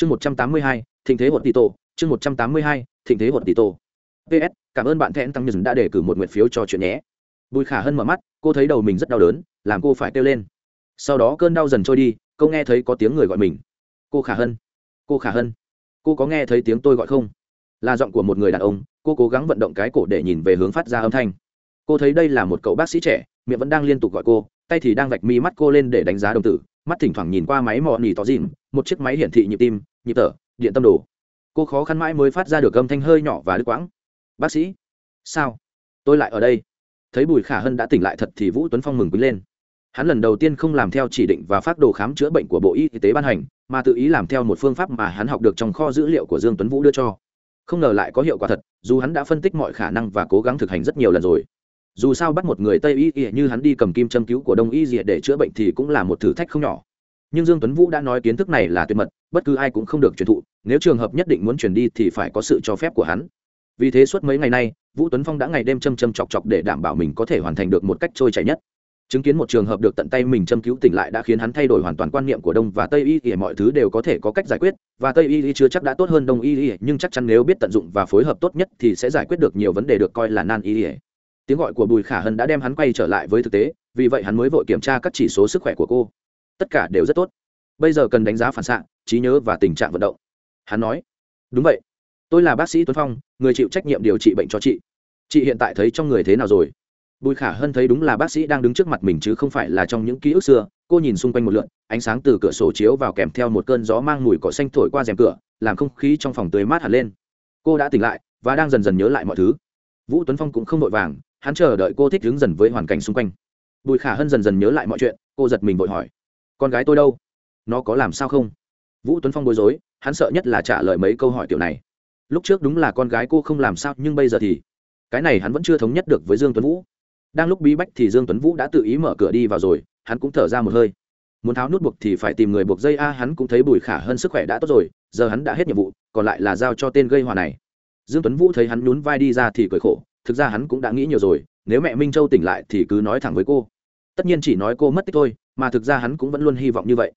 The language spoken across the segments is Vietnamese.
chương một trăm tám mươi hai, thịnh thế hột tỷ tổ. Chương một trăm tám mươi hai, thịnh thế hột tỷ tổ. Ps cảm ơn bạn thẹn tăng nhân đã đề cử một nguyện phiếu cho chuyện nhé. Bùi khả hân mở mắt, cô thấy đầu mình rất đau đớn, làm cô phải kêu lên. Sau đó cơn đau dần trôi đi, cô nghe thấy có tiếng người gọi mình. Cô khả hân, cô khả hân, cô có nghe thấy tiếng tôi gọi không? Là giọng của một người đàn ông, cô cố gắng vận động cái cổ để nhìn về hướng phát ra âm thanh. Cô thấy đây là một cậu bác sĩ trẻ, miệng vẫn đang liên tục gọi cô, tay thì đang vạch mi mắt cô lên để đánh giá đồng tử, mắt thỉnh thoảng nhìn qua máy mò nỉ tỏ dìm một chiếc máy hiển thị nhịp tim, nhịp thở, điện tâm đồ. Cô khó khăn mãi mới phát ra được âm thanh hơi nhỏ và đứt quãng. Bác sĩ, sao? Tôi lại ở đây. Thấy bùi khả hân đã tỉnh lại thật thì vũ tuấn phong mừng quýnh lên. Hắn lần đầu tiên không làm theo chỉ định và phát đồ khám chữa bệnh của bộ y tế ban hành, mà tự ý làm theo một phương pháp mà hắn học được trong kho dữ liệu của dương tuấn vũ đưa cho. Không ngờ lại có hiệu quả thật, dù hắn đã phân tích mọi khả năng và cố gắng thực hành rất nhiều lần rồi. Dù sao bắt một người tây y y như hắn đi cầm kim châm cứu của đông y diệt để chữa bệnh thì cũng là một thử thách không nhỏ nhưng dương tuấn vũ đã nói kiến thức này là tuyệt mật, bất cứ ai cũng không được truyền thụ, nếu trường hợp nhất định muốn truyền đi thì phải có sự cho phép của hắn. Vì thế suốt mấy ngày nay, vũ tuấn phong đã ngày đêm châm châm chọc chọc để đảm bảo mình có thể hoàn thành được một cách trôi chảy nhất. Chứng kiến một trường hợp được tận tay mình châm cứu tỉnh lại đã khiến hắn thay đổi hoàn toàn quan niệm của đông và tây y thì mọi thứ đều có thể có cách giải quyết, và tây y chưa chắc đã tốt hơn đông y nhưng chắc chắn nếu biết tận dụng và phối hợp tốt nhất thì sẽ giải quyết được nhiều vấn đề được coi là nan y. Tiếng gọi của bùi khả hân đã đem hắn quay trở lại với thực tế, vì vậy hắn mới vội kiểm tra các chỉ số sức khỏe của cô tất cả đều rất tốt. Bây giờ cần đánh giá phản xạ, trí nhớ và tình trạng vận động. Hắn nói. Đúng vậy. Tôi là bác sĩ tuấn phong, người chịu trách nhiệm điều trị bệnh cho chị. Chị hiện tại thấy trong người thế nào rồi? Bùi khả hân thấy đúng là bác sĩ đang đứng trước mặt mình chứ không phải là trong những ký ức xưa. Cô nhìn xung quanh một lượn, ánh sáng từ cửa sổ chiếu vào kèm theo một cơn gió mang mùi cỏ xanh thổi qua rèm cửa, làm không khí trong phòng tươi mát hẳn lên. Cô đã tỉnh lại và đang dần dần nhớ lại mọi thứ. Vũ tuấn phong cũng không vội vàng, hắn chờ đợi cô thích đứng dần với hoàn cảnh xung quanh. Bùi khả hân dần dần nhớ lại mọi chuyện, cô giật mình vội hỏi con gái tôi đâu? Nó có làm sao không? Vũ tuấn phong bối rối, hắn sợ nhất là trả lời mấy câu hỏi kiểu này. Lúc trước đúng là con gái cô không làm sao, nhưng bây giờ thì cái này hắn vẫn chưa thống nhất được với dương tuấn vũ. Đang lúc bí bách thì dương tuấn vũ đã tự ý mở cửa đi vào rồi, hắn cũng thở ra một hơi. Muốn tháo nút buộc thì phải tìm người buộc dây a, hắn cũng thấy bùi khả hơn sức khỏe đã tốt rồi, giờ hắn đã hết nhiệm vụ, còn lại là giao cho tên gây hòa này. Dương tuấn vũ thấy hắn nhún vai đi ra thì cười khổ, thực ra hắn cũng đã nghĩ nhiều rồi, nếu mẹ minh châu tỉnh lại thì cứ nói thẳng với cô. Tất nhiên chỉ nói cô mất tích thôi mà thực ra hắn cũng vẫn luôn hy vọng như vậy.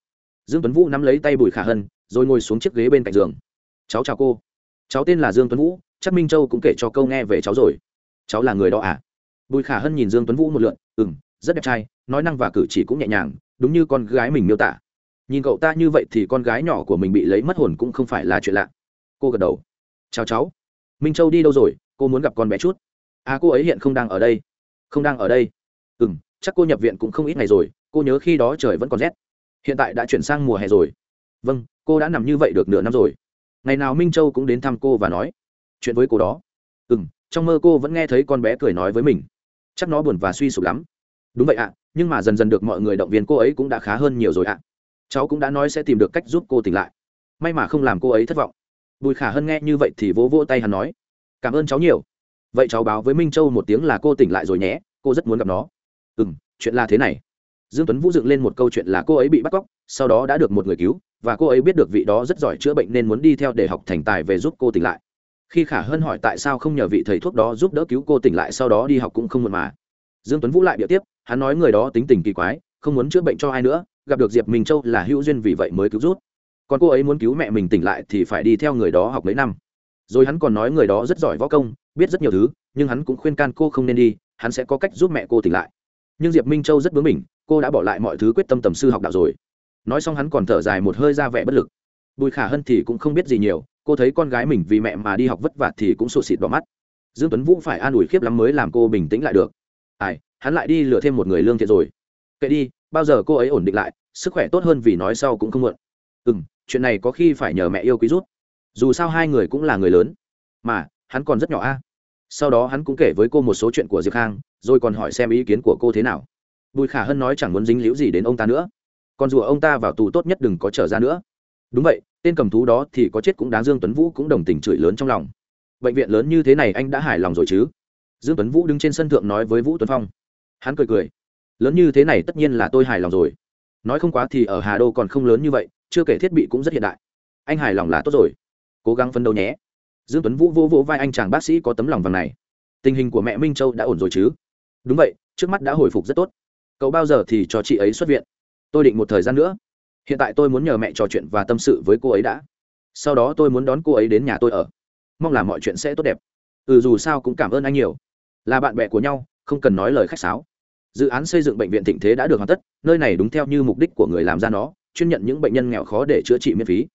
Dương tuấn vũ nắm lấy tay bùi khả hân, rồi ngồi xuống chiếc ghế bên cạnh giường. Cháu chào cô. Cháu tên là dương tuấn vũ, chắc minh châu cũng kể cho câu nghe về cháu rồi. Cháu là người đó à? Bùi khả hân nhìn dương tuấn vũ một lượn ừ m rất đẹp trai, nói năng và cử chỉ cũng nhẹ nhàng, đúng như con gái mình miêu tả. Nhìn cậu ta như vậy thì con gái nhỏ của mình bị lấy mất hồn cũng không phải là chuyện lạ. Cô gật đầu. Chào cháu. Minh châu đi đâu rồi? Cô muốn gặp con bé chút. À cô ấy hiện không đang ở đây. Không đang ở đây. Ừ m chắc cô nhập viện cũng không ít ngày rồi cô nhớ khi đó trời vẫn còn rét. Hiện tại đã chuyển sang mùa hè rồi. Vâng cô đã nằm như vậy được nửa năm rồi. Ngày nào minh châu cũng đến thăm cô và nói, chuyện với cô đó. Ừ m trong mơ cô vẫn nghe thấy con bé cười nói với mình. Chắc nó buồn và suy sụp lắm. Đúng vậy ạ, nhưng mà dần dần được mọi người động viên cô ấy cũng đã khá hơn nhiều rồi ạ. Cháu cũng đã nói sẽ tìm được cách giúp cô tỉnh lại. May mà không làm cô ấy thất vọng. Bùi khả hân nghe như vậy thì vỗ vỗ tay hắn nói, cảm ơn cháu nhiều. Vậy cháu báo với minh châu một tiếng là cô tỉnh lại rồi nhé, cô rất muốn gặp nó. Ừ m chuyện là thế này dương tuấn vũ dựng lên một câu chuyện là cô ấy bị bắt cóc, sau đó đã được một người cứu, và cô ấy biết được vị đó rất giỏi chữa bệnh nên muốn đi theo để học thành tài về giúp cô tỉnh lại. Khi khả hân hỏi tại sao không nhờ vị thầy thuốc đó giúp đỡ cứu cô tỉnh lại sau đó đi học cũng không muộn mà. Dương tuấn vũ lại biểu tiếp, hắn nói người đó tính tình kỳ quái, không muốn chữa bệnh cho ai nữa, gặp được diệp minh châu là hữu duyên vì vậy mới cứu rút còn cô ấy muốn cứu mẹ mình tỉnh lại thì phải đi theo người đó học mấy năm. Rồi hắn còn nói người đó rất giỏi võ công, biết rất nhiều thứ, nhưng hắn cũng khuyên can cô không nên đi, hắn sẽ có cách giúp mẹ cô tỉnh lại. Nhưng diệp minh châu rất bướng mình cô đã bỏ lại mọi thứ quyết tâm tầm sư học đạo rồi. Nói xong hắn còn thở dài một hơi ra vẻ bất lực. Bùi khả hân thì cũng không biết gì nhiều, cô thấy con gái mình vì mẹ mà đi học vất vả thì cũng sụt xịt đỏ mắt. Dương tuấn vũ phải an ủi khiếp lắm mới làm cô bình tĩnh lại được. Ai, hắn lại đi lừa thêm một người lương thiện rồi. Kệ đi, bao giờ cô ấy ổn định lại, sức khỏe tốt hơn vì nói sau cũng không muộn. Ừ chuyện này có khi phải nhờ mẹ yêu quý rút dù sao hai người cũng là người lớn. Mà, hắn còn rất nhỏ a. Sau đó hắn cũng kể với cô một số chuyện của diệp khang, rồi còn hỏi xem ý kiến của cô thế nào bùi khả hân nói chẳng muốn dính líu gì đến ông ta nữa. Còn rùa ông ta vào tù tốt nhất đừng có trở ra nữa. Đúng vậy, tên cầm thú đó thì có chết cũng đáng dương tuấn vũ cũng đồng tình chửi lớn trong lòng. Bệnh viện lớn như thế này anh đã hài lòng rồi chứ? Dương tuấn vũ đứng trên sân thượng nói với vũ tuấn phong. Hắn cười cười. Lớn như thế này tất nhiên là tôi hài lòng rồi. Nói không quá thì ở hà đô còn không lớn như vậy, chưa kể thiết bị cũng rất hiện đại. Anh hài lòng là tốt rồi. Cố gắng phấn đấu nhé. Dương tuấn vũ vô vỗ vai anh chàng bác sĩ có tấm lòng vàng này. Tình hình của mẹ minh châu đã ổn rồi chứ? Đúng vậy, trước mắt đã hồi phục rất tốt cậu bao giờ thì cho chị ấy xuất viện? Tôi định một thời gian nữa. Hiện tại tôi muốn nhờ mẹ trò chuyện và tâm sự với cô ấy đã. Sau đó tôi muốn đón cô ấy đến nhà tôi ở. Mong là mọi chuyện sẽ tốt đẹp. Ừ dù sao cũng cảm ơn anh nhiều. Là bạn bè của nhau, không cần nói lời khách sáo. Dự án xây dựng bệnh viện thịnh thế đã được hoàn tất, nơi này đúng theo như mục đích của người làm ra nó, chuyên nhận những bệnh nhân nghèo khó để chữa trị miễn phí.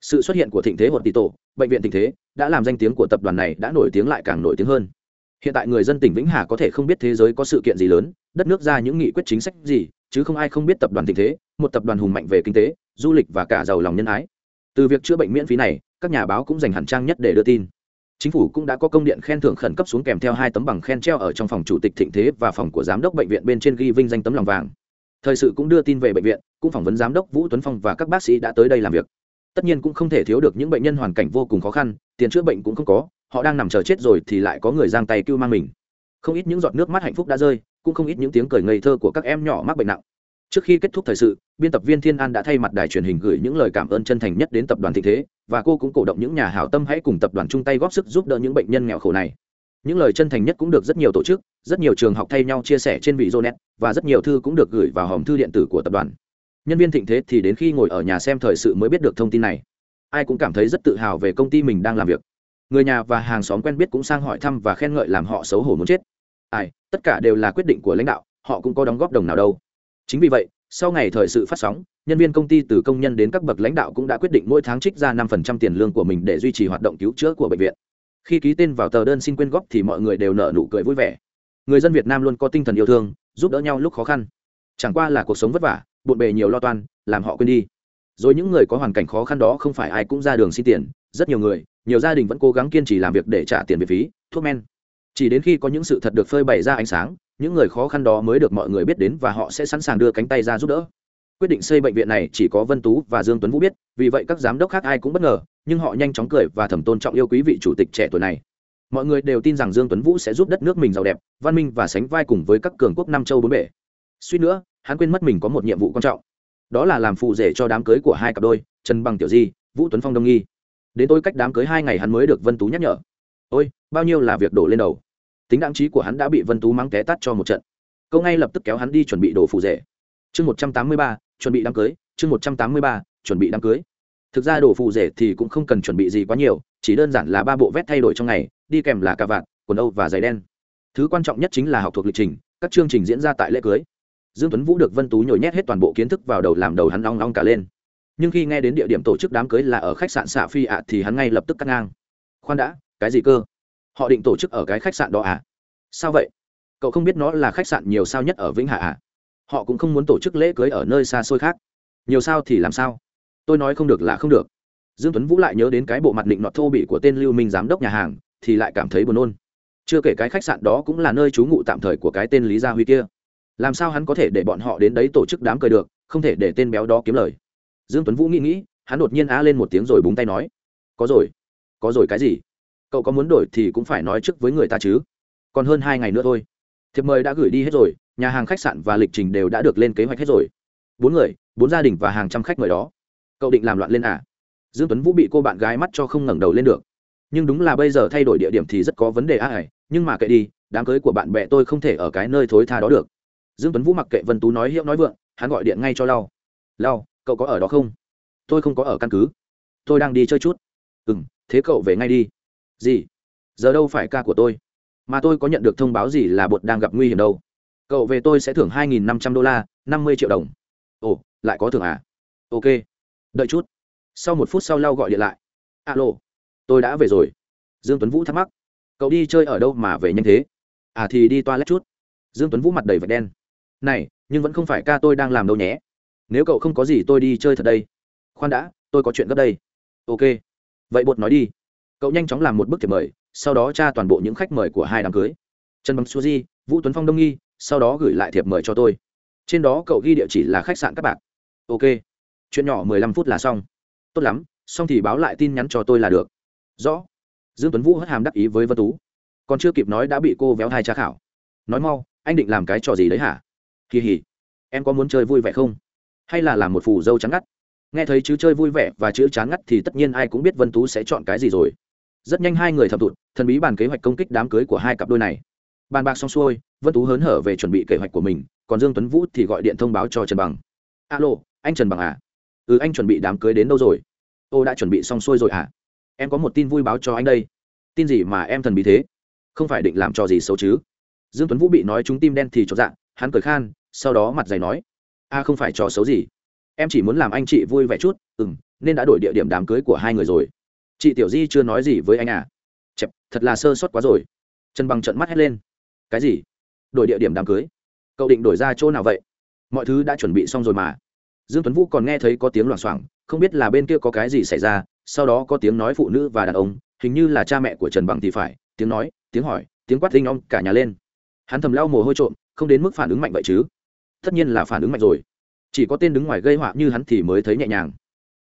Sự xuất hiện của thịnh thế hột tỷ tổ, bệnh viện thịnh thế, đã làm danh tiếng của tập đoàn này đã nổi tiếng lại càng nổi tiếng hơn hiện tại người dân tỉnh vĩnh hà có thể không biết thế giới có sự kiện gì lớn, đất nước ra những nghị quyết chính sách gì, chứ không ai không biết tập đoàn thịnh thế, một tập đoàn hùng mạnh về kinh tế, du lịch và cả giàu lòng nhân ái. Từ việc chữa bệnh miễn phí này, các nhà báo cũng dành hẳn trang nhất để đưa tin. Chính phủ cũng đã có công điện khen thưởng khẩn cấp xuống kèm theo hai tấm bằng khen treo ở trong phòng chủ tịch thịnh thế và phòng của giám đốc bệnh viện bên trên ghi vinh danh tấm lòng vàng. Thời sự cũng đưa tin về bệnh viện, cũng phỏng vấn giám đốc vũ tuấn phong và các bác sĩ đã tới đây làm việc. Tất nhiên cũng không thể thiếu được những bệnh nhân hoàn cảnh vô cùng khó khăn, tiền chữa bệnh cũng không có họ đang nằm chờ chết rồi thì lại có người giang tay cứu mang mình. Không ít những giọt nước mắt hạnh phúc đã rơi, cũng không ít những tiếng cười ngây thơ của các em nhỏ mắc bệnh nặng. Trước khi kết thúc thời sự, biên tập viên thiên an đã thay mặt đài truyền hình gửi những lời cảm ơn chân thành nhất đến tập đoàn thịnh thế, và cô cũng cổ động những nhà hảo tâm hãy cùng tập đoàn chung tay góp sức giúp đỡ những bệnh nhân nghèo khổ này. Những lời chân thành nhất cũng được rất nhiều tổ chức, rất nhiều trường học thay nhau chia sẻ trên vị net và rất nhiều thư cũng được gửi vào hòm thư điện tử của tập đoàn. Nhân viên thịnh thế thì đến khi ngồi ở nhà xem thời sự mới biết được thông tin này. Ai cũng cảm thấy rất tự hào về công ty mình đang làm việc người nhà và hàng xóm quen biết cũng sang hỏi thăm và khen ngợi làm họ xấu hổ muốn chết. Ai, tất cả đều là quyết định của lãnh đạo, họ cũng có đóng góp đồng nào đâu. Chính vì vậy, sau ngày thời sự phát sóng, nhân viên công ty từ công nhân đến các bậc lãnh đạo cũng đã quyết định mỗi tháng trích ra năm phần trăm tiền lương của mình để duy trì hoạt động cứu chữa của bệnh viện. Khi ký tên vào tờ đơn xin quyên góp thì mọi người đều nở nụ cười vui vẻ. Người dân việt nam luôn có tinh thần yêu thương, giúp đỡ nhau lúc khó khăn. Chẳng qua là cuộc sống vất vả, bộn bề nhiều lo toan, làm họ quên đi. Rồi những người có hoàn cảnh khó khăn đó không phải ai cũng ra đường xin tiền, rất nhiều người nhiều gia đình vẫn cố gắng kiên trì làm việc để trả tiền viện phí, thuốc men. Chỉ đến khi có những sự thật được phơi bày ra ánh sáng, những người khó khăn đó mới được mọi người biết đến và họ sẽ sẵn sàng đưa cánh tay ra giúp đỡ. Quyết định xây bệnh viện này chỉ có vân tú và dương tuấn vũ biết, vì vậy các giám đốc khác ai cũng bất ngờ, nhưng họ nhanh chóng cười và thầm tôn trọng yêu quý vị chủ tịch trẻ tuổi này. Mọi người đều tin rằng dương tuấn vũ sẽ giúp đất nước mình giàu đẹp, văn minh và sánh vai cùng với các cường quốc nam châu bốn bể. Suýt nữa, hắn quên mất mình có một nhiệm vụ quan trọng. Đó là làm phụ rể cho đám cưới của hai cặp đôi, trần bằng tiểu di, vũ tuấn phong đông nghi đến tôi cách đám cưới hai ngày hắn mới được vân tú nhắc nhở. Ôi, bao nhiêu là việc đổ lên đầu. Tính đáng trí của hắn đã bị vân tú mắng té tắt cho một trận. Câu ngay lập tức kéo hắn đi chuẩn bị đồ phụ rể. Chương một trăm tám mươi ba, chuẩn bị đám cưới. Chương một trăm tám mươi ba, chuẩn bị đám cưới. Thực ra đồ phụ rể thì cũng không cần chuẩn bị gì quá nhiều, chỉ đơn giản là ba bộ vét thay đổi trong ngày, đi kèm là cà vạt, quần âu và giày đen. Thứ quan trọng nhất chính là học thuộc lịch trình, các chương trình diễn ra tại lễ cưới. Dương tuấn vũ được vân tú nhồi nhét hết toàn bộ kiến thức vào đầu làm đầu hắn long long cả lên nhưng khi nghe đến địa điểm tổ chức đám cưới là ở khách sạn xạ phi ạ thì hắn ngay lập tức cắt ngang. Khoan đã, cái gì cơ? Họ định tổ chức ở cái khách sạn đó à? Sao vậy? Cậu không biết nó là khách sạn nhiều sao nhất ở vĩnh hạ à? Họ cũng không muốn tổ chức lễ cưới ở nơi xa xôi khác. Nhiều sao thì làm sao? Tôi nói không được là không được. Dương tuấn vũ lại nhớ đến cái bộ mặt định nọt thô bị của tên lưu minh giám đốc nhà hàng, thì lại cảm thấy buồn nôn. Chưa kể cái khách sạn đó cũng là nơi trú ngụ tạm thời của cái tên lý gia huy kia. Làm sao hắn có thể để bọn họ đến đấy tổ chức đám cười được, không thể để tên béo đó kiếm lời? Dương tuấn vũ nghĩ nghĩ, hắn đột nhiên á lên một tiếng rồi búng tay nói, có rồi có rồi cái gì? Cậu có muốn đổi thì cũng phải nói trước với người ta chứ. Còn hơn hai ngày nữa thôi. Thiệp mời đã gửi đi hết rồi, nhà hàng khách sạn và lịch trình đều đã được lên kế hoạch hết rồi. Bốn người, bốn gia đình và hàng trăm khách mời đó. Cậu định làm loạn lên à? Dương tuấn vũ bị cô bạn gái mắt cho không ngẩng đầu lên được. Nhưng đúng là bây giờ thay đổi địa điểm thì rất có vấn đề á ải nhưng mà kệ đi, đám cưới của bạn bè tôi không thể ở cái nơi thối tha đó được. Dương tuấn vũ mặc kệ vân tú nói hiệu nói vượng, hắn gọi điện ngay cho lau. Lau cậu có ở đó không? Tôi không có ở căn cứ. Tôi đang đi chơi chút. Ừ m thế cậu về ngay đi. Gì? Giờ đâu phải ca của tôi? Mà tôi có nhận được thông báo gì là bột đang gặp nguy hiểm đâu? Cậu về tôi sẽ thưởng hai nghìn năm trăm đô la, năm mươi triệu đồng. Ồ, lại có thưởng à? Ok. Đợi chút. Sau một phút sau lau gọi điện lại. Alo. Tôi đã về rồi. Dương tuấn vũ thắc mắc. Cậu đi chơi ở đâu mà về nhanh thế? À thì đi toilet chút. Dương tuấn vũ mặt đầy vạch đen. Này, nhưng vẫn không phải ca tôi đang làm đâu nhé nếu cậu không có gì tôi đi chơi thật đây. Khoan đã, tôi có chuyện gấp đây. Ok. Vậy bột nói đi. Cậu nhanh chóng làm một bức thiệp mời, sau đó tra toàn bộ những khách mời của hai đám cưới. Trần bằng suzy, vũ tuấn phong đông nghi, sau đó gửi lại thiệp mời cho tôi. Trên đó cậu ghi địa chỉ là khách sạn các bạn. Ok. Chuyện nhỏ mười lăm phút là xong. Tốt lắm, xong thì báo lại tin nhắn cho tôi là được. Rõ. Dương tuấn vũ hất hàm đắc ý với vân tú. Còn chưa kịp nói đã bị cô véo hai tra khảo. Nói mau, anh định làm cái trò gì đấy hả? Kỳ hỉ. Em có muốn chơi vui vẻ không? Hay là làm một phù dâu chán ngắt? Nghe thấy chứ chơi vui vẻ và chữ chán ngắt thì tất nhiên ai cũng biết vân tú sẽ chọn cái gì rồi. Rất nhanh hai người thập thụt, thần bí bàn kế hoạch công kích đám cưới của hai cặp đôi này. Bàn bạc xong xuôi, vân tú hớn hở về chuẩn bị kế hoạch của mình, còn dương tuấn vũ thì gọi điện thông báo cho trần bằng. Alo, anh trần bằng à? Ừ anh chuẩn bị đám cưới đến đâu rồi? Ô, đã chuẩn bị xong xuôi rồi à? em có một tin vui báo cho anh đây. Tin gì mà em thần bí thế? Không phải định làm trò gì xấu chứ? Dương tuấn vũ bị nói trúng tim đen thì cho dạ hắn cười khan, sau đó mặt dày nói a không phải trò xấu gì. Em chỉ muốn làm anh chị vui vẻ chút ừ m nên đã đổi địa điểm đám cưới của hai người rồi. Chị tiểu di chưa nói gì với anh à? Chẹp, thật là sơ sót quá rồi. Trần bằng trận mắt hét lên. Cái gì? Đổi địa điểm đám cưới? Cậu định đổi ra chỗ nào vậy? Mọi thứ đã chuẩn bị xong rồi mà. Dương tuấn vũ còn nghe thấy có tiếng loảng xoảng, không biết là bên kia có cái gì xảy ra, sau đó có tiếng nói phụ nữ và đàn ông, hình như là cha mẹ của trần bằng thì phải, tiếng nói, tiếng hỏi, tiếng quát linh ông cả nhà lên. Hắn thầm lau mồ hôi trộm, không đến mức phản ứng mạnh vậy chứ tất nhiên là phản ứng mạnh rồi. Chỉ có tên đứng ngoài gây họa như hắn thì mới thấy nhẹ nhàng.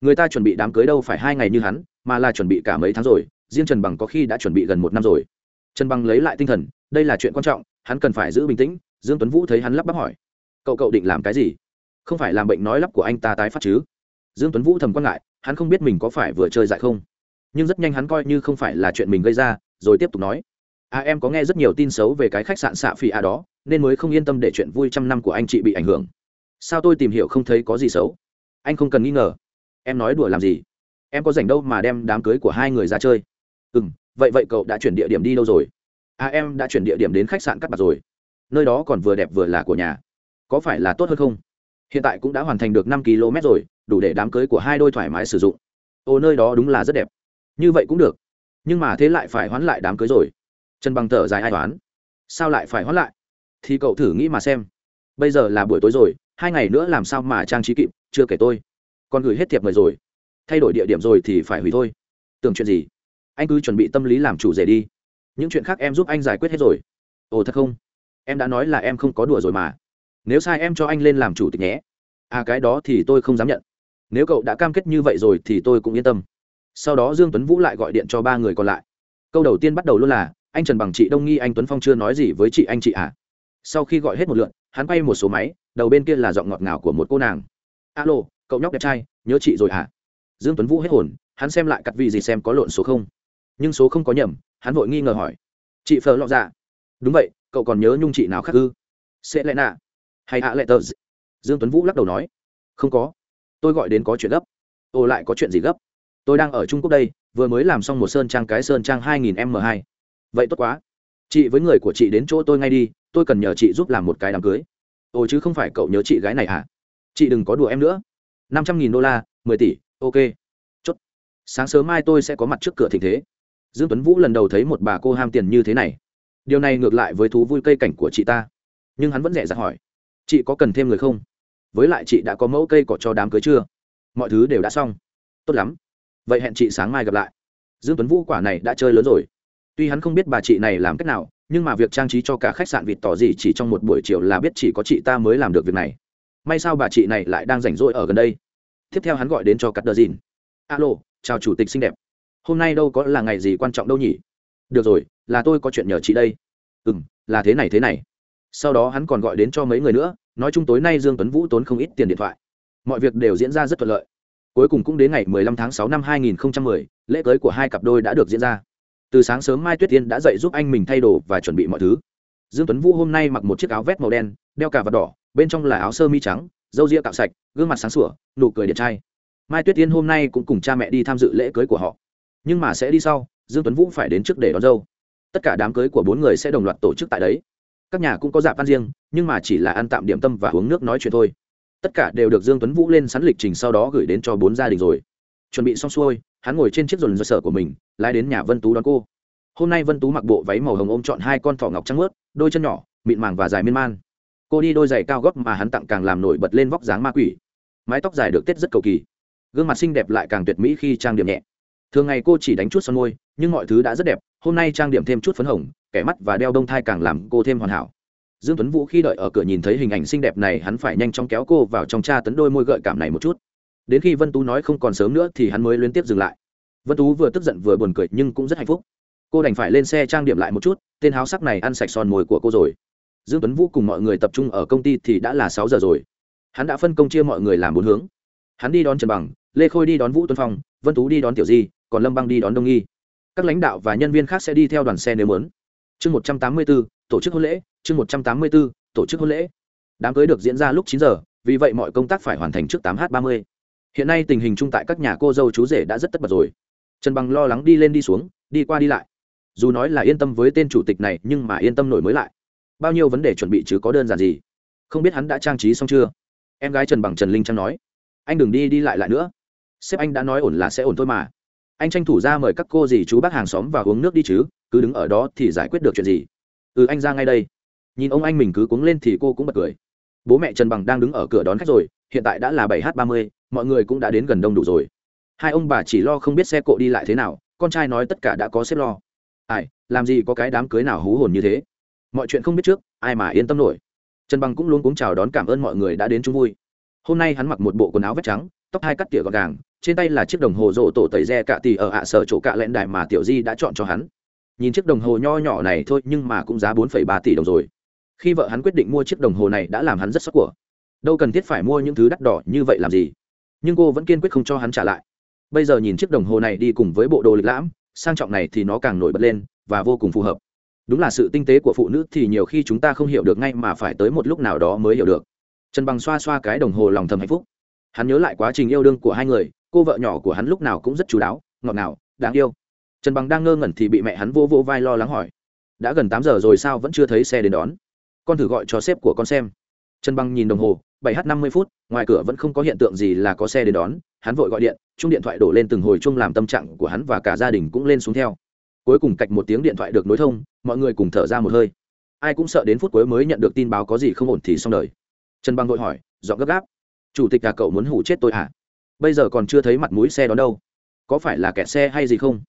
Người ta chuẩn bị đám cưới đâu phải hai ngày như hắn, mà là chuẩn bị cả mấy tháng rồi, riêng trần bằng có khi đã chuẩn bị gần một năm rồi. Trần bằng lấy lại tinh thần, đây là chuyện quan trọng, hắn cần phải giữ bình tĩnh, dương tuấn vũ thấy hắn lắp bắp hỏi. Cậu cậu định làm cái gì? Không phải làm bệnh nói lắp của anh ta tái phát chứ? Dương tuấn vũ thầm quan ngại, hắn không biết mình có phải vừa chơi dại không. Nhưng rất nhanh hắn coi như không phải là chuyện mình gây ra, rồi tiếp tục nói. À em có nghe rất nhiều tin xấu về cái khách sạn xạ phi a đó nên mới không yên tâm để chuyện vui trăm năm của anh chị bị ảnh hưởng. Sao tôi tìm hiểu không thấy có gì xấu? Anh không cần nghi ngờ. Em nói đùa làm gì? Em có rảnh đâu mà đem đám cưới của hai người ra chơi. Ừ m vậy vậy cậu đã chuyển địa điểm đi đâu rồi? À em đã chuyển địa điểm đến khách sạn cắt bạc rồi. Nơi đó còn vừa đẹp vừa là của nhà. Có phải là tốt hơn không? Hiện tại cũng đã hoàn thành được năm km rồi, đủ để đám cưới của hai đôi thoải mái sử dụng. Ồ, nơi đó đúng là rất đẹp. Như vậy cũng được. Nhưng mà thế lại phải hoãn lại đám cưới rồi. Trần bằng thở dài ai toán. Sao lại phải hoãn lại? Thì cậu thử nghĩ mà xem. Bây giờ là buổi tối rồi, hai ngày nữa làm sao mà trang trí kịp, chưa kể tôi. Còn gửi hết thiệp mời rồi. Thay đổi địa điểm rồi thì phải hủy thôi. Tưởng chuyện gì? Anh cứ chuẩn bị tâm lý làm chủ rể đi. Những chuyện khác em giúp anh giải quyết hết rồi. Ồ, thật không? Em đã nói là em không có đùa rồi mà. Nếu sai em cho anh lên làm chủ tịch nhé. À cái đó thì tôi không dám nhận. Nếu cậu đã cam kết như vậy rồi thì tôi cũng yên tâm. Sau đó dương tuấn vũ lại gọi điện cho ba người còn lại. Câu đầu tiên bắt đầu luôn là, anh trần bằng chị đông nghi, anh tuấn phong chưa nói gì với chị, anh chị à? Sau khi gọi hết một lượn hắn quay một số máy, đầu bên kia là giọng ngọt ngào của một cô nàng. Alo, cậu nhóc đẹp trai, nhớ chị rồi à dương tuấn vũ hết hồn, hắn xem lại cặt vị gì xem có lộn số không. Nhưng số không có nhầm, hắn vội nghi ngờ hỏi. Chị phờ lọ dạ. Đúng vậy, cậu còn nhớ nhung chị nào khác ư? Sẽ lẽ nạ. Hay ạ lệ tờ dương tuấn vũ lắc đầu nói. Không có. Tôi gọi đến có chuyện gấp. Ồ, lại có chuyện gì gấp? Tôi đang ở trung quốc đây, vừa mới làm xong một sơn trang cái sơn trang 2000 m 2 vậy tốt quá chị với người của chị đến chỗ tôi ngay đi, tôi cần nhờ chị giúp làm một cái đám cưới. Ồ, chứ không phải cậu nhớ chị gái này hả? Chị đừng có đùa em nữa. Năm trăm nghìn đô la, mười tỷ, ok. Chốt. Sáng sớm mai tôi sẽ có mặt trước cửa thịnh thế. Dương tuấn vũ lần đầu thấy một bà cô ham tiền như thế này. Điều này ngược lại với thú vui cây cảnh của chị ta. Nhưng hắn vẫn rẻ rặt hỏi, chị có cần thêm người không? Với lại chị đã có mẫu cây cỏ cho đám cưới chưa? Mọi thứ đều đã xong. Tốt lắm. Vậy hẹn chị sáng mai gặp lại. Dương tuấn vũ quả này đã chơi lớn rồi tuy hắn không biết bà chị này làm cách nào nhưng mà việc trang trí cho cả khách sạn vịt tỏ gì chỉ trong một buổi chiều là biết chỉ có chị ta mới làm được việc này. May sao bà chị này lại đang rảnh rỗi ở gần đây. Tiếp theo hắn gọi đến cho cắt đờ dìn alo chào chủ tịch xinh đẹp. Hôm nay đâu có là ngày gì quan trọng đâu nhỉ? Được rồi là tôi có chuyện nhờ chị đây. Ừ m là thế này thế này. Sau đó hắn còn gọi đến cho mấy người nữa nói chung tối nay dương tuấn vũ tốn không ít tiền điện thoại. Mọi việc đều diễn ra rất thuận lợi. Cuối cùng cũng đến ngày 15 tháng 6 năm 2010, lễ cưới của hai cặp đôi đã được diễn ra từ sáng sớm mai tuyết tiên đã dậy giúp anh mình thay đồ và chuẩn bị mọi thứ. Dương tuấn vũ hôm nay mặc một chiếc áo vest màu đen, đeo cà vạt đỏ, bên trong là áo sơ mi trắng, râu ria cạo sạch, gương mặt sáng sủa, nụ cười điện trai. Mai tuyết tiên hôm nay cũng cùng cha mẹ đi tham dự lễ cưới của họ. Nhưng mà sẽ đi sau, dương tuấn vũ phải đến trước để đón dâu. Tất cả đám cưới của bốn người sẽ đồng loạt tổ chức tại đấy. Các nhà cũng có dạp ăn riêng, nhưng mà chỉ là ăn tạm điểm tâm và uống nước nói chuyện thôi. Tất cả đều được dương tuấn vũ lên sẵn lịch trình sau đó gửi đến cho bốn gia đình rồi chuẩn bị xong xuôi, hắn ngồi trên chiếc dồn dơ sở của mình, lái đến nhà vân tú đón cô. Hôm nay vân tú mặc bộ váy màu hồng ôm chọn hai con thỏ ngọc trắng ướt đôi chân nhỏ, mịn màng và dài miên man. Cô đi đôi giày cao gót mà hắn tặng càng làm nổi bật lên vóc dáng ma quỷ. Mái tóc dài được tết rất cầu kỳ. Gương mặt xinh đẹp lại càng tuyệt mỹ khi trang điểm nhẹ. Thường ngày cô chỉ đánh chút son môi, nhưng mọi thứ đã rất đẹp, hôm nay trang điểm thêm chút phấn hồng, kẻ mắt và đeo đông thai càng làm cô thêm hoàn hảo. Dương tuấn vũ khi đợi ở cửa nhìn thấy hình ảnh xinh đẹp này, hắn phải nhanh chóng kéo cô vào trong cha tấn đôi môi gợi cảm này một chút đến khi vân tú nói không còn sớm nữa thì hắn mới liên tiếp dừng lại. Vân tú vừa tức giận vừa buồn cười nhưng cũng rất hạnh phúc. Cô đành phải lên xe trang điểm lại một chút tên háo sắc này ăn sạch son mồi của cô rồi. Dương tuấn vũ cùng mọi người tập trung ở công ty thì đã là sáu giờ rồi. Hắn đã phân công chia mọi người làm bốn hướng. Hắn đi đón trần bằng lê khôi đi đón vũ tuấn phong vân tú đi đón tiểu di còn lâm băng đi đón đông nghi. Các lãnh đạo và nhân viên khác sẽ đi theo đoàn xe nếu muốn. Chương một trăm tám mươi 184, tổ chức hôn lễ chương một trăm tám mươi 184, tổ chức hôn lễ. Đám cưới được diễn ra lúc chín giờ vì vậy mọi công tác phải hoàn thành trước tám h ba mươi hiện nay tình hình chung tại các nhà cô dâu chú rể đã rất tất bật rồi. Trần bằng lo lắng đi lên đi xuống, đi qua đi lại. Dù nói là yên tâm với tên chủ tịch này, nhưng mà yên tâm nổi mới lại. Bao nhiêu vấn đề chuẩn bị chứ có đơn giản gì? Không biết hắn đã trang trí xong chưa? Em gái trần bằng trần linh trang nói. Anh đừng đi đi lại lại nữa. Sếp anh đã nói ổn là sẽ ổn thôi mà. Anh tranh thủ ra mời các cô dì chú bác hàng xóm và uống nước đi chứ, cứ đứng ở đó thì giải quyết được chuyện gì? Ừ anh ra ngay đây. Nhìn ông anh mình cứ cuống lên thì cô cũng bật cười. Bố mẹ trần bằng đang đứng ở cửa đón khách rồi, hiện tại đã là bảy h ba mươi mọi người cũng đã đến gần đông đủ rồi. Hai ông bà chỉ lo không biết xe cộ đi lại thế nào, con trai nói tất cả đã có xếp lo. Ai, làm gì có cái đám cưới nào hú hồn như thế? Mọi chuyện không biết trước, ai mà yên tâm nổi. Trần bằng cũng luôn cúng chào đón cảm ơn mọi người đã đến chung vui. Hôm nay hắn mặc một bộ quần áo vét trắng, tóc hai cắt tỉa gọn gàng, trên tay là chiếc đồng hồ rổ tổ tẩy re cạ tì ở ạ sở chỗ cạ lẹn đài mà tiểu di đã chọn cho hắn. Nhìn chiếc đồng hồ nho nhỏ này thôi nhưng mà cũng giá bốn ba tỷ đồng rồi. Khi vợ hắn quyết định mua chiếc đồng hồ này đã làm hắn rất sốc của. Đâu cần thiết phải mua những thứ đắt đỏ như vậy làm gì? Nhưng cô vẫn kiên quyết không cho hắn trả lại. Bây giờ nhìn chiếc đồng hồ này đi cùng với bộ đồ lịch lãm, sang trọng này thì nó càng nổi bật lên, và vô cùng phù hợp. Đúng là sự tinh tế của phụ nữ thì nhiều khi chúng ta không hiểu được ngay mà phải tới một lúc nào đó mới hiểu được. Trần bằng xoa xoa cái đồng hồ lòng thầm hạnh phúc. Hắn nhớ lại quá trình yêu đương của hai người, cô vợ nhỏ của hắn lúc nào cũng rất chú đáo, ngọt ngào, đáng yêu. Trần bằng đang ngơ ngẩn thì bị mẹ hắn vô vô vai lo lắng hỏi, đã gần tám giờ rồi sao vẫn chưa thấy xe đến đón? Con thử gọi cho sếp của con xem. Trần bằng nhìn đồng hồ bảy h năm mươi phút, ngoài cửa vẫn không có hiện tượng gì là có xe đến đón, hắn vội gọi điện, chung điện thoại đổ lên từng hồi chung làm tâm trạng của hắn và cả gia đình cũng lên xuống theo. Cuối cùng cạch một tiếng điện thoại được nối thông, mọi người cùng thở ra một hơi. Ai cũng sợ đến phút cuối mới nhận được tin báo có gì không ổn thì xong đời. Trần băng vội hỏi dọn gấp gáp, chủ tịch cả cậu muốn hủ chết tôi à bây giờ còn chưa thấy mặt mũi xe đó đâu. Có phải là kẹt xe hay gì không?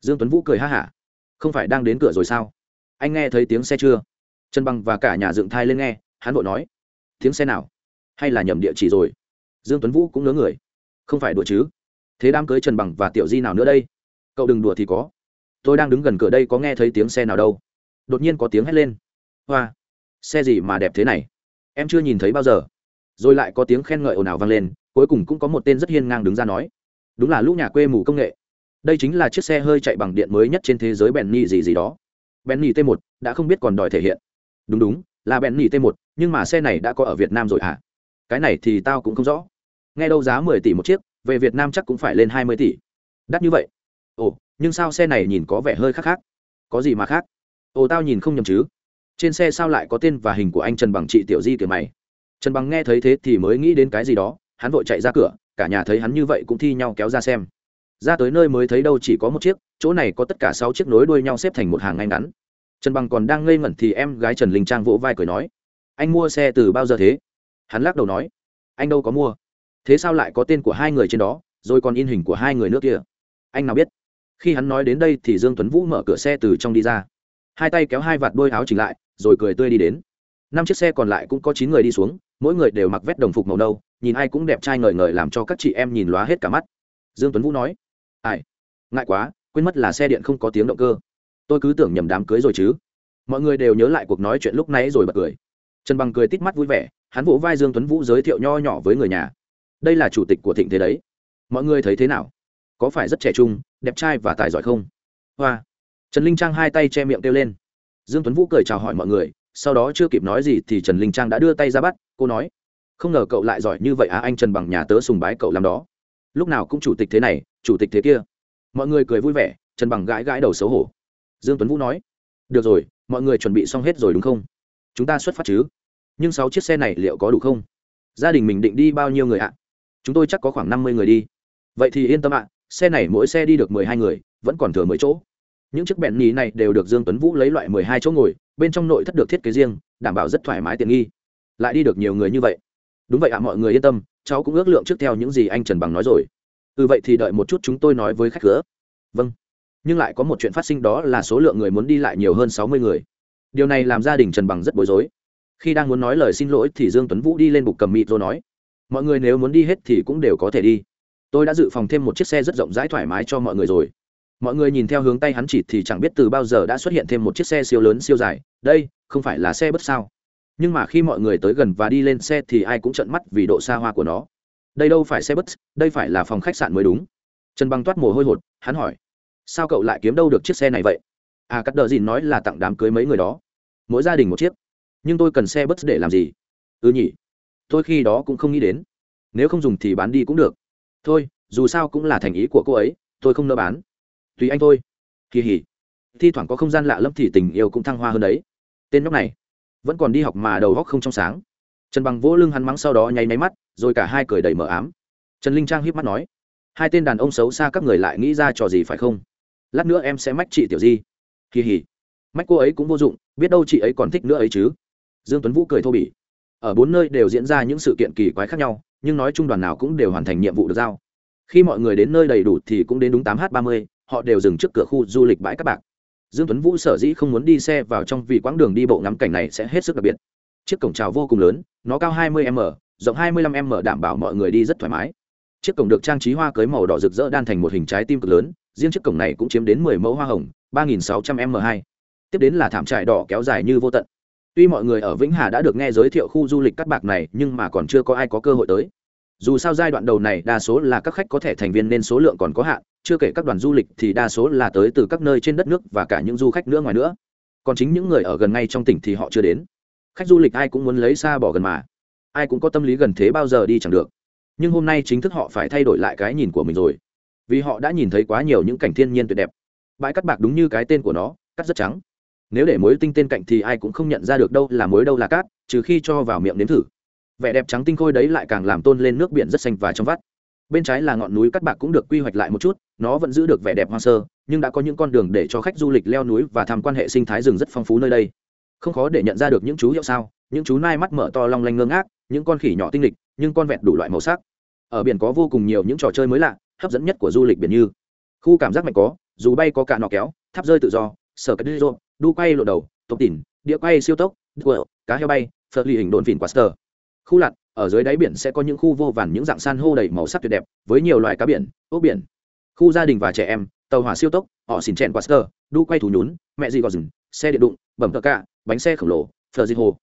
Dương tuấn vũ cười ha hả, không phải đang đến cửa rồi sao? Anh nghe thấy tiếng xe chưa? Trần băng và cả nhà dựng thai lên nghe, hắn vội nói, tiếng xe nào? Hay là nhầm địa chỉ rồi? Dương tuấn vũ cũng nỡ người. Không phải đùa chứ? Thế đám cưới trần bằng và tiểu di nào nữa đây? Cậu đừng đùa thì có. Tôi đang đứng gần cửa đây có nghe thấy tiếng xe nào đâu. Đột nhiên có tiếng hét lên. Hoa, xe gì mà đẹp thế này? Em chưa nhìn thấy bao giờ. Rồi lại có tiếng khen ngợi ồn ào vang lên, cuối cùng cũng có một tên rất hiên ngang đứng ra nói. Đúng là lũ nhà quê mù công nghệ. Đây chính là chiếc xe hơi chạy bằng điện mới nhất trên thế giới bèn nhì gì gì đó. Bèn nhì t 1 đã không biết còn đòi thể hiện. Đúng đúng, là bèn nhì t 1 nhưng mà xe này đã có ở việt nam rồi à cái này thì tao cũng không rõ. Nghe đâu giá mười tỷ một chiếc, về việt nam chắc cũng phải lên hai mươi tỷ. Đắt như vậy? Ồ, nhưng sao xe này nhìn có vẻ hơi khác khác? Có gì mà khác? Ồ, tao nhìn không nhầm chứ. Trên xe sao lại có tên và hình của anh trần bằng chị tiểu di kìa mày? Trần bằng nghe thấy thế thì mới nghĩ đến cái gì đó, hắn vội chạy ra cửa, cả nhà thấy hắn như vậy cũng thi nhau kéo ra xem. Ra tới nơi mới thấy đâu chỉ có một chiếc, chỗ này có tất cả sáu chiếc nối đuôi nhau xếp thành một hàng ngay ngắn. Trần bằng còn đang ngây ngẩn thì em gái trần linh trang vỗ vai cười nói, anh mua xe từ bao giờ thế? Hắn lắc đầu nói, anh đâu có mua. Thế sao lại có tên của hai người trên đó, rồi còn in hình của hai người nước kia anh nào biết? Khi hắn nói đến đây thì dương tuấn vũ mở cửa xe từ trong đi ra. Hai tay kéo hai vạt đôi áo chỉnh lại, rồi cười tươi đi đến. Năm chiếc xe còn lại cũng có chín người đi xuống, mỗi người đều mặc vét đồng phục màu nâu, nhìn ai cũng đẹp trai ngời ngời làm cho các chị em nhìn lóa hết cả mắt. Dương tuấn vũ nói, ai? Ngại quá, quên mất là xe điện không có tiếng động cơ. Tôi cứ tưởng nhầm đám cưới rồi chứ. Mọi người đều nhớ lại cuộc nói chuyện lúc nãy rồi bật cười. Trần bằng cười tít mắt vui vẻ hắn vỗ vai dương tuấn vũ giới thiệu nho nhỏ với người nhà. Đây là chủ tịch của thịnh thế đấy. Mọi người thấy thế nào? Có phải rất trẻ trung, đẹp trai và tài giỏi không? Hoa. Trần linh trang hai tay che miệng kêu lên. Dương tuấn vũ cười chào hỏi mọi người, sau đó chưa kịp nói gì thì trần linh trang đã đưa tay ra bắt, cô nói, không ngờ cậu lại giỏi như vậy à anh trần bằng nhà tớ sùng bái cậu làm đó. Lúc nào cũng chủ tịch thế này, chủ tịch thế kia. Mọi người cười vui vẻ, trần bằng gãi gãi đầu xấu hổ. Dương tuấn vũ nói, được rồi, mọi người chuẩn bị xong hết rồi đúng không? Chúng ta xuất phát chứ nhưng sáu chiếc xe này liệu có đủ không? Gia đình mình định đi bao nhiêu người ạ? Chúng tôi chắc có khoảng năm mươi người đi. Vậy thì yên tâm ạ, xe này mỗi xe đi được mười hai người, vẫn còn thừa mười chỗ. Những chiếc bẹn nhì này đều được dương tuấn vũ lấy loại mười hai chỗ ngồi, bên trong nội thất được thiết kế riêng, đảm bảo rất thoải mái tiện nghi. Lại đi được nhiều người như vậy. Đúng vậy ạ, mọi người yên tâm, cháu cũng ước lượng trước theo những gì anh trần bằng nói rồi. Ừ vậy thì đợi một chút chúng tôi nói với khách cửa. Vâng. Nhưng lại có một chuyện phát sinh đó là số lượng người muốn đi lại nhiều hơn sáu mươi người. Điều này làm gia đình trần bằng rất bối rối khi đang muốn nói lời xin lỗi thì dương tuấn vũ đi lên bục cầm mịt rồi nói, mọi người nếu muốn đi hết thì cũng đều có thể đi. Tôi đã dự phòng thêm một chiếc xe rất rộng rãi thoải mái cho mọi người rồi. Mọi người nhìn theo hướng tay hắn chỉ thì chẳng biết từ bao giờ đã xuất hiện thêm một chiếc xe siêu lớn, siêu dài. Đây, không phải là xe bất sao? Nhưng mà khi mọi người tới gần và đi lên xe thì ai cũng trợn mắt vì độ xa hoa của nó. Đây đâu phải xe bus, đây phải là phòng khách sạn mới đúng. Trần băng toát mồ hôi hột, hắn hỏi, sao cậu lại kiếm đâu được chiếc xe này vậy? À cắt đờ dìn nói là tặng đám cưới mấy người đó. Mỗi gia đình một chiếc nhưng tôi cần xe bus để làm gì? Ừ nhỉ. Tôi khi đó cũng không nghĩ đến. Nếu không dùng thì bán đi cũng được. Thôi, dù sao cũng là thành ý của cô ấy, tôi không nỡ bán. Tùy anh thôi. Kỳ hỉ. Thi thoảng có không gian lạ lẫm thì tình yêu cũng thăng hoa hơn đấy. Tên nhóc này. Vẫn còn đi học mà đầu góc không trong sáng. Trần bằng vỗ lưng hắn mắng sau đó nháy máy mắt, rồi cả hai cười đầy mờ ám. Trần linh trang hiếp mắt nói, hai tên đàn ông xấu xa các người lại nghĩ ra trò gì phải không? Lát nữa em sẽ mách chị tiểu di. Kỳ hỉ. Mách cô ấy cũng vô dụng, biết đâu chị ấy còn thích nữa ấy chứ dương tuấn vũ cười thô bỉ. Ở bốn nơi đều diễn ra những sự kiện kỳ quái khác nhau, nhưng nói chung đoàn nào cũng đều hoàn thành nhiệm vụ được giao. Khi mọi người đến nơi đầy đủ thì cũng đến đúng 8h30. họ đều dừng trước cửa khu du lịch bãi các bạc. Dương tuấn vũ sở dĩ không muốn đi xe vào trong vì quãng đường đi bộ ngắm cảnh này sẽ hết sức đặc biệt. Chiếc cổng trào vô cùng lớn, nó cao 20 m, rộng 25 m đảm bảo mọi người đi rất thoải mái. Chiếc cổng được trang trí hoa cưới màu đỏ rực rỡ đan thành một hình trái tim cực lớn, riêng chiếc cổng này cũng chiếm đến 10 mẫu hoa hồng 3.600 m 2 tiếp đến là thảm trải đỏ kéo dài như vô tận tuy mọi người ở vĩnh hà đã được nghe giới thiệu khu du lịch cắt bạc này, nhưng mà còn chưa có ai có cơ hội tới. Dù sao giai đoạn đầu này, đa số là các khách có thể thành viên nên số lượng còn có hạn, chưa kể các đoàn du lịch thì đa số là tới từ các nơi trên đất nước và cả những du khách nữa ngoài nữa. Còn chính những người ở gần ngay trong tỉnh thì họ chưa đến. Khách du lịch ai cũng muốn lấy xa bỏ gần mà. Ai cũng có tâm lý gần thế bao giờ đi chẳng được. Nhưng hôm nay chính thức họ phải thay đổi lại cái nhìn của mình rồi. Vì họ đã nhìn thấy quá nhiều những cảnh thiên nhiên tuyệt đẹp. Bãi cắt bạc đúng như cái tên của nó, cắt rất trắng nếu để muối tinh tên cạnh thì ai cũng không nhận ra được đâu là muối đâu là cát, trừ khi cho vào miệng nếm thử. Vẻ đẹp trắng tinh khôi đấy lại càng làm tôn lên nước biển rất xanh và trong vắt. Bên trái là ngọn núi cắt bạc cũng được quy hoạch lại một chút, nó vẫn giữ được vẻ đẹp hoang sơ, nhưng đã có những con đường để cho khách du lịch leo núi và tham quan hệ sinh thái rừng rất phong phú nơi đây. Không khó để nhận ra được những chú hiệu sao, những chú nai mắt mở to long lanh ngơ ngác, những con khỉ nhỏ tinh lịch, nhưng con vẹt đủ loại màu sắc. Ở biển có vô cùng nhiều những trò chơi mới lạ, hấp dẫn nhất của du lịch biển như, khu cảm giác mạnh có, dù bay có cả nọ kéo, tháp rơi tự do, sở cất rộn đu quay lộ đầu tộc tỉn đĩa quay siêu tốc đuợ, cá heo bay phật ly hình đồn phìn quaster khu lặn ở dưới đáy biển sẽ có những khu vô vàn những dạng san hô đầy màu sắc tuyệt đẹp với nhiều loài cá biển ốc biển. Khu gia đình và trẻ em tàu hỏa siêu tốc họ xỉn chèn quaster đu quay thủ nhún mẹ gì gò rừng xe điện đụng bẩm thợ cạ bánh xe khổng lồ phờ di hồ.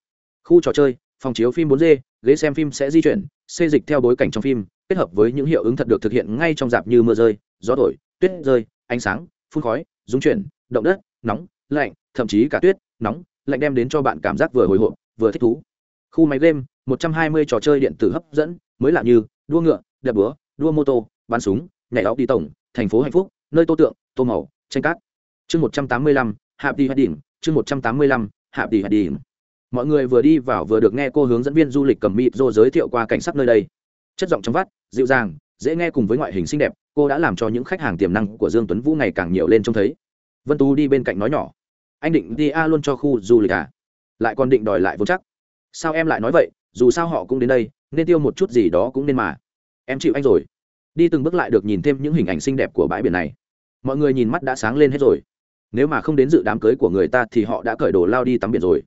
Khu trò chơi phòng chiếu phim 4D, ghế xem phim sẽ di chuyển xê dịch theo bối cảnh trong phim kết hợp với những hiệu ứng thật được thực hiện ngay trong dạp như mưa rơi gió thổi tuyết rơi ánh sáng phun khói dung chuyển động đất nóng lạnh thậm chí cả tuyết nóng lạnh đem đến cho bạn cảm giác vừa hồi hộp vừa thích thú. Khu máy game 120 trò chơi điện tử hấp dẫn mới lạ như đua ngựa đập búa đua mô tô bắn súng nhảy óc đi tổng thành phố hạnh phúc nơi tô tượng tô màu tranh cát. Chương 185, hạp đi hạt đỉnh chương 185, hạp đi hạt đỉnh. Mọi người vừa đi vào vừa được nghe cô hướng dẫn viên du lịch cầm mịt rô giới thiệu qua cảnh sắc nơi đây. Chất giọng trong vắt dịu dàng dễ nghe cùng với ngoại hình xinh đẹp cô đã làm cho những khách hàng tiềm năng của dương tuấn vũ ngày càng nhiều lên trông thấy. Vân tú đi bên cạnh nói nhỏ anh định đi a luôn cho khu du lịch à? Lại còn định đòi lại vốn chắc. Sao em lại nói vậy? Dù sao họ cũng đến đây, nên tiêu một chút gì đó cũng nên mà. Em chịu anh rồi. Đi từng bước lại được nhìn thêm những hình ảnh xinh đẹp của bãi biển này. Mọi người nhìn mắt đã sáng lên hết rồi. Nếu mà không đến dự đám cưới của người ta thì họ đã cởi đồ lao đi tắm biển rồi.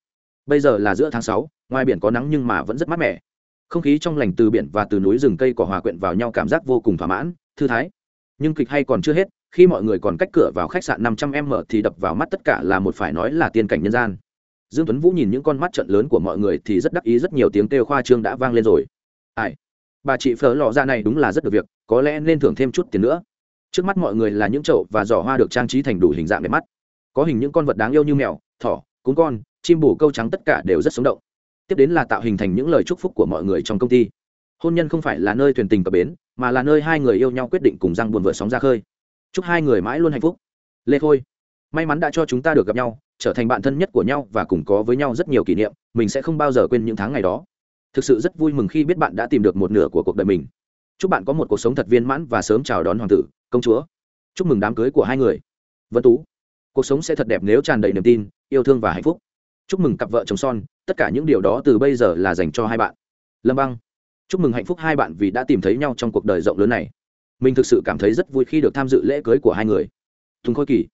Bây giờ là giữa tháng sáu, ngoài biển có nắng nhưng mà vẫn rất mát mẻ. Không khí trong lành từ biển và từ núi rừng cây cỏ hòa quyện vào nhau cảm giác vô cùng thỏa mãn, thư thái. Nhưng kịch hay còn chưa hết khi mọi người còn cách cửa vào khách sạn năm trăm m thì đập vào mắt tất cả là một phải nói là tiên cảnh nhân gian. Dương tuấn vũ nhìn những con mắt trận lớn của mọi người thì rất đắc ý, rất nhiều tiếng kêu khoa trương đã vang lên rồi. Ai? Bà chị phở lò ra này đúng là rất được việc, có lẽ nên thưởng thêm chút tiền nữa. Trước mắt mọi người là những chậu và giỏ hoa được trang trí thành đủ hình dạng đẹp mắt. Có hình những con vật đáng yêu như mèo, thỏ, cún con, chim bồ câu trắng tất cả đều rất sống động. Tiếp đến là tạo hình thành những lời chúc phúc của mọi người trong công ty. Hôn nhân không phải là nơi thuyền tình cập bến, mà là nơi hai người yêu nhau quyết định cùng răng buồn vợ sóng ra khơi chúc hai người mãi luôn hạnh phúc. Lê khôi, may mắn đã cho chúng ta được gặp nhau, trở thành bạn thân nhất của nhau và cùng có với nhau rất nhiều kỷ niệm, mình sẽ không bao giờ quên những tháng ngày đó. Thực sự rất vui mừng khi biết bạn đã tìm được một nửa của cuộc đời mình. Chúc bạn có một cuộc sống thật viên mãn và sớm chào đón hoàng tử, công chúa. Chúc mừng đám cưới của hai người. Vân tú, cuộc sống sẽ thật đẹp nếu tràn đầy niềm tin, yêu thương và hạnh phúc. Chúc mừng cặp vợ chồng son, tất cả những điều đó từ bây giờ là dành cho hai bạn. Lâm băng, chúc mừng hạnh phúc hai bạn vì đã tìm thấy nhau trong cuộc đời rộng lớn này mình thực sự cảm thấy rất vui khi được tham dự lễ cưới của hai người. Thùng khôi kỳ.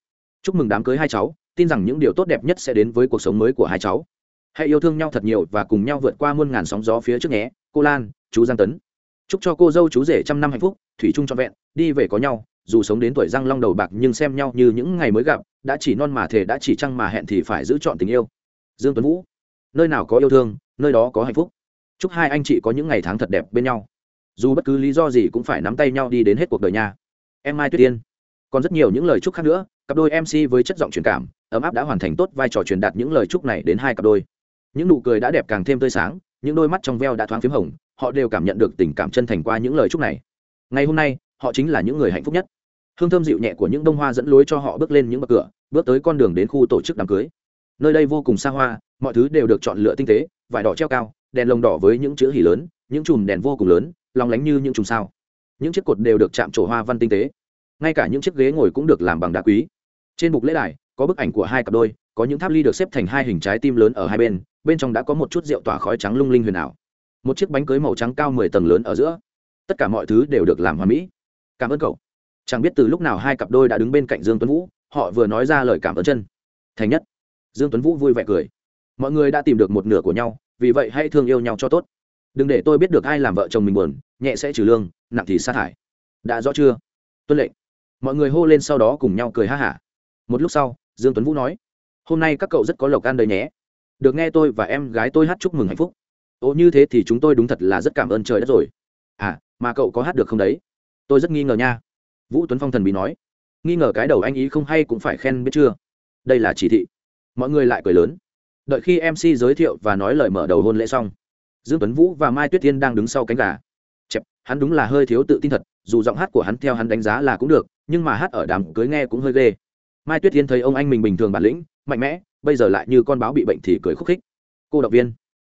Chúc mừng đám cưới hai cháu, tin rằng những điều tốt đẹp nhất sẽ đến với cuộc sống mới của hai cháu. Hãy yêu thương nhau thật nhiều và cùng nhau vượt qua muôn ngàn sóng gió phía trước nhé. Cô lan, chú giang tấn. Chúc cho cô dâu chú rể trăm năm hạnh phúc, thủy chung trọn vẹn, đi về có nhau, dù sống đến tuổi răng long đầu bạc nhưng xem nhau như những ngày mới gặp, đã chỉ non mà thề, đã chỉ trăng mà hẹn thì phải giữ chọn tình yêu. Dương tuấn vũ. Nơi nào có yêu thương, nơi đó có hạnh phúc. Chúc hai anh chị có những ngày tháng thật đẹp bên nhau dù bất cứ lý do gì cũng phải nắm tay nhau đi đến hết cuộc đời nha. em mai tuyết tiên. Còn rất nhiều những lời chúc khác nữa, cặp đôi mc với chất giọng truyền cảm, ấm áp đã hoàn thành tốt vai trò truyền đạt những lời chúc này đến hai cặp đôi. Những nụ cười đã đẹp càng thêm tươi sáng, những đôi mắt trong veo đã thoáng p h í m hồng, họ đều cảm nhận được tình cảm chân thành qua những lời chúc này. Ngày hôm nay, họ chính là những người hạnh phúc nhất. Hương thơm dịu nhẹ của những bông hoa dẫn lối cho họ bước lên những bậc cửa, bước tới con đường đến khu tổ chức đám cưới. Nơi đây vô cùng xa hoa, mọi thứ đều được chọn lựa tinh tế, vải đỏ treo cao, đèn lồng đỏ với những chữ hỉ lớn, những chùm đèn vô cùng lớn lòng lánh như những chùm sao. Những chiếc cột đều được chạm trổ hoa văn tinh tế. Ngay cả những chiếc ghế ngồi cũng được làm bằng đá quý. Trên bục lễ đài, có bức ảnh của hai cặp đôi, có những tháp ly được xếp thành hai hình trái tim lớn ở hai bên bên trong đã có một chút rượu tỏa khói trắng lung linh huyền ảo. Một chiếc bánh cưới màu trắng cao mười tầng lớn ở giữa. Tất cả mọi thứ đều được làm hoa mỹ. Cảm ơn cậu. Chẳng biết từ lúc nào hai cặp đôi đã đứng bên cạnh dương tuấn vũ, họ vừa nói ra lời cảm ơn chân. Thành nhất. Dương tuấn vũ vui vẻ cười. Mọi người đã tìm được một nửa của nhau, vì vậy hãy thương yêu nhau cho tốt đừng để tôi biết được ai làm vợ chồng mình buồn, nhẹ sẽ trừ lương, nặng thì sa thải. đã rõ chưa? Tuân lệnh. Mọi người hô lên sau đó cùng nhau cười ha hả. Một lúc sau, dương tuấn vũ nói, hôm nay các cậu rất có lộc ăn đời nhé. Được nghe tôi và em gái tôi hát chúc mừng hạnh phúc. Ồ, như thế thì chúng tôi đúng thật là rất cảm ơn trời đất rồi. À mà cậu có hát được không đấy? Tôi rất nghi ngờ nha. Vũ tuấn phong thần bí nói, nghi ngờ cái đầu anh ý không hay cũng phải khen biết chưa? Đây là chỉ thị. Mọi người lại cười lớn. Đợi khi mc giới thiệu và nói lời mở đầu hôn lễ xong dương tuấn vũ và mai tuyết tiên đang đứng sau cánh gà. Chẹp, hắn đúng là hơi thiếu tự tin thật, dù giọng hát của hắn theo hắn đánh giá là cũng được, nhưng mà hát ở đám cưới nghe cũng hơi ghê. Mai tuyết tiên thấy ông anh mình bình thường bản lĩnh, mạnh mẽ, bây giờ lại như con báo bị bệnh thì cười khúc khích. Cô động viên.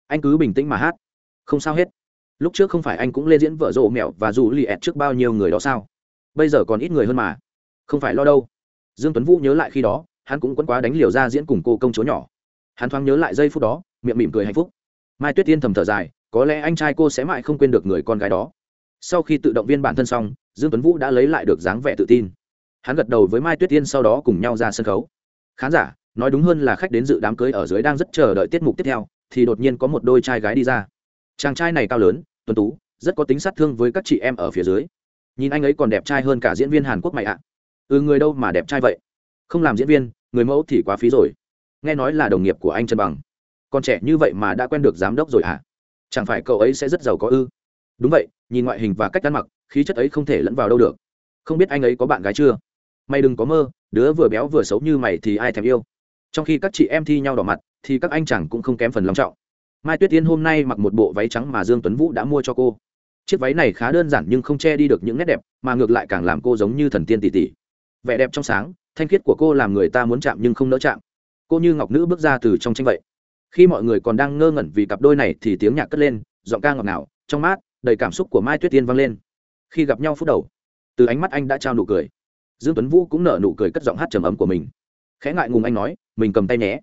Anh cứ bình tĩnh mà hát. Không sao hết. Lúc trước không phải anh cũng lên diễn vợ rộ mẹo và dù lì ẹt trước bao nhiêu người đó sao? Bây giờ còn ít người hơn mà. Không phải lo đâu. Dương tuấn vũ nhớ lại khi đó, hắn cũng quấn quá đánh liều ra diễn cùng cô công chúa nhỏ. Hắn thoáng nhớ lại giây phút đó, miệng mỉm cười hạnh phúc mai tuyết tiên thầm thở dài, có lẽ anh trai cô sẽ mãi không quên được người con gái đó. Sau khi tự động viên bản thân xong, dương tuấn vũ đã lấy lại được dáng vẻ tự tin. Hắn gật đầu với mai tuyết tiên sau đó cùng nhau ra sân khấu. Khán giả, nói đúng hơn là khách đến dự đám cưới ở dưới đang rất chờ đợi tiết mục tiếp theo, thì đột nhiên có một đôi trai gái đi ra. Chàng trai này cao lớn, tuấn tú, rất có tính sát thương với các chị em ở phía dưới. Nhìn anh ấy còn đẹp trai hơn cả diễn viên hàn quốc mày ạ. Ừ người đâu mà đẹp trai vậy? Không làm diễn viên, người mẫu thì quá phí rồi. Nghe nói là đồng nghiệp của anh trần bằng còn trẻ như vậy mà đã quen được giám đốc rồi hả? Chẳng phải cậu ấy sẽ rất giàu có ư? Đúng vậy, nhìn ngoại hình và cách ăn mặc, khí chất ấy không thể lẫn vào đâu được. Không biết anh ấy có bạn gái chưa? Mày đừng có mơ, đứa vừa béo vừa xấu như mày thì ai thèm yêu? Trong khi các chị em thi nhau đỏ mặt, thì các anh chẳng cũng không kém phần long trọng. Mai tuyết tiên hôm nay mặc một bộ váy trắng mà dương tuấn vũ đã mua cho cô. Chiếc váy này khá đơn giản nhưng không che đi được những nét đẹp, mà ngược lại càng làm cô giống như thần tiên tỷ tỷ. Vẻ đẹp trong sáng, thanh khiết của cô làm người ta muốn chạm nhưng không nỡ chạm. Cô như ngọc nữ bước ra từ trong tranh vậy khi mọi người còn đang ngơ ngẩn vì cặp đôi này thì tiếng nhạc cất lên, giọng ca ngọt ngào, trong mát, đầy cảm xúc của mai tuyết tiên vang lên. Khi gặp nhau phút đầu, từ ánh mắt anh đã trao nụ cười. Dương tuấn vũ cũng nở nụ cười cất giọng hát trầm ấm của mình. Khẽ ngại ngùng anh nói, mình cầm tay nhé,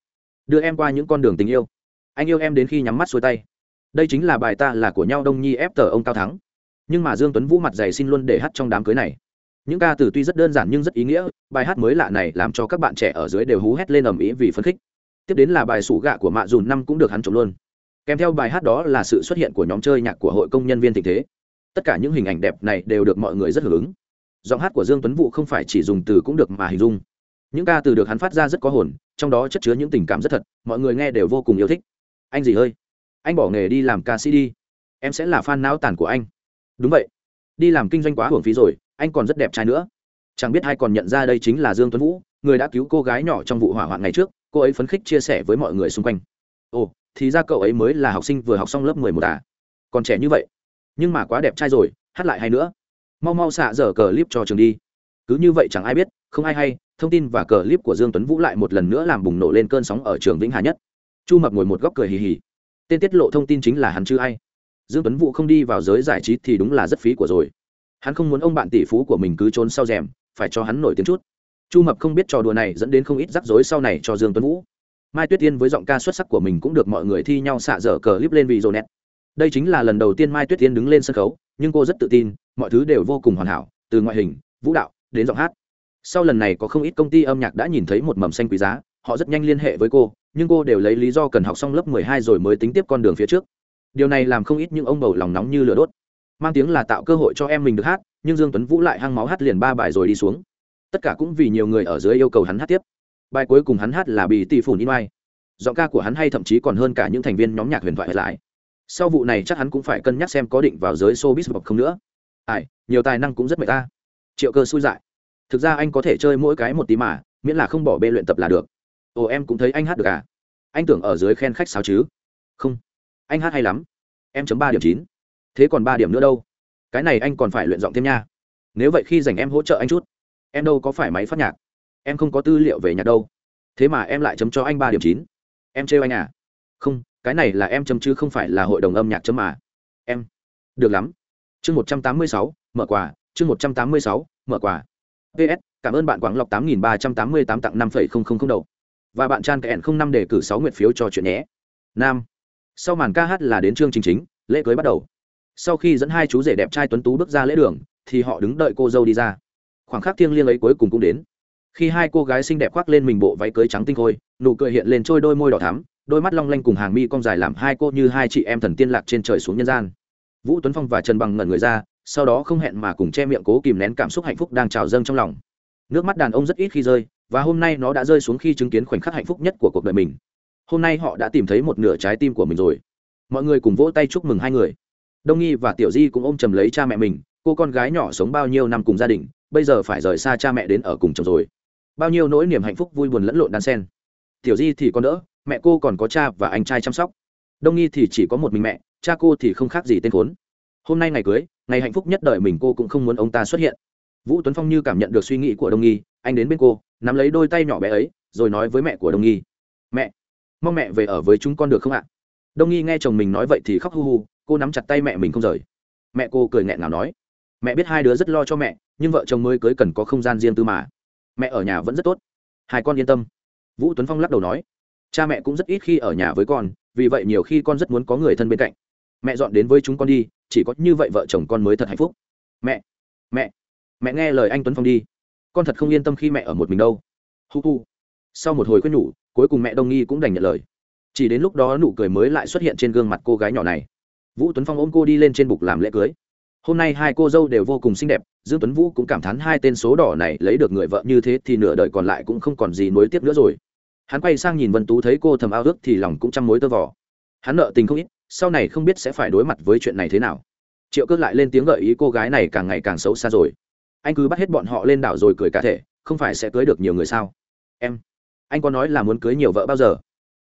đưa em qua những con đường tình yêu. Anh yêu em đến khi nhắm mắt xuôi tay. Đây chính là bài ta là của nhau đông nhi ép tờ ông cao thắng. Nhưng mà dương tuấn vũ mặt dày xin luôn để hát trong đám cưới này. Những ca từ tuy rất đơn giản nhưng rất ý nghĩa, bài hát mới lạ này làm cho các bạn trẻ ở dưới đều hú hét lên ầm ĩ vì phấn khích tiếp đến là bài sủ gạ của mạ dùn năm cũng được hắn trộm luôn. Kèm theo bài hát đó là sự xuất hiện của nhóm chơi nhạc của hội công nhân viên tình thế. Tất cả những hình ảnh đẹp này đều được mọi người rất hưởng ứng. Giọng hát của dương tuấn vũ không phải chỉ dùng từ cũng được mà hình dung. Những ca từ được hắn phát ra rất có hồn, trong đó chất chứa những tình cảm rất thật, mọi người nghe đều vô cùng yêu thích. Anh gì ơi anh bỏ nghề đi làm ca sĩ đi. Em sẽ là fan não tàn của anh. Đúng vậy. Đi làm kinh doanh quá hưởng phí rồi, anh còn rất đẹp trai nữa. Chẳng biết ai còn nhận ra đây chính là dương tuấn vũ, người đã cứu cô gái nhỏ trong vụ hỏa hoạn ngày trước cô ấy phấn khích chia sẻ với mọi người xung quanh. Ồ, thì ra cậu ấy mới là học sinh vừa học xong lớp mười một à? Còn trẻ như vậy. Nhưng mà quá đẹp trai rồi, hát lại hay nữa. Mau mau xạ dở cờ clip cho trường đi. Cứ như vậy chẳng ai biết, không ai hay, thông tin và cờ clip của dương tuấn vũ lại một lần nữa làm bùng nổ lên cơn sóng ở trường vĩnh hà nhất. Chu mập ngồi một góc cười hì hì. Tên tiết lộ thông tin chính là hắn chứ ai? Dương tuấn vũ không đi vào giới giải trí thì đúng là rất phí của rồi. Hắn không muốn ông bạn tỷ phú của mình cứ trốn sau rèm, phải cho hắn nổi tiếng chút chu mập không biết trò đùa này dẫn đến không ít rắc rối sau này cho dương tuấn vũ. Mai tuyết tiên với giọng ca xuất sắc của mình cũng được mọi người thi nhau xạ dở cờ clip lên vì net đây chính là lần đầu tiên mai tuyết tiên đứng lên sân khấu, nhưng cô rất tự tin, mọi thứ đều vô cùng hoàn hảo, từ ngoại hình, vũ đạo, đến giọng hát. Sau lần này có không ít công ty âm nhạc đã nhìn thấy một mầm xanh quý giá, họ rất nhanh liên hệ với cô, nhưng cô đều lấy lý do cần học xong lớp 12 rồi mới tính tiếp con đường phía trước. Điều này làm không ít những ông bầu lòng nóng như lửa đốt. Mang tiếng là tạo cơ hội cho em mình được hát, nhưng dương tuấn vũ lại hăng máu hát liền ba bài rồi đi xuống tất cả cũng vì nhiều người ở dưới yêu cầu hắn hát tiếp. Bài cuối cùng hắn hát là bị tỷ phủn in mai giọng ca của hắn hay thậm chí còn hơn cả những thành viên nhóm nhạc huyền thoại lại. Sau vụ này chắc hắn cũng phải cân nhắc xem có định vào giới showbiz hoặc không nữa. Ai, nhiều tài năng cũng rất mệt ta. Triệu cơ xui dại. Thực ra anh có thể chơi mỗi cái một tí mà, miễn là không bỏ bê luyện tập là được. Ồ, em cũng thấy anh hát được à? Anh tưởng ở dưới khen khách sao chứ? Không. Anh hát hay lắm. Em chấm ba điểm chín. Thế còn ba điểm nữa đâu? Cái này anh còn phải luyện giọng thêm nha. Nếu vậy khi dành em hỗ trợ anh chút em đâu có phải máy phát nhạc. Em không có tư liệu về nhạc đâu. Thế mà em lại chấm cho anh ba điểm chín. Em trêu anh à? Không, cái này là em chấm chứ không phải là hội đồng âm nhạc chấm mà. Em. Được lắm. Chương một trăm tám mươi sáu, mở quà. Chương một trăm tám mươi sáu, mở quà. Ps cảm ơn bạn quảng lọc tám nghìn ba trăm tám mươi tám tặng năm phẩy không không không đầu. Và bạn trang kẹn không năm đề cử sáu nguyện phiếu cho chuyện nhé. Nam. Sau màn ca hát là đến chương trình chính, lễ cưới bắt đầu. Sau khi dẫn hai chú rể đẹp trai tuấn tú bước ra lễ đường, thì họ đứng đợi cô dâu đi ra khoảng khắc thiêng liêng ấy cuối cùng cũng đến. Khi hai cô gái xinh đẹp khoác lên mình bộ váy cưới trắng tinh khôi, nụ cười hiện lên trôi đôi môi đỏ thắm, đôi mắt long lanh cùng hàng mi cong dài làm hai cô như hai chị em thần tiên lạc trên trời xuống nhân gian. Vũ tuấn phong và trần bằng ngẩn người ra, sau đó không hẹn mà cùng che miệng cố kìm nén cảm xúc hạnh phúc đang trào dâng trong lòng. Nước mắt đàn ông rất ít khi rơi, và hôm nay nó đã rơi xuống khi chứng kiến khoảnh khắc hạnh phúc nhất của cuộc đời mình. Hôm nay họ đã tìm thấy một nửa trái tim của mình rồi. Mọi người cùng vỗ tay chúc mừng hai người. Đông nghi và tiểu di cũng ôm chầm lấy cha mẹ mình, cô con gái nhỏ sống bao nhiêu năm cùng gia đình bây giờ phải rời xa cha mẹ đến ở cùng chồng rồi. Bao nhiêu nỗi niềm hạnh phúc vui buồn lẫn lộn đan sen tiểu di thì còn đỡ, mẹ cô còn có cha và anh trai chăm sóc. Đông nghi thì chỉ có một mình mẹ, cha cô thì không khác gì tên khốn. Hôm nay ngày cưới, ngày hạnh phúc nhất đời mình cô cũng không muốn ông ta xuất hiện. Vũ tuấn phong như cảm nhận được suy nghĩ của đông nghi, anh đến bên cô, nắm lấy đôi tay nhỏ bé ấy, rồi nói với mẹ của đông nghi. Mẹ, mong mẹ về ở với chúng con được không ạ? Đông nghi nghe chồng mình nói vậy thì khóc hu hu, cô nắm chặt tay mẹ mình không rời. Mẹ cô cười nghẹn ngào nói, mẹ biết hai đứa rất lo cho mẹ nhưng vợ chồng mới cưới cần có không gian riêng tư mà. Mẹ ở nhà vẫn rất tốt. Hai con yên tâm. Vũ tuấn phong lắc đầu nói. Cha mẹ cũng rất ít khi ở nhà với con, vì vậy nhiều khi con rất muốn có người thân bên cạnh. Mẹ dọn đến với chúng con đi, chỉ có như vậy vợ chồng con mới thật hạnh phúc. Mẹ mẹ mẹ nghe lời anh tuấn phong đi. Con thật không yên tâm khi mẹ ở một mình đâu. Hu hu. Sau một hồi khuyên nhủ, cuối cùng mẹ đông nghi cũng đành nhận lời. Chỉ đến lúc đó nụ cười mới lại xuất hiện trên gương mặt cô gái nhỏ này. Vũ tuấn phong ôm cô đi lên trên bục làm lễ cưới hôm nay hai cô dâu đều vô cùng xinh đẹp, dương tuấn vũ cũng cảm thán hai tên số đỏ này lấy được người vợ như thế thì nửa đời còn lại cũng không còn gì nối tiếp nữa rồi. Hắn quay sang nhìn vân tú thấy cô thầm ao ước thì lòng cũng chăm mối tơ vò. Hắn nợ tình không ít, sau này không biết sẽ phải đối mặt với chuyện này thế nào. Triệu cước lại lên tiếng gợi ý cô gái này càng ngày càng xấu xa rồi. Anh cứ bắt hết bọn họ lên đảo rồi cười cả thể không phải sẽ cưới được nhiều người sao? Em, anh có nói là muốn cưới nhiều vợ bao giờ?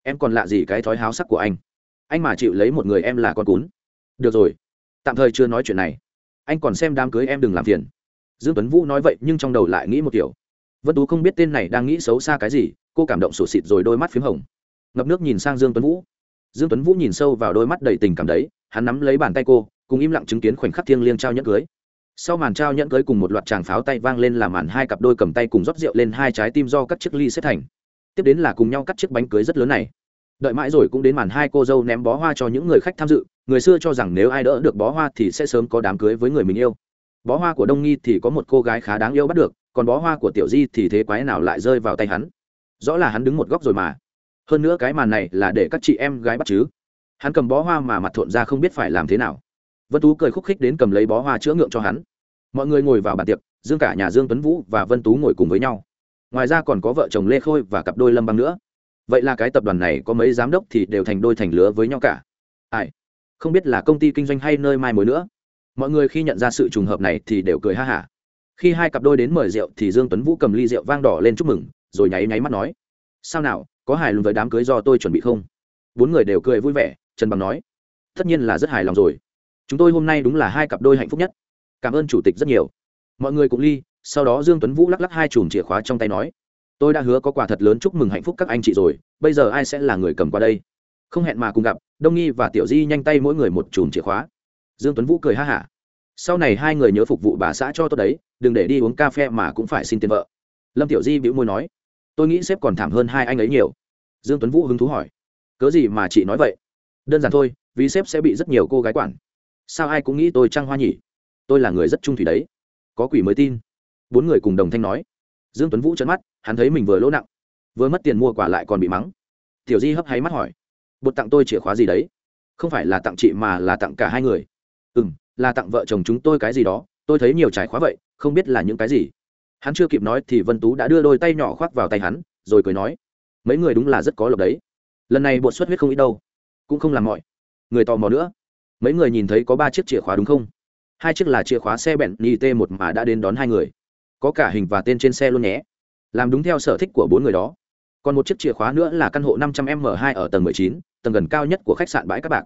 Em còn lạ gì cái thói háo sắc của anh? Anh mà chịu lấy một người em là con cún. Được rồi, tạm thời chưa nói chuyện này anh còn xem đám cưới em đừng làm phiền. Dương tuấn vũ nói vậy nhưng trong đầu lại nghĩ một kiểu. Vân tú không biết tên này đang nghĩ xấu xa cái gì, cô cảm động sụt xịt rồi đôi mắt p h í m hồng. Ngập nước nhìn sang dương tuấn vũ. Dương tuấn vũ nhìn sâu vào đôi mắt đầy tình cảm đấy, hắn nắm lấy bàn tay cô, cùng im lặng chứng kiến khoảnh khắc thiêng liêng trao nhẫn cưới. Sau màn trao nhẫn cưới cùng một loạt tràng pháo tay vang lên làm màn hai cặp đôi cầm tay cùng rót rượu lên hai trái tim do các chiếc ly xếp thành. Tiếp đến là cùng nhau cắt chiếc bánh cưới rất lớn này đợi mãi rồi cũng đến màn hai cô dâu ném bó hoa cho những người khách tham dự, người xưa cho rằng nếu ai đỡ được bó hoa thì sẽ sớm có đám cưới với người mình yêu. Bó hoa của đông nghi thì có một cô gái khá đáng yêu bắt được, còn bó hoa của tiểu di thì thế quái nào lại rơi vào tay hắn? Rõ là hắn đứng một góc rồi mà. Hơn nữa cái màn này là để các chị em gái bắt chứ. Hắn cầm bó hoa mà mặt thộn ra không biết phải làm thế nào. Vân tú cười khúc khích đến cầm lấy bó hoa chữa ngượng cho hắn. Mọi người ngồi vào bàn tiệc, dương cả nhà dương tuấn vũ và vân tú ngồi cùng với nhau. Ngoài ra còn có vợ chồng lê khôi và cặp đôi lâm băng nữa vậy là cái tập đoàn này có mấy giám đốc thì đều thành đôi thành lứa với nhau cả. Ai? Không biết là công ty kinh doanh hay nơi mai mối nữa. Mọi người khi nhận ra sự trùng hợp này thì đều cười ha hả. Khi hai cặp đôi đến mời rượu thì dương tuấn vũ cầm ly rượu vang đỏ lên chúc mừng, rồi nháy nháy mắt nói, sao nào, có hài lòng với đám cưới do tôi chuẩn bị không? Bốn người đều cười vui vẻ, trần bằng nói, tất nhiên là rất hài lòng rồi. Chúng tôi hôm nay đúng là hai cặp đôi hạnh phúc nhất. Cảm ơn chủ tịch rất nhiều. Mọi người cũng ly, sau đó dương tuấn vũ lắc lắc hai chùm chìa khóa trong tay nói tôi đã hứa có quà thật lớn chúc mừng hạnh phúc các anh chị rồi, bây giờ ai sẽ là người cầm qua đây? Không hẹn mà cùng gặp, đông nghi và tiểu di nhanh tay mỗi người một chùm chìa khóa. Dương tuấn vũ cười ha hả. Sau này hai người nhớ phục vụ bà xã cho tôi đấy, đừng để đi uống cà phê mà cũng phải xin tiền vợ. Lâm tiểu di bĩu môi nói. Tôi nghĩ sếp còn thảm hơn hai anh ấy nhiều. Dương tuấn vũ hứng thú hỏi. Cớ gì mà chị nói vậy? Đơn giản thôi, vì sếp sẽ bị rất nhiều cô gái quản. Sao ai cũng nghĩ tôi trăng hoa nhỉ? Tôi là người rất trung thủy đấy. Có quỷ mới tin. Bốn người cùng đồng thanh nói dương tuấn vũ trấn mắt, hắn thấy mình vừa lỗ nặng, vừa mất tiền mua quả lại còn bị mắng. Tiểu di hấp háy mắt hỏi, bột tặng tôi chìa khóa gì đấy? Không phải là tặng chị mà là tặng cả hai người. Ừ m là tặng vợ chồng chúng tôi cái gì đó, tôi thấy nhiều trái khóa vậy, không biết là những cái gì. Hắn chưa kịp nói thì vân tú đã đưa đôi tay nhỏ khoác vào tay hắn, rồi cười nói, mấy người đúng là rất có lộc đấy. Lần này bột xuất huyết không ít đâu, cũng không làm mọi. Người tò mò nữa, mấy người nhìn thấy có ba chiếc chìa khóa đúng không? Hai chiếc là chìa khóa xe bẹn ni t một mà đã đến đón hai người có cả hình và tên trên xe luôn nhé. Làm đúng theo sở thích của bốn người đó. Còn một chiếc chìa khóa nữa là căn hộ 500m2 ở tầng mười chín, tầng gần cao nhất của khách sạn bãi các bạc.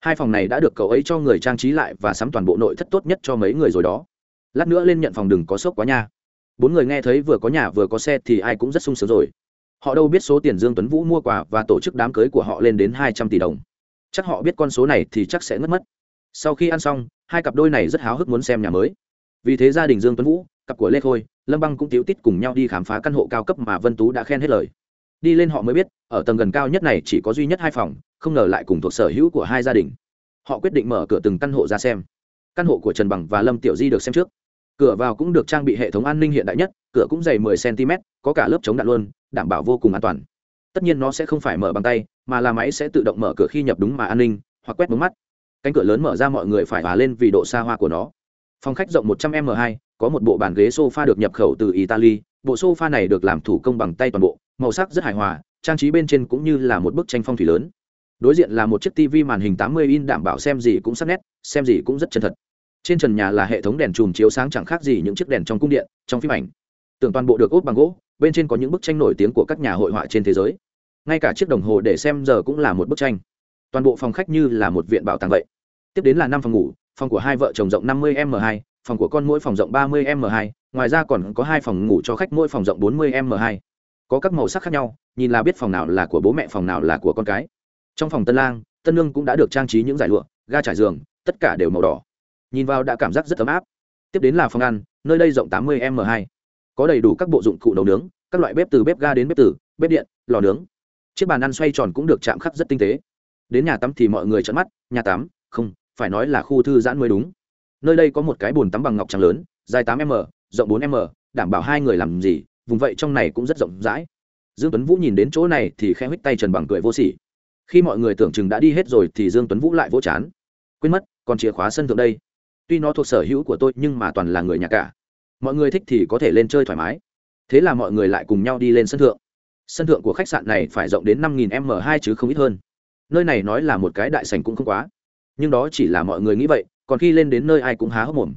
Hai phòng này đã được cậu ấy cho người trang trí lại và sắm toàn bộ nội thất tốt nhất cho mấy người rồi đó. Lát nữa lên nhận phòng đừng có sốc quá nha. Bốn người nghe thấy vừa có nhà vừa có xe thì ai cũng rất sung sướng rồi. Họ đâu biết số tiền dương tuấn vũ mua quà và tổ chức đám cưới của họ lên đến hai trăm tỷ đồng. Chắc họ biết con số này thì chắc sẽ ngất mất. Sau khi ăn xong, hai cặp đôi này rất háo hức muốn xem nhà mới. Vì thế gia đình dương tuấn vũ cặp của lê khôi, lâm băng cũng tiếu tít cùng nhau đi khám phá căn hộ cao cấp mà vân tú đã khen hết lời. Đi lên họ mới biết, ở tầng gần cao nhất này chỉ có duy nhất hai phòng, không ngờ lại cùng thuộc sở hữu của hai gia đình. Họ quyết định mở cửa từng căn hộ ra xem. Căn hộ của trần bằng và lâm tiểu di được xem trước. Cửa vào cũng được trang bị hệ thống an ninh hiện đại nhất, cửa cũng dày 10 cm, có cả lớp chống đạn luôn, đảm bảo vô cùng an toàn. Tất nhiên nó sẽ không phải mở bằng tay, mà là máy sẽ tự động mở cửa khi nhập đúng mà an ninh, hoặc quét mống mắt. Cánh cửa lớn mở ra mọi người phải hòa lên vì độ xa hoa của nó. Phòng khách rộng 100 m 2 có một bộ bàn ghế sofa được nhập khẩu từ italy, bộ sofa này được làm thủ công bằng tay toàn bộ, màu sắc rất hài hòa, trang trí bên trên cũng như là một bức tranh phong thủy lớn. Đối diện là một chiếc tv màn hình 80 in đảm bảo xem gì cũng sắc nét, xem gì cũng rất chân thật. Trên trần nhà là hệ thống đèn chùm chiếu sáng chẳng khác gì những chiếc đèn trong cung điện, trong phim ảnh. Tưởng toàn bộ được ốp bằng gỗ, bên trên có những bức tranh nổi tiếng của các nhà hội họa trên thế giới. Ngay cả chiếc đồng hồ để xem giờ cũng là một bức tranh. Toàn bộ phòng khách như là một viện bảo tàng vậy. Tiếp đến là năm phòng ngủ, phòng của hai vợ chồng rộng 50 m 2 phòng của con mỗi phòng rộng 30 m 2 ngoài ra còn có hai phòng ngủ cho khách mỗi phòng rộng 40 m 2 có các màu sắc khác nhau, nhìn là biết phòng nào là của bố mẹ, phòng nào là của con cái. Trong phòng tân lang, tân lương cũng đã được trang trí những giải lụa, ga trải giường, tất cả đều màu đỏ. Nhìn vào đã cảm giác rất ấm áp. Tiếp đến là phòng ăn, nơi đây rộng 80 m 2 có đầy đủ các bộ dụng cụ nấu nướng, các loại bếp từ bếp ga đến bếp tử bếp điện, lò nướng. Chiếc bàn ăn xoay tròn cũng được chạm khắc rất tinh tế. Đến nhà tắm thì mọi người trợn mắt, nhà tắm, không, phải nói là khu thư giãn mới đúng nơi đây có một cái bồn tắm bằng ngọc trắng lớn, dài tám m, rộng bốn m, đảm bảo hai người làm gì, vùng vậy trong này cũng rất rộng rãi. Dương tuấn vũ nhìn đến chỗ này thì khẽ huých tay trần bằng cười vô sỉ. Khi mọi người tưởng chừng đã đi hết rồi thì dương tuấn vũ lại vỗ chán. Quên mất, còn chìa khóa sân thượng đây. Tuy nó thuộc sở hữu của tôi nhưng mà toàn là người nhà cả. Mọi người thích thì có thể lên chơi thoải mái. Thế là mọi người lại cùng nhau đi lên sân thượng. Sân thượng của khách sạn này phải rộng đến năm nghìn m hai chứ không ít hơn. Nơi này nói là một cái đại sành cũng không quá. Nhưng đó chỉ là mọi người nghĩ vậy còn khi lên đến nơi ai cũng há hốc mồm.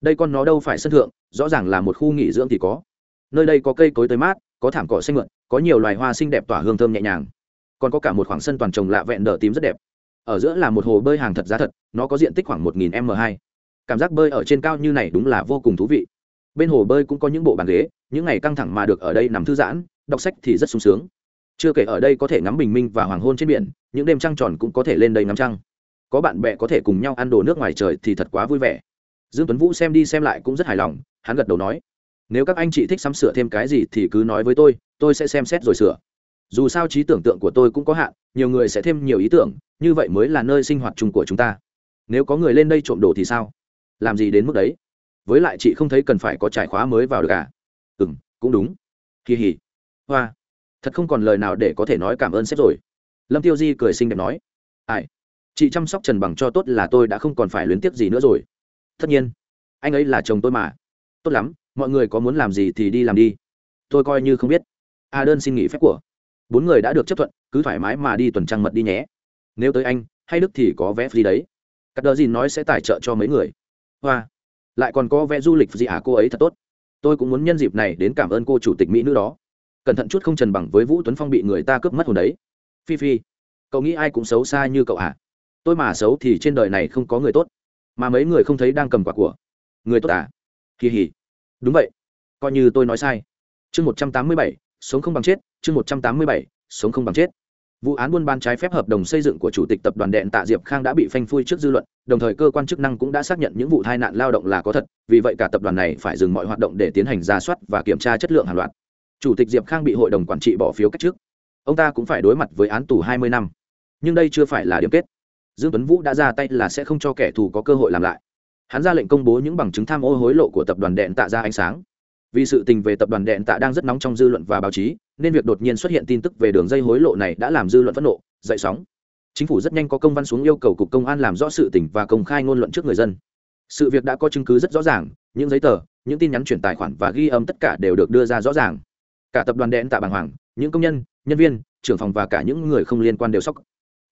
Đây con nó đâu phải sân thượng, rõ ràng là một khu nghỉ dưỡng thì có. Nơi đây có cây cối tới mát, có thảm cỏ xanh mượn có nhiều loài hoa xinh đẹp tỏa hương thơm nhẹ nhàng. Còn có cả một khoảng sân toàn trồng lạ vẹn đờ tím rất đẹp. Ở giữa là một hồ bơi hàng thật giá thật, nó có diện tích khoảng một nghìn m hai. Cảm giác bơi ở trên cao như này đúng là vô cùng thú vị. Bên hồ bơi cũng có những bộ bàn ghế, những ngày căng thẳng mà được ở đây nằm thư giãn, đọc sách thì rất sung sướng. Chưa kể ở đây có thể ngắm bình minh và hoàng hôn trên biển, những đêm trăng tròn cũng có thể lên đây ngắm trăng có bạn bè có thể cùng nhau ăn đồ nước ngoài trời thì thật quá vui vẻ. Dương tuấn vũ xem đi xem lại cũng rất hài lòng, hắn gật đầu nói, nếu các anh chị thích sắm sửa thêm cái gì thì cứ nói với tôi tôi sẽ xem xét rồi sửa. Dù sao trí tưởng tượng của tôi cũng có hạn, nhiều người sẽ thêm nhiều ý tưởng, như vậy mới là nơi sinh hoạt chung của chúng ta. Nếu có người lên đây trộm đồ thì sao? Làm gì đến mức đấy? Với lại chị không thấy cần phải có trải khóa mới vào được à? Ừ m cũng đúng. Kỳ hỉ hoa, thật không còn lời nào để có thể nói cảm ơn sếp rồi. Lâm tiêu di cười xinh đẹp nói. Ai? Chị chăm sóc trần bằng cho tốt là tôi đã không còn phải luyến tiếc gì nữa rồi. Tất nhiên, anh ấy là chồng tôi mà. Tốt lắm, mọi người có muốn làm gì thì đi làm đi. Tôi coi như không biết. A đơn xin nghỉ phép của. Bốn người đã được chấp thuận, cứ thoải mái mà đi tuần trăng mật đi nhé. Nếu tới anh, hay đức thì có vé gì đấy. Cắt đờ gì nói sẽ tài trợ cho mấy người. Hoa. Lại còn có vé du lịch gì à cô ấy thật tốt. Tôi cũng muốn nhân dịp này đến cảm ơn cô chủ tịch mỹ nữ đó. Cẩn thận chút không trần bằng với vũ tuấn phong bị người ta cướp mất hồn đấy. Phi phi, cậu nghĩ ai cũng xấu xa như cậu à? Tôi mà xấu thì trên đời này không có người tốt. Mà mấy người không thấy đang cầm quả của. Người tốt à? Kỳ hỉ đúng vậy. Coi như tôi nói sai. Chương một trăm tám mươi bảy, sống không bằng chết. Chương một trăm tám mươi bảy, sống không bằng chết. Vụ án buôn bán trái phép hợp đồng xây dựng của chủ tịch tập đoàn đèn tạ diệp khang đã bị phanh phui trước dư luận, đồng thời cơ quan chức năng cũng đã xác nhận những vụ tai nạn lao động là có thật, vì vậy cả tập đoàn này phải dừng mọi hoạt động để tiến hành ra soát và kiểm tra chất lượng hàng loạt. Chủ tịch diệp khang bị hội đồng quản trị bỏ phiếu cách trước ông ta cũng phải đối mặt với án tù hai mươi năm. Nhưng đây chưa phải là điểm kết dương tuấn vũ đã ra tay là sẽ không cho kẻ thù có cơ hội làm lại. Hắn ra lệnh công bố những bằng chứng tham ô hối lộ của tập đoàn đèn tạ ra ánh sáng. Vì sự tình về tập đoàn đèn tạ đang rất nóng trong dư luận và báo chí, nên việc đột nhiên xuất hiện tin tức về đường dây hối lộ này đã làm dư luận phẫn nộ, dậy sóng. Chính phủ rất nhanh có công văn xuống yêu cầu cục công an làm rõ sự tình và công khai ngôn luận trước người dân. Sự việc đã có chứng cứ rất rõ ràng, những giấy tờ, những tin nhắn chuyển tài khoản và ghi âm tất cả đều được đưa ra rõ ràng. Cả tập đoàn đèn tạ bàng hoàng, những công nhân nhân viên, trưởng phòng và cả những người không liên quan đều sốc.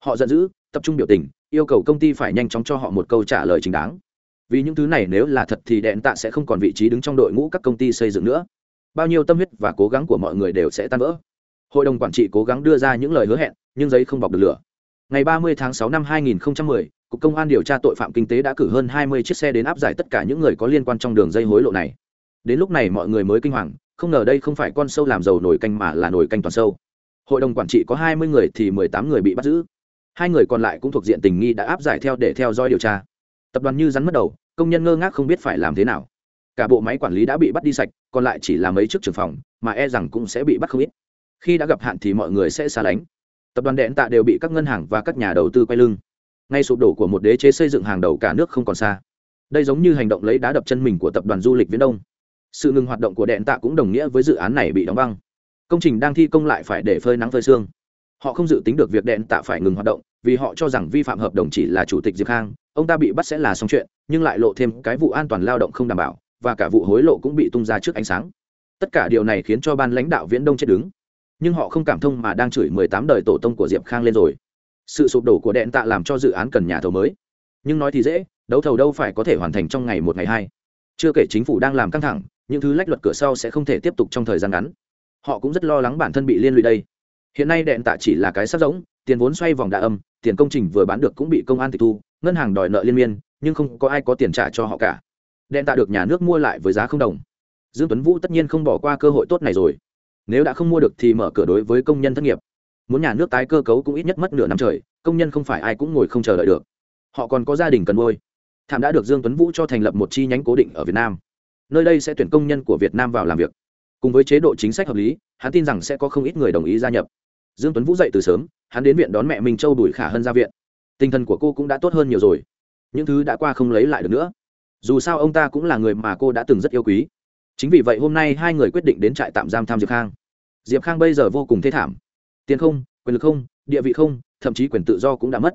Họ giận dữ tập trung biểu tình yêu cầu công ty phải nhanh chóng cho họ một câu trả lời chính đáng. Vì những thứ này nếu là thật thì đèn tạ sẽ không còn vị trí đứng trong đội ngũ các công ty xây dựng nữa. Bao nhiêu tâm huyết và cố gắng của mọi người đều sẽ tan vỡ. Hội đồng quản trị cố gắng đưa ra những lời hứa hẹn nhưng giấy không bọc được lửa. Ngày 30 tháng 6 năm 2010, cục công an điều tra tội phạm kinh tế đã cử hơn hai mươi chiếc xe đến áp giải tất cả những người có liên quan trong đường dây hối lộ này. Đến lúc này mọi người mới kinh hoàng không ngờ đây không phải con sâu làm giàu nổi canh mà là nổi canh toàn sâu. Hội đồng quản trị có hai mươi người thì mười tám người bị bắt giữ hai người còn lại cũng thuộc diện tình nghi đã áp giải theo để theo dõi điều tra. Tập đoàn như rắn mất đầu, công nhân ngơ ngác không biết phải làm thế nào. Cả bộ máy quản lý đã bị bắt đi sạch, còn lại chỉ là mấy chức trưởng phòng, mà e rằng cũng sẽ bị bắt không ít. Khi đã gặp hạn thì mọi người sẽ xa lánh. Tập đoàn đèn tạ đều bị các ngân hàng và các nhà đầu tư quay lưng. Ngay sụp đổ của một đế chế xây dựng hàng đầu cả nước không còn xa. Đây giống như hành động lấy đá đập chân mình của tập đoàn du lịch viễn đông. Sự ngừng hoạt động của đèn tạ cũng đồng nghĩa với dự án này bị đóng băng. Công trình đang thi công lại phải để phơi nắng phơi sương họ không dự tính được việc đèn tạ phải ngừng hoạt động, vì họ cho rằng vi phạm hợp đồng chỉ là chủ tịch diệp khang, ông ta bị bắt sẽ là xong chuyện, nhưng lại lộ thêm cái vụ an toàn lao động không đảm bảo, và cả vụ hối lộ cũng bị tung ra trước ánh sáng. Tất cả điều này khiến cho ban lãnh đạo viễn đông chết đứng. Nhưng họ không cảm thông mà đang chửi mười tám đời tổ tông của diệp khang lên rồi. Sự sụp đổ của đèn tạ làm cho dự án cần nhà thầu mới. Nhưng nói thì dễ, đấu thầu đâu phải có thể hoàn thành trong ngày một, ngày hai. Chưa kể chính phủ đang làm căng thẳng, những thứ lách luật cửa sau sẽ không thể tiếp tục trong thời gian ngắn. Họ cũng rất lo lắng bản thân bị liên lụy đây hiện nay đèn tạ chỉ là cái sắc rỗng, tiền vốn xoay vòng đạ âm tiền công trình vừa bán được cũng bị công an tịch thu ngân hàng đòi nợ liên miên nhưng không có ai có tiền trả cho họ cả. Đèn tạ được nhà nước mua lại với giá không đồng. Dương tuấn vũ tất nhiên không bỏ qua cơ hội tốt này rồi. Nếu đã không mua được thì mở cửa đối với công nhân thất nghiệp. Muốn nhà nước tái cơ cấu cũng ít nhất mất nửa năm trời công nhân không phải ai cũng ngồi không chờ đợi được. Họ còn có gia đình cần nuôi. Thảm đã được dương tuấn vũ cho thành lập một chi nhánh cố định ở việt nam. Nơi đây sẽ tuyển công nhân của việt nam vào làm việc. Cùng với chế độ chính sách hợp lý hắn tin rằng sẽ có không ít người đồng ý gia nhập dương tuấn vũ dậy từ sớm, hắn đến viện đón mẹ mình châu bùi khả hân ra viện. Tinh thần của cô cũng đã tốt hơn nhiều rồi. Những thứ đã qua không lấy lại được nữa. Dù sao ông ta cũng là người mà cô đã từng rất yêu quý. Chính vì vậy hôm nay hai người quyết định đến trại tạm giam tham diệp khang. Diệp khang bây giờ vô cùng thê thảm. Tiền không, quyền lực không, địa vị không, thậm chí quyền tự do cũng đã mất.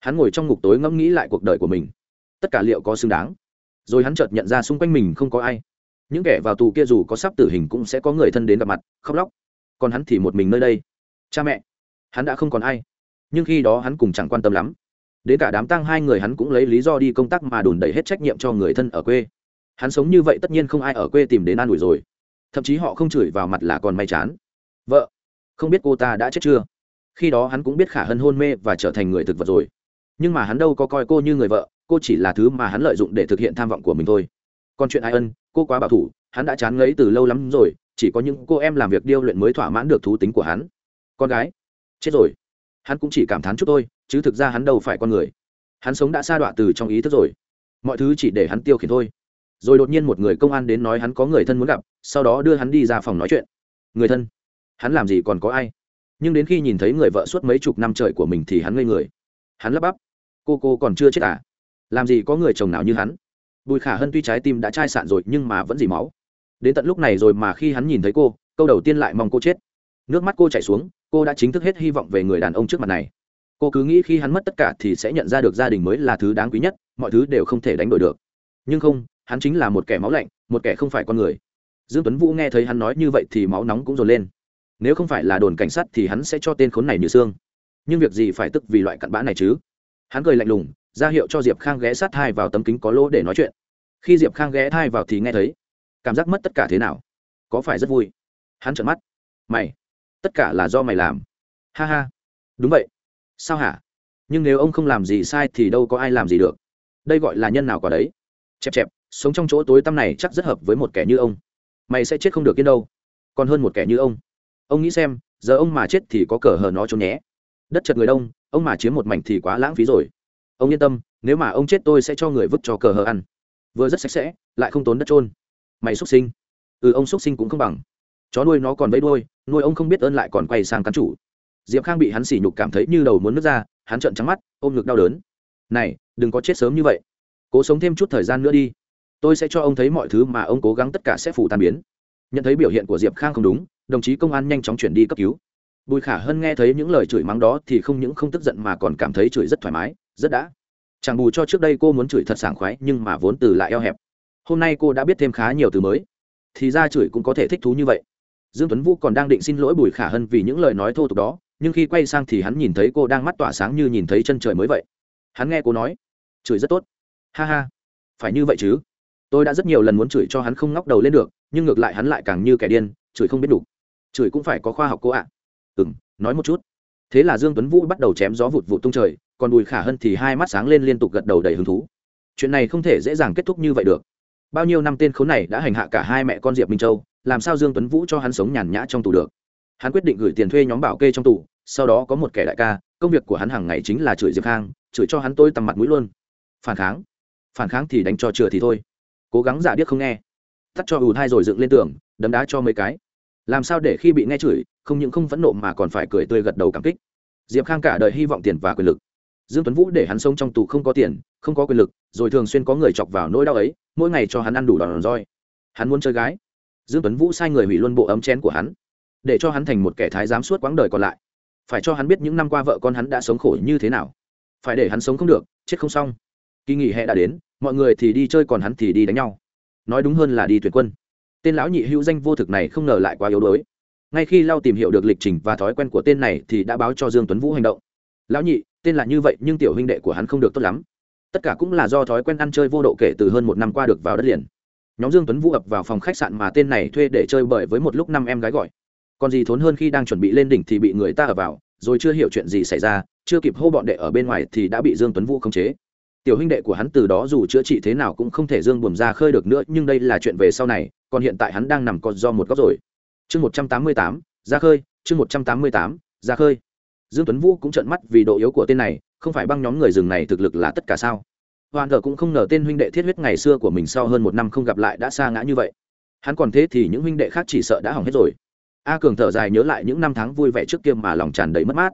Hắn ngồi trong ngục tối ngẫm nghĩ lại cuộc đời của mình. Tất cả liệu có xứng đáng? Rồi hắn chợt nhận ra xung quanh mình không có ai. Những kẻ vào tù kia dù có sắp tử hình cũng sẽ có người thân đến gặp mặt, khóc lóc. Còn hắn thì một mình nơi đây cha mẹ. Hắn đã không còn ai. Nhưng khi đó hắn cũng chẳng quan tâm lắm. Đến cả đám tang hai người hắn cũng lấy lý do đi công tác mà đùn đẩy hết trách nhiệm cho người thân ở quê. Hắn sống như vậy tất nhiên không ai ở quê tìm đến an ủi rồi. Thậm chí họ không chửi vào mặt là còn may chán. Vợ, không biết cô ta đã chết chưa? Khi đó hắn cũng biết khả hân hôn mê và trở thành người thực vật rồi. Nhưng mà hắn đâu có coi cô như người vợ, cô chỉ là thứ mà hắn lợi dụng để thực hiện tham vọng của mình thôi. Còn chuyện ai ân, cô quá bảo thủ, hắn đã chán ngấy từ lâu lắm rồi, chỉ có những cô em làm việc điêu luyện mới thỏa mãn được thú tính của hắn con gái. Chết rồi. Hắn cũng chỉ cảm thán chút thôi, chứ thực ra hắn đâu phải con người. Hắn sống đã xa đọa từ trong ý thức rồi. Mọi thứ chỉ để hắn tiêu khiển thôi. Rồi đột nhiên một người công an đến nói hắn có người thân muốn gặp, sau đó đưa hắn đi ra phòng nói chuyện. Người thân? Hắn làm gì còn có ai? Nhưng đến khi nhìn thấy người vợ suốt mấy chục năm trời của mình thì hắn ngây người. Hắn lắp bắp. Cô cô còn chưa chết à? Làm gì có người chồng nào như hắn? Bùi khả hân tuy trái tim đã chai sạn rồi nhưng mà vẫn dì máu. Đến tận lúc này rồi mà khi hắn nhìn thấy cô, câu đầu tiên lại mong cô chết. Nước mắt cô chảy xuống cô đã chính thức hết hy vọng về người đàn ông trước mặt này. Cô cứ nghĩ khi hắn mất tất cả thì sẽ nhận ra được gia đình mới là thứ đáng quý nhất, mọi thứ đều không thể đánh đổi được. Nhưng không, hắn chính là một kẻ máu lạnh, một kẻ không phải con người. Dương tuấn vũ nghe thấy hắn nói như vậy thì máu nóng cũng dồn lên. Nếu không phải là đồn cảnh sát thì hắn sẽ cho tên khốn này như xương. Nhưng việc gì phải tức vì loại cặn bã này chứ? Hắn cười lạnh lùng, ra hiệu cho diệp khang ghé sát thai vào tấm kính có lỗ để nói chuyện. Khi diệp khang ghé thai vào thì nghe thấy, cảm giác mất tất cả thế nào? Có phải rất vui? Hắn trợn mắt. Mày! Tất cả là do mày làm. Ha ha. Đúng vậy. Sao hả? Nhưng nếu ông không làm gì sai thì đâu có ai làm gì được. Đây gọi là nhân nào quả đấy? Chẹp chẹp, sống trong chỗ tối tăm này chắc rất hợp với một kẻ như ông. Mày sẽ chết không được yên đâu. Còn hơn một kẻ như ông. Ông nghĩ xem, giờ ông mà chết thì có cờ hờ nó trốn nhé. Đất chật người đông, ông mà chiếm một mảnh thì quá lãng phí rồi. Ông yên tâm, nếu mà ông chết tôi sẽ cho người vứt cho cờ hờ ăn. Vừa rất sạch sẽ, lại không tốn đất trôn mày xuất sinh. Ừ ông xuất sinh cũng không bằng chó nuôi nó còn vẫy đuôi nuôi ông không biết ơn lại còn quay sang cắn chủ. Diệp khang bị hắn sỉ nhục cảm thấy như đầu muốn nước ra, hắn trợn trắng mắt, ôm ngực đau đớn. Này, đừng có chết sớm như vậy. Cố sống thêm chút thời gian nữa đi. Tôi sẽ cho ông thấy mọi thứ mà ông cố gắng tất cả sẽ phủ tan biến. Nhận thấy biểu hiện của diệp khang không đúng, đồng chí công an nhanh chóng chuyển đi cấp cứu. Bùi khả hân nghe thấy những lời chửi mắng đó thì không những không tức giận mà còn cảm thấy chửi rất thoải mái, rất đã. Chẳng bù cho trước đây cô muốn chửi thật sảng khoái nhưng mà vốn từ lại eo hẹp. Hôm nay cô đã biết thêm khá nhiều từ mới. Thì ra chửi cũng có thể thích thú như vậy dương tuấn vũ còn đang định xin lỗi bùi khả hân vì những lời nói thô tục đó, nhưng khi quay sang thì hắn nhìn thấy cô đang mắt tỏa sáng như nhìn thấy chân trời mới vậy. Hắn nghe cô nói, chửi rất tốt. Ha ha, phải như vậy chứ. Tôi đã rất nhiều lần muốn chửi cho hắn không ngóc đầu lên được, nhưng ngược lại hắn lại càng như kẻ điên, chửi không biết đủ. Chửi cũng phải có khoa học cô ạ. À. ừ m nói một chút. Thế là dương tuấn vũ bắt đầu chém gió vụt vụt tung trời, còn bùi khả hân thì hai mắt sáng lên liên tục gật đầu đầy hứng thú. Chuyện này không thể dễ dàng kết thúc như vậy được. Bao nhiêu năm tên khốn này đã hành hạ cả hai mẹ con diệp minh châu làm sao dương tuấn vũ cho hắn sống nhàn nhã trong tù được? Hắn quyết định gửi tiền thuê nhóm bảo kê trong tù, sau đó có một kẻ đại ca, công việc của hắn hàng ngày chính là chửi diệp khang, chửi cho hắn tôi tầm mặt mũi luôn. Phản kháng? Phản kháng thì đánh cho chừa thì thôi. Cố gắng giả điếc không nghe. Tắt cho ùn hai rồi dựng lên tường, đấm đá cho mấy cái. Làm sao để khi bị nghe chửi, không những không phẫn nộ mà còn phải cười tươi gật đầu cảm kích. Diệp khang cả đời hy vọng tiền và quyền lực. Dương tuấn vũ để hắn sống trong tù không có tiền, không có quyền lực, rồi thường xuyên có người chọc vào nỗi đau ấy, mỗi ngày cho hắn ăn đủ đòn roi. Hắn muốn chơi gái dương tuấn vũ sai người hủy luôn bộ ấm chén của hắn, để cho hắn thành một kẻ thái giám suốt quãng đời còn lại. Phải cho hắn biết những năm qua vợ con hắn đã sống khổ như thế nào. Phải để hắn sống không được, chết không xong. Kỳ nghỉ hè đã đến, mọi người thì đi chơi còn hắn thì đi đánh nhau. Nói đúng hơn là đi tuyển quân. Tên lão nhị hữu danh vô thực này không ngờ lại quá yếu đuối. Ngay khi lao tìm hiểu được lịch trình và thói quen của tên này thì đã báo cho dương tuấn vũ hành động. Lão nhị, tên là như vậy nhưng tiểu huynh đệ của hắn không được tốt lắm. Tất cả cũng là do thói quen ăn chơi vô độ kể từ hơn một năm qua được vào đất liền nhóm dương tuấn vũ ập vào phòng khách sạn mà tên này thuê để chơi bời với một lúc năm em gái gọi. Còn gì thốn hơn khi đang chuẩn bị lên đỉnh thì bị người ta ập vào, rồi chưa hiểu chuyện gì xảy ra, chưa kịp hô bọn đệ ở bên ngoài thì đã bị dương tuấn vũ khống chế. Tiểu huynh đệ của hắn từ đó dù chữa trị thế nào cũng không thể dương buồm ra khơi được nữa, nhưng đây là chuyện về sau này, còn hiện tại hắn đang nằm còn do một góc rồi. Chương một trăm tám mươi tám, ra khơi, chương một trăm tám mươi tám, ra khơi. Dương tuấn vũ cũng trợn mắt vì độ yếu của tên này, không phải băng nhóm người rừng này thực lực là tất cả sao? Hoàn thờ cũng không ngờ tên huynh đệ thiết huyết ngày xưa của mình sau hơn một năm không gặp lại đã xa ngã như vậy. Hắn còn thế thì những huynh đệ khác chỉ sợ đã hỏng hết rồi. A cường thở dài nhớ lại những năm tháng vui vẻ trước kia mà lòng tràn đầy mất mát.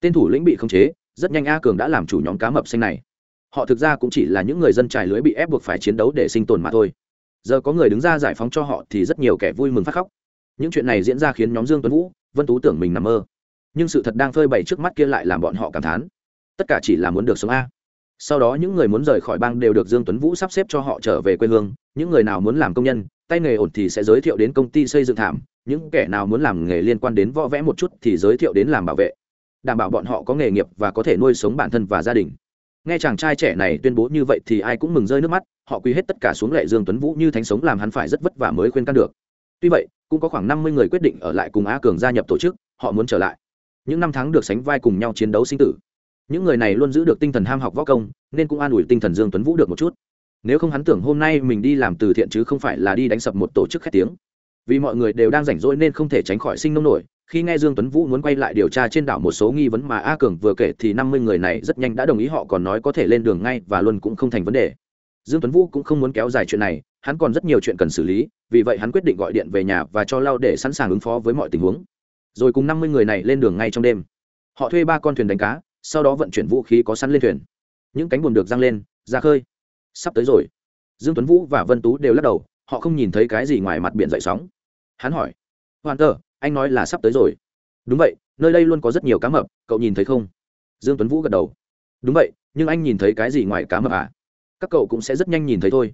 Tên thủ lĩnh bị khống chế, rất nhanh a cường đã làm chủ nhóm cá mập xanh này. Họ thực ra cũng chỉ là những người dân trải lưới bị ép buộc phải chiến đấu để sinh tồn mà thôi. Giờ có người đứng ra giải phóng cho họ thì rất nhiều kẻ vui mừng phát khóc. Những chuyện này diễn ra khiến nhóm dương tuấn vũ, vân tú tưởng mình nằm mơ. Nhưng sự thật đang phơi bày trước mắt kia lại làm bọn họ cảm thán. Tất cả chỉ là muốn được sống a sau đó những người muốn rời khỏi bang đều được dương tuấn vũ sắp xếp cho họ trở về quê hương. Những người nào muốn làm công nhân, tay nghề ổn thì sẽ giới thiệu đến công ty xây dựng thảm. Những kẻ nào muốn làm nghề liên quan đến võ vẽ một chút thì giới thiệu đến làm bảo vệ. Đảm bảo bọn họ có nghề nghiệp và có thể nuôi sống bản thân và gia đình. Nghe chàng trai trẻ này tuyên bố như vậy thì ai cũng mừng rơi nước mắt. Họ quy hết tất cả xuống lệ dương tuấn vũ như thánh sống làm hắn phải rất vất vả mới khuyên can được. Tuy vậy, cũng có khoảng năm mươi người quyết định ở lại cùng a cường gia nhập tổ chức. Họ muốn trở lại. Những năm tháng được sánh vai cùng nhau chiến đấu sinh tử những người này luôn giữ được tinh thần ham học võ công, nên cũng an ủi tinh thần dương tuấn vũ được một chút. Nếu không hắn tưởng hôm nay mình đi làm từ thiện chứ không phải là đi đánh sập một tổ chức khét tiếng. Vì mọi người đều đang rảnh rỗi nên không thể tránh khỏi sinh nông nổi, khi nghe dương tuấn vũ muốn quay lại điều tra trên đảo một số nghi vấn mà a cường vừa kể thì năm mươi người này rất nhanh đã đồng ý họ còn nói có thể lên đường ngay và luôn cũng không thành vấn đề. Dương tuấn vũ cũng không muốn kéo dài chuyện này, hắn còn rất nhiều chuyện cần xử lý, vì vậy hắn quyết định gọi điện về nhà và cho lao để sẵn sàng ứng phó với mọi tình huống. Rồi cùng năm mươi người này lên đường ngay trong đêm. Họ thuê ba con thuyền đánh cá sau đó vận chuyển vũ khí có sẵn lên thuyền. Những cánh buồm được răng lên, ra khơi. Sắp tới rồi. Dương tuấn vũ và vân tú đều lắc đầu, họ không nhìn thấy cái gì ngoài mặt biển dậy sóng. Hắn hỏi hoàn tờ anh nói là sắp tới rồi. Đúng vậy, nơi đây luôn có rất nhiều cá mập, cậu nhìn thấy không? Dương tuấn vũ gật đầu. Đúng vậy, nhưng anh nhìn thấy cái gì ngoài cá mập à? Các cậu cũng sẽ rất nhanh nhìn thấy thôi.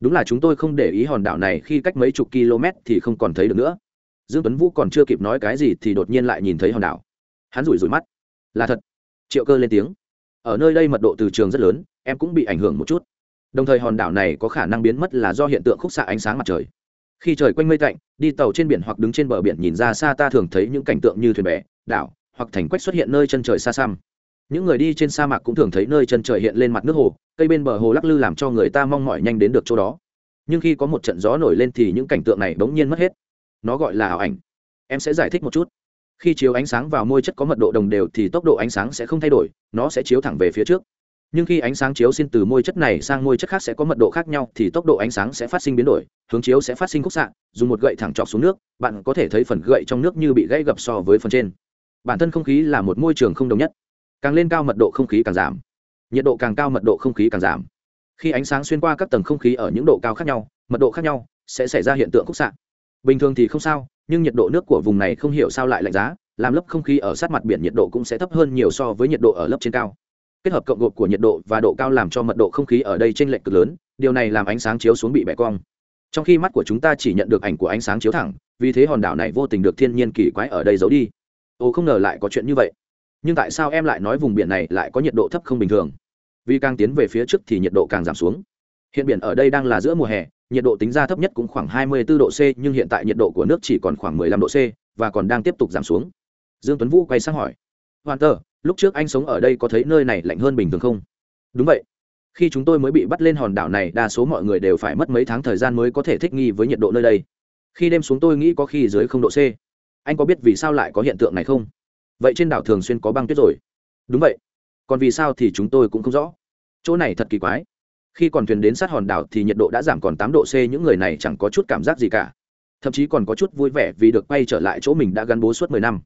Đúng là chúng tôi không để ý hòn đảo này khi cách mấy chục km thì không còn thấy được nữa. Dương tuấn vũ còn chưa kịp nói cái gì thì đột nhiên lại nhìn thấy hòn đảo. Hắn rủi rủi mắt. Là thật triệu cơ lên tiếng. Ở nơi đây mật độ từ trường rất lớn, em cũng bị ảnh hưởng một chút. Đồng thời hòn đảo này có khả năng biến mất là do hiện tượng khúc xạ ánh sáng mặt trời. Khi trời quanh mây tạnh, đi tàu trên biển hoặc đứng trên bờ biển nhìn ra xa ta thường thấy những cảnh tượng như thuyền bè, đảo, hoặc thành quách xuất hiện nơi chân trời xa xăm. Những người đi trên sa mạc cũng thường thấy nơi chân trời hiện lên mặt nước hồ, cây bên bờ hồ lắc lư làm cho người ta mong mỏi nhanh đến được chỗ đó. Nhưng khi có một trận gió nổi lên thì những cảnh tượng này bỗng nhiên mất hết. Nó gọi là ảo ảnh. Em sẽ giải thích một chút khi chiếu ánh sáng vào môi chất có mật độ đồng đều thì tốc độ ánh sáng sẽ không thay đổi, nó sẽ chiếu thẳng về phía trước. Nhưng khi ánh sáng chiếu xin từ môi chất này sang môi chất khác sẽ có mật độ khác nhau thì tốc độ ánh sáng sẽ phát sinh biến đổi, hướng chiếu sẽ phát sinh khúc xạ, dùng một gậy thẳng chọc xuống nước, bạn có thể thấy phần gậy trong nước như bị gãy gập so với phần trên. Bản thân không khí là một môi trường không đồng nhất, càng lên cao mật độ không khí càng giảm, nhiệt độ càng cao mật độ không khí càng giảm. Khi ánh sáng xuyên qua các tầng không khí ở những độ cao khác nhau, mật độ khác nhau sẽ xảy ra hiện tượng khúc xạ bình thường thì không sao, nhưng nhiệt độ nước của vùng này không hiểu sao lại lạnh giá, làm lớp không khí ở sát mặt biển nhiệt độ cũng sẽ thấp hơn nhiều so với nhiệt độ ở lớp trên cao. Kết hợp cộng gộp của nhiệt độ và độ cao làm cho mật độ không khí ở đây t r ê n lệch cực lớn, điều này làm ánh sáng chiếu xuống bị bẻ cong. Trong khi mắt của chúng ta chỉ nhận được ảnh của ánh sáng chiếu thẳng, vì thế hòn đảo này vô tình được thiên nhiên kỳ quái ở đây giấu đi. Ồ, không ngờ lại có chuyện như vậy. Nhưng tại sao em lại nói vùng biển này lại có nhiệt độ thấp không bình thường? Vì càng tiến về phía trước thì nhiệt độ càng giảm xuống. Hiện biển ở đây đang là giữa mùa hè nhiệt độ tính ra thấp nhất cũng khoảng 24 độ C, nhưng hiện tại nhiệt độ của nước chỉ còn khoảng 15 độ C và còn đang tiếp tục giảm xuống. Dương Tuấn Vũ quay sang hỏi: "Hoàn lúc trước anh sống ở đây có thấy nơi này lạnh hơn bình thường không? Đúng vậy. Khi chúng tôi mới bị bắt lên hòn đảo này đa số mọi người đều phải mất mấy tháng thời gian mới có thể thích nghi với nhiệt độ nơi đây. Khi đêm xuống tôi nghĩ có khi dưới không độ c. Anh có biết vì sao lại có hiện tượng này không? Vậy trên đảo thường xuyên có băng tuyết rồi. Đúng vậy. Còn vì sao thì chúng tôi cũng không rõ. Chỗ này thật kỳ quái khi còn thuyền đến sát hòn đảo thì nhiệt độ đã giảm còn tám độ c, những người này chẳng có chút cảm giác gì cả. Thậm chí còn có chút vui vẻ vì được quay trở lại chỗ mình đã gắn bó suốt mười năm.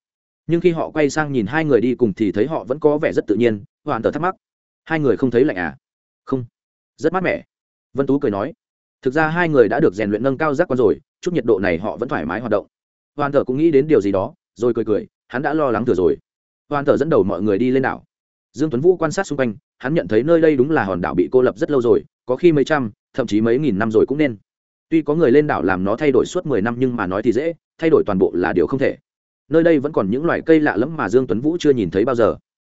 Nhưng khi họ quay sang nhìn hai người đi cùng thì thấy họ vẫn có vẻ rất tự nhiên, hoàn tờ thắc mắc. Hai người không thấy lạnh à? Không. Rất mát mẻ. Vân tú cười nói, thực ra hai người đã được rèn luyện nâng cao giác quan rồi, chút nhiệt độ này họ vẫn thoải mái hoạt động. Hoàn tờ cũng nghĩ đến điều gì đó, rồi cười cười, hắn đã lo lắng thừa rồi. Hoàn tờ dẫn đầu mọi người đi lên đảo. Dương tuấn vũ quan sát xung quanh hắn nhận thấy nơi đây đúng là hòn đảo bị cô lập rất lâu rồi, có khi mấy trăm, thậm chí mấy nghìn năm rồi cũng nên. Tuy có người lên đảo làm nó thay đổi suốt mười năm nhưng mà nói thì dễ, thay đổi toàn bộ là điều không thể. Nơi đây vẫn còn những loài cây lạ lẫm mà dương tuấn vũ chưa nhìn thấy bao giờ.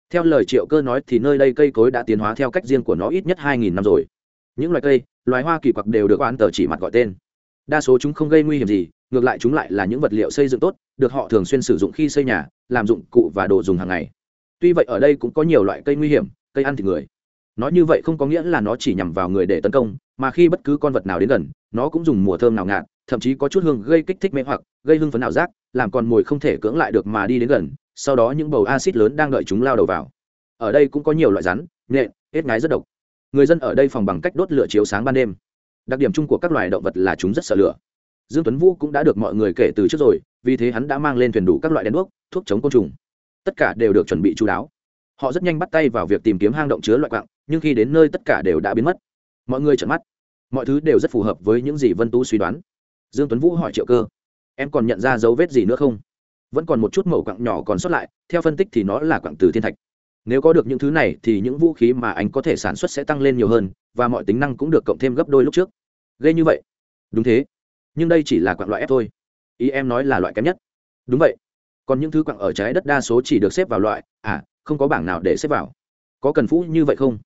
Theo lời triệu cơ nói thì nơi đây cây cối đã tiến hóa theo cách riêng của nó ít nhất hai nghìn năm rồi. Những loài cây, loài hoa kỳ quặc đều được oán tờ chỉ mặt gọi tên. Đa số chúng không gây nguy hiểm gì, ngược lại chúng lại là những vật liệu xây dựng tốt, được họ thường xuyên sử dụng khi xây nhà, làm dụng cụ và đồ dùng hàng ngày. Tuy vậy ở đây cũng có nhiều loại cây nguy hiểm cây ăn thịt người. Nói như vậy không có nghĩa là nó chỉ nhằm vào người để tấn công, mà khi bất cứ con vật nào đến gần, nó cũng dùng mùa thơm nào ngạt, thậm chí có chút hương gây kích thích mê hoặc, gây hưng phấn ảo giác, làm con mồi không thể cưỡng lại được mà đi đến gần, sau đó những bầu acid lớn đang đợi chúng lao đầu vào. Ở đây cũng có nhiều loại rắn, nhện, hết ngái rất độc. Người dân ở đây phòng bằng cách đốt lửa chiếu sáng ban đêm. Đặc điểm chung của các loài động vật là chúng rất sợ lửa. Dương tuấn vũ cũng đã được mọi người kể từ trước rồi, vì thế hắn đã mang lên thuyền đủ các loại đèn đuốc, thuốc chống côn trùng. Tất cả đều được chuẩn bị chú đáo họ rất nhanh bắt tay vào việc tìm kiếm hang động chứa loại quặng nhưng khi đến nơi tất cả đều đã biến mất. Mọi người trợn mắt. Mọi thứ đều rất phù hợp với những gì vân tú suy đoán. Dương tuấn vũ hỏi triệu cơ, em còn nhận ra dấu vết gì nữa không? Vẫn còn một chút mẩu quặng nhỏ còn sót lại, theo phân tích thì nó là quặng từ thiên thạch. Nếu có được những thứ này thì những vũ khí mà anh có thể sản xuất sẽ tăng lên nhiều hơn, và mọi tính năng cũng được cộng thêm gấp đôi lúc trước. Ghê như vậy. Đúng thế. Nhưng đây chỉ là quặng loại ép thôi. Ý em nói là loại kém nhất. Đúng vậy. Còn những thứ quặng ở trái đất đa số chỉ được xếp vào loại à không có bảng nào để xếp vào. Có cần phũ như vậy không?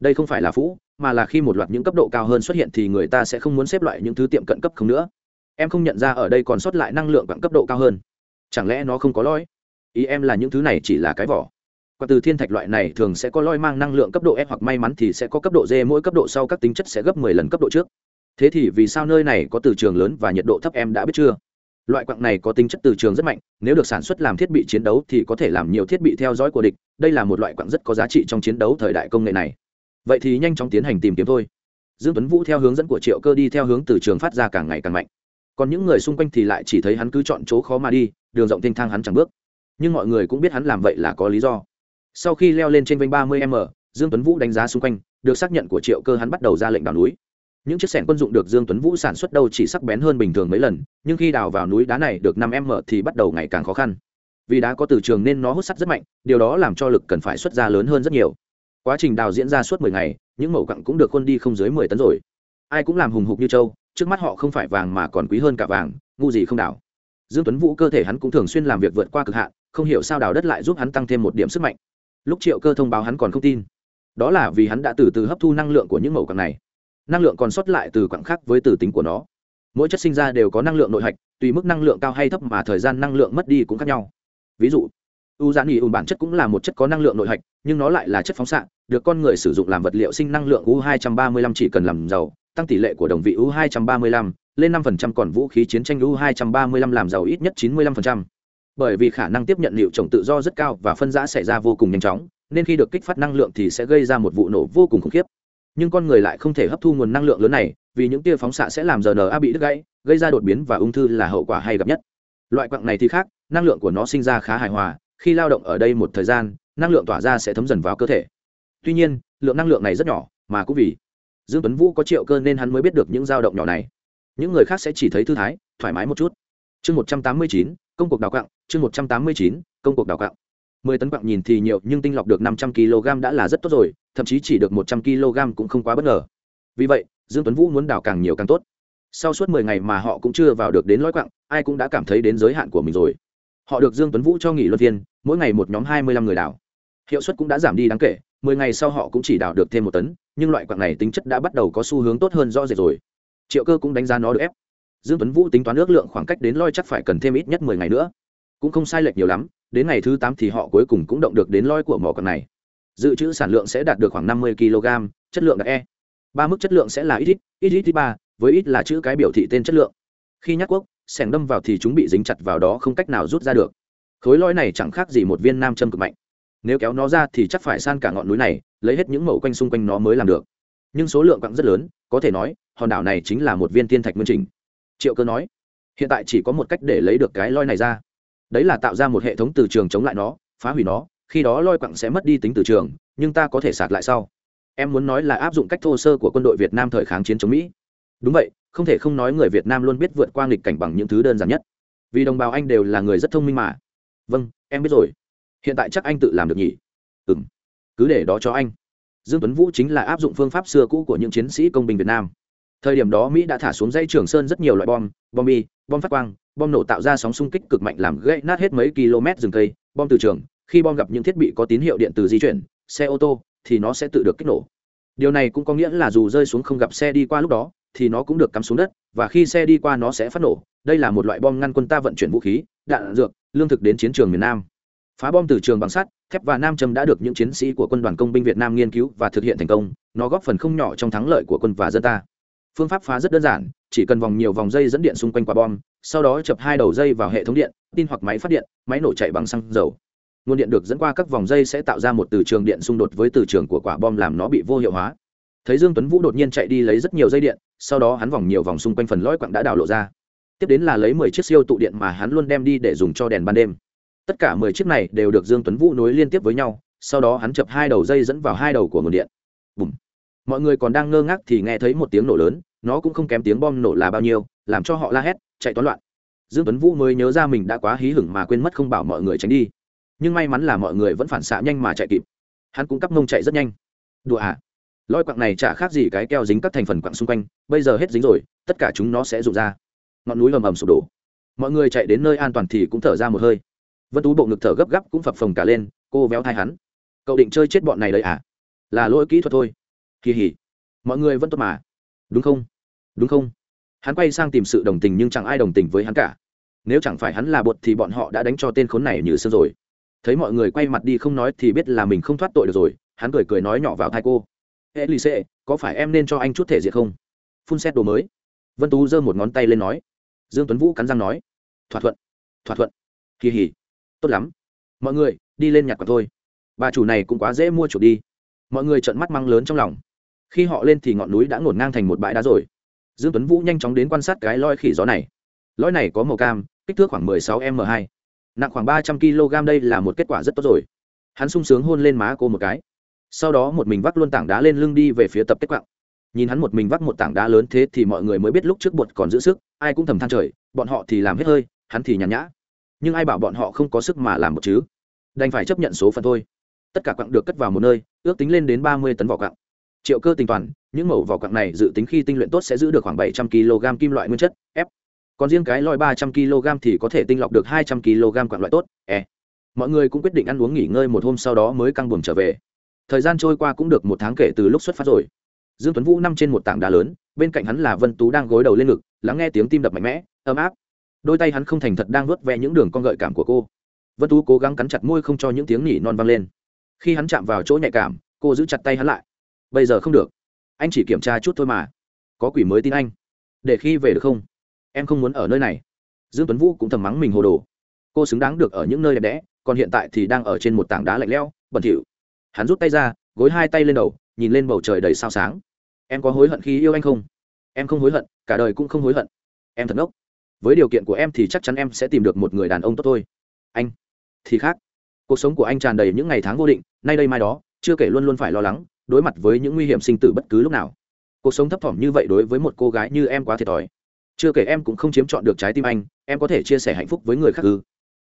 Đây không phải là phũ, mà là khi một loạt những cấp độ cao hơn xuất hiện thì người ta sẽ không muốn xếp loại những thứ tiệm cận cấp không nữa. Em không nhận ra ở đây còn sót lại năng lượng bằng cấp độ cao hơn. Chẳng lẽ nó không có lõi ý em là những thứ này chỉ là cái vỏ. Quả từ thiên thạch loại này thường sẽ có lõi mang năng lượng cấp độ f hoặc may mắn thì sẽ có cấp độ d mỗi cấp độ sau các tính chất sẽ gấp 10 lần cấp độ trước. Thế thì vì sao nơi này có từ trường lớn và nhiệt độ thấp em đã biết chưa? Loại quặng này có tính chất từ trường rất mạnh, nếu được sản xuất làm thiết bị chiến đấu thì có thể làm nhiều thiết bị theo dõi của địch, đây là một loại quặng rất có giá trị trong chiến đấu thời đại công nghệ này. Vậy thì nhanh chóng tiến hành tìm kiếm thôi. Dương tuấn vũ theo hướng dẫn của triệu cơ đi theo hướng từ trường phát ra càng ngày càng mạnh. Còn những người xung quanh thì lại chỉ thấy hắn cứ chọn chỗ khó mà đi, đường rộng thênh thang hắn chẳng bước. Nhưng mọi người cũng biết hắn làm vậy là có lý do. Sau khi leo lên trên vênh 30 m, dương tuấn vũ đánh giá xung quanh, được xác nhận của triệu cơ hắn bắt đầu ra lệnh đào núi những chiếc sẻng quân dụng được dương tuấn vũ sản xuất đâu chỉ sắc bén hơn bình thường mấy lần, nhưng khi đào vào núi đá này được năm m thì bắt đầu ngày càng khó khăn. Vì đá có từ trường nên nó hút sắt rất mạnh, điều đó làm cho lực cần phải xuất ra lớn hơn rất nhiều. Quá trình đào diễn ra suốt 10 ngày, những mẩu cặn cũng được quân đi không dưới 10 tấn rồi. Ai cũng làm hùng hục như châu trước mắt họ không phải vàng mà còn quý hơn cả vàng, ngu gì không đào. Dương tuấn vũ cơ thể hắn cũng thường xuyên làm việc vượt qua cực hạn, không hiểu sao đào đất lại giúp hắn tăng thêm một điểm sức mạnh. Lúc triệu cơ thông báo hắn còn không tin. Đó là vì hắn đã từ từ hấp thu năng lượng của những mẩu cặn này năng lượng còn sót lại từ quặng khác với từ tính của nó. Mỗi chất sinh ra đều có năng lượng nội hạch, tùy mức năng lượng cao hay thấp mà thời gian năng lượng mất đi cũng khác nhau. Ví dụ, u giãn nghỉ ùn bản chất cũng là một chất có năng lượng nội hạch, nhưng nó lại là chất phóng xạ, được con người sử dụng làm vật liệu sinh năng lượng u 235 chỉ cần làm giàu, tăng tỷ lệ của đồng vị u 235 lên 5% còn vũ khí chiến tranh u 235 làm giàu ít nhất 95%. bởi vì khả năng tiếp nhận liệu trồng tự do rất cao và phân rã xảy ra vô cùng nhanh chóng, nên khi được kích phát năng lượng thì sẽ gây ra một vụ nổ vô cùng khủng khiếp nhưng con người lại không thể hấp thu nguồn năng lượng lớn này, vì những tia phóng xạ sẽ làm rna bị đứt gãy, gây ra đột biến và ung thư là hậu quả hay gặp nhất. Loại quặng này thì khác, năng lượng của nó sinh ra khá hài hòa, khi lao động ở đây một thời gian, năng lượng tỏa ra sẽ thấm dần vào cơ thể. Tuy nhiên, lượng năng lượng này rất nhỏ, mà cũng vì dương tuấn vũ có triệu cơ nên hắn mới biết được những dao động nhỏ này. Những người khác sẽ chỉ thấy thư thái, thoải mái một chút. Chương một trăm tám mươi chín, công cuộc đào quặng, chương một trăm tám mươi chín, công cuộc đào quặng. Mười tấn quặng nhìn thì nhiều, nhưng tinh lọc được năm trăm kg đã là rất tốt rồi thậm chí chỉ được một trăm kg cũng không quá bất ngờ. Vì vậy, dương tuấn vũ muốn đào càng nhiều càng tốt. Sau suốt mười ngày mà họ cũng chưa vào được đến lõi quặng ai cũng đã cảm thấy đến giới hạn của mình rồi. Họ được dương tuấn vũ cho nghỉ luân phiên, mỗi ngày một nhóm hai mươi lăm người đào. Hiệu suất cũng đã giảm đi đáng kể, mười ngày sau họ cũng chỉ đào được thêm một tấn, nhưng loại quặng này tính chất đã bắt đầu có xu hướng tốt hơn rõ rệt rồi. Triệu cơ cũng đánh giá nó được ép. Dương tuấn vũ tính toán ước lượng khoảng cách đến loi chắc phải cần thêm ít nhất mười ngày nữa. Cũng không sai lệch nhiều lắm, đến ngày thứ tám thì họ cuối cùng cũng động được đến loi của mỏ quặng này dự trữ sản lượng sẽ đạt được khoảng năm mươi kg, chất lượng đạt e. Ba mức chất lượng sẽ là ít ít ít ít ít ba, với ít là chữ cái biểu thị tên chất lượng. Khi nhắc quốc, sẻng đâm vào thì chúng bị dính chặt vào đó không cách nào rút ra được. Khối lõi này chẳng khác gì một viên nam châm cực mạnh. Nếu kéo nó ra thì chắc phải san cả ngọn núi này, lấy hết những mẫu quanh xung quanh nó mới làm được. Nhưng số lượng quặng rất lớn, có thể nói, hòn đảo này chính là một viên tiên thạch nguyên trình. Triệu cơ nói, hiện tại chỉ có một cách để lấy được cái loi này ra. Đấy là tạo ra một hệ thống từ trường chống lại nó, phá hủy nó khi đó loi quặng sẽ mất đi tính từ trường, nhưng ta có thể sạc lại sau. Em muốn nói là áp dụng cách thô sơ của quân đội việt nam thời kháng chiến chống mỹ. Đúng vậy, không thể không nói người việt nam luôn biết vượt qua nghịch cảnh bằng những thứ đơn giản nhất. Vì đồng bào anh đều là người rất thông minh mà. Vâng em biết rồi. Hiện tại chắc anh tự làm được nhỉ? Ừ m cứ để đó cho anh. Dương tuấn vũ chính là áp dụng phương pháp xưa cũ của những chiến sĩ công binh việt nam. Thời điểm đó mỹ đã thả xuống dãy trường sơn rất nhiều loại bom bom bi, bom phát quang, bom nổ tạo ra sóng xung kích cực mạnh làm gãy nát hết mấy km rừng cây, bom từ trường khi bom gặp những thiết bị có tín hiệu điện từ di chuyển, xe ô tô, thì nó sẽ tự được kích nổ. Điều này cũng có nghĩa là dù rơi xuống không gặp xe đi qua lúc đó, thì nó cũng được cắm xuống đất, và khi xe đi qua nó sẽ phát nổ. Đây là một loại bom ngăn quân ta vận chuyển vũ khí, đạn, dược, lương thực đến chiến trường miền nam. Phá bom từ trường bằng sắt, thép và nam châm đã được những chiến sĩ của quân đoàn công binh việt nam nghiên cứu và thực hiện thành công. Nó góp phần không nhỏ trong thắng lợi của quân và dân ta. Phương pháp phá rất đơn giản, chỉ cần vòng nhiều vòng dây dẫn điện xung quanh quả bom, sau đó chập hai đầu dây vào hệ thống điện, tin hoặc máy phát điện, máy nổ chạy bằng xăng dầu nguồn điện được dẫn qua các vòng dây sẽ tạo ra một từ trường điện xung đột với từ trường của quả bom làm nó bị vô hiệu hóa. Thấy dương tuấn vũ đột nhiên chạy đi lấy rất nhiều dây điện, sau đó hắn vòng nhiều vòng xung quanh phần lõi quặng đã đào lộ ra. Tiếp đến là lấy mười chiếc siêu tụ điện mà hắn luôn đem đi để dùng cho đèn ban đêm. Tất cả mười chiếc này đều được dương tuấn vũ nối liên tiếp với nhau, sau đó hắn chập hai đầu dây dẫn vào hai đầu của nguồn điện. Bùm. mọi người còn đang ngơ ngác thì nghe thấy một tiếng nổ lớn, nó cũng không kém tiếng bom nổ là bao nhiêu, làm cho họ la hét, chạy toán loạn. Dương tuấn vũ mới nhớ ra mình đã quá hí hửng mà quên mất không bảo mọi người tránh đi nhưng may mắn là mọi người vẫn phản xạ nhanh mà chạy kịp. Hắn cũng cắp mông chạy rất nhanh. Đùa à? Loi quặng này chả khác gì cái keo dính các thành phần quặng xung quanh, bây giờ hết dính rồi, tất cả chúng nó sẽ rụng ra. Ngọn núi ầm ầm sụp đổ. Mọi người chạy đến nơi an toàn thì cũng thở ra một hơi. Vân tú bộ ngực thở gấp gáp cũng phập phồng cả lên, cô véo thai hắn. Cậu định chơi chết bọn này đấy à? Là lỗi kỹ thuật thôi. Kỳ hỉ mọi người vẫn tốt mà. Đúng không? Đúng không? Hắn quay sang tìm sự đồng tình nhưng chẳng ai đồng tình với hắn cả. Nếu chẳng phải hắn là bột thì bọn họ đã đánh cho tên khốn này như xưa rồi thấy mọi người quay mặt đi không nói thì biết là mình không thoát tội được rồi, hắn cười cười nói nhỏ vào thai cô. Ê lì xê có phải em nên cho anh chút thể diện không? Phun xét đồ mới. Vân tú giơ một ngón tay lên nói. Dương tuấn vũ cắn răng nói. Thỏa thuận thỏa thuận. Kỳ hỉ. Tốt lắm. Mọi người, đi lên nhặt quả thôi. Bà chủ này cũng quá dễ mua chuột đi. Mọi người trợn mắt măng lớn trong lòng. Khi họ lên thì ngọn núi đã ngổn ngang thành một bãi đá rồi. Dương tuấn vũ nhanh chóng đến quan sát cái loi khỉ gió này. Lõi này có màu cam, kích thước khoảng 16 m 2 nặng khoảng 300 kg đây là một kết quả rất tốt rồi. Hắn sung sướng hôn lên má cô một cái. Sau đó một mình vác luôn tảng đá lên lưng đi về phía tập kết quạng. Nhìn hắn một mình vác một tảng đá lớn thế thì mọi người mới biết lúc trước bột còn giữ sức, ai cũng thầm than trời, bọn họ thì làm hết hơi, hắn thì nhàn nhã. Nhưng ai bảo bọn họ không có sức mà làm một chứ? Đành phải chấp nhận số phận thôi. Tất cả quặng được cất vào một nơi, ước tính lên đến ba mươi tấn vỏ quặng triệu cơ tính toàn những mẫu vỏ quặng này dự tính khi tinh luyện tốt sẽ giữ được khoảng bảy trăm kg kim loại nguyên chất, f còn riêng cái lòi ba trăm kg thì có thể tinh lọc được hai trăm kg quặng loại tốt e. Mọi người cũng quyết định ăn uống nghỉ ngơi một hôm sau đó mới căng buồm trở về. Thời gian trôi qua cũng được một tháng kể từ lúc xuất phát rồi. Dương tuấn vũ nằm trên một tảng đá lớn, bên cạnh hắn là vân tú đang gối đầu lên ngực, lắng nghe tiếng tim đập mạnh mẽ, ấm áp. Đôi tay hắn không thành thật đang vuốt ve những đường con gợi cảm của cô. Vân tú cố gắng cắn chặt môi không cho những tiếng nỉ non vang lên. Khi hắn chạm vào chỗ nhạy cảm, cô giữ chặt tay hắn lại. Bây giờ không được. Anh chỉ kiểm tra chút thôi mà. Có quỷ mới tin anh. Để khi về được không? Em không muốn ở nơi này. Dương tuấn vũ cũng thầm mắng mình hồ đồ. Cô xứng đáng được ở những nơi đẹp đẽ, còn hiện tại thì đang ở trên một tảng đá lạnh lẽo, bẩn thỉu. Hắn rút tay ra, gối hai tay lên đầu, nhìn lên bầu trời đầy sao sáng. Em có hối hận khi yêu anh không? Em không hối hận, cả đời cũng không hối hận. Em thật ngốc. Với điều kiện của em thì chắc chắn em sẽ tìm được một người đàn ông tốt thôi. Anh, thì khác. Cuộc sống của anh tràn đầy những ngày tháng vô định, nay đây mai đó, chưa kể luôn luôn phải lo lắng, đối mặt với những nguy hiểm sinh tử bất cứ lúc nào. Cuộc sống thấp thỏm như vậy đối với một cô gái như em quá thiệt thòi chưa kể em cũng không chiếm chọn được trái tim anh, em có thể chia sẻ hạnh phúc với người khác ư.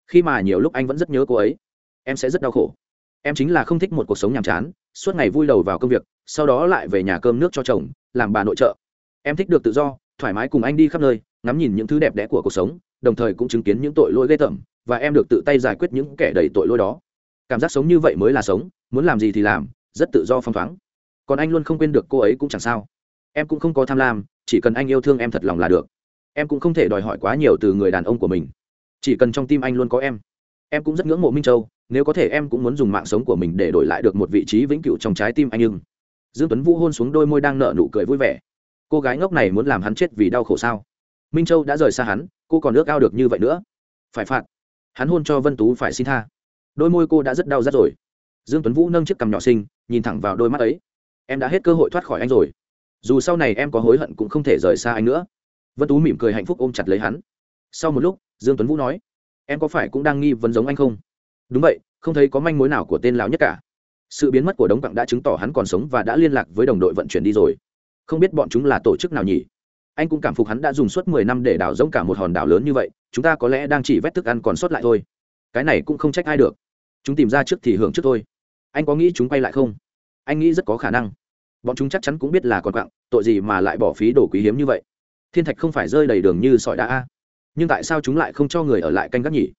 Khi mà nhiều lúc anh vẫn rất nhớ cô ấy, em sẽ rất đau khổ. Em chính là không thích một cuộc sống nhàm chán, suốt ngày vui đầu vào công việc, sau đó lại về nhà cơm nước cho chồng, làm bà nội trợ. Em thích được tự do, thoải mái cùng anh đi khắp nơi, ngắm nhìn những thứ đẹp đẽ của cuộc sống, đồng thời cũng chứng kiến những tội lỗi ghê tởm, và em được tự tay giải quyết những kẻ đầy tội lỗi đó. Cảm giác sống như vậy mới là sống, muốn làm gì thì làm, rất tự do phong thoáng. Còn anh luôn không quên được cô ấy cũng chẳng sao. Em cũng không có tham lam, chỉ cần anh yêu thương em thật lòng là được em cũng không thể đòi hỏi quá nhiều từ người đàn ông của mình. Chỉ cần trong tim anh luôn có em em cũng rất ngưỡng mộ minh châu. Nếu có thể, em cũng muốn dùng mạng sống của mình để đổi lại được một vị trí vĩnh cửu trong trái tim anh nhưng dương tuấn vũ hôn xuống đôi môi đang nở nụ cười vui vẻ. Cô gái ngốc này muốn làm hắn chết vì đau khổ sao? Minh châu đã rời xa hắn, cô còn ước ao được như vậy nữa. Phải phạt. Hắn hôn cho vân tú phải xin tha. Đôi môi cô đã rất đau rất rồi. Dương tuấn vũ nâng chiếc cằm nhỏ xinh, nhìn thẳng vào đôi mắt ấy. Em đã hết cơ hội thoát khỏi anh rồi. Dù sau này em có hối hận cũng không thể rời xa anh nữa vân tú mỉm cười hạnh phúc ôm chặt lấy hắn. Sau một lúc, dương tuấn vũ nói, em có phải cũng đang nghi vấn giống anh không? Đúng vậy, không thấy có manh mối nào của tên lão nhất cả. Sự biến mất của đống quặng đã chứng tỏ hắn còn sống và đã liên lạc với đồng đội vận chuyển đi rồi. Không biết bọn chúng là tổ chức nào nhỉ? Anh cũng cảm phục hắn đã dùng suốt mười năm để đào rỗng cả một hòn đảo lớn như vậy, chúng ta có lẽ đang chỉ vét thức ăn còn sót lại thôi. Cái này cũng không trách ai được. Chúng tìm ra trước thì hưởng trước thôi. Anh có nghĩ chúng quay lại không? Anh nghĩ rất có khả năng. Bọn chúng chắc chắn cũng biết là còn quặng tội gì mà lại bỏ phí đồ quý hiếm như vậy thiên thạch không phải rơi đầy đường như sỏi đá a. Nhưng tại sao chúng lại không cho người ở lại canh gác nhỉ?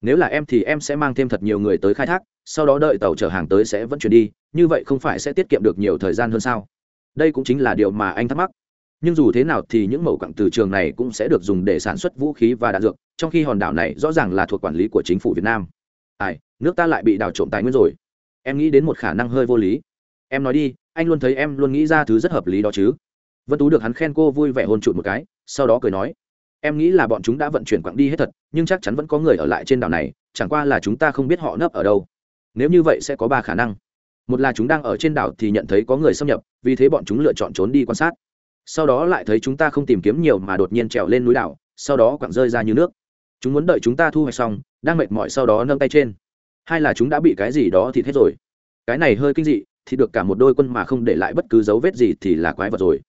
Nếu là em thì em sẽ mang thêm thật nhiều người tới khai thác, sau đó đợi tàu chở hàng tới sẽ vẫn chuyển đi, như vậy không phải sẽ tiết kiệm được nhiều thời gian hơn sao? Đây cũng chính là điều mà anh thắc mắc. Nhưng dù thế nào thì những mẫu quặng từ trường này cũng sẽ được dùng để sản xuất vũ khí và đạn dược, trong khi hòn đảo này rõ ràng là thuộc quản lý của chính phủ việt nam. Ai, nước ta lại bị đào trộm tài nguyên rồi. Em nghĩ đến một khả năng hơi vô lý. Em nói đi, anh luôn thấy em luôn nghĩ ra thứ rất hợp lý đó chứ vân tú được hắn khen cô vui vẻ hôn trụt một cái, sau đó cười nói, em nghĩ là bọn chúng đã vận chuyển quặng đi hết thật, nhưng chắc chắn vẫn có người ở lại trên đảo này, chẳng qua là chúng ta không biết họ nấp ở đâu. Nếu như vậy sẽ có ba khả năng. Một là chúng đang ở trên đảo thì nhận thấy có người xâm nhập, vì thế bọn chúng lựa chọn trốn đi quan sát. Sau đó lại thấy chúng ta không tìm kiếm nhiều mà đột nhiên trèo lên núi đảo, sau đó quặng rơi ra như nước. Chúng muốn đợi chúng ta thu hoạch xong, đang mệt mỏi sau đó nâng tay trên. Hai là chúng đã bị cái gì đó thì hết rồi. Cái này hơi kinh dị thì được cả một đôi quân mà không để lại bất cứ dấu vết gì thì là quái vật rồi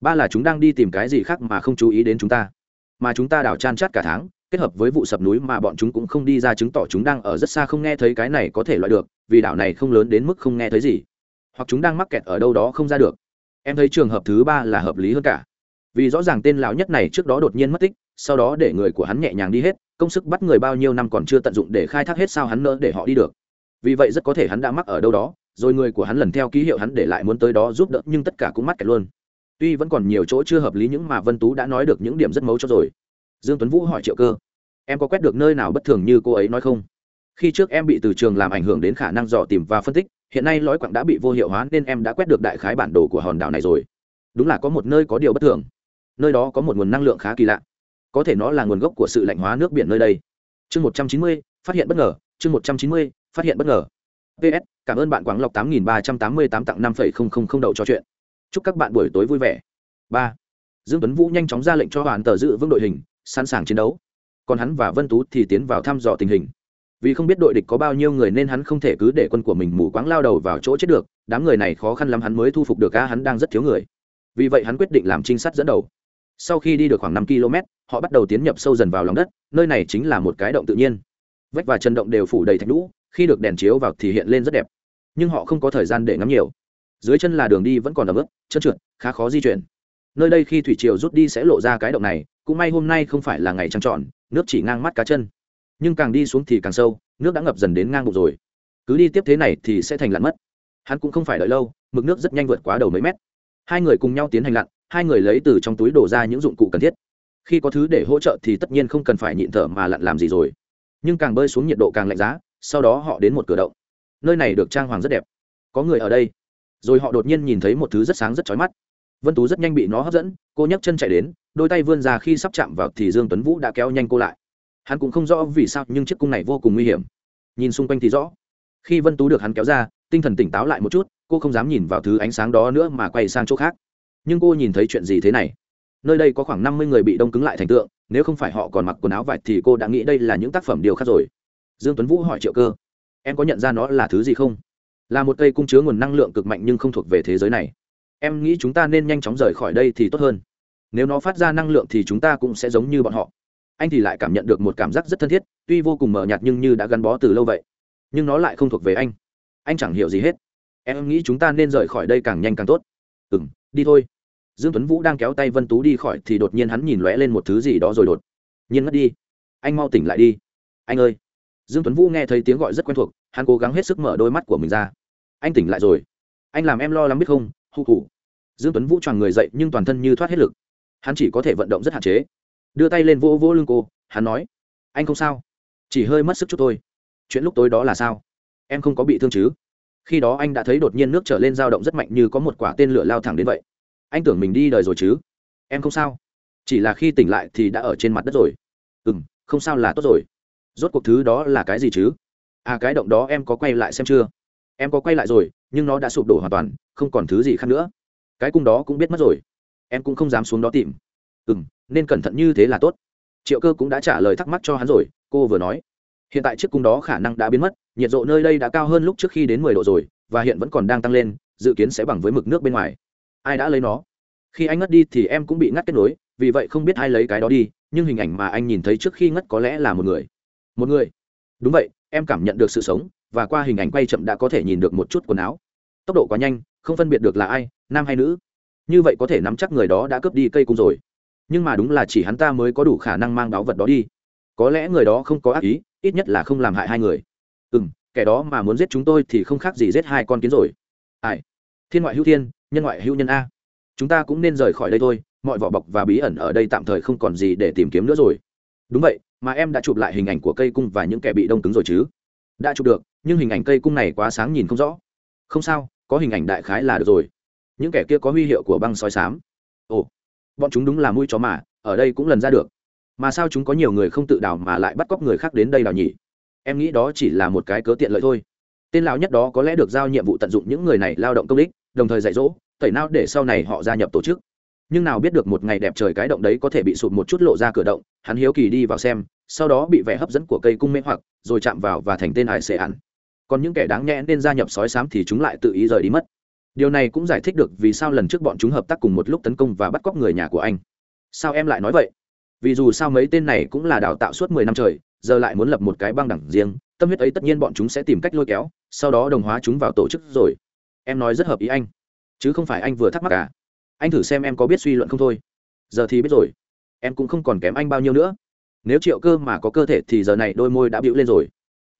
ba là chúng đang đi tìm cái gì khác mà không chú ý đến chúng ta. Mà chúng ta đảo chan chát cả tháng, kết hợp với vụ sập núi mà bọn chúng cũng không đi ra chứng tỏ chúng đang ở rất xa không nghe thấy cái này có thể loại được, vì đảo này không lớn đến mức không nghe thấy gì. Hoặc chúng đang mắc kẹt ở đâu đó không ra được. Em thấy trường hợp thứ ba là hợp lý hơn cả. Vì rõ ràng tên lão nhất này trước đó đột nhiên mất tích, sau đó để người của hắn nhẹ nhàng đi hết, công sức bắt người bao nhiêu năm còn chưa tận dụng để khai thác hết sao hắn nỡ để họ đi được. Vì vậy rất có thể hắn đã mắc ở đâu đó, rồi người của hắn lần theo ký hiệu hắn để lại muốn tới đó giúp đỡ, nhưng tất cả cũng mắc kẹt luôn tuy vẫn còn nhiều chỗ chưa hợp lý những mà vân tú đã nói được những điểm rất mấu cho rồi. Dương tuấn vũ hỏi triệu cơ, em có quét được nơi nào bất thường như cô ấy nói không? Khi trước em bị từ trường làm ảnh hưởng đến khả năng dò tìm và phân tích, hiện nay lõi quặng đã bị vô hiệu hóa nên em đã quét được đại khái bản đồ của hòn đảo này rồi. Đúng là có một nơi có điều bất thường. Nơi đó có một nguồn năng lượng khá kỳ lạ. Có thể nó là nguồn gốc của sự lạnh hóa nước biển nơi đây. Chương một trăm chín mươi, phát hiện bất ngờ. Chương một trăm chín mươi, phát hiện bất ngờ. Ps cảm ơn bạn quảng lộc tám nghìn ba trăm tám mươi tám tặng năm phẩy không không không đậu cho chuyện chúc các bạn buổi tối vui vẻ. Ba. Dương tuấn vũ nhanh chóng ra lệnh cho hoàn tờ dự vững đội hình, sẵn sàng chiến đấu. Còn hắn và vân tú thì tiến vào thăm dò tình hình. Vì không biết đội địch có bao nhiêu người nên hắn không thể cứ để quân của mình mù quáng lao đầu vào chỗ chết được, đám người này khó khăn lắm hắn mới thu phục được ca hắn đang rất thiếu người. Vì vậy hắn quyết định làm trinh sát dẫn đầu. Sau khi đi được khoảng năm km, họ bắt đầu tiến nhập sâu dần vào lòng đất, nơi này chính là một cái động tự nhiên. Vách và chân động đều phủ đầy thạch lũ khi được đèn chiếu vào thì hiện lên rất đẹp. Nhưng họ không có thời gian để ngắm nhiều dưới chân là đường đi vẫn còn ẩm ướt chân trượt, khá khó di chuyển. Nơi đây khi thủy triều rút đi sẽ lộ ra cái động này, cũng may hôm nay không phải là ngày trăng tròn, nước chỉ ngang mắt cá chân. Nhưng càng đi xuống thì càng sâu, nước đã ngập dần đến ngang bụng rồi. Cứ đi tiếp thế này thì sẽ thành lặn mất. Hắn cũng không phải đợi lâu, mực nước rất nhanh vượt quá đầu mấy mét. Hai người cùng nhau tiến hành lặn, hai người lấy từ trong túi đổ ra những dụng cụ cần thiết. Khi có thứ để hỗ trợ thì tất nhiên không cần phải nhịn thở mà lặn làm gì rồi. Nhưng càng bơi xuống nhiệt độ càng lạnh giá, sau đó họ đến một cửa động. Nơi này được trang hoàng rất đẹp. Có người ở đây rồi họ đột nhiên nhìn thấy một thứ rất sáng rất chói mắt. Vân tú rất nhanh bị nó hấp dẫn, cô nhấc chân chạy đến, đôi tay vươn ra khi sắp chạm vào thì dương tuấn vũ đã kéo nhanh cô lại. Hắn cũng không rõ vì sao, nhưng chiếc cung này vô cùng nguy hiểm. Nhìn xung quanh thì rõ. Khi vân tú được hắn kéo ra, tinh thần tỉnh táo lại một chút, cô không dám nhìn vào thứ ánh sáng đó nữa mà quay sang chỗ khác. Nhưng cô nhìn thấy chuyện gì thế này? Nơi đây có khoảng năm mươi người bị đông cứng lại thành tượng, nếu không phải họ còn mặc quần áo vải thì cô đã nghĩ đây là những tác phẩm điều khác rồi. Dương tuấn vũ hỏi triệu cơ, em có nhận ra nó là thứ gì không? Là một cây cung chứa nguồn năng lượng cực mạnh nhưng không thuộc về thế giới này. Em nghĩ chúng ta nên nhanh chóng rời khỏi đây thì tốt hơn. Nếu nó phát ra năng lượng thì chúng ta cũng sẽ giống như bọn họ. Anh thì lại cảm nhận được một cảm giác rất thân thiết, tuy vô cùng mờ nhạt nhưng như đã gắn bó từ lâu vậy. Nhưng nó lại không thuộc về anh. Anh chẳng hiểu gì hết. Em nghĩ chúng ta nên rời khỏi đây càng nhanh càng tốt. Ừ m đi thôi. Dương tuấn vũ đang kéo tay vân tú đi khỏi thì đột nhiên hắn nhìn lóe lên một thứ gì đó rồi đột nhiên ngất đi. Anh mau tỉnh lại đi. Anh ơi dương tuấn vũ nghe thấy tiếng gọi rất quen thuộc, hắn cố gắng hết sức mở đôi mắt của mình ra. Anh tỉnh lại rồi. Anh làm em lo lắm biết không? Hụ hụ dương tuấn vũ choàng người dậy nhưng toàn thân như thoát hết lực. Hắn chỉ có thể vận động rất hạn chế. Đưa tay lên vỗ vỗ lưng cô, hắn nói, anh không sao. Chỉ hơi mất sức chút thôi. Chuyện lúc tối đó là sao? Em không có bị thương chứ? Khi đó anh đã thấy đột nhiên nước trở lên dao động rất mạnh như có một quả tên lửa lao thẳng đến vậy. Anh tưởng mình đi đời rồi chứ? Em không sao. Chỉ là khi tỉnh lại thì đã ở trên mặt đất rồi. Ừ m không sao là tốt rồi rốt cuộc thứ đó là cái gì chứ? À cái động đó em có quay lại xem chưa? Em có quay lại rồi, nhưng nó đã sụp đổ hoàn toàn, không còn thứ gì khác nữa. Cái cung đó cũng biết mất rồi. Em cũng không dám xuống đó tìm. Ừ m nên cẩn thận như thế là tốt. Triệu cơ cũng đã trả lời thắc mắc cho hắn rồi, cô vừa nói. Hiện tại chiếc cung đó khả năng đã biến mất, nhiệt độ nơi đây đã cao hơn lúc trước khi đến mười độ rồi, và hiện vẫn còn đang tăng lên, dự kiến sẽ bằng với mực nước bên ngoài. Ai đã lấy nó? Khi anh ngất đi thì em cũng bị ngắt kết nối, vì vậy không biết ai lấy cái đó đi, nhưng hình ảnh mà anh nhìn thấy trước khi ngất có lẽ là một người một người. Đúng vậy, em cảm nhận được sự sống, và qua hình ảnh quay chậm đã có thể nhìn được một chút quần áo. Tốc độ quá nhanh, không phân biệt được là ai, nam hay nữ. Như vậy có thể nắm chắc người đó đã cướp đi cây cung rồi. Nhưng mà đúng là chỉ hắn ta mới có đủ khả năng mang báu vật đó đi. Có lẽ người đó không có ác ý, ít nhất là không làm hại hai người. Ừ m kẻ đó mà muốn giết chúng tôi thì không khác gì giết hai con kiến rồi. Ai? Thiên ngoại hữu thiên, nhân ngoại hữu nhân a. Chúng ta cũng nên rời khỏi đây thôi, mọi vỏ bọc và bí ẩn ở đây tạm thời không còn gì để tìm kiếm nữa rồi. Đúng vậy mà em đã chụp lại hình ảnh của cây cung và những kẻ bị đông cứng rồi chứ? Đã chụp được, nhưng hình ảnh cây cung này quá sáng nhìn không rõ. Không sao, có hình ảnh đại khái là được rồi. Những kẻ kia có huy hiệu của băng soi sám ồ, bọn chúng đúng là mũi chó mà, ở đây cũng lần ra được. Mà sao chúng có nhiều người không tự đào mà lại bắt cóc người khác đến đây đào nhỉ? Em nghĩ đó chỉ là một cái cớ tiện lợi thôi. Tên lão nhất đó có lẽ được giao nhiệm vụ tận dụng những người này lao động công ích, đồng thời dạy dỗ, tẩy não để sau này họ gia nhập tổ chức nhưng nào biết được một ngày đẹp trời cái động đấy có thể bị sụt một chút lộ ra cửa động, hắn hiếu kỳ đi vào xem, sau đó bị vẻ hấp dẫn của cây cung mê hoặc, rồi chạm vào và thành tên hải xệ ẩn còn những kẻ đáng nhẽ nên gia nhập sói sám thì chúng lại tự ý rời đi mất. Điều này cũng giải thích được vì sao lần trước bọn chúng hợp tác cùng một lúc tấn công và bắt cóc người nhà của anh. Sao em lại nói vậy? Vì dù sao mấy tên này cũng là đào tạo suốt mười năm trời, giờ lại muốn lập một cái băng đẳng riêng, tâm huyết ấy tất nhiên bọn chúng sẽ tìm cách lôi kéo, sau đó đồng hóa chúng vào tổ chức rồi. Em nói rất hợp ý anh, chứ không phải anh vừa thắc mắc cả anh thử xem em có biết suy luận không thôi. Giờ thì biết rồi. Em cũng không còn kém anh bao nhiêu nữa. Nếu triệu cơ mà có cơ thể thì giờ này đôi môi đã bịu lên rồi.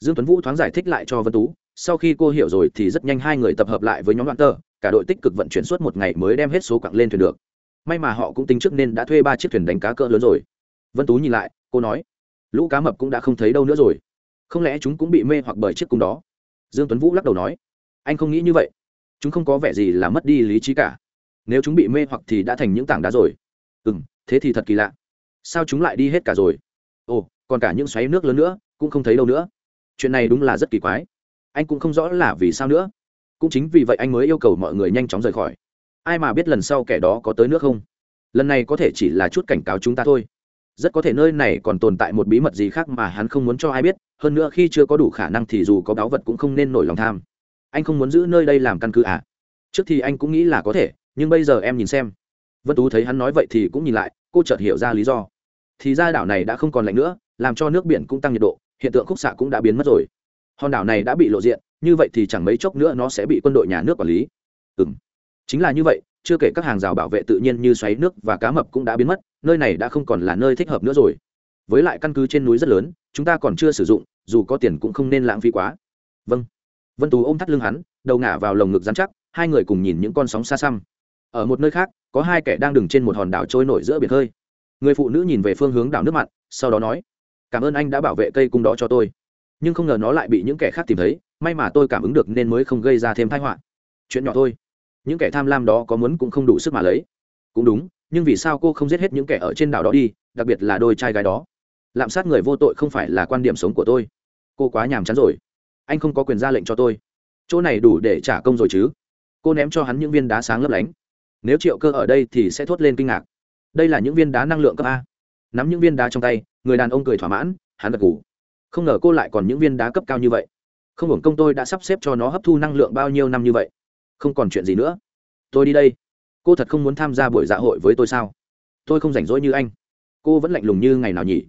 Dương tuấn vũ thoáng giải thích lại cho vân tú, sau khi cô hiểu rồi thì rất nhanh hai người tập hợp lại với nhóm đoạn tờ cả đội tích cực vận chuyển suốt một ngày mới đem hết số quặng lên thuyền được. May mà họ cũng tính trước nên đã thuê ba chiếc thuyền đánh cá cỡ lớn rồi. Vân tú nhìn lại, cô nói, lũ cá mập cũng đã không thấy đâu nữa rồi. Không lẽ chúng cũng bị mê hoặc bởi chiếc cung đó? Dương tuấn vũ lắc đầu nói, anh không nghĩ như vậy. Chúng không có vẻ gì là mất đi lý trí cả nếu chúng bị mê hoặc thì đã thành những tảng đá rồi. Ừ m thế thì thật kỳ lạ. Sao chúng lại đi hết cả rồi? Ồ, còn cả những xoáy nước lớn nữa, cũng không thấy đâu nữa. Chuyện này đúng là rất kỳ quái. Anh cũng không rõ là vì sao nữa. Cũng chính vì vậy anh mới yêu cầu mọi người nhanh chóng rời khỏi. Ai mà biết lần sau kẻ đó có tới nước không? Lần này có thể chỉ là chút cảnh cáo chúng ta thôi. Rất có thể nơi này còn tồn tại một bí mật gì khác mà hắn không muốn cho ai biết, hơn nữa khi chưa có đủ khả năng thì dù có báu vật cũng không nên nổi lòng tham. Anh không muốn giữ nơi đây làm căn cứ à? Trước thì anh cũng nghĩ là có thể nhưng bây giờ em nhìn xem. Vân tú thấy hắn nói vậy thì cũng nhìn lại, cô chợt hiểu ra lý do. Thì ra đảo này đã không còn lạnh nữa, làm cho nước biển cũng tăng nhiệt độ, hiện tượng khúc xạ cũng đã biến mất rồi. Hòn đảo này đã bị lộ diện, như vậy thì chẳng mấy chốc nữa nó sẽ bị quân đội nhà nước quản lý. Ừ m chính là như vậy, chưa kể các hàng rào bảo vệ tự nhiên như xoáy nước và cá mập cũng đã biến mất, nơi này đã không còn là nơi thích hợp nữa rồi. Với lại căn cứ trên núi rất lớn, chúng ta còn chưa sử dụng, dù có tiền cũng không nên lãng phí quá. Vâng. Vân tú ôm thắt lưng hắn, đầu ngả vào lồng ngực dán chắc, hai người cùng nhìn những con sóng xa xăm ở một nơi khác, có hai kẻ đang đứng trên một hòn đảo trôi nổi giữa biển hơi người phụ nữ nhìn về phương hướng đảo nước mặn, sau đó nói, cảm ơn anh đã bảo vệ cây cung đó cho tôi. Nhưng không ngờ nó lại bị những kẻ khác tìm thấy, may mà tôi cảm ứng được nên mới không gây ra thêm thái họa. Chuyện nhỏ thôi. Những kẻ tham lam đó có muốn cũng không đủ sức mà lấy. Cũng đúng, nhưng vì sao cô không giết hết những kẻ ở trên đảo đó đi, đặc biệt là đôi trai gái đó? Lạm sát người vô tội không phải là quan điểm sống của tôi. Cô quá nhàm chán rồi. Anh không có quyền ra lệnh cho tôi. Chỗ này đủ để trả công rồi chứ? Cô ném cho hắn những viên đá sáng lấp lánh nếu triệu cơ ở đây thì sẽ thốt lên kinh ngạc. Đây là những viên đá năng lượng cấp a. Nắm những viên đá trong tay, người đàn ông cười thỏa mãn, hắn gật ủ không ngờ cô lại còn những viên đá cấp cao như vậy. Không hưởng công tôi đã sắp xếp cho nó hấp thu năng lượng bao nhiêu năm như vậy. Không còn chuyện gì nữa. Tôi đi đây. Cô thật không muốn tham gia buổi dạ hội với tôi sao? Tôi không rảnh rỗi như anh. Cô vẫn lạnh lùng như ngày nào nhỉ?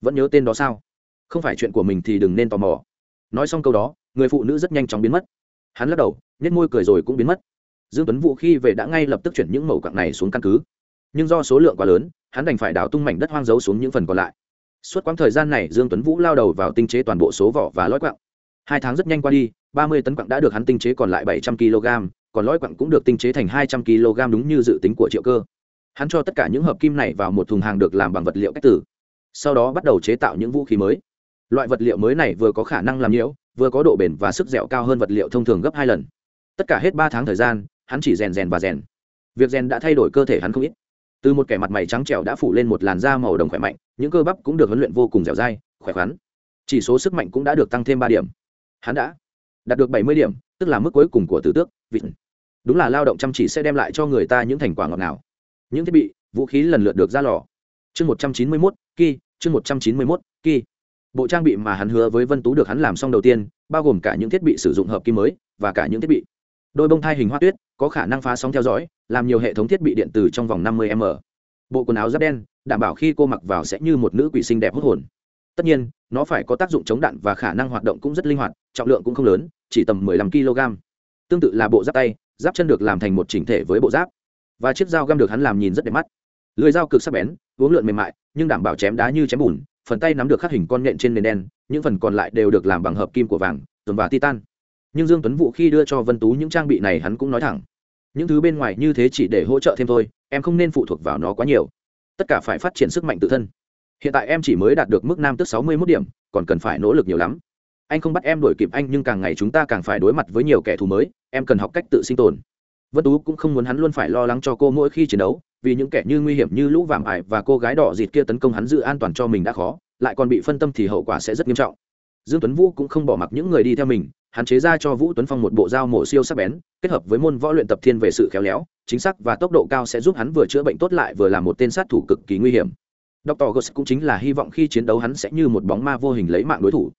Vẫn nhớ tên đó sao? Không phải chuyện của mình thì đừng nên tò mò. Nói xong câu đó, người phụ nữ rất nhanh chóng biến mất. Hắn lắc đầu nhét môi cười rồi cũng biến mất dương tuấn vũ khi về đã ngay lập tức chuyển những mẩu quặng này xuống căn cứ. Nhưng do số lượng quá lớn, hắn đành phải đào tung mảnh đất hoang dấu xuống những phần còn lại. Suốt quãng thời gian này, dương tuấn vũ lao đầu vào tinh chế toàn bộ số vỏ và lõi quặng hai tháng rất nhanh qua đi, ba mươi tấn quặng đã được hắn tinh chế còn lại bảy trăm kg còn lõi quặng cũng được tinh chế thành hai trăm kg đúng như dự tính của triệu cơ. Hắn cho tất cả những hợp kim này vào một thùng hàng được làm bằng vật liệu cách tử. Sau đó bắt đầu chế tạo những vũ khí mới. Loại vật liệu mới này vừa có khả năng làm nhiễu, vừa có độ bền và sức dẻo cao hơn vật liệu thông thường gấp hai lần. Tất cả hết ba tháng thời gian hắn chỉ rèn rèn và rèn. Việc rèn đã thay đổi cơ thể hắn không ít. Từ một kẻ mặt mày trắng trẻo đã phủ lên một làn da màu đồng khỏe mạnh, những cơ bắp cũng được huấn luyện vô cùng dẻo dai, khỏe khoắn. Chỉ số sức mạnh cũng đã được tăng thêm ba điểm. Hắn đã đạt được bảy mươi điểm, tức là mức cuối cùng của tử tước vịt đúng là lao động chăm chỉ sẽ đem lại cho người ta những thành quả ngọt ngào. Những thiết bị, vũ khí lần lượt được ra lò. Chương một trăm chín mươi mốt, ki, chương một trăm chín mươi mốt, ki. Bộ trang bị mà hắn hứa với vân tú được hắn làm xong đầu tiên, bao gồm cả những thiết bị sử dụng hợp kim mới và cả những thiết bị đôi bông thai hình hoa tuyết, có khả năng phá sóng theo dõi, làm nhiều hệ thống thiết bị điện tử trong vòng năm mươi m. Bộ quần áo giáp đen, đảm bảo khi cô mặc vào sẽ như một nữ quỷ sinh đẹp hút hồn. Tất nhiên, nó phải có tác dụng chống đạn và khả năng hoạt động cũng rất linh hoạt, trọng lượng cũng không lớn, chỉ tầm 15 kg tương tự là bộ giáp tay, giáp chân được làm thành một chỉnh thể với bộ giáp. Và chiếc dao găm được hắn làm nhìn rất đẹp mắt. Lưỡi dao cực sắc bén, uống lượn mềm mại, nhưng đảm bảo chém đá như chém bùn, phần tay nắm được khắc hình con nhện trên nền đen, những phần còn lại đều được làm bằng hợp kim của vàng tuần và titan nhưng dương tuấn vũ khi đưa cho vân tú những trang bị này hắn cũng nói thẳng. Những thứ bên ngoài như thế chỉ để hỗ trợ thêm thôi, em không nên phụ thuộc vào nó quá nhiều. Tất cả phải phát triển sức mạnh tự thân. Hiện tại em chỉ mới đạt được mức nam tức sáu mươi mốt điểm, còn cần phải nỗ lực nhiều lắm. Anh không bắt em đuổi kịp anh nhưng càng ngày chúng ta càng phải đối mặt với nhiều kẻ thù mới, em cần học cách tự sinh tồn. Vân tú cũng không muốn hắn luôn phải lo lắng cho cô mỗi khi chiến đấu, vì những kẻ như nguy hiểm như lũ vàng ải và cô gái đỏ dịt kia tấn công hắn giữ an toàn cho mình đã khó, lại còn bị phân tâm thì hậu quả sẽ rất nghiêm trọng dương tuấn vũ cũng không bỏ mặc những người đi theo mình, hắn chế ra cho vũ tuấn phong một bộ dao mổ siêu sắc bén, kết hợp với môn võ luyện tập thiên về sự khéo léo, chính xác và tốc độ cao sẽ giúp hắn vừa chữa bệnh tốt lại vừa là một tên sát thủ cực kỳ nguy hiểm. Dr. Gus cũng chính là hy vọng khi chiến đấu hắn sẽ như một bóng ma vô hình lấy mạng đối thủ.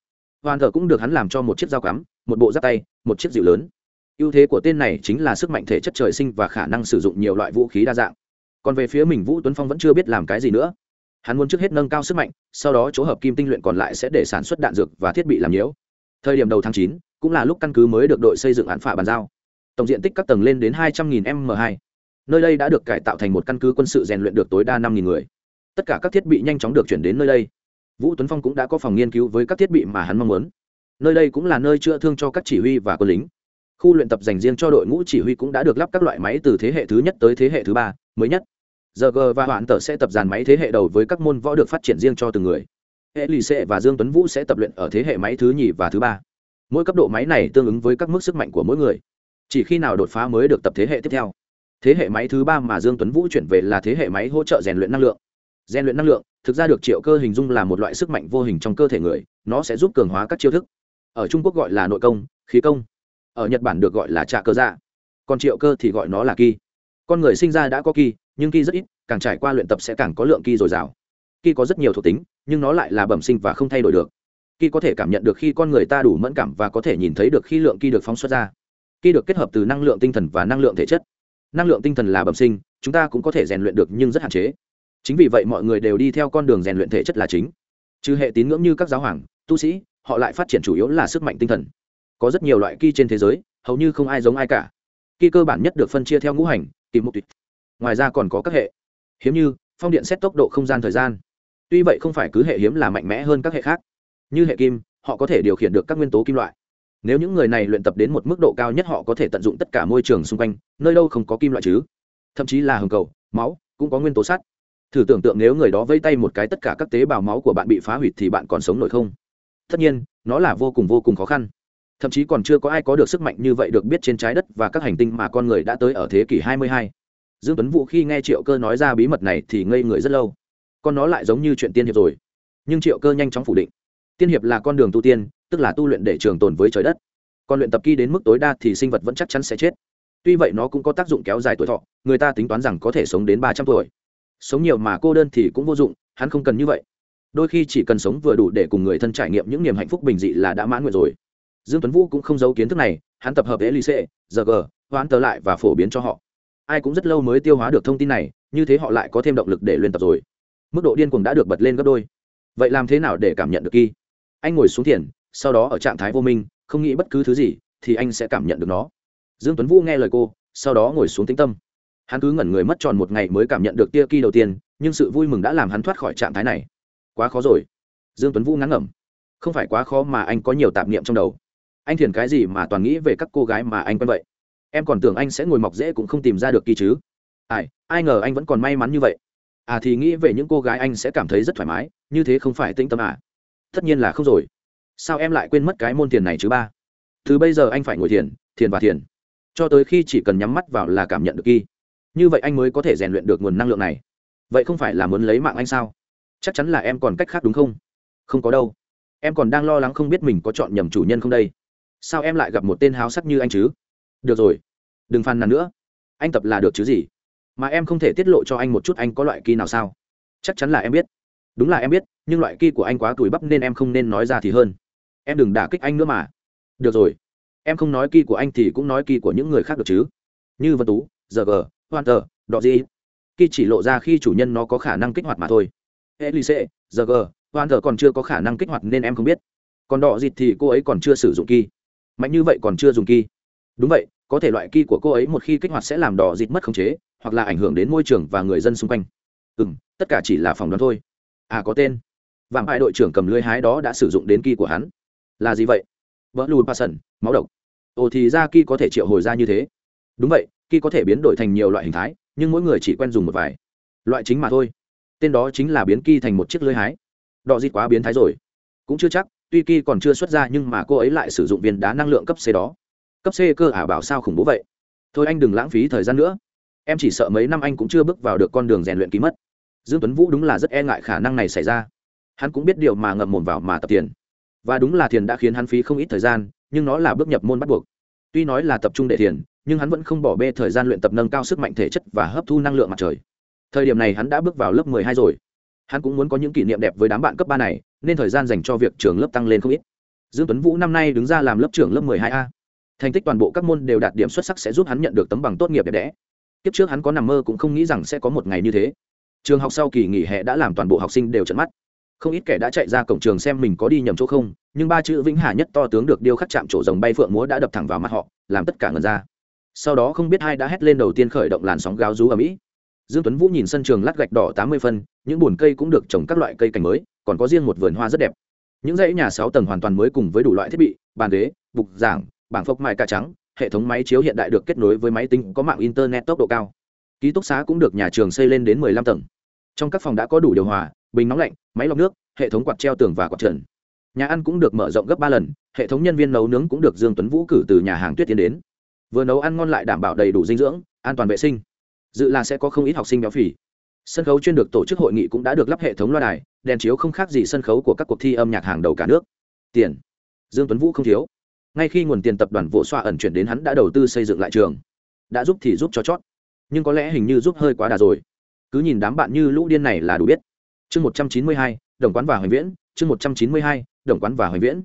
Hoàn thờ cũng được hắn làm cho một chiếc dao cắm, một bộ giáp tay, một chiếc dịu lớn. Ưu thế của tên này chính là sức mạnh thể chất trời sinh và khả năng sử dụng nhiều loại vũ khí đa dạng. Còn về phía mình, vũ tuấn phong vẫn chưa biết làm cái gì nữa hắn muốn trước hết nâng cao sức mạnh, sau đó chỗ hợp kim tinh luyện còn lại sẽ để sản xuất đạn dược và thiết bị làm nhiễu. Thời điểm đầu tháng chín, cũng là lúc căn cứ mới được đội xây dựng án phả bàn giao. Tổng diện tích các tầng lên đến hai trăm nghìn m hai. Nơi đây đã được cải tạo thành một căn cứ quân sự rèn luyện được tối đa năm nghìn người. Tất cả các thiết bị nhanh chóng được chuyển đến nơi đây. Vũ tuấn phong cũng đã có phòng nghiên cứu với các thiết bị mà hắn mong muốn. Nơi đây cũng là nơi chữa thương cho các chỉ huy và quân lính. Khu luyện tập dành riêng cho đội ngũ chỉ huy cũng đã được lắp các loại máy từ thế hệ thứ nhất tới thế hệ thứ ba, mới nhất giờ g và hoạn tờ sẽ tập dàn máy thế hệ đầu với các môn võ được phát triển riêng cho từng người. Hệ lì xệ và dương tuấn vũ sẽ tập luyện ở thế hệ máy thứ nhì và thứ ba. Mỗi cấp độ máy này tương ứng với các mức sức mạnh của mỗi người. Chỉ khi nào đột phá mới được tập thế hệ tiếp theo. Thế hệ máy thứ ba mà dương tuấn vũ chuyển về là thế hệ máy hỗ trợ rèn luyện năng lượng. Rèn luyện năng lượng, thực ra được triệu cơ hình dung là một loại sức mạnh vô hình trong cơ thể người, nó sẽ giúp cường hóa các chiêu thức. Ở trung quốc gọi là nội công, khí công. Ở nhật bản được gọi là trạ cơ dạ. Còn triệu cơ thì gọi nó là ki. Con người sinh ra đã có ki nhưng ki rất ít, càng trải qua luyện tập sẽ càng có lượng ki dồi dào. Ki có rất nhiều thuộc tính, nhưng nó lại là bẩm sinh và không thay đổi được. Ki có thể cảm nhận được khi con người ta đủ mẫn cảm và có thể nhìn thấy được khi lượng ki được phóng xuất ra. Ki được kết hợp từ năng lượng tinh thần và năng lượng thể chất. Năng lượng tinh thần là bẩm sinh, chúng ta cũng có thể rèn luyện được nhưng rất hạn chế. Chính vì vậy mọi người đều đi theo con đường rèn luyện thể chất là chính. Trừ hệ tín ngưỡng như các giáo hoàng, tu sĩ, họ lại phát triển chủ yếu là sức mạnh tinh thần. Có rất nhiều loại ki trên thế giới, hầu như không ai giống ai cả. Ki cơ bản nhất được phân chia theo ngũ hành, kỳ mục tuyệt ngoài ra còn có các hệ. Hiếm như, phong điện xét tốc độ không gian thời gian. Tuy vậy không phải cứ hệ hiếm là mạnh mẽ hơn các hệ khác. Như hệ kim, họ có thể điều khiển được các nguyên tố kim loại. Nếu những người này luyện tập đến một mức độ cao nhất, họ có thể tận dụng tất cả môi trường xung quanh, nơi đâu không có kim loại chứ? Thậm chí là hồng cầu, máu, cũng có nguyên tố sắt. Thử tưởng tượng nếu người đó vây tay một cái tất cả các tế bào máu của bạn bị phá hủy thì bạn còn sống nổi không? Tất nhiên, nó là vô cùng vô cùng khó khăn. Thậm chí còn chưa có ai có được sức mạnh như vậy được biết trên trái đất và các hành tinh mà con người đã tới ở thế kỷ 22 dương tuấn vũ khi nghe triệu cơ nói ra bí mật này thì ngây người rất lâu. Con nó lại giống như chuyện tiên hiệp rồi. Nhưng triệu cơ nhanh chóng phủ định. Tiên hiệp là con đường tu tiên, tức là tu luyện để trường tồn với trời đất. Còn luyện tập kỳ đến mức tối đa thì sinh vật vẫn chắc chắn sẽ chết. Tuy vậy nó cũng có tác dụng kéo dài tuổi thọ, người ta tính toán rằng có thể sống đến ba trăm tuổi. Sống nhiều mà cô đơn thì cũng vô dụng, hắn không cần như vậy. Đôi khi chỉ cần sống vừa đủ để cùng người thân trải nghiệm những niềm hạnh phúc bình dị là đã mãn nguyện rồi. Dương tuấn vũ cũng không giấu kiến thức này, hắn tập hợp elise giờ g hoãn tờ lại và phổ biến cho họ ai cũng rất lâu mới tiêu hóa được thông tin này, như thế họ lại có thêm động lực để luyện tập rồi. Mức độ điên cuồng đã được bật lên gấp đôi. Vậy làm thế nào để cảm nhận được kỳ anh ngồi xuống thiền, sau đó ở trạng thái vô minh, không nghĩ bất cứ thứ gì, thì anh sẽ cảm nhận được nó. Dương tuấn vũ nghe lời cô, sau đó ngồi xuống tĩnh tâm. Hắn cứ ngẩn người mất tròn một ngày mới cảm nhận được tia kỳ đầu tiên, nhưng sự vui mừng đã làm hắn thoát khỏi trạng thái này. Quá khó rồi. Dương tuấn vũ ngắn ngẩm. Không phải quá khó mà anh có nhiều tạp niệm trong đầu. Anh thiền cái gì mà toàn nghĩ về các cô gái mà anh quen vậy? Em còn tưởng anh sẽ ngồi mọc dễ cũng không tìm ra được kỳ chứ. Ai ai ngờ anh vẫn còn may mắn như vậy. À thì nghĩ về những cô gái anh sẽ cảm thấy rất thoải mái, như thế không phải tĩnh tâm à? Tất nhiên là không rồi. Sao em lại quên mất cái môn tiền này chứ ba? Từ bây giờ anh phải ngồi thiền thiền và thiền. Cho tới khi chỉ cần nhắm mắt vào là cảm nhận được kỳ như vậy anh mới có thể rèn luyện được nguồn năng lượng này. Vậy không phải là muốn lấy mạng anh sao? Chắc chắn là em còn cách khác đúng không? Không có đâu. Em còn đang lo lắng không biết mình có chọn nhầm chủ nhân không đây. Sao em lại gặp một tên háo sắc như anh chứ? Được rồi. Đừng phàn nàn nữa. Anh tập là được chứ gì? Mà em không thể tiết lộ cho anh một chút anh có loại kỳ nào sao? Chắc chắn là em biết. Đúng là em biết, nhưng loại kỳ của anh quá tuổi bắp nên em không nên nói ra thì hơn. Em đừng đả kích anh nữa mà. Được rồi. Em không nói kỳ của anh thì cũng nói kỳ của những người khác được chứ. Như vân tú giờ gờ hoàn tờ đọ gì kỳ chỉ lộ ra khi chủ nhân nó có khả năng kích hoạt mà thôi. Elise giờ gờ hoàn tờ còn chưa có khả năng kích hoạt nên em không biết. Còn đọ gì thì cô ấy còn chưa sử dụng kỳ mạnh như vậy còn chưa dùng kỳ đúng vậy, có thể loại ki của cô ấy một khi kích hoạt sẽ làm đỏ dịt mất khống chế, hoặc là ảnh hưởng đến môi trường và người dân xung quanh. Ừ m tất cả chỉ là phòng đoán thôi. À có tên. Vàng hai đội trưởng cầm lưới hái đó đã sử dụng đến ki của hắn. Là gì vậy? Vỡ lùn passion máu độc. Ồ, thì ra ki có thể triệu hồi ra như thế. Đúng vậy ki có thể biến đổi thành nhiều loại hình thái, nhưng mỗi người chỉ quen dùng một vài. Loại chính mà thôi. Tên đó chính là biến ki thành một chiếc lưới hái. Đỏ dịt quá biến thái rồi. Cũng chưa chắc, tuy ki còn chưa xuất ra nhưng mà cô ấy lại sử dụng viên đá năng lượng cấp c đó cấp c cơ ả bảo sao khủng bố vậy? Thôi anh đừng lãng phí thời gian nữa. Em chỉ sợ mấy năm anh cũng chưa bước vào được con đường rèn luyện ký mất. Dương tuấn vũ đúng là rất e ngại khả năng này xảy ra. Hắn cũng biết điều mà ngậm mồm vào mà tập tiền. Và đúng là thiền đã khiến hắn phí không ít thời gian, nhưng nó là bước nhập môn bắt buộc. Tuy nói là tập trung để thiền nhưng hắn vẫn không bỏ bê thời gian luyện tập nâng cao sức mạnh thể chất và hấp thu năng lượng mặt trời. Thời điểm này hắn đã bước vào lớp 12 rồi. Hắn cũng muốn có những kỷ niệm đẹp với đám bạn cấp ba này, nên thời gian dành cho việc trường lớp tăng lên không ít. Dương tuấn vũ năm nay đứng ra làm lớp trưởng lớp 12 a thành tích toàn bộ các môn đều đạt điểm xuất sắc sẽ giúp hắn nhận được tấm bằng tốt nghiệp đẹp đẽ. Kiếp trước hắn có nằm mơ cũng không nghĩ rằng sẽ có một ngày như thế. Trường học sau kỳ nghỉ hè đã làm toàn bộ học sinh đều trận mắt. Không ít kẻ đã chạy ra cổng trường xem mình có đi nhầm chỗ không, nhưng ba chữ vĩnh hà nhất to tướng được điêu khắc chạm chỗ rồng bay phượng múa đã đập thẳng vào mặt họ, làm tất cả ngần ra. Sau đó không biết ai đã hét lên đầu tiên khởi động làn sóng gáo rú ở mỹ dương tuấn vũ nhìn sân trường lát gạch đỏ tám mươi phân, những bồn cây cũng được trồng các loại cây cảnh mới, còn có riêng một vườn hoa rất đẹp. Những dãy nhà sáu tầng hoàn toàn mới cùng với đủ loại thiết bị, bàn ghế, bục giảng bảng phộc mài cả trắng, hệ thống máy chiếu hiện đại được kết nối với máy tính có mạng internet tốc độ cao. Ký túc xá cũng được nhà trường xây lên đến 15 tầng. Trong các phòng đã có đủ điều hòa, bình nóng lạnh, máy lọc nước, hệ thống quạt treo tường và quạt trần. Nhà ăn cũng được mở rộng gấp ba lần, hệ thống nhân viên nấu nướng cũng được dương tuấn vũ cử từ nhà hàng tuyết tiến đến. Vừa nấu ăn ngon lại đảm bảo đầy đủ dinh dưỡng, an toàn vệ sinh. Dự là sẽ có không ít học sinh béo phì. Sân khấu chuyên được tổ chức hội nghị cũng đã được lắp hệ thống loa đài, đèn chiếu không khác gì sân khấu của các cuộc thi âm nhạc hàng đầu cả nước. Tiền. Dương tuấn vũ không thiếu ngay khi nguồn tiền tập đoàn vỗ xoa ẩn chuyển đến hắn đã đầu tư xây dựng lại trường. Đã giúp thì giúp cho chót. Nhưng có lẽ hình như giúp hơi quá đà rồi. Cứ nhìn đám bạn như lũ điên này là đủ biết. Chương một trăm chín mươi hai, đồng quán và hoành viễn. Chương một trăm chín mươi hai, đồng quán và hoành viễn.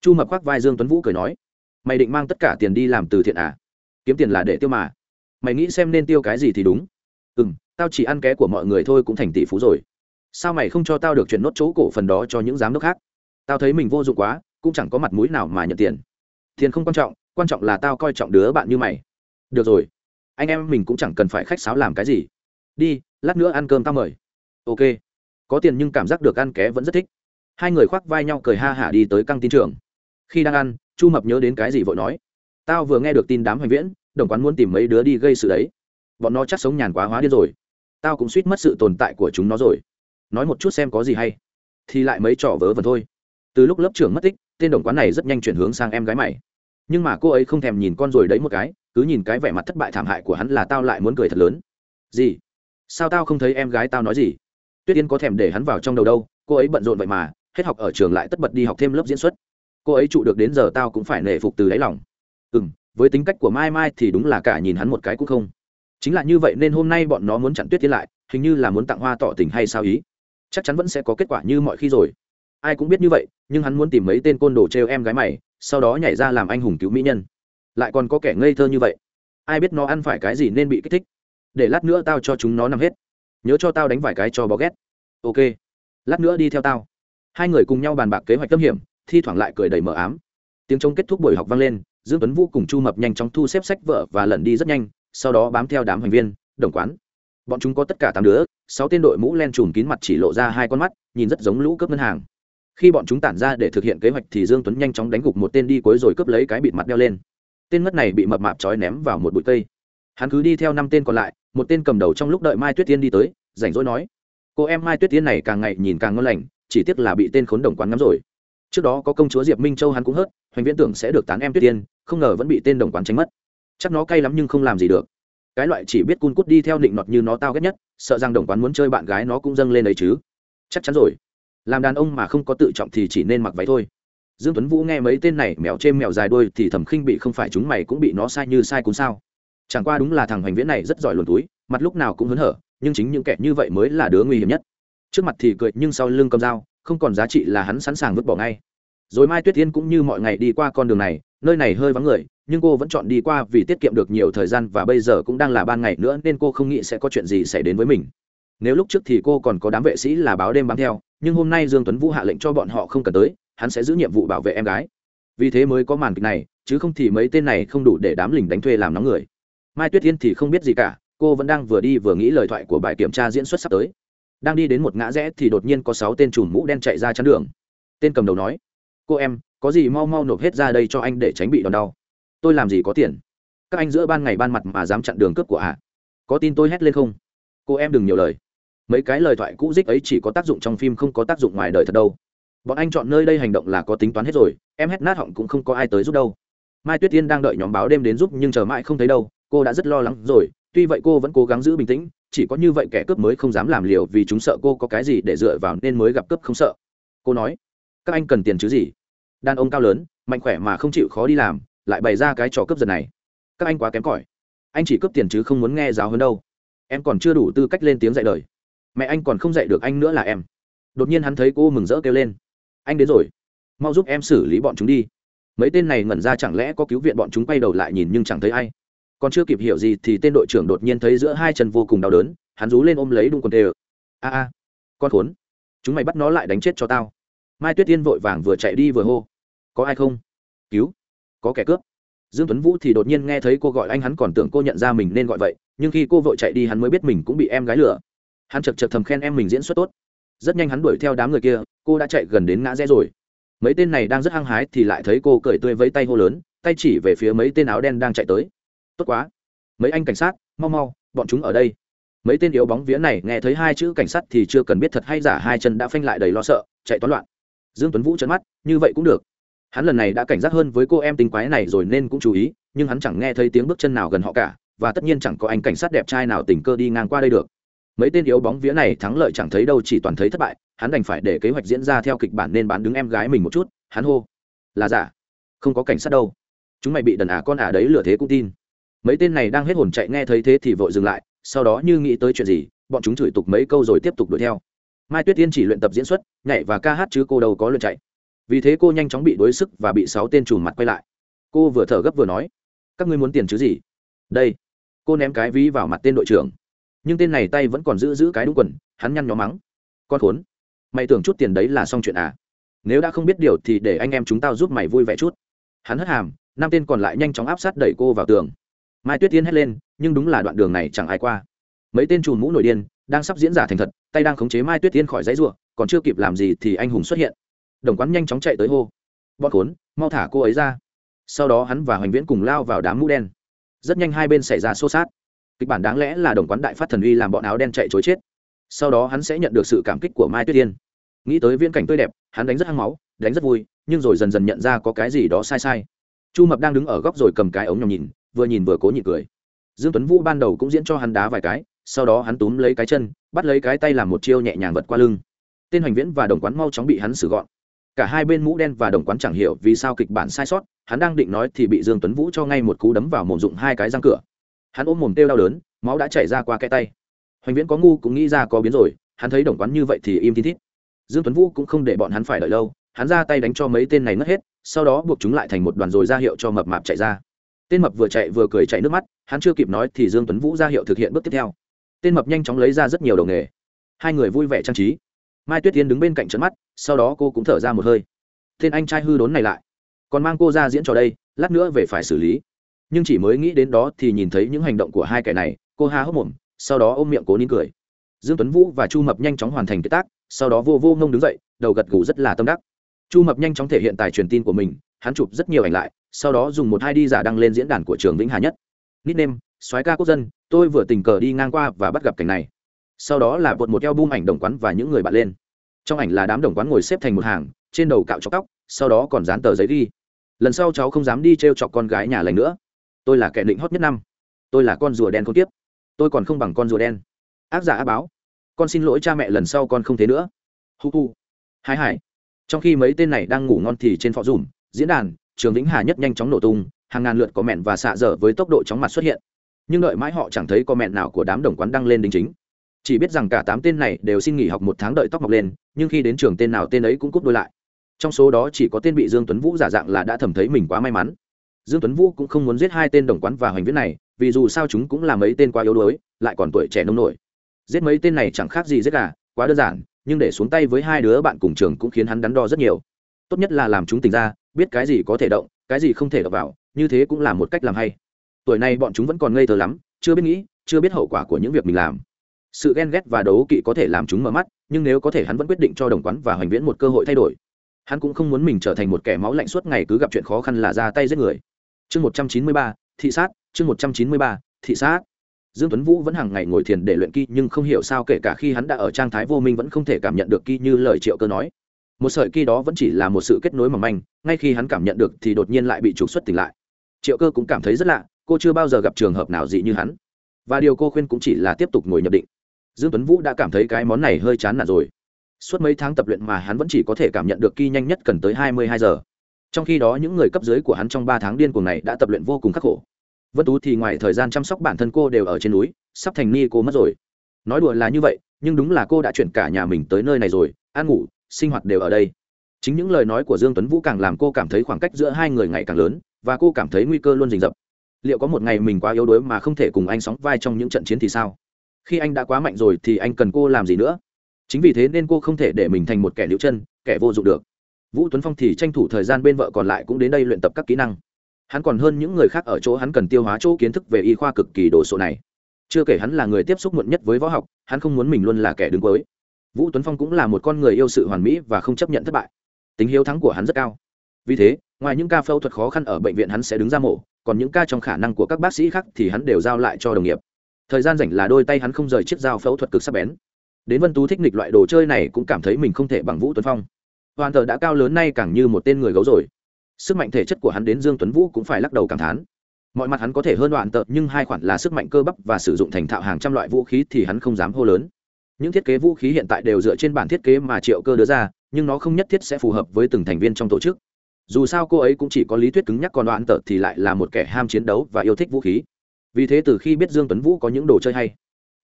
Chu mập khoác vai dương tuấn vũ cười nói, mày định mang tất cả tiền đi làm từ thiện à? Kiếm tiền là để tiêu mà. Mày nghĩ xem nên tiêu cái gì thì đúng. Ừ m tao chỉ ăn ké của mọi người thôi cũng thành tỷ phú rồi. Sao mày không cho tao được chuyển nốt chỗ cổ phần đó cho những giám đốc khác? Tao thấy mình vô dụng quá, cũng chẳng có mặt mũi nào mà nhận tiền tiền không quan trọng quan trọng là tao coi trọng đứa bạn như mày. Được rồi. Anh em mình cũng chẳng cần phải khách sáo làm cái gì. Đi, lát nữa ăn cơm tao mời. Ok. Có tiền nhưng cảm giác được ăn ké vẫn rất thích. Hai người khoác vai nhau cười ha hả đi tới căng tin trường. Khi đang ăn, chu mập nhớ đến cái gì vội nói. Tao vừa nghe được tin đám hoành viễn, đồng quán muốn tìm mấy đứa đi gây sự đấy. Bọn nó chắc sống nhàn quá hóa điên rồi. Tao cũng suýt mất sự tồn tại của chúng nó rồi. Nói một chút xem có gì hay. Thì lại mấy trò vớ vẩn thôi. Từ lúc lớp trưởng mất tích tên đồng quán này rất nhanh chuyển hướng sang em gái mày. Nhưng mà cô ấy không thèm nhìn con rồi đấy một cái, cứ nhìn cái vẻ mặt thất bại thảm hại của hắn là tao lại muốn cười thật lớn. Gì? Sao tao không thấy em gái tao nói gì? Tuyết yên có thèm để hắn vào trong đầu đâu, cô ấy bận rộn vậy mà, hết học ở trường lại tất bật đi học thêm lớp diễn xuất. Cô ấy trụ được đến giờ tao cũng phải nể phục từ đáy lòng. Ừ m với tính cách của mai mai thì đúng là cả nhìn hắn một cái cũng không. Chính là như vậy nên hôm nay bọn nó muốn chặn tuyết yên lại, hình như là muốn tặng hoa tỏ tình hay sao ý. Chắc chắn vẫn sẽ có kết quả như mọi khi rồi ai cũng biết như vậy, nhưng hắn muốn tìm mấy tên côn đồ trêu em gái mày, sau đó nhảy ra làm anh hùng cứu mỹ nhân. Lại còn có kẻ ngây thơ như vậy. Ai biết nó ăn phải cái gì nên bị kích thích. Để lát nữa tao cho chúng nó nằm hết. Nhớ cho tao đánh vài cái cho bó ghét. Ok. Lát nữa đi theo tao. Hai người cùng nhau bàn bạc kế hoạch tâm hiểm, thi thoảng lại cười đầy mờ ám. Tiếng trông kết thúc buổi học vang lên, dương tuấn vũ cùng chu mập nhanh chóng thu xếp sách vở và lẩn đi rất nhanh, sau đó bám theo đám thành viên, đồng quán. Bọn chúng có tất cả tám đứa, sáu tên đội mũ len trùm kín mặt chỉ lộ ra hai con mắt, nhìn rất giống lũ cướp ngân hàng khi bọn chúng tản ra để thực hiện kế hoạch thì dương tuấn nhanh chóng đánh gục một tên đi cuối rồi cướp lấy cái bịt mặt đeo lên. Tên mất này bị mập mạp trói ném vào một bụi cây. Hắn cứ đi theo năm tên còn lại, một tên cầm đầu trong lúc đợi mai tuyết tiên đi tới, rảnh rỗi nói, cô em mai tuyết tiên này càng ngày nhìn càng ngon lành, chỉ tiếc là bị tên khốn đồng quán ngắm rồi. Trước đó có công chúa diệp minh châu hắn cũng hớt, hoành viễn tưởng sẽ được tán em tuyết tiên không ngờ vẫn bị tên đồng quán tránh mất. Chắc nó cay lắm nhưng không làm gì được. Cái loại chỉ biết cun cút đi theo định nọt như nó tao ghét nhất, sợ rằng đồng quán muốn chơi bạn gái nó cũng dâng lên ấy chứ. Chắc chắn rồi làm đàn ông mà không có tự trọng thì chỉ nên mặc váy thôi. Dương tuấn vũ nghe mấy tên này mèo trên mèo dài đôi thì thầm khinh bị không phải chúng mày cũng bị nó sai như sai cũng sao. Chẳng qua đúng là thằng hoành viễn này rất giỏi luồn túi, mặt lúc nào cũng hớn hở, nhưng chính những kẻ như vậy mới là đứa nguy hiểm nhất. Trước mặt thì cười nhưng sau lưng cầm dao, không còn giá trị là hắn sẵn sàng vứt bỏ ngay. Rồi mai tuyết tiên cũng như mọi ngày đi qua con đường này, nơi này hơi vắng người, nhưng cô vẫn chọn đi qua vì tiết kiệm được nhiều thời gian và bây giờ cũng đang là ban ngày nữa nên cô không nghĩ sẽ có chuyện gì xảy đến với mình. Nếu lúc trước thì cô còn có đám vệ sĩ là báo đêm bám theo nhưng hôm nay dương tuấn vũ hạ lệnh cho bọn họ không cần tới, hắn sẽ giữ nhiệm vụ bảo vệ em gái. Vì thế mới có màn kịch này, chứ không thì mấy tên này không đủ để đám lính đánh thuê làm nóng người. Mai tuyết thiên thì không biết gì cả, cô vẫn đang vừa đi vừa nghĩ lời thoại của bài kiểm tra diễn xuất sắp tới. Đang đi đến một ngã rẽ thì đột nhiên có sáu tên trùm mũ đen chạy ra chắn đường. Tên cầm đầu nói, cô em, có gì mau mau nộp hết ra đây cho anh để tránh bị đòn đau. Tôi làm gì có tiền? Các anh giữa ban ngày ban mặt mà dám chặn đường cướp của ạ. Có tin tôi hét lên không? Cô em đừng nhiều lời mấy cái lời thoại cũ dích ấy chỉ có tác dụng trong phim không có tác dụng ngoài đời thật đâu. Bọn anh chọn nơi đây hành động là có tính toán hết rồi, em hét nát họng cũng không có ai tới giúp đâu. Mai tuyết tiên đang đợi nhóm báo đêm đến giúp nhưng chờ mãi không thấy đâu, cô đã rất lo lắng rồi, tuy vậy cô vẫn cố gắng giữ bình tĩnh, chỉ có như vậy kẻ cướp mới không dám làm liều vì chúng sợ cô có cái gì để dựa vào nên mới gặp cướp không sợ. Cô nói, các anh cần tiền chứ gì? Đàn ông cao lớn, mạnh khỏe mà không chịu khó đi làm, lại bày ra cái trò cướp giật này. Các anh quá kém cỏi. Anh chỉ cướp tiền chứ không muốn nghe giáo hơn đâu. Em còn chưa đủ tư cách lên tiếng dạy đời mẹ anh còn không dạy được anh nữa là em. Đột nhiên hắn thấy cô mừng rỡ kêu lên. Anh đến rồi. Mau giúp em xử lý bọn chúng đi. Mấy tên này ngẩn ra chẳng lẽ có cứu viện bọn chúng quay đầu lại nhìn nhưng chẳng thấy ai. Còn chưa kịp hiểu gì thì tên đội trưởng đột nhiên thấy giữa hai chân vô cùng đau đớn, hắn rú lên ôm lấy đung quần tê a a, con khốn. Chúng mày bắt nó lại đánh chết cho tao. Mai tuyết tiên vội vàng vừa chạy đi vừa hô. Có ai không? Cứu. Có kẻ cướp. Dương tuấn vũ thì đột nhiên nghe thấy cô gọi anh, hắn còn tưởng cô nhận ra mình nên gọi vậy, nhưng khi cô vội chạy đi hắn mới biết mình cũng bị em gái lừa hắn chật chật thầm khen em mình diễn xuất tốt. Rất nhanh hắn đuổi theo đám người kia, cô đã chạy gần đến ngã rẽ rồi. Mấy tên này đang rất hăng hái thì lại thấy cô cười tươi với tay hô lớn, tay chỉ về phía mấy tên áo đen đang chạy tới. Tốt quá. Mấy anh cảnh sát, mau mau, bọn chúng ở đây. Mấy tên yếu bóng vía này nghe thấy hai chữ cảnh sát thì chưa cần biết thật hay giả, hai chân đã phanh lại đầy lo sợ, chạy toán loạn. Dương tuấn vũ chấn mắt, như vậy cũng được. Hắn lần này đã cảnh giác hơn với cô em tính quái này rồi nên cũng chú ý, nhưng hắn chẳng nghe thấy tiếng bước chân nào gần họ cả, và tất nhiên chẳng có anh cảnh sát đẹp trai nào tình cơ đi ngang qua đây được mấy tên yếu bóng vía này thắng lợi chẳng thấy đâu, chỉ toàn thấy thất bại. Hắn đành phải để kế hoạch diễn ra theo kịch bản nên bán đứng em gái mình một chút. Hắn hô, là giả, không có cảnh sát đâu. Chúng mày bị đần ả con ả đấy lừa thế cũng tin. Mấy tên này đang hết hồn chạy nghe thấy thế thì vội dừng lại, sau đó như nghĩ tới chuyện gì, bọn chúng chửi tục mấy câu rồi tiếp tục đuổi theo. Mai tuyết tiên chỉ luyện tập diễn xuất, nhảy và ca hát chứ cô đâu có luyện chạy. Vì thế cô nhanh chóng bị đối sức và bị sáu tên trùm mặt quay lại. Cô vừa thở gấp vừa nói, các ngươi muốn tiền chứ gì? Đây. Cô ném cái ví vào mặt tên đội trưởng nhưng tên này tay vẫn còn giữ giữ cái đúng quần, hắn nhăn nhó mắng. Con khốn, mày tưởng chút tiền đấy là xong chuyện à? Nếu đã không biết điều thì để anh em chúng tao giúp mày vui vẻ chút. Hắn hất hàm, năm tên còn lại nhanh chóng áp sát đẩy cô vào tường. Mai tuyết tiến hét lên, nhưng đúng là đoạn đường này chẳng ai qua. Mấy tên trùm mũ nổi điên đang sắp diễn giả thành thật, tay đang khống chế mai tuyết tiến khỏi dãy ruộng còn chưa kịp làm gì thì anh hùng xuất hiện. Đồng quán nhanh chóng chạy tới hô, bọn khốn, mau thả cô ấy ra. Sau đó hắn và hoành viễn cùng lao vào đám mũ đen. Rất nhanh hai bên xảy ra xô xát kịch bản đáng lẽ là đồng quán đại phát thần uy làm bọn áo đen chạy chối chết. Sau đó hắn sẽ nhận được sự cảm kích của mai tuyết yên. Nghĩ tới viễn cảnh tươi đẹp, hắn đánh rất hăng máu, đánh rất vui, nhưng rồi dần dần nhận ra có cái gì đó sai sai. Chu mập đang đứng ở góc rồi cầm cái ống nhòm nhìn, vừa nhìn vừa cố nhịn cười. Dương tuấn vũ ban đầu cũng diễn cho hắn đá vài cái, sau đó hắn túm lấy cái chân, bắt lấy cái tay làm một chiêu nhẹ nhàng vật qua lưng. Tên hoành viễn và đồng quán mau chóng bị hắn xử gọn. Cả hai bên mũ đen và đồng quán chẳng hiểu vì sao kịch bản sai sót, hắn đang định nói thì bị dương tuấn vũ cho ngay một cú đấm vào mồm dụng hai cái răng cửa hắn ôm mồm têu đau đớn, máu đã chảy ra qua cái tay. Hoành viễn có ngu cũng nghĩ ra có biến rồi, hắn thấy đồng quán như vậy thì im tin thít. Dương tuấn vũ cũng không để bọn hắn phải đợi lâu, hắn ra tay đánh cho mấy tên này mất hết, sau đó buộc chúng lại thành một đoàn rồi ra hiệu cho mập mạp chạy ra. Tên mập vừa chạy vừa cười chạy nước mắt, hắn chưa kịp nói thì dương tuấn vũ ra hiệu thực hiện bước tiếp theo. Tên mập nhanh chóng lấy ra rất nhiều đồ nghề. Hai người vui vẻ trang trí. Mai tuyết tiến đứng bên cạnh trận mắt, sau đó cô cũng thở ra một hơi. Tên anh trai hư đốn này lại. Còn mang cô ra diễn trò đây, lát nữa về phải xử lý nhưng chỉ mới nghĩ đến đó thì nhìn thấy những hành động của hai kẻ này, cô há hốc mồm, sau đó ôm miệng cố nín cười. Dương tuấn vũ và chu mập nhanh chóng hoàn thành cái tác, sau đó vô vô ngông đứng dậy, đầu gật gù rất là tâm đắc. Chu mập nhanh chóng thể hiện tài truyền tin của mình, hắn chụp rất nhiều ảnh lại, sau đó dùng một hai đi giả đăng lên diễn đàn của trường vĩnh hà nhất. Nickname, soái ca quốc dân, tôi vừa tình cờ đi ngang qua và bắt gặp cảnh này. Sau đó là bột một eo bung ảnh đồng quán và những người bạn lên. Trong ảnh là đám đồng quán ngồi xếp thành một hàng, trên đầu cạo cho tóc, sau đó còn dán tờ giấy ghi. Lần sau cháu không dám đi t r e o chọc con gái nhà lành nữa tôi là kẻ định hót nhất năm. Tôi là con rùa đen không tiếp tôi còn không bằng con rùa đen. Ác giả á báo. Con xin lỗi cha mẹ lần sau con không thế nữa. Hu hu. Hai hải trong khi mấy tên này đang ngủ ngon thì trên phó dùm diễn đàn, trường vĩnh hà nhất nhanh chóng nổ tung, hàng ngàn lượt có mẹn và xạ dở với tốc độ chóng mặt xuất hiện. Nhưng đợi mãi họ chẳng thấy có mẹn nào của đám đồng quán đăng lên đính chính. Chỉ biết rằng cả tám tên này đều xin nghỉ học một tháng đợi tóc mọc lên, nhưng khi đến trường tên nào tên ấy cũng cúp đôi lại. Trong số đó chỉ có tên bị dương tuấn vũ giả dạng là đã thầm thấy mình quá may mắn dương tuấn vũ cũng không muốn giết hai tên đồng quán và hoành viễn này, vì dù sao chúng cũng là mấy tên quá yếu đuối, lại còn tuổi trẻ nông nổi. Giết mấy tên này chẳng khác gì giết gà, quá đơn giản, nhưng để xuống tay với hai đứa bạn cùng trường cũng khiến hắn đắn đo rất nhiều. Tốt nhất là làm chúng tỉnh ra, biết cái gì có thể động, cái gì không thể đập vào, như thế cũng là một cách làm hay. Tuổi này bọn chúng vẫn còn ngây thơ lắm, chưa biết nghĩ, chưa biết hậu quả của những việc mình làm. Sự ghen ghét và đấu kỵ có thể làm chúng mở mắt, nhưng nếu có thể hắn vẫn quyết định cho đồng quán và hoành viễn một cơ hội thay đổi. Hắn cũng không muốn mình trở thành một kẻ máu lạnh suốt ngày cứ gặp chuyện khó khăn là ra tay giết người chương một trăm chín mươi ba, thị sát, chương một trăm chín mươi ba, thị sát. Dương tuấn vũ vẫn hàng ngày ngồi thiền để luyện kỳ nhưng không hiểu sao kể cả khi hắn đã ở trạng thái vô minh vẫn không thể cảm nhận được kỳ như lời triệu cơ nói. Một sợi kỳ đó vẫn chỉ là một sự kết nối mỏng manh, ngay khi hắn cảm nhận được thì đột nhiên lại bị trục xuất tỉnh lại. Triệu cơ cũng cảm thấy rất lạ, cô chưa bao giờ gặp trường hợp nào dị như hắn. Và điều cô khuyên cũng chỉ là tiếp tục ngồi nhập định. Dương tuấn vũ đã cảm thấy cái món này hơi chán nản rồi. Suốt mấy tháng tập luyện mà hắn vẫn chỉ có thể cảm nhận được kỳ nhanh nhất cần tới 22 giờ trong khi đó những người cấp dưới của hắn trong ba tháng điên cuồng này đã tập luyện vô cùng khắc khổ. Vân tú thì ngoài thời gian chăm sóc bản thân cô đều ở trên núi, sắp thành ni cô mất rồi. Nói đùa là như vậy, nhưng đúng là cô đã chuyển cả nhà mình tới nơi này rồi, ăn ngủ, sinh hoạt đều ở đây. Chính những lời nói của dương tuấn vũ càng làm cô cảm thấy khoảng cách giữa hai người ngày càng lớn, và cô cảm thấy nguy cơ luôn rình rập. Liệu có một ngày mình quá yếu đuối mà không thể cùng anh sóng vai trong những trận chiến thì sao? Khi anh đã quá mạnh rồi thì anh cần cô làm gì nữa? Chính vì thế nên cô không thể để mình thành một kẻ liễu chân, kẻ vô dụng được vũ tuấn phong thì tranh thủ thời gian bên vợ còn lại cũng đến đây luyện tập các kỹ năng. Hắn còn hơn những người khác ở chỗ hắn cần tiêu hóa chỗ kiến thức về y khoa cực kỳ đồ sộ này. Chưa kể hắn là người tiếp xúc muộn nhất với võ học, hắn không muốn mình luôn là kẻ đứng cuối. Vũ tuấn phong cũng là một con người yêu sự hoàn mỹ và không chấp nhận thất bại. Tính hiếu thắng của hắn rất cao. Vì thế, ngoài những ca phẫu thuật khó khăn ở bệnh viện hắn sẽ đứng ra mổ, còn những ca trong khả năng của các bác sĩ khác thì hắn đều giao lại cho đồng nghiệp. Thời gian rảnh là đôi tay hắn không rời chiếc dao phẫu thuật cực sắc bén. Đến vân tú thích nghịch loại đồ chơi này cũng cảm thấy mình không thể bằng vũ tuấn phong hoàn thờ đã cao lớn nay càng như một tên người gấu rồi. Sức mạnh thể chất của hắn đến dương tuấn vũ cũng phải lắc đầu cảm thán. Mọi mặt hắn có thể hơn đoạn tợ nhưng hai khoản là sức mạnh cơ bắp và sử dụng thành thạo hàng trăm loại vũ khí thì hắn không dám hô lớn. Những thiết kế vũ khí hiện tại đều dựa trên bản thiết kế mà triệu cơ đưa ra, nhưng nó không nhất thiết sẽ phù hợp với từng thành viên trong tổ chức. Dù sao cô ấy cũng chỉ có lý thuyết cứng nhắc còn đoạn tợ thì lại là một kẻ ham chiến đấu và yêu thích vũ khí. Vì thế từ khi biết dương tuấn vũ có những đồ chơi hay,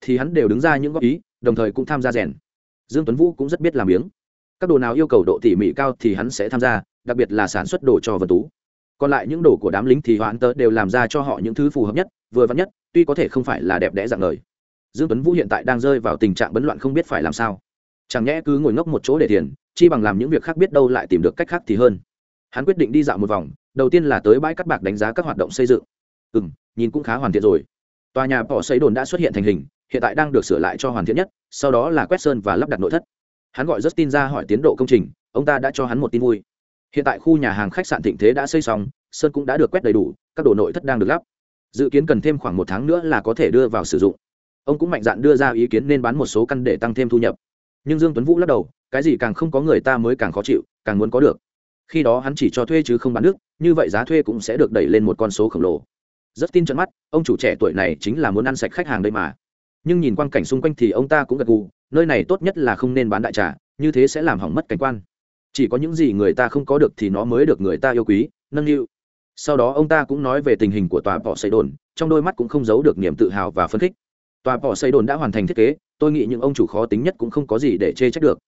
thì hắn đều đứng ra những góp ý, đồng thời cũng tham gia rèn. Dương tuấn vũ cũng rất biết làm miếng các đồ nào yêu cầu độ tỉ mỉ cao thì hắn sẽ tham gia, đặc biệt là sản xuất đồ cho vân tú. Còn lại những đồ của đám lính thì hoãn tớ đều làm ra cho họ những thứ phù hợp nhất, vừa vắn nhất, tuy có thể không phải là đẹp đẽ dạng lời. Dương tuấn vũ hiện tại đang rơi vào tình trạng bấn loạn không biết phải làm sao. Chẳng nhẽ cứ ngồi ngốc một chỗ để tiền chi bằng làm những việc khác biết đâu lại tìm được cách khác thì hơn. Hắn quyết định đi dạo một vòng, đầu tiên là tới bãi cắt bạc đánh giá các hoạt động xây dựng. Ừ m nhìn cũng khá hoàn thiện rồi. Tòa nhà bỏ xây đồn đã xuất hiện thành hình, hiện tại đang được sửa lại cho hoàn thiện nhất, sau đó là quét sơn và lắp đặt nội thất hắn gọi justin ra hỏi tiến độ công trình, ông ta đã cho hắn một tin vui. Hiện tại khu nhà hàng khách sạn thịnh thế đã xây xong sơn cũng đã được quét đầy đủ, các đồ nội thất đang được lắp. Dự kiến cần thêm khoảng một tháng nữa là có thể đưa vào sử dụng. Ông cũng mạnh dạn đưa ra ý kiến nên bán một số căn để tăng thêm thu nhập. Nhưng dương tuấn vũ lắc đầu, cái gì càng không có người ta mới càng khó chịu, càng muốn có được. Khi đó hắn chỉ cho thuê chứ không bán nước, như vậy giá thuê cũng sẽ được đẩy lên một con số khổng lồ. Rất tin trận mắt, ông chủ trẻ tuổi này chính là muốn ăn sạch khách hàng đây mà nhưng nhìn quang cảnh xung quanh thì ông ta cũng gật gù, nơi này tốt nhất là không nên bán đại trà, như thế sẽ làm hỏng mất cảnh quan. Chỉ có những gì người ta không có được thì nó mới được người ta yêu quý, nâng niu. Sau đó ông ta cũng nói về tình hình của tòa bỏ xây đồn, trong đôi mắt cũng không giấu được niềm tự hào và phấn khích. Tòa bỏ xây đồn đã hoàn thành thiết kế, tôi nghĩ những ông chủ khó tính nhất cũng không có gì để chê trách được.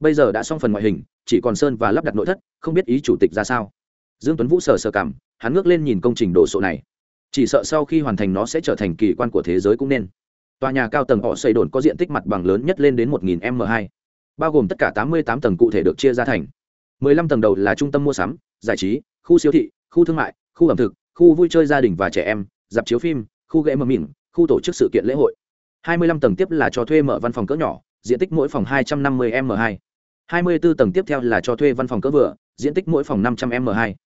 Bây giờ đã xong phần ngoại hình, chỉ còn sơn và lắp đặt nội thất, không biết ý chủ tịch ra sao. Dương tuấn vũ sờ sờ cảm, hắn ngước lên nhìn công trình đồ sộ này. Chỉ sợ sau khi hoàn thành nó sẽ trở thành kỳ quan của thế giới cũng nên tòa nhà cao tầng họ xây đồn có diện tích mặt bằng lớn nhất lên đến 1.000 m 2 bao gồm tất cả 88 tầng cụ thể được chia ra thành. 15 tầng đầu là trung tâm mua sắm, giải trí, khu siêu thị, khu thương mại, khu ẩm thực, khu vui chơi gia đình và trẻ em, dạp chiếu phim, khu ghế mờ mìn khu tổ chức sự kiện lễ hội. 25 tầng tiếp là cho thuê mở văn phòng cỡ nhỏ, diện tích mỗi phòng 250 m 2 24 tầng tiếp theo là cho thuê văn phòng cỡ vừa, diện tích mỗi phòng 500 m 2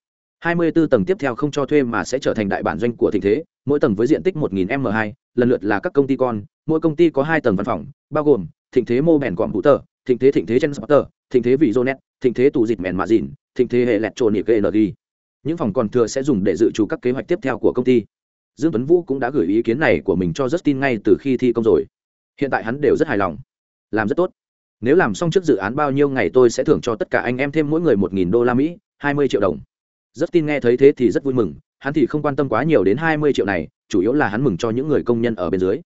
24 tầng tiếp theo không cho thuê mà sẽ trở thành đại bản doanh của thịnh thế, mỗi tầng với diện tích 1000 m2, lần lượt là các công ty con, mỗi công ty có 2 tầng văn phòng, bao gồm Thịnh Thế Mô Bèn Computer, thịnh thế thịnh thế chen spotter thịnh thế vị jonet thịnh thế tù dịt mèn mạ dìn thịnh thế hệ lẹt Trồn nịp ghi những phòng còn thừa sẽ dùng để dự trù các kế hoạch tiếp theo của công ty. Dương tuấn vũ cũng đã gửi ý kiến này của mình cho justin ngay từ khi thi công rồi. Hiện tại hắn đều rất hài lòng. Làm rất tốt. Nếu làm xong trước dự án bao nhiêu ngày tôi sẽ thưởng cho tất cả anh em thêm mỗi người một nghìn đô la mỹ hai mươi triệu đồng justin nghe thấy thế thì rất vui mừng, hắn thì không quan tâm quá nhiều đến hai mươi triệu này, chủ yếu là hắn mừng cho những người công nhân ở bên dưới.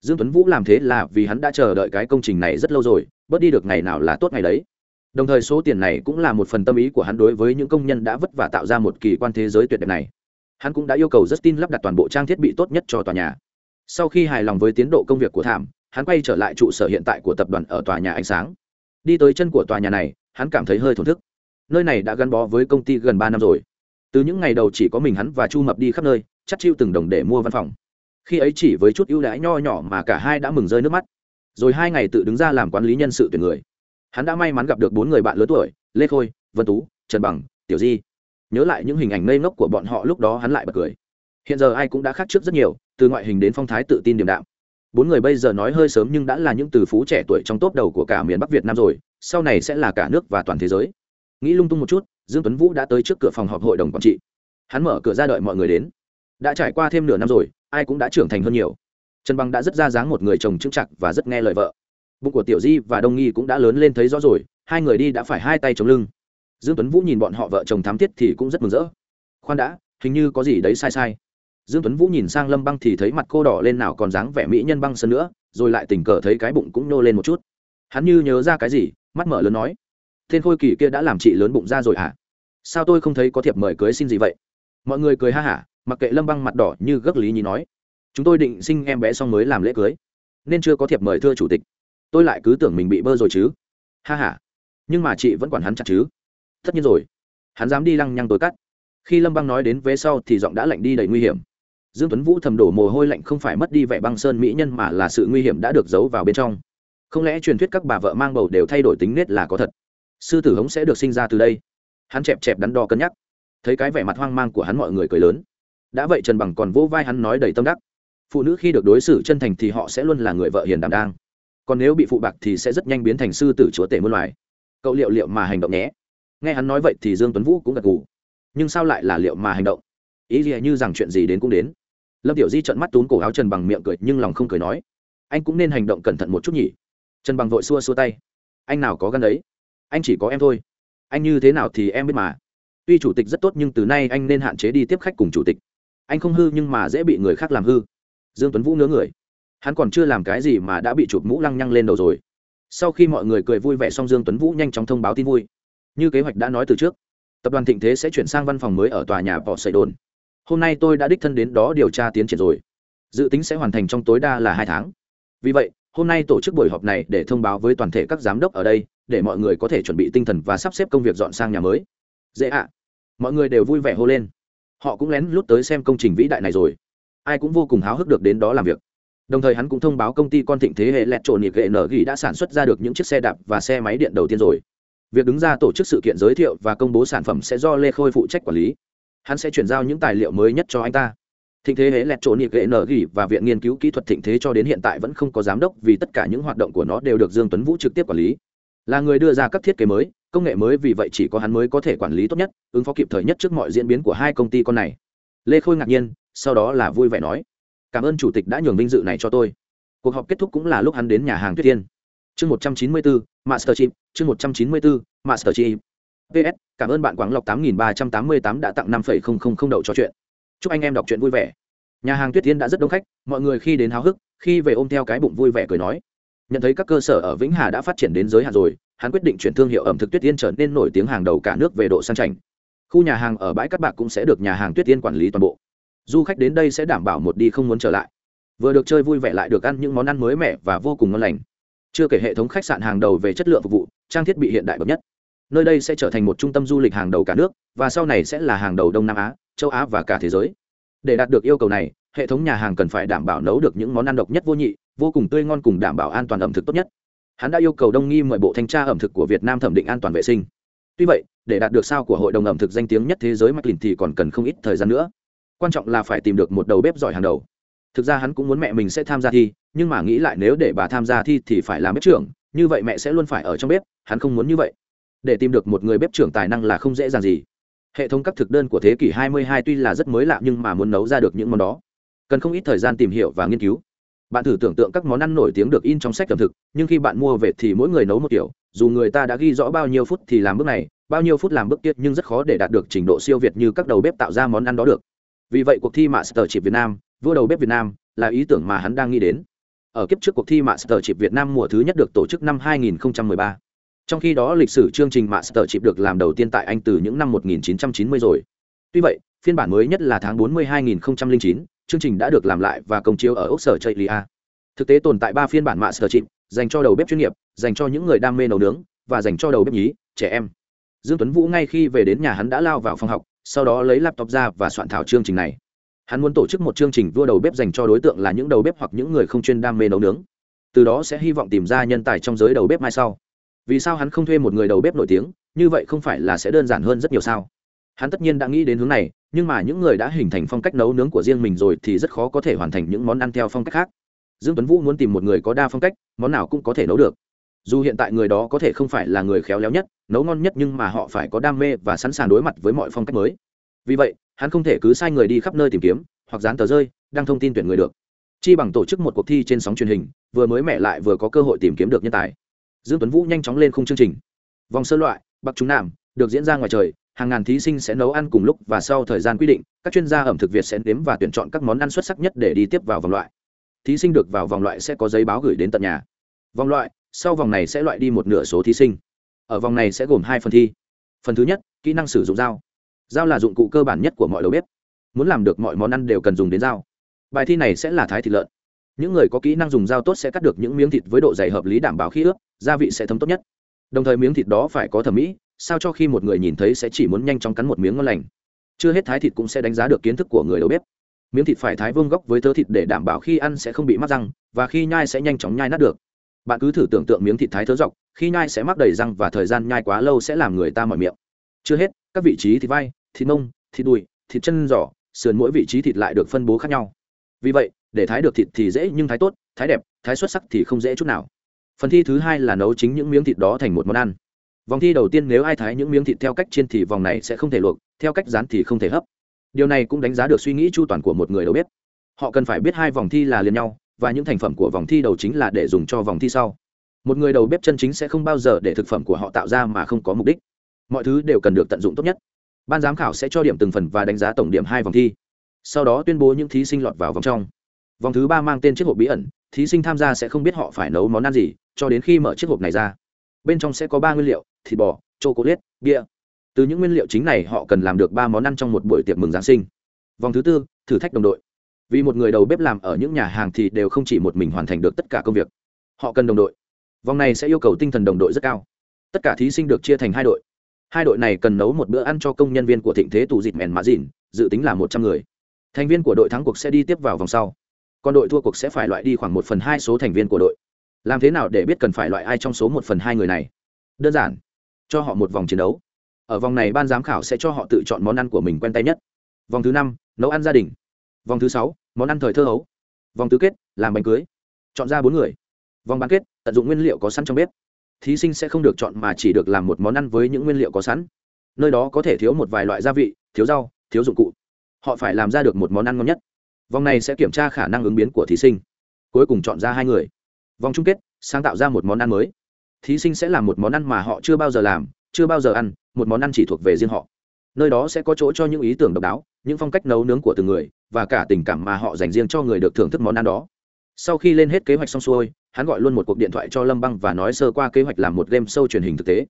Dương tuấn vũ làm thế là vì hắn đã chờ đợi cái công trình này rất lâu rồi, bớt đi được ngày nào là tốt ngày đấy. Đồng thời số tiền này cũng là một phần tâm ý của hắn đối với những công nhân đã vất vả tạo ra một kỳ quan thế giới tuyệt đẹp này. Hắn cũng đã yêu cầu justin lắp đặt toàn bộ trang thiết bị tốt nhất cho tòa nhà. Sau khi hài lòng với tiến độ công việc của thảm, hắn quay trở lại trụ sở hiện tại của tập đoàn ở tòa nhà ánh sáng. Đi tới chân của tòa nhà này, hắn cảm thấy hơi thổn thức. Nơi này đã gắn bó với công ty gần ba năm rồi từ những ngày đầu chỉ có mình hắn và chu mập đi khắp nơi, chắc chiêu từng đồng để mua văn phòng. Khi ấy chỉ với chút ưu đãi nho nhỏ mà cả hai đã mừng rơi nước mắt. Rồi hai ngày tự đứng ra làm quản lý nhân sự tuyển người. Hắn đã may mắn gặp được bốn người bạn lớn tuổi, lê khôi, vân tú, trần bằng, tiểu di. Nhớ lại những hình ảnh ngây ngốc của bọn họ lúc đó hắn lại bật cười. Hiện giờ ai cũng đã khác trước rất nhiều, từ ngoại hình đến phong thái tự tin điềm đạm. Bốn người bây giờ nói hơi sớm nhưng đã là những từ phú trẻ tuổi trong tốp đầu của cả miền bắc việt nam rồi, sau này sẽ là cả nước và toàn thế giới nghĩ lung tung một chút, dương tuấn vũ đã tới trước cửa phòng họp hội đồng quản trị. Hắn mở cửa ra đợi mọi người đến. Đã trải qua thêm nửa năm rồi, ai cũng đã trưởng thành hơn nhiều. Trần bằng đã rất ra dáng một người chồng trưng chặt và rất nghe lời vợ. Bụng của tiểu di và đông nghi cũng đã lớn lên thấy rõ rồi, hai người đi đã phải hai tay chống lưng. Dương tuấn vũ nhìn bọn họ vợ chồng thám thiết thì cũng rất mừng rỡ. Khoan đã, hình như có gì đấy sai sai. Dương tuấn vũ nhìn sang lâm băng thì thấy mặt cô đỏ lên nào còn dáng vẻ mỹ nhân băng sơn nữa, rồi lại tình cờ thấy cái bụng cũng nô lên một chút. Hắn như nhớ ra cái gì, mắt mở lớn nói tên khôi kỳ kia đã làm chị lớn bụng ra rồi hả? Sao tôi không thấy có thiệp mời cưới xin gì vậy? Mọi người cười ha hả, mặc kệ lâm băng mặt đỏ như gấc lý nhí nói. Chúng tôi định sinh em bé xong mới làm lễ cưới. Nên chưa có thiệp mời thưa chủ tịch. Tôi lại cứ tưởng mình bị bơ rồi chứ. Ha hả nhưng mà chị vẫn quản hắn chặt chứ. Tất nhiên rồi. Hắn dám đi lăng nhăng tối cắt. Khi lâm băng nói đến vế sau thì giọng đã lạnh đi đầy nguy hiểm. Dương tuấn vũ thầm đổ mồ hôi lạnh không phải mất đi vẻ băng sơn mỹ nhân mà là sự nguy hiểm đã được giấu vào bên trong. Không lẽ truyền thuyết các bà vợ mang bầu đều thay đổi tính nết là có thật? Sư tử hống sẽ được sinh ra từ đây. Hắn chẹp chẹp đắn đo cân nhắc. Thấy cái vẻ mặt hoang mang của hắn mọi người cười lớn. Đã vậy trần bằng còn vỗ vai hắn nói đầy tâm đắc. Phụ nữ khi được đối xử chân thành thì họ sẽ luôn là người vợ hiền đảm đang. Còn nếu bị phụ bạc thì sẽ rất nhanh biến thành sư tử chúa tể muôn loài. Cậu liệu liệu mà hành động nhé. Nghe hắn nói vậy thì dương tuấn vũ cũng gật gù. Nhưng sao lại là liệu mà hành động? Ý gì như rằng chuyện gì đến cũng đến. Lâm tiểu di trợn mắt túm cổ áo trần bằng miệng cười, nhưng lòng không cười nói. Anh cũng nên hành động cẩn thận một chút nhỉ. Trần bằng vội xua xua tay. Anh nào có gan đấy? Anh chỉ có em thôi. Anh như thế nào thì em biết mà. Tuy chủ tịch rất tốt nhưng từ nay anh nên hạn chế đi tiếp khách cùng chủ tịch. Anh không hư nhưng mà dễ bị người khác làm hư. Dương tuấn vũ ngớ người. Hắn còn chưa làm cái gì mà đã bị chụp mũ lăng nhăng lên đầu rồi. Sau khi mọi người cười vui vẻ xong dương tuấn vũ nhanh chóng thông báo tin vui. Như kế hoạch đã nói từ trước, tập đoàn thịnh thế sẽ chuyển sang văn phòng mới ở tòa nhà bỏ sậy đồn. Hôm nay tôi đã đích thân đến đó điều tra tiến triển rồi. Dự tính sẽ hoàn thành trong tối đa là hai tháng. Vì vậy, hôm nay tổ chức buổi họp này để thông báo với toàn thể các giám đốc ở đây để mọi người có thể chuẩn bị tinh thần và sắp xếp công việc dọn sang nhà mới. Dễ ạ. Mọi người đều vui vẻ hô lên. Họ cũng lén lút tới xem công trình vĩ đại này rồi. Ai cũng vô cùng háo hức được đến đó làm việc. Đồng thời hắn cũng thông báo công ty con thịnh thế hệ lẹt trộn nhịp gệ nở ghi đã sản xuất ra được những chiếc xe đạp và xe máy điện đầu tiên rồi. Việc đứng ra tổ chức sự kiện giới thiệu và công bố sản phẩm sẽ do lê khôi phụ trách quản lý. Hắn sẽ chuyển giao những tài liệu mới nhất cho anh ta. Thịnh thế hệ lẹt trộn nhịp gệ nở ghi và viện nghiên cứu kỹ thuật thịnh thế cho đến hiện tại vẫn không có giám đốc vì tất cả những hoạt động của nó đều được dương tuấn vũ trực tiếp quản lý là người đưa ra các thiết kế mới, công nghệ mới, vì vậy chỉ có hắn mới có thể quản lý tốt nhất, ứng phó kịp thời nhất trước mọi diễn biến của hai công ty con này. Lê khôi ngạc nhiên, sau đó là vui vẻ nói, cảm ơn chủ tịch đã nhường vinh dự này cho tôi. Cuộc họp kết thúc cũng là lúc hắn đến nhà hàng tuyết tiên. Chương một trăm chín mươi bốn master chip, chương một trăm chín mươi bốn master chip. Ps cảm ơn bạn quảng lộc tám nghìn ba trăm tám mươi tám đã tặng năm phẩy không không không đậu cho chuyện. Chúc anh em đọc chuyện vui vẻ. Nhà hàng tuyết tiên đã rất đông khách, mọi người khi đến háo hức, khi về ôm theo cái bụng vui vẻ cười nói nhận thấy các cơ sở ở vĩnh hà đã phát triển đến giới hạn rồi, hắn quyết định chuyển thương hiệu ẩm thực tuyết tiên trở nên nổi tiếng hàng đầu cả nước về độ sang chảnh. Khu nhà hàng ở bãi cát bạc cũng sẽ được nhà hàng tuyết tiên quản lý toàn bộ. Du khách đến đây sẽ đảm bảo một đi không muốn trở lại. Vừa được chơi vui vẻ lại được ăn những món ăn mới mẻ và vô cùng ngon lành. Chưa kể hệ thống khách sạn hàng đầu về chất lượng phục vụ, trang thiết bị hiện đại bậc nhất. Nơi đây sẽ trở thành một trung tâm du lịch hàng đầu cả nước, và sau này sẽ là hàng đầu đông nam á, châu á và cả thế giới. Để đạt được yêu cầu này hệ thống nhà hàng cần phải đảm bảo nấu được những món ăn độc nhất vô nhị, vô cùng tươi ngon cùng đảm bảo an toàn ẩm thực tốt nhất. Hắn đã yêu cầu đông nghi mời bộ thanh tra ẩm thực của việt nam thẩm định an toàn vệ sinh. Tuy vậy, để đạt được sao của hội đồng ẩm thực danh tiếng nhất thế giới mclean thì còn cần không ít thời gian nữa. Quan trọng là phải tìm được một đầu bếp giỏi hàng đầu. Thực ra hắn cũng muốn mẹ mình sẽ tham gia thi, nhưng mà nghĩ lại nếu để bà tham gia thi thì phải làm bếp trưởng, như vậy mẹ sẽ luôn phải ở trong bếp, hắn không muốn như vậy. Để tìm được một người bếp trưởng tài năng là không dễ dàng gì. Hệ thống các thực đơn của thế kỷ 22 tuy là rất mới lạ nhưng mà muốn nấu ra được những món đó cần không ít thời gian tìm hiểu và nghiên cứu. Bạn thử tưởng tượng các món ăn nổi tiếng được in trong sách ẩm thực, nhưng khi bạn mua về thì mỗi người nấu một kiểu, dù người ta đã ghi rõ bao nhiêu phút thì làm bước này, bao nhiêu phút làm bước tiết nhưng rất khó để đạt được trình độ siêu việt như các đầu bếp tạo ra món ăn đó được. Vì vậy, cuộc thi master chip việt nam, vua đầu bếp việt nam, là ý tưởng mà hắn đang nghĩ đến. Ở kiếp trước cuộc thi master chip việt nam mùa thứ nhất được tổ chức năm 2013 trong khi đó, lịch sử chương trình master chip được làm đầu tiên tại anh từ những năm 1990 rồi. Tuy vậy, phiên bản mới nhất là tháng 40 2009 chương trình đã được làm lại và công chiếu ở ốc sở chây lia thực tế tồn tại ba phiên bản mạ sở chịm dành cho đầu bếp chuyên nghiệp, dành cho những người đam mê nấu nướng, và dành cho đầu bếp nhí, trẻ em. Dương tuấn vũ ngay khi về đến nhà hắn đã lao vào phòng học, sau đó lấy laptop ra và soạn thảo chương trình này. Hắn muốn tổ chức một chương trình vua đầu bếp dành cho đối tượng là những đầu bếp hoặc những người không chuyên đam mê nấu nướng. Từ đó sẽ hy vọng tìm ra nhân tài trong giới đầu bếp mai sau. Vì sao hắn không thuê một người đầu bếp nổi tiếng? Như vậy không phải là sẽ đơn giản hơn rất nhiều sao? Hắn tất nhiên đã nghĩ đến hướng này, nhưng mà những người đã hình thành phong cách nấu nướng của riêng mình rồi thì rất khó có thể hoàn thành những món ăn theo phong cách khác. Dương tuấn vũ muốn tìm một người có đa phong cách, món nào cũng có thể nấu được. Dù hiện tại người đó có thể không phải là người khéo léo nhất, nấu ngon nhất nhưng mà họ phải có đam mê và sẵn sàng đối mặt với mọi phong cách mới. Vì vậy, hắn không thể cứ sai người đi khắp nơi tìm kiếm, hoặc dán tờ rơi, đăng thông tin tuyển người được. Chi bằng tổ chức một cuộc thi trên sóng truyền hình, vừa mới mẹ lại vừa có cơ hội tìm kiếm được nhân tài. Dương tuấn vũ nhanh chóng lên khung chương trình. Vòng sơ loại, bắc trung nam, được diễn ra ngoài trời hàng ngàn thí sinh sẽ nấu ăn cùng lúc và sau thời gian quy định, các chuyên gia ẩm thực việt sẽ đếm và tuyển chọn các món ăn xuất sắc nhất để đi tiếp vào vòng loại. Thí sinh được vào vòng loại sẽ có giấy báo gửi đến tận nhà. Vòng loại, sau vòng này sẽ loại đi một nửa số thí sinh. Ở vòng này sẽ gồm hai phần thi. Phần thứ nhất, kỹ năng sử dụng dao. Dao là dụng cụ cơ bản nhất của mọi đầu bếp. Muốn làm được mọi món ăn đều cần dùng đến dao. Bài thi này sẽ là thái thịt lợn. Những người có kỹ năng dùng dao tốt sẽ cắt được những miếng thịt với độ dày hợp lý đảm bảo khi ướp, gia vị sẽ thấm tốt nhất. Đồng thời miếng thịt đó phải có thẩm mỹ sao cho khi một người nhìn thấy sẽ chỉ muốn nhanh chóng cắn một miếng ngon lành? Chưa hết thái thịt cũng sẽ đánh giá được kiến thức của người đầu bếp. Miếng thịt phải thái vương góc với thớ thịt để đảm bảo khi ăn sẽ không bị mắc răng, và khi nhai sẽ nhanh chóng nhai nát được. Bạn cứ thử tưởng tượng miếng thịt thái thớ dọc, khi nhai sẽ mắc đầy răng và thời gian nhai quá lâu sẽ làm người ta mỏi miệng. Chưa hết, các vị trí thịt vai, thịt nông, thịt đùi, thịt chân giỏ sườn mỗi vị trí thịt lại được phân bố khác nhau. Vì vậy, để thái được thịt thì dễ nhưng thái tốt, thái đẹp, thái xuất sắc thì không dễ chút nào. Phần thi thứ hai là nấu chính những miếng thịt đó thành một món ăn vòng thi đầu tiên nếu ai thái những miếng thịt theo cách trên thì vòng này sẽ không thể luộc, theo cách rán thì không thể hấp. Điều này cũng đánh giá được suy nghĩ chu toàn của một người đầu bếp. Họ cần phải biết hai vòng thi là liền nhau, và những thành phẩm của vòng thi đầu chính là để dùng cho vòng thi sau. Một người đầu bếp chân chính sẽ không bao giờ để thực phẩm của họ tạo ra mà không có mục đích. Mọi thứ đều cần được tận dụng tốt nhất. Ban giám khảo sẽ cho điểm từng phần và đánh giá tổng điểm hai vòng thi. Sau đó tuyên bố những thí sinh lọt vào vòng trong. Vòng thứ ba mang tên chiếc hộp bí ẩn, thí sinh tham gia sẽ không biết họ phải nấu món ăn gì, cho đến khi mở chiếc hộp này ra bên trong sẽ có ba nguyên liệu, thịt bò, chocolate, bia. Từ những nguyên liệu chính này họ cần làm được ba món ăn trong một buổi tiệc mừng giáng sinh. Vòng thứ tư, thử thách đồng đội. Vì một người đầu bếp làm ở những nhà hàng thì đều không chỉ một mình hoàn thành được tất cả công việc. Họ cần đồng đội. Vòng này sẽ yêu cầu tinh thần đồng đội rất cao. Tất cả thí sinh được chia thành hai đội. Hai đội này cần nấu một bữa ăn cho công nhân viên của thịnh thế tù dịt mèn mã dìn dự tính là một trăm người. Thành viên của đội thắng cuộc sẽ đi tiếp vào vòng sau. Còn đội thua cuộc sẽ phải loại đi khoảng một phần hai số thành viên của đội làm thế nào để biết cần phải loại ai trong số một phần hai người này? Đơn giản, cho họ một vòng chiến đấu. Ở vòng này ban giám khảo sẽ cho họ tự chọn món ăn của mình quen tay nhất. Vòng thứ năm, nấu ăn gia đình. Vòng thứ sáu, món ăn thời thơ hấu. Vòng tứ kết, làm bánh cưới. Chọn ra bốn người. Vòng bán kết, tận dụng nguyên liệu có sẵn trong bếp. Thí sinh sẽ không được chọn mà chỉ được làm một món ăn với những nguyên liệu có sẵn. Nơi đó có thể thiếu một vài loại gia vị, thiếu rau, thiếu dụng cụ. Họ phải làm ra được một món ăn ngon nhất. Vòng này sẽ kiểm tra khả năng ứng biến của thí sinh. Cuối cùng chọn ra hai người vòng chung kết, sáng tạo ra một món ăn mới. Thí sinh sẽ làm một món ăn mà họ chưa bao giờ làm, chưa bao giờ ăn, một món ăn chỉ thuộc về riêng họ. Nơi đó sẽ có chỗ cho những ý tưởng độc đáo, những phong cách nấu nướng của từng người, và cả tình cảm mà họ dành riêng cho người được thưởng thức món ăn đó. Sau khi lên hết kế hoạch xong xuôi, hắn gọi luôn một cuộc điện thoại cho lâm băng và nói sơ qua kế hoạch làm một game show truyền hình thực tế.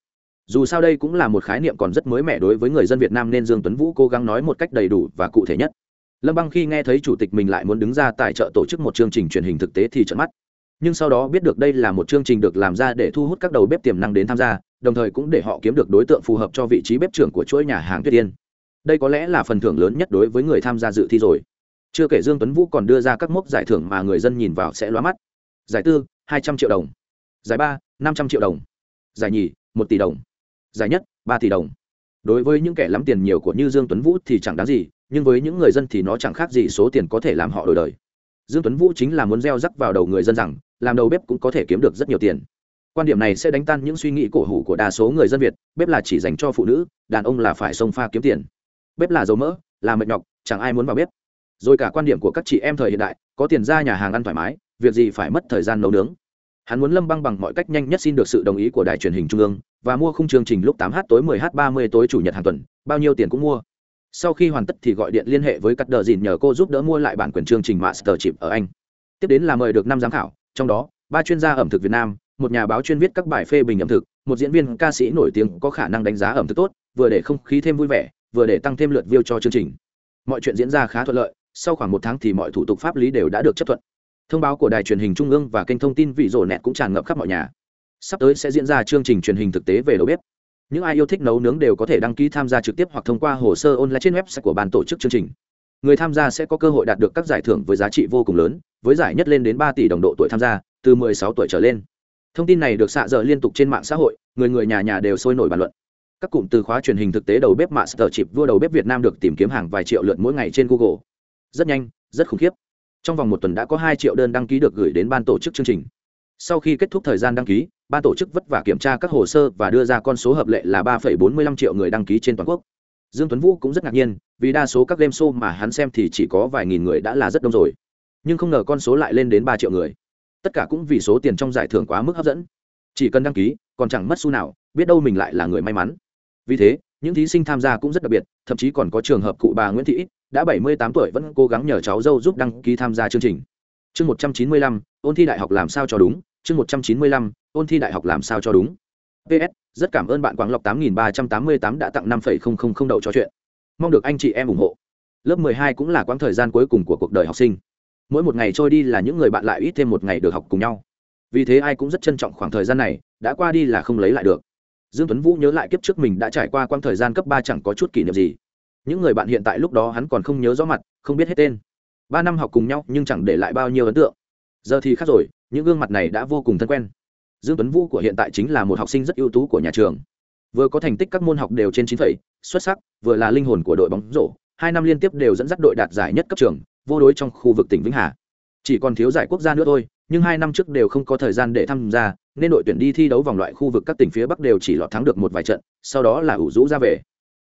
Dù sao đây cũng là một khái niệm còn rất mới mẻ đối với người dân việt nam nên dương tuấn vũ cố gắng nói một cách đầy đủ và cụ thể nhất. Lâm băng khi nghe thấy chủ tịch mình lại muốn đứng ra tài trợ tổ chức một chương trình truyền hình thực tế thì trợn mắt nhưng sau đó biết được đây là một chương trình được làm ra để thu hút các đầu bếp tiềm năng đến tham gia, đồng thời cũng để họ kiếm được đối tượng phù hợp cho vị trí bếp trưởng của chuỗi nhà hàng tuyết yên. Đây có lẽ là phần thưởng lớn nhất đối với người tham gia dự thi rồi. Chưa kể dương tuấn vũ còn đưa ra các mốc giải thưởng mà người dân nhìn vào sẽ lóa mắt. Giải tư, hai trăm triệu đồng. Giải ba, năm trăm triệu đồng. Giải nhì, một tỷ đồng. Giải nhất, ba tỷ đồng. Đối với những kẻ lắm tiền nhiều của như dương tuấn vũ thì chẳng đáng gì, nhưng với những người dân thì nó chẳng khác gì số tiền có thể làm họ đổi đời dương tuấn vũ chính là muốn gieo rắc vào đầu người dân rằng, làm đầu bếp cũng có thể kiếm được rất nhiều tiền. Quan điểm này sẽ đánh tan những suy nghĩ cổ hủ của đa số người dân việt, bếp là chỉ dành cho phụ nữ, đàn ông là phải xông pha kiếm tiền. Bếp là dầu mỡ, là mệt nhọc, chẳng ai muốn vào bếp. Rồi cả quan điểm của các chị em thời hiện đại, có tiền ra nhà hàng ăn thoải mái, việc gì phải mất thời gian nấu nướng. Hắn muốn lâm băng bằng mọi cách nhanh nhất xin được sự đồng ý của đài truyền hình trung ương, và mua khung chương trình lúc 8 h tối 10 h 30 tối chủ nhật hàng tuần, bao nhiêu tiền cũng mua sau khi hoàn tất thì gọi điện liên hệ với cắt đờ dìn nhờ cô giúp đỡ mua lại bản quyền chương trình master chip ở anh. Tiếp đến là mời được năm giám khảo, trong đó, ba chuyên gia ẩm thực việt nam, một nhà báo chuyên viết các bài phê bình ẩm thực, một diễn viên ca sĩ nổi tiếng có khả năng đánh giá ẩm thực tốt, vừa để không khí thêm vui vẻ, vừa để tăng thêm lượt view cho chương trình. Mọi chuyện diễn ra khá thuận lợi, sau khoảng một tháng thì mọi thủ tục pháp lý đều đã được chấp thuận. Thông báo của đài truyền hình trung ương và kênh thông tin vị rổ nẹt cũng tràn ngập khắp mọi nhà. Sắp tới sẽ diễn ra chương trình truyền hình thực tế về đầu bếp những ai yêu thích nấu nướng đều có thể đăng ký tham gia trực tiếp hoặc thông qua hồ sơ online trên website của ban tổ chức chương trình. Người tham gia sẽ có cơ hội đạt được các giải thưởng với giá trị vô cùng lớn, với giải nhất lên đến ba tỷ đồng độ tuổi tham gia, từ 16 tuổi trở lên. Thông tin này được xạ dở liên tục trên mạng xã hội, người người nhà nhà đều sôi nổi bàn luận. Các cụm từ khóa truyền hình thực tế đầu bếp master chịp vua đầu bếp việt nam được tìm kiếm hàng vài triệu lượt mỗi ngày trên google. Rất nhanh, rất khủng khiếp. Trong vòng một tuần đã có hai triệu đơn đăng ký được gửi đến ban tổ chức chương trình sau khi kết thúc thời gian đăng ký ban tổ chức vất vả kiểm tra các hồ sơ và đưa ra con số hợp lệ là ba bốn mươi lăm triệu người đăng ký trên toàn quốc. Dương tuấn vũ cũng rất ngạc nhiên, vì đa số các game show mà hắn xem thì chỉ có vài nghìn người đã là rất đông rồi. Nhưng không ngờ con số lại lên đến ba triệu người. Tất cả cũng vì số tiền trong giải thưởng quá mức hấp dẫn. Chỉ cần đăng ký, còn chẳng mất xu nào, biết đâu mình lại là người may mắn. Vì thế, những thí sinh tham gia cũng rất đặc biệt, thậm chí còn có trường hợp cụ bà nguyễn thị đã bảy mươi tám tuổi vẫn cố gắng nhờ cháu dâu giúp đăng ký tham gia chương trình. Chương một trăm chín mươi lăm, ôn thi đại học làm sao cho đúng? Chương một trăm chín mươi lăm, ôn thi đại học làm sao cho đúng. Ps rất cảm ơn bạn quảng lộc tám nghìn ba trăm tám mươi tám đã tặng năm phẩy không không không đậu cho chuyện. Mong được anh chị em ủng hộ. Lớp mười hai cũng là quãng thời gian cuối cùng của cuộc đời học sinh. Mỗi một ngày trôi đi là những người bạn lại ít thêm một ngày được học cùng nhau. Vì thế ai cũng rất trân trọng khoảng thời gian này, đã qua đi là không lấy lại được. Dương tuấn vũ nhớ lại kiếp trước mình đã trải qua quãng thời gian cấp ba chẳng có chút kỷ niệm gì. Những người bạn hiện tại lúc đó hắn còn không nhớ rõ mặt, không biết hết tên. Ba năm học cùng nhau nhưng chẳng để lại bao nhiêu ấn tượng. Giờ thì khác rồi những gương mặt này đã vô cùng thân quen. Dương tuấn vũ của hiện tại chính là một học sinh rất ưu tú của nhà trường. Vừa có thành tích các môn học đều trên chín phẩy, xuất sắc, vừa là linh hồn của đội bóng rổ, hai năm liên tiếp đều dẫn dắt đội đạt giải nhất cấp trường, vô đối trong khu vực tỉnh vĩnh hà. Chỉ còn thiếu giải quốc gia nữa thôi, nhưng hai năm trước đều không có thời gian để tham gia, nên đội tuyển đi thi đấu vòng loại khu vực các tỉnh phía bắc đều chỉ lọt thắng được một vài trận, sau đó là ủ rũ ra về.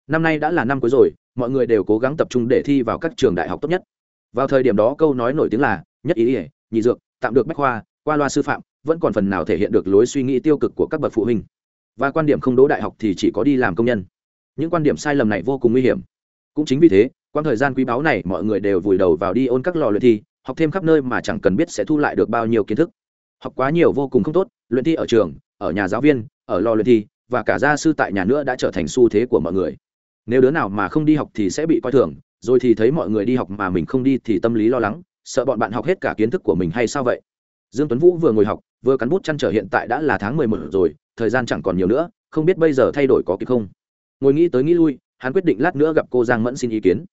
Năm nay đã là năm cuối rồi, mọi người đều cố gắng tập trung để thi vào các trường đại học tốt nhất. Vào thời điểm đó câu nói nổi tiếng là, nhất ý ỉa nhị dược, tạm được bách khoa qua loa sư phạm, vẫn còn phần nào thể hiện được lối suy nghĩ tiêu cực của các bậc phụ huynh. Và quan điểm không đỗ đại học thì chỉ có đi làm công nhân. Những quan điểm sai lầm này vô cùng nguy hiểm. Cũng chính vì thế, quãng thời gian quý báu này mọi người đều vùi đầu vào đi ôn các lò luyện thi, học thêm khắp nơi mà chẳng cần biết sẽ thu lại được bao nhiêu kiến thức. Học quá nhiều vô cùng không tốt, luyện thi ở trường, ở nhà giáo viên, ở lò luyện thi, và cả gia sư tại nhà nữa đã trở thành xu thế của mọi người. Nếu đứa nào mà không đi học thì sẽ bị coi thường, rồi thì thấy mọi người đi học mà mình không đi thì tâm lý lo lắng, sợ bọn bạn học hết cả kiến thức của mình hay sao vậy? Dương tuấn vũ vừa ngồi học, vừa cắn bút chăn trở hiện tại đã là tháng mười một rồi, thời gian chẳng còn nhiều nữa, không biết bây giờ thay đổi có kịp không. Ngồi nghĩ tới nghĩ lui, hắn quyết định lát nữa gặp cô giang mẫn xin ý kiến.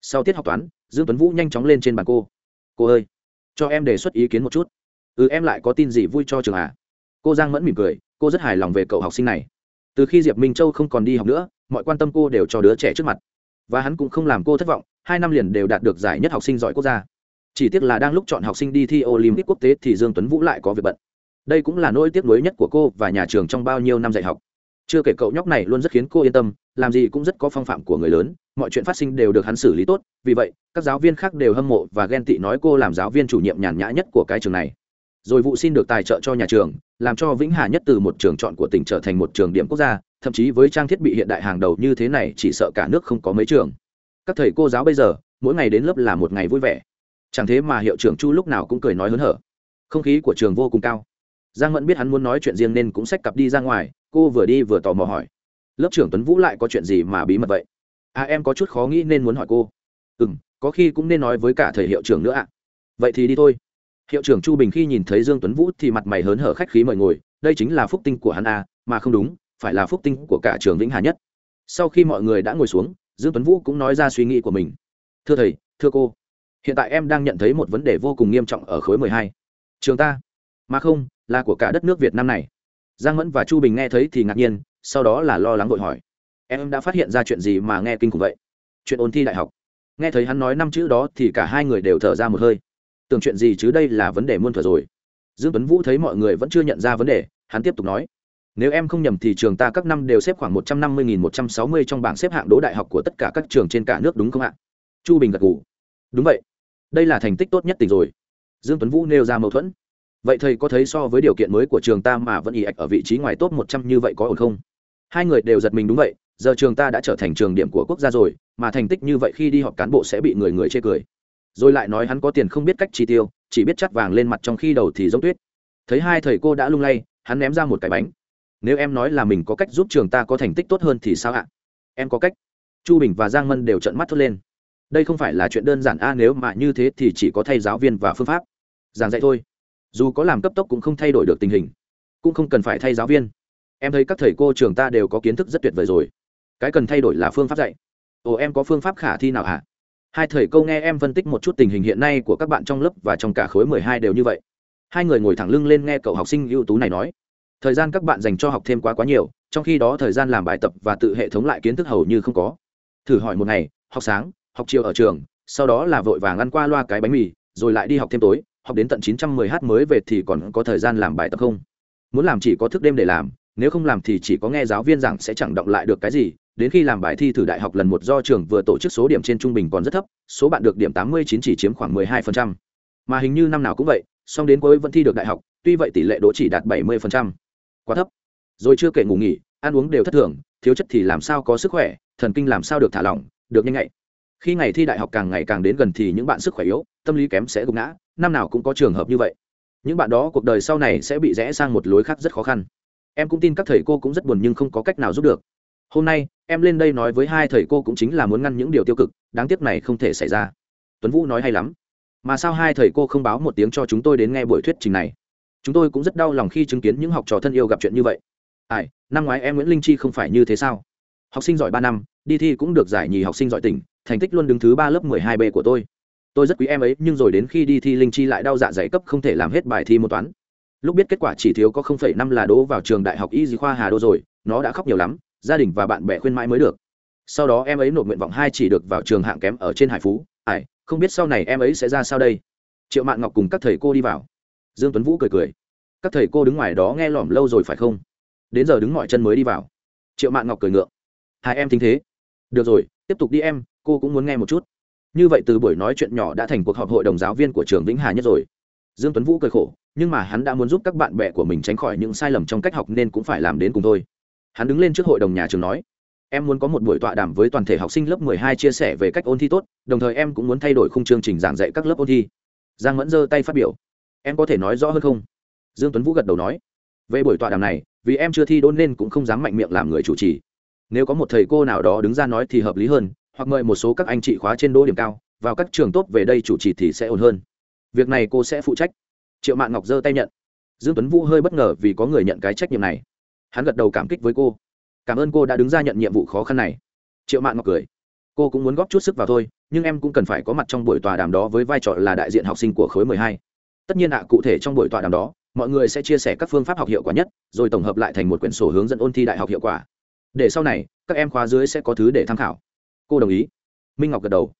Sau tiết học toán, dương tuấn vũ nhanh chóng lên trên bàn cô. Cô ơi, cho em đề xuất ý kiến một chút. Ừ em lại có tin gì vui cho trường à? Cô giang mẫn mỉm cười, cô rất hài lòng về cậu học sinh này. Từ khi diệp minh châu không còn đi học nữa, mọi quan tâm cô đều cho đứa trẻ trước mặt. Và hắn cũng không làm cô thất vọng, hai năm liền đều đạt được giải nhất học sinh giỏi quốc gia chỉ tiếc là đang lúc chọn học sinh đi thi olympic quốc tế thì dương tuấn vũ lại có việc bận. Đây cũng là nỗi tiếc nuối nhất của cô và nhà trường trong bao nhiêu năm dạy học. Chưa kể cậu nhóc này luôn rất khiến cô yên tâm, làm gì cũng rất có phong phạm của người lớn, mọi chuyện phát sinh đều được hắn xử lý tốt, vì vậy, các giáo viên khác đều hâm mộ và ghen tị nói cô làm giáo viên chủ nhiệm nhàn nhã nhất của cái trường này. Rồi vụ xin được tài trợ cho nhà trường, làm cho vĩnh hà nhất từ một trường chọn của tỉnh trở thành một trường điểm quốc gia, thậm chí với trang thiết bị hiện đại hàng đầu như thế này chỉ sợ cả nước không có mấy trường. Các thầy cô giáo bây giờ, mỗi ngày đến lớp là một ngày vui vẻ chẳng thế mà hiệu trưởng chu lúc nào cũng cười nói hớn hở. Không khí của trường vô cùng cao. Giang mẫn biết hắn muốn nói chuyện riêng nên cũng xách cặp đi ra ngoài, cô vừa đi vừa tò mò hỏi. Lớp trưởng tuấn vũ lại có chuyện gì mà bí mật vậy? À em có chút khó nghĩ nên muốn hỏi cô. Ừ m có khi cũng nên nói với cả thầy hiệu trưởng nữa ạ. Vậy thì đi thôi. Hiệu trưởng chu bình khi nhìn thấy dương tuấn vũ thì mặt mày hớn hở khách khí mời ngồi. Đây chính là phúc tinh của hắn à mà không đúng, phải là phúc tinh của cả trường vĩnh hà nhất. Sau khi mọi người đã ngồi xuống, dương tuấn vũ cũng nói ra suy nghĩ của mình. Thưa thầy, thưa cô hiện tại em đang nhận thấy một vấn đề vô cùng nghiêm trọng ở khối 12. trường ta. Mà không, là của cả đất nước việt nam này. Giang mẫn và chu bình nghe thấy thì ngạc nhiên, sau đó là lo lắng vội hỏi. Em đã phát hiện ra chuyện gì mà nghe kinh khủng vậy? Chuyện ôn thi đại học. Nghe thấy hắn nói năm chữ đó thì cả hai người đều thở ra một hơi. Tưởng chuyện gì chứ đây là vấn đề muôn thuở rồi. Dương tuấn vũ thấy mọi người vẫn chưa nhận ra vấn đề, hắn tiếp tục nói. Nếu em không nhầm thì trường ta các năm đều xếp khoảng một trăm năm mươi nghìn một trăm sáu mươi trong bảng xếp hạng đỗ đại học của tất cả các trường trên cả nước đúng không ạ? Chu bình gật g ủ đúng vậy đây là thành tích tốt nhất tỉnh rồi. Dương tuấn vũ nêu ra mâu thuẫn. Vậy thầy có thấy so với điều kiện mới của trường ta mà vẫn ý ạch ở vị trí ngoài top một trăm như vậy có ổn không? Hai người đều giật mình đúng vậy, giờ trường ta đã trở thành trường điểm của quốc gia rồi, mà thành tích như vậy khi đi họp cán bộ sẽ bị người người chê cười. Rồi lại nói hắn có tiền không biết cách chi tiêu, chỉ biết chắt vàng lên mặt trong khi đầu thì giống tuyết. Thấy hai thầy cô đã lung lay, hắn ném ra một cái bánh. Nếu em nói là mình có cách giúp trường ta có thành tích tốt hơn thì sao ạ? Em có cách. Chu bình và giang mân đều trợn mắt thốt lên đây không phải là chuyện đơn giản a, nếu mà như thế thì chỉ có thay giáo viên và phương pháp. Giảng dạy thôi. Dù có làm cấp tốc cũng không thay đổi được tình hình. Cũng không cần phải thay giáo viên. Em thấy các thầy cô trường ta đều có kiến thức rất tuyệt vời rồi. Cái cần thay đổi là phương pháp dạy. Ồ, em có phương pháp khả thi nào hả? Hai thầy cô nghe em phân tích một chút tình hình hiện nay của các bạn trong lớp và trong cả khối mười hai đều như vậy. Hai người ngồi thẳng lưng lên nghe cậu học sinh ưu tú này nói. Thời gian các bạn dành cho học thêm quá quá nhiều, trong khi đó thời gian làm bài tập và tự hệ thống lại kiến thức hầu như không có. Thử hỏi một ngày, học sáng học chiều ở trường, sau đó là vội vàng ăn qua loa cái bánh mì, rồi lại đi học thêm tối, học đến tận 910 h mới về thì còn có thời gian làm bài tập không muốn làm chỉ có thức đêm để làm, nếu không làm thì chỉ có nghe giáo viên giảng sẽ chẳng động lại được cái gì đến khi làm bài thi thử đại học lần một do trường vừa tổ chức số điểm trên trung bình còn rất thấp, số bạn được điểm 89 chỉ chiếm khoảng 12%. mà hình như năm nào cũng vậy song đến cuối vẫn thi được đại học, tuy vậy tỷ lệ đỗ chỉ đạt 70%. quá thấp rồi chưa kể ngủ nghỉ, ăn uống đều thất thường, thiếu chất thì làm sao có sức khỏe, thần kinh làm sao được thả lỏng, được nhanh nhạy khi ngày thi đại học càng ngày càng đến gần thì những bạn sức khỏe yếu, tâm lý kém sẽ gục ngã, năm nào cũng có trường hợp như vậy. Những bạn đó cuộc đời sau này sẽ bị rẽ sang một lối khác rất khó khăn. Em cũng tin các thầy cô cũng rất buồn nhưng không có cách nào giúp được. Hôm nay, em lên đây nói với hai thầy cô cũng chính là muốn ngăn những điều tiêu cực, đáng tiếc này không thể xảy ra. Tuấn vũ nói hay lắm. Mà sao hai thầy cô không báo một tiếng cho chúng tôi đến nghe buổi thuyết trình này? Chúng tôi cũng rất đau lòng khi chứng kiến những học trò thân yêu gặp chuyện như vậy. Ai, năm ngoái em nguyễn linh chi không phải như thế sao? Học sinh giỏi ba năm, đi thi cũng được giải nhì học sinh giỏi tỉnh thành tích luôn đứng thứ ba lớp mười hai b của tôi. Tôi rất quý em ấy, nhưng rồi đến khi đi thi linh chi lại đau dạ dày cấp không thể làm hết bài thi môn toán. Lúc biết kết quả chỉ thiếu có không phẩy năm là đỗ vào trường đại học y dì khoa hà đô rồi, nó đã khóc nhiều lắm, gia đình và bạn bè khuyên mãi mới được. Sau đó em ấy nộp nguyện vọng hai chỉ được vào trường hạng kém ở trên hải phú. Ải không biết sau này em ấy sẽ ra sao đây? Triệu mạn ngọc cùng các thầy cô đi vào. Dương tuấn vũ cười cười. Các thầy cô đứng ngoài đó nghe lỏm lâu rồi phải không? Đến giờ đứng mọi chân mới đi vào. Triệu mạn ngọc cười ngượng. Hai em tính thế. Được rồi, tiếp tục đi em cô cũng muốn nghe một chút. Như vậy từ buổi nói chuyện nhỏ đã thành cuộc họp hội đồng giáo viên của trường vĩnh hà nhất rồi. Dương tuấn vũ cười khổ, nhưng mà hắn đã muốn giúp các bạn bè của mình tránh khỏi những sai lầm trong cách học nên cũng phải làm đến cùng thôi. Hắn đứng lên trước hội đồng nhà trường nói, em muốn có một buổi tọa đàm với toàn thể học sinh lớp 12 chia sẻ về cách ôn thi tốt, đồng thời em cũng muốn thay đổi khung chương trình giảng dạy các lớp ôn thi. Giang mẫn giơ tay phát biểu, em có thể nói rõ hơn không? Dương tuấn vũ gật đầu nói, về buổi tọa đàm này, vì em chưa thi đôn nên cũng không dám mạnh miệng làm người chủ trì. Nếu có một thầy cô nào đó đứng ra nói thì hợp lý hơn hoặc mời một số các anh chị khóa trên đỗ điểm cao, vào các trường tốt về đây chủ trì thì sẽ ổn hơn. Việc này cô sẽ phụ trách. Triệu mạn ngọc giơ tay nhận. Dương tuấn vũ hơi bất ngờ vì có người nhận cái trách nhiệm này. Hắn gật đầu cảm kích với cô. Cảm ơn cô đã đứng ra nhận nhiệm vụ khó khăn này. Triệu mạn ngọc cười. Cô cũng muốn góp chút sức vào thôi, nhưng em cũng cần phải có mặt trong buổi tòa đàm đó với vai trò là đại diện học sinh của khối 12. tất nhiên ạ, cụ thể trong buổi tòa đàm đó, mọi người sẽ chia sẻ các phương pháp học hiệu quả nhất, rồi tổng hợp lại thành một quyển sổ hướng dẫn ôn thi đại học hiệu quả. Để sau này, các em khóa dưới sẽ có thứ để tham khảo cô đồng ý. Minh ngọc gật đầu.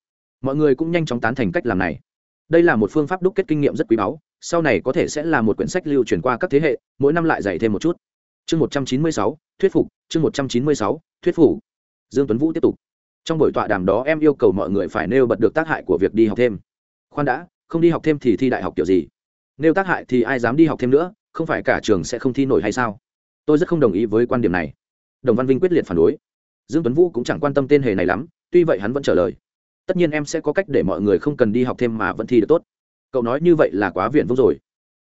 Mọi người cũng nhanh chóng tán thành cách làm này. Đây là một phương pháp đúc kết kinh nghiệm rất quý báu, sau này có thể sẽ là một quyển sách lưu truyền qua các thế hệ, mỗi năm lại dạy thêm một chút. Chương một trăm chín mươi sáu, thuyết phục, chương một trăm chín mươi sáu, thuyết phục. Dương tuấn vũ tiếp tục. Trong buổi tọa đàm đó em yêu cầu mọi người phải nêu bật được tác hại của việc đi học thêm. Khoan đã, không đi học thêm thì thi đại học kiểu gì? Nêu tác hại thì ai dám đi học thêm nữa, không phải cả trường sẽ không thi nổi hay sao? Tôi rất không đồng ý với quan điểm này. Đồng văn vinh quyết liệt phản đối. Dương tuấn vũ cũng chẳng quan tâm tên hề này lắm tuy vậy hắn vẫn trả lời. Tất nhiên em sẽ có cách để mọi người không cần đi học thêm mà vẫn thi được tốt. Cậu nói như vậy là quá viện vông rồi.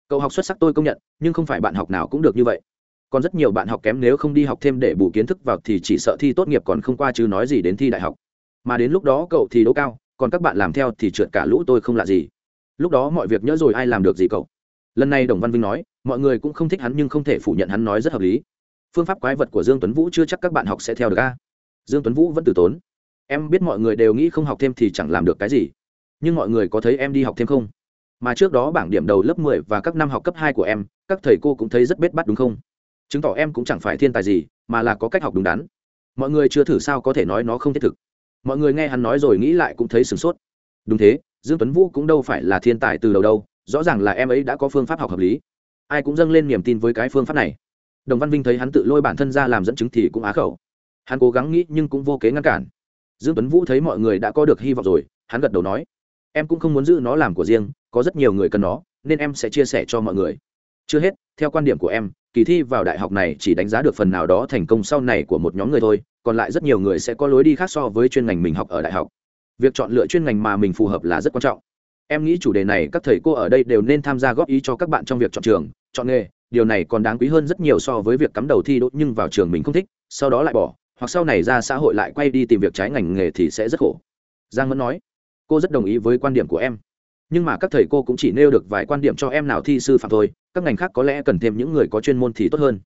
Cậu học xuất sắc tôi công nhận, nhưng không phải bạn học nào cũng được như vậy. Còn rất nhiều bạn học kém nếu không đi học thêm để bù kiến thức vào thì chỉ sợ thi tốt nghiệp còn không qua chứ nói gì đến thi đại học. Mà đến lúc đó cậu thì đỗ cao, còn các bạn làm theo thì trượt cả lũ tôi không lạ gì. Lúc đó mọi việc nhớ rồi ai làm được gì cậu? Lần này đồng văn vinh nói, mọi người cũng không thích hắn nhưng không thể phủ nhận hắn nói rất hợp lý. Phương pháp quái vật của dương tuấn vũ chưa chắc các bạn học sẽ theo được a. Dương tuấn vũ vẫn từ tốn em biết mọi người đều nghĩ không học thêm thì chẳng làm được cái gì. Nhưng mọi người có thấy em đi học thêm không? Mà trước đó bảng điểm đầu lớp 10 và các năm học cấp 2 của em, các thầy cô cũng thấy rất bết bắt đúng không? Chứng tỏ em cũng chẳng phải thiên tài gì, mà là có cách học đúng đắn. Mọi người chưa thử sao có thể nói nó không thiết thực. Mọi người nghe hắn nói rồi nghĩ lại cũng thấy sửng sốt. Đúng thế, dương tuấn vũ cũng đâu phải là thiên tài từ đầu đâu, rõ ràng là em ấy đã có phương pháp học hợp lý. Ai cũng dâng lên niềm tin với cái phương pháp này. Đồng văn vinh thấy hắn tự lôi bản thân ra làm dẫn chứng thì cũng á khẩu. Hắn cố gắng nghĩ nhưng cũng vô kế ngăn cản dương tuấn vũ thấy mọi người đã có được hy vọng rồi, hắn gật đầu nói, em cũng không muốn giữ nó làm của riêng, có rất nhiều người cần nó, nên em sẽ chia sẻ cho mọi người. Chưa hết, theo quan điểm của em, kỳ thi vào đại học này chỉ đánh giá được phần nào đó thành công sau này của một nhóm người thôi, còn lại rất nhiều người sẽ có lối đi khác so với chuyên ngành mình học ở đại học. Việc chọn lựa chuyên ngành mà mình phù hợp là rất quan trọng. Em nghĩ chủ đề này các thầy cô ở đây đều nên tham gia góp ý cho các bạn trong việc chọn trường, chọn nghề, điều này còn đáng quý hơn rất nhiều so với việc cắm đầu thi đỗ nhưng vào trường mình không thích, sau đó lại bỏ hoặc sau này ra xã hội lại quay đi tìm việc trái ngành nghề thì sẽ rất khổ. Giang mẫn nói, cô rất đồng ý với quan điểm của em. Nhưng mà các thầy cô cũng chỉ nêu được vài quan điểm cho em nào thi sư phạm thôi, các ngành khác có lẽ cần thêm những người có chuyên môn thì tốt hơn.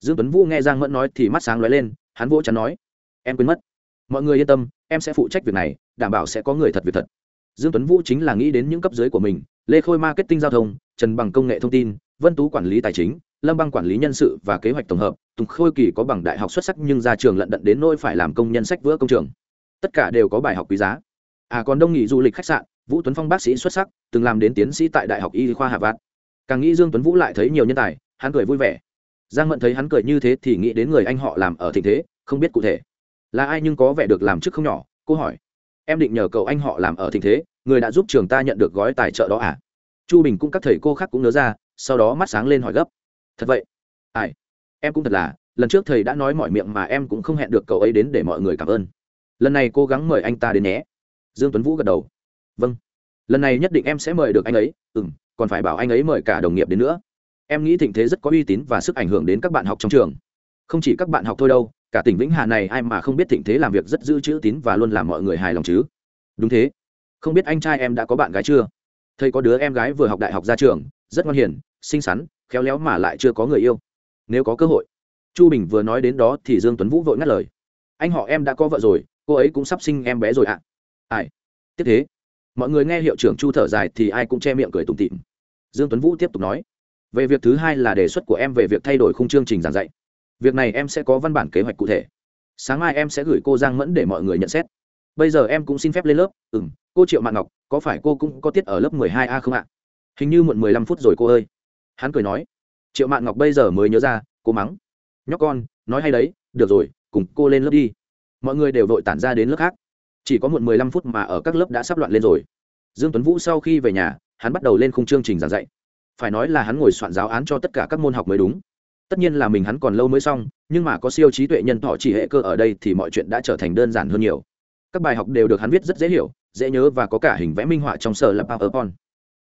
Dương tuấn vũ nghe giang mẫn nói thì mắt sáng lóe lên, hắn vỗ chắn nói, em quên mất. Mọi người yên tâm, em sẽ phụ trách việc này, đảm bảo sẽ có người thật việc thật. Dương tuấn vũ chính là nghĩ đến những cấp dưới của mình, lê khôi marketing giao thông, trần bằng công nghệ thông tin, vân tú quản lý tài chính lâm băng quản lý nhân sự và kế hoạch tổng hợp, tùng khôi kỳ có bằng đại học xuất sắc nhưng ra trường lận đận đến nỗi phải làm công nhân sách vữa công trường. Tất cả đều có bài học quý giá. À còn đông nghị du lịch khách sạn, vũ tuấn phong bác sĩ xuất sắc, từng làm đến tiến sĩ tại đại học y khoa hạ vạn. Càng nghĩ dương tuấn vũ lại thấy nhiều nhân tài, hắn cười vui vẻ. Giang mận thấy hắn cười như thế thì nghĩ đến người anh họ làm ở thịnh thế, không biết cụ thể. Là ai nhưng có vẻ được làm chức không nhỏ, cô hỏi. Em định nhờ cậu anh họ làm ở thịnh thế, người đã giúp trường ta nhận được gói tài trợ đó à? Chu bình cũng các thầy cô khác cũng nhớ ra, sau đó mắt sáng lên hỏi gấp thật vậy? Ai? Em cũng thật là, lần trước thầy đã nói mọi miệng mà em cũng không hẹn được cậu ấy đến để mọi người cảm ơn. Lần này cố gắng mời anh ta đến nhé. Dương tuấn vũ gật đầu. Vâng. Lần này nhất định em sẽ mời được anh ấy. Ừ m còn phải bảo anh ấy mời cả đồng nghiệp đến nữa. Em nghĩ thịnh thế rất có uy tín và sức ảnh hưởng đến các bạn học trong trường. Không chỉ các bạn học thôi đâu, cả tỉnh vĩnh hà này ai mà không biết thịnh thế làm việc rất giữ chữ tín và luôn làm mọi người hài lòng chứ? Đúng thế. Không biết anh trai em đã có bạn gái chưa? Thầy có đứa em gái vừa học đại học ra trường, rất ngoan hiền, xinh xắn khéo léo mà lại chưa có người yêu. Nếu có cơ hội, chu bình vừa nói đến đó thì dương tuấn vũ vội ngắt lời. Anh họ em đã có vợ rồi, cô ấy cũng sắp sinh em bé rồi ạ. À. ai? Tiếp thế, mọi người nghe hiệu trưởng chu thở dài thì ai cũng che miệng cười tủm tỉm. Dương tuấn vũ tiếp tục nói, về việc thứ hai là đề xuất của em về việc thay đổi khung chương trình giảng dạy. Việc này em sẽ có văn bản kế hoạch cụ thể. Sáng mai em sẽ gửi cô giang mẫn để mọi người nhận xét. Bây giờ em cũng xin phép lên lớp. Ừ m cô triệu mạng ngọc, có phải cô cũng có tiết ở lớp mười hai a không ạ? Hình như muộn mười lăm phút rồi cô ơi hắn cười nói, triệu mạng ngọc bây giờ mới nhớ ra cô mắng. Nhóc con, nói hay đấy, được rồi, cùng cô lên lớp đi. Mọi người đều vội tản ra đến lớp khác. Chỉ có muộn mười lăm phút mà ở các lớp đã sắp loạn lên rồi. Dương tuấn vũ sau khi về nhà, hắn bắt đầu lên khung chương trình giảng dạy. Phải nói là hắn ngồi soạn giáo án cho tất cả các môn học mới đúng. Tất nhiên là mình hắn còn lâu mới xong, nhưng mà có siêu trí tuệ nhân thọ chỉ hệ cơ ở đây thì mọi chuyện đã trở thành đơn giản hơn nhiều. Các bài học đều được hắn viết rất dễ hiểu, dễ nhớ và có cả hình vẽ minh họa trong sở là powerpoint.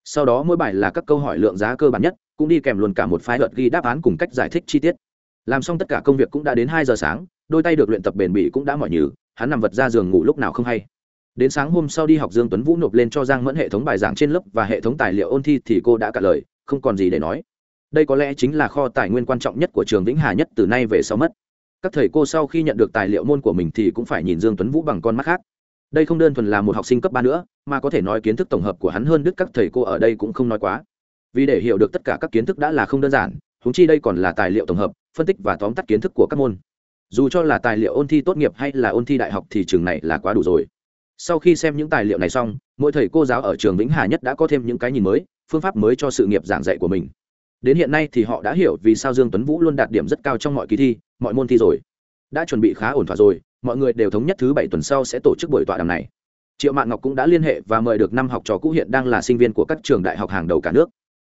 Sau đó mỗi bài là các câu hỏi lượng giá cơ bản nhất cũng đi kèm luôn cả một phái luật ghi đáp án cùng cách giải thích chi tiết. Làm xong tất cả công việc cũng đã đến hai giờ sáng, đôi tay được luyện tập bền bỉ cũng đã mỏi nhừ, hắn nằm vật ra giường ngủ lúc nào không hay. Đến sáng hôm sau đi học dương tuấn vũ nộp lên cho giang mẫn hệ thống bài giảng trên lớp và hệ thống tài liệu ôn thi thì cô đã cả lời, không còn gì để nói. Đây có lẽ chính là kho tài nguyên quan trọng nhất của trường vĩnh hà nhất từ nay về sau mất. Các thầy cô sau khi nhận được tài liệu môn của mình thì cũng phải nhìn dương tuấn vũ bằng con mắt khác. Đây không đơn thuần là một học sinh cấp ba nữa, mà có thể nói kiến thức tổng hợp của hắn hơn đức các thầy cô ở đây cũng không nói quá vì để hiểu được tất cả các kiến thức đã là không đơn giản húng chi đây còn là tài liệu tổng hợp, phân tích và tóm tắt kiến thức của các môn. Dù cho là tài liệu ôn thi tốt nghiệp hay là ôn thi đại học thì trường này là quá đủ rồi. Sau khi xem những tài liệu này xong, mỗi thầy cô giáo ở trường vĩnh hà nhất đã có thêm những cái nhìn mới, phương pháp mới cho sự nghiệp giảng dạy của mình. Đến hiện nay thì họ đã hiểu vì sao dương tuấn vũ luôn đạt điểm rất cao trong mọi kỳ thi, mọi môn thi rồi. Đã chuẩn bị khá ổn thỏa rồi, mọi người đều thống nhất thứ bảy tuần sau sẽ tổ chức buổi tọa đàm này. Triệu mạn ngọc cũng đã liên hệ và mời được năm học trò cũ hiện đang là sinh viên của các trường đại học hàng đầu cả nước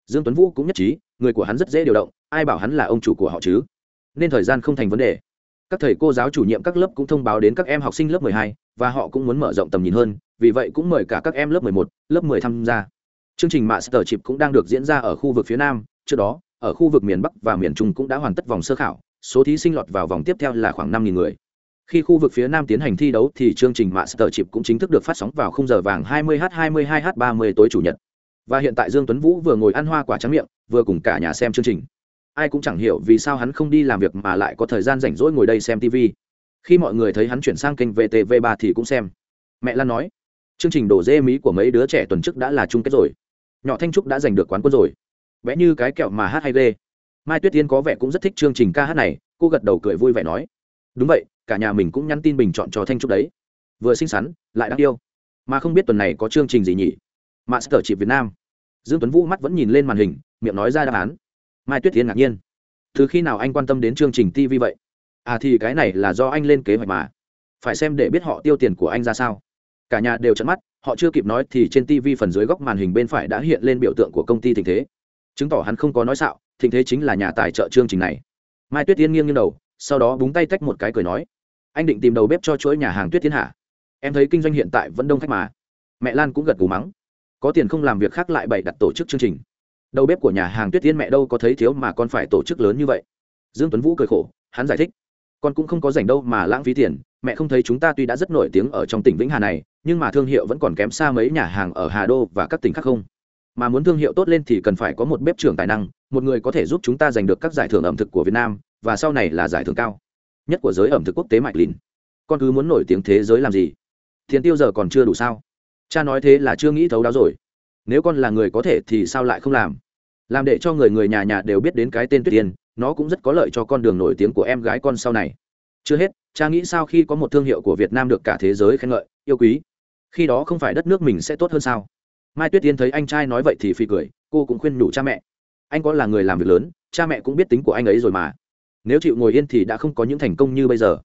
dương tuấn vũ cũng nhất trí người của hắn rất dễ điều động ai bảo hắn là ông chủ của họ chứ? Nên thời gian không thành vấn đề. Các thầy cô giáo chủ nhiệm các lớp cũng thông báo đến các em học sinh lớp 12, và họ cũng muốn mở rộng tầm nhìn hơn vì vậy cũng mời cả các em lớp 11, lớp 10 tham gia. Chương trình master chip cũng đang được diễn ra ở khu vực phía nam. Trước đó ở khu vực miền bắc và miền trung cũng đã hoàn tất vòng sơ khảo số thí sinh lọt vào vòng tiếp theo là khoảng 5.000 người. Khi khu vực phía nam tiến hành thi đấu thì chương trình master chip cũng chính thức được phát sóng vào khung giờ vàng 20 h 22 h 30 tối chủ nhật và hiện tại dương tuấn vũ vừa ngồi ăn hoa quả trắng miệng, vừa cùng cả nhà xem chương trình. Ai cũng chẳng hiểu vì sao hắn không đi làm việc mà lại có thời gian rảnh rỗi ngồi đây xem tv khi mọi người thấy hắn chuyển sang kênh vtv 3 thì cũng xem. Mẹ lan nói, chương trình đổ dê mí của mấy đứa trẻ tuần trước đã là chung kết rồi. Nhỏ thanh trúc đã giành được quán quân rồi. Vẽ như cái kẹo mà hát hay ghê. Mai tuyết tiên có vẻ cũng rất thích chương trình ca hát này, cô gật đầu cười vui vẻ nói, đúng vậy, cả nhà mình cũng nhắn tin bình chọn cho thanh trúc đấy. Vừa xinh xắn, lại đáng yêu. Mà không biết tuần này có chương trình gì nhỉ? Mạng sở việt nam. Dương tuấn vũ mắt vẫn nhìn lên màn hình, miệng nói ra đáp án. Mai tuyết Thiên ngạc nhiên. Từ khi nào anh quan tâm đến chương trình tv vậy? À thì cái này là do anh lên kế hoạch mà. Phải xem để biết họ tiêu tiền của anh ra sao. Cả nhà đều trận mắt, họ chưa kịp nói thì trên tv phần dưới góc màn hình bên phải đã hiện lên biểu tượng của công ty thịnh thế. Chứng tỏ hắn không có nói xạo, thịnh thế chính là nhà tài trợ chương trình này. Mai tuyết tiên nghiêng nghiêng đầu, sau đó búng tay tách một cái cười nói, anh định tìm đầu bếp cho chuỗi nhà hàng tuyết thiên hạ em thấy kinh doanh hiện tại vẫn đông khách mà. Mẹ lan cũng gật gù mắng có tiền không làm việc khác lại bày đặt tổ chức chương trình. Đầu bếp của nhà hàng tuyết tiên mẹ đâu có thấy thiếu mà con phải tổ chức lớn như vậy. Dương tuấn vũ cười khổ, hắn giải thích. Con cũng không có dành đâu mà lãng phí tiền, mẹ không thấy chúng ta tuy đã rất nổi tiếng ở trong tỉnh vĩnh hà này, nhưng mà thương hiệu vẫn còn kém xa mấy nhà hàng ở hà đô và các tỉnh khác không. Mà muốn thương hiệu tốt lên thì cần phải có một bếp trưởng tài năng, một người có thể giúp chúng ta giành được các giải thưởng ẩm thực của việt nam, và sau này là giải thưởng cao. Nhất của giới ẩm thực quốc tế mạch lìn. Con cứ muốn nổi tiếng thế giới làm gì? Tiền tiêu giờ còn chưa đủ sao? Cha nói thế là chưa nghĩ thấu đáo rồi. Nếu con là người có thể thì sao lại không làm? Làm để cho người người nhà nhà đều biết đến cái tên tuyết tiên nó cũng rất có lợi cho con đường nổi tiếng của em gái con sau này. Chưa hết, cha nghĩ sao khi có một thương hiệu của việt nam được cả thế giới khen ngợi, yêu quý? Khi đó không phải đất nước mình sẽ tốt hơn sao? Mai tuyết tiên thấy anh trai nói vậy thì phi cười, cô cũng khuyên nhủ cha mẹ. Anh có là người làm việc lớn, cha mẹ cũng biết tính của anh ấy rồi mà. Nếu chịu ngồi yên thì đã không có những thành công như bây giờ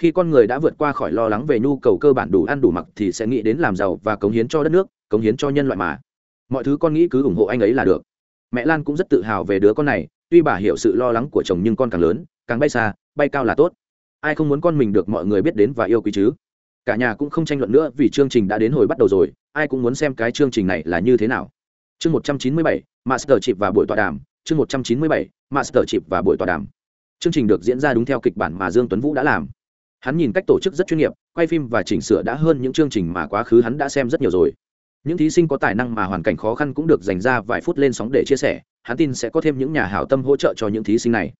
khi con người đã vượt qua khỏi lo lắng về nhu cầu cơ bản đủ ăn đủ mặc thì sẽ nghĩ đến làm giàu và cống hiến cho đất nước, cống hiến cho nhân loại mà. Mọi thứ con nghĩ cứ ủng hộ anh ấy là được. Mẹ lan cũng rất tự hào về đứa con này, tuy bà hiểu sự lo lắng của chồng nhưng con càng lớn, càng bay xa, bay cao là tốt. Ai không muốn con mình được mọi người biết đến và yêu quý chứ? Cả nhà cũng không tranh luận nữa vì chương trình đã đến hồi bắt đầu rồi, ai cũng muốn xem cái chương trình này là như thế nào. Chương một trăm chín mươi bảy, master chip và buổi tọa đàm. Chương một trăm chín mươi bảy, master chip và buổi tọa đàm. Chương trình được diễn ra đúng theo kịch bản mà dương tuấn vũ đã làm hắn nhìn cách tổ chức rất chuyên nghiệp, quay phim và chỉnh sửa đã hơn những chương trình mà quá khứ hắn đã xem rất nhiều rồi. Những thí sinh có tài năng mà hoàn cảnh khó khăn cũng được dành ra vài phút lên sóng để chia sẻ, hắn tin sẽ có thêm những nhà hảo tâm hỗ trợ cho những thí sinh này.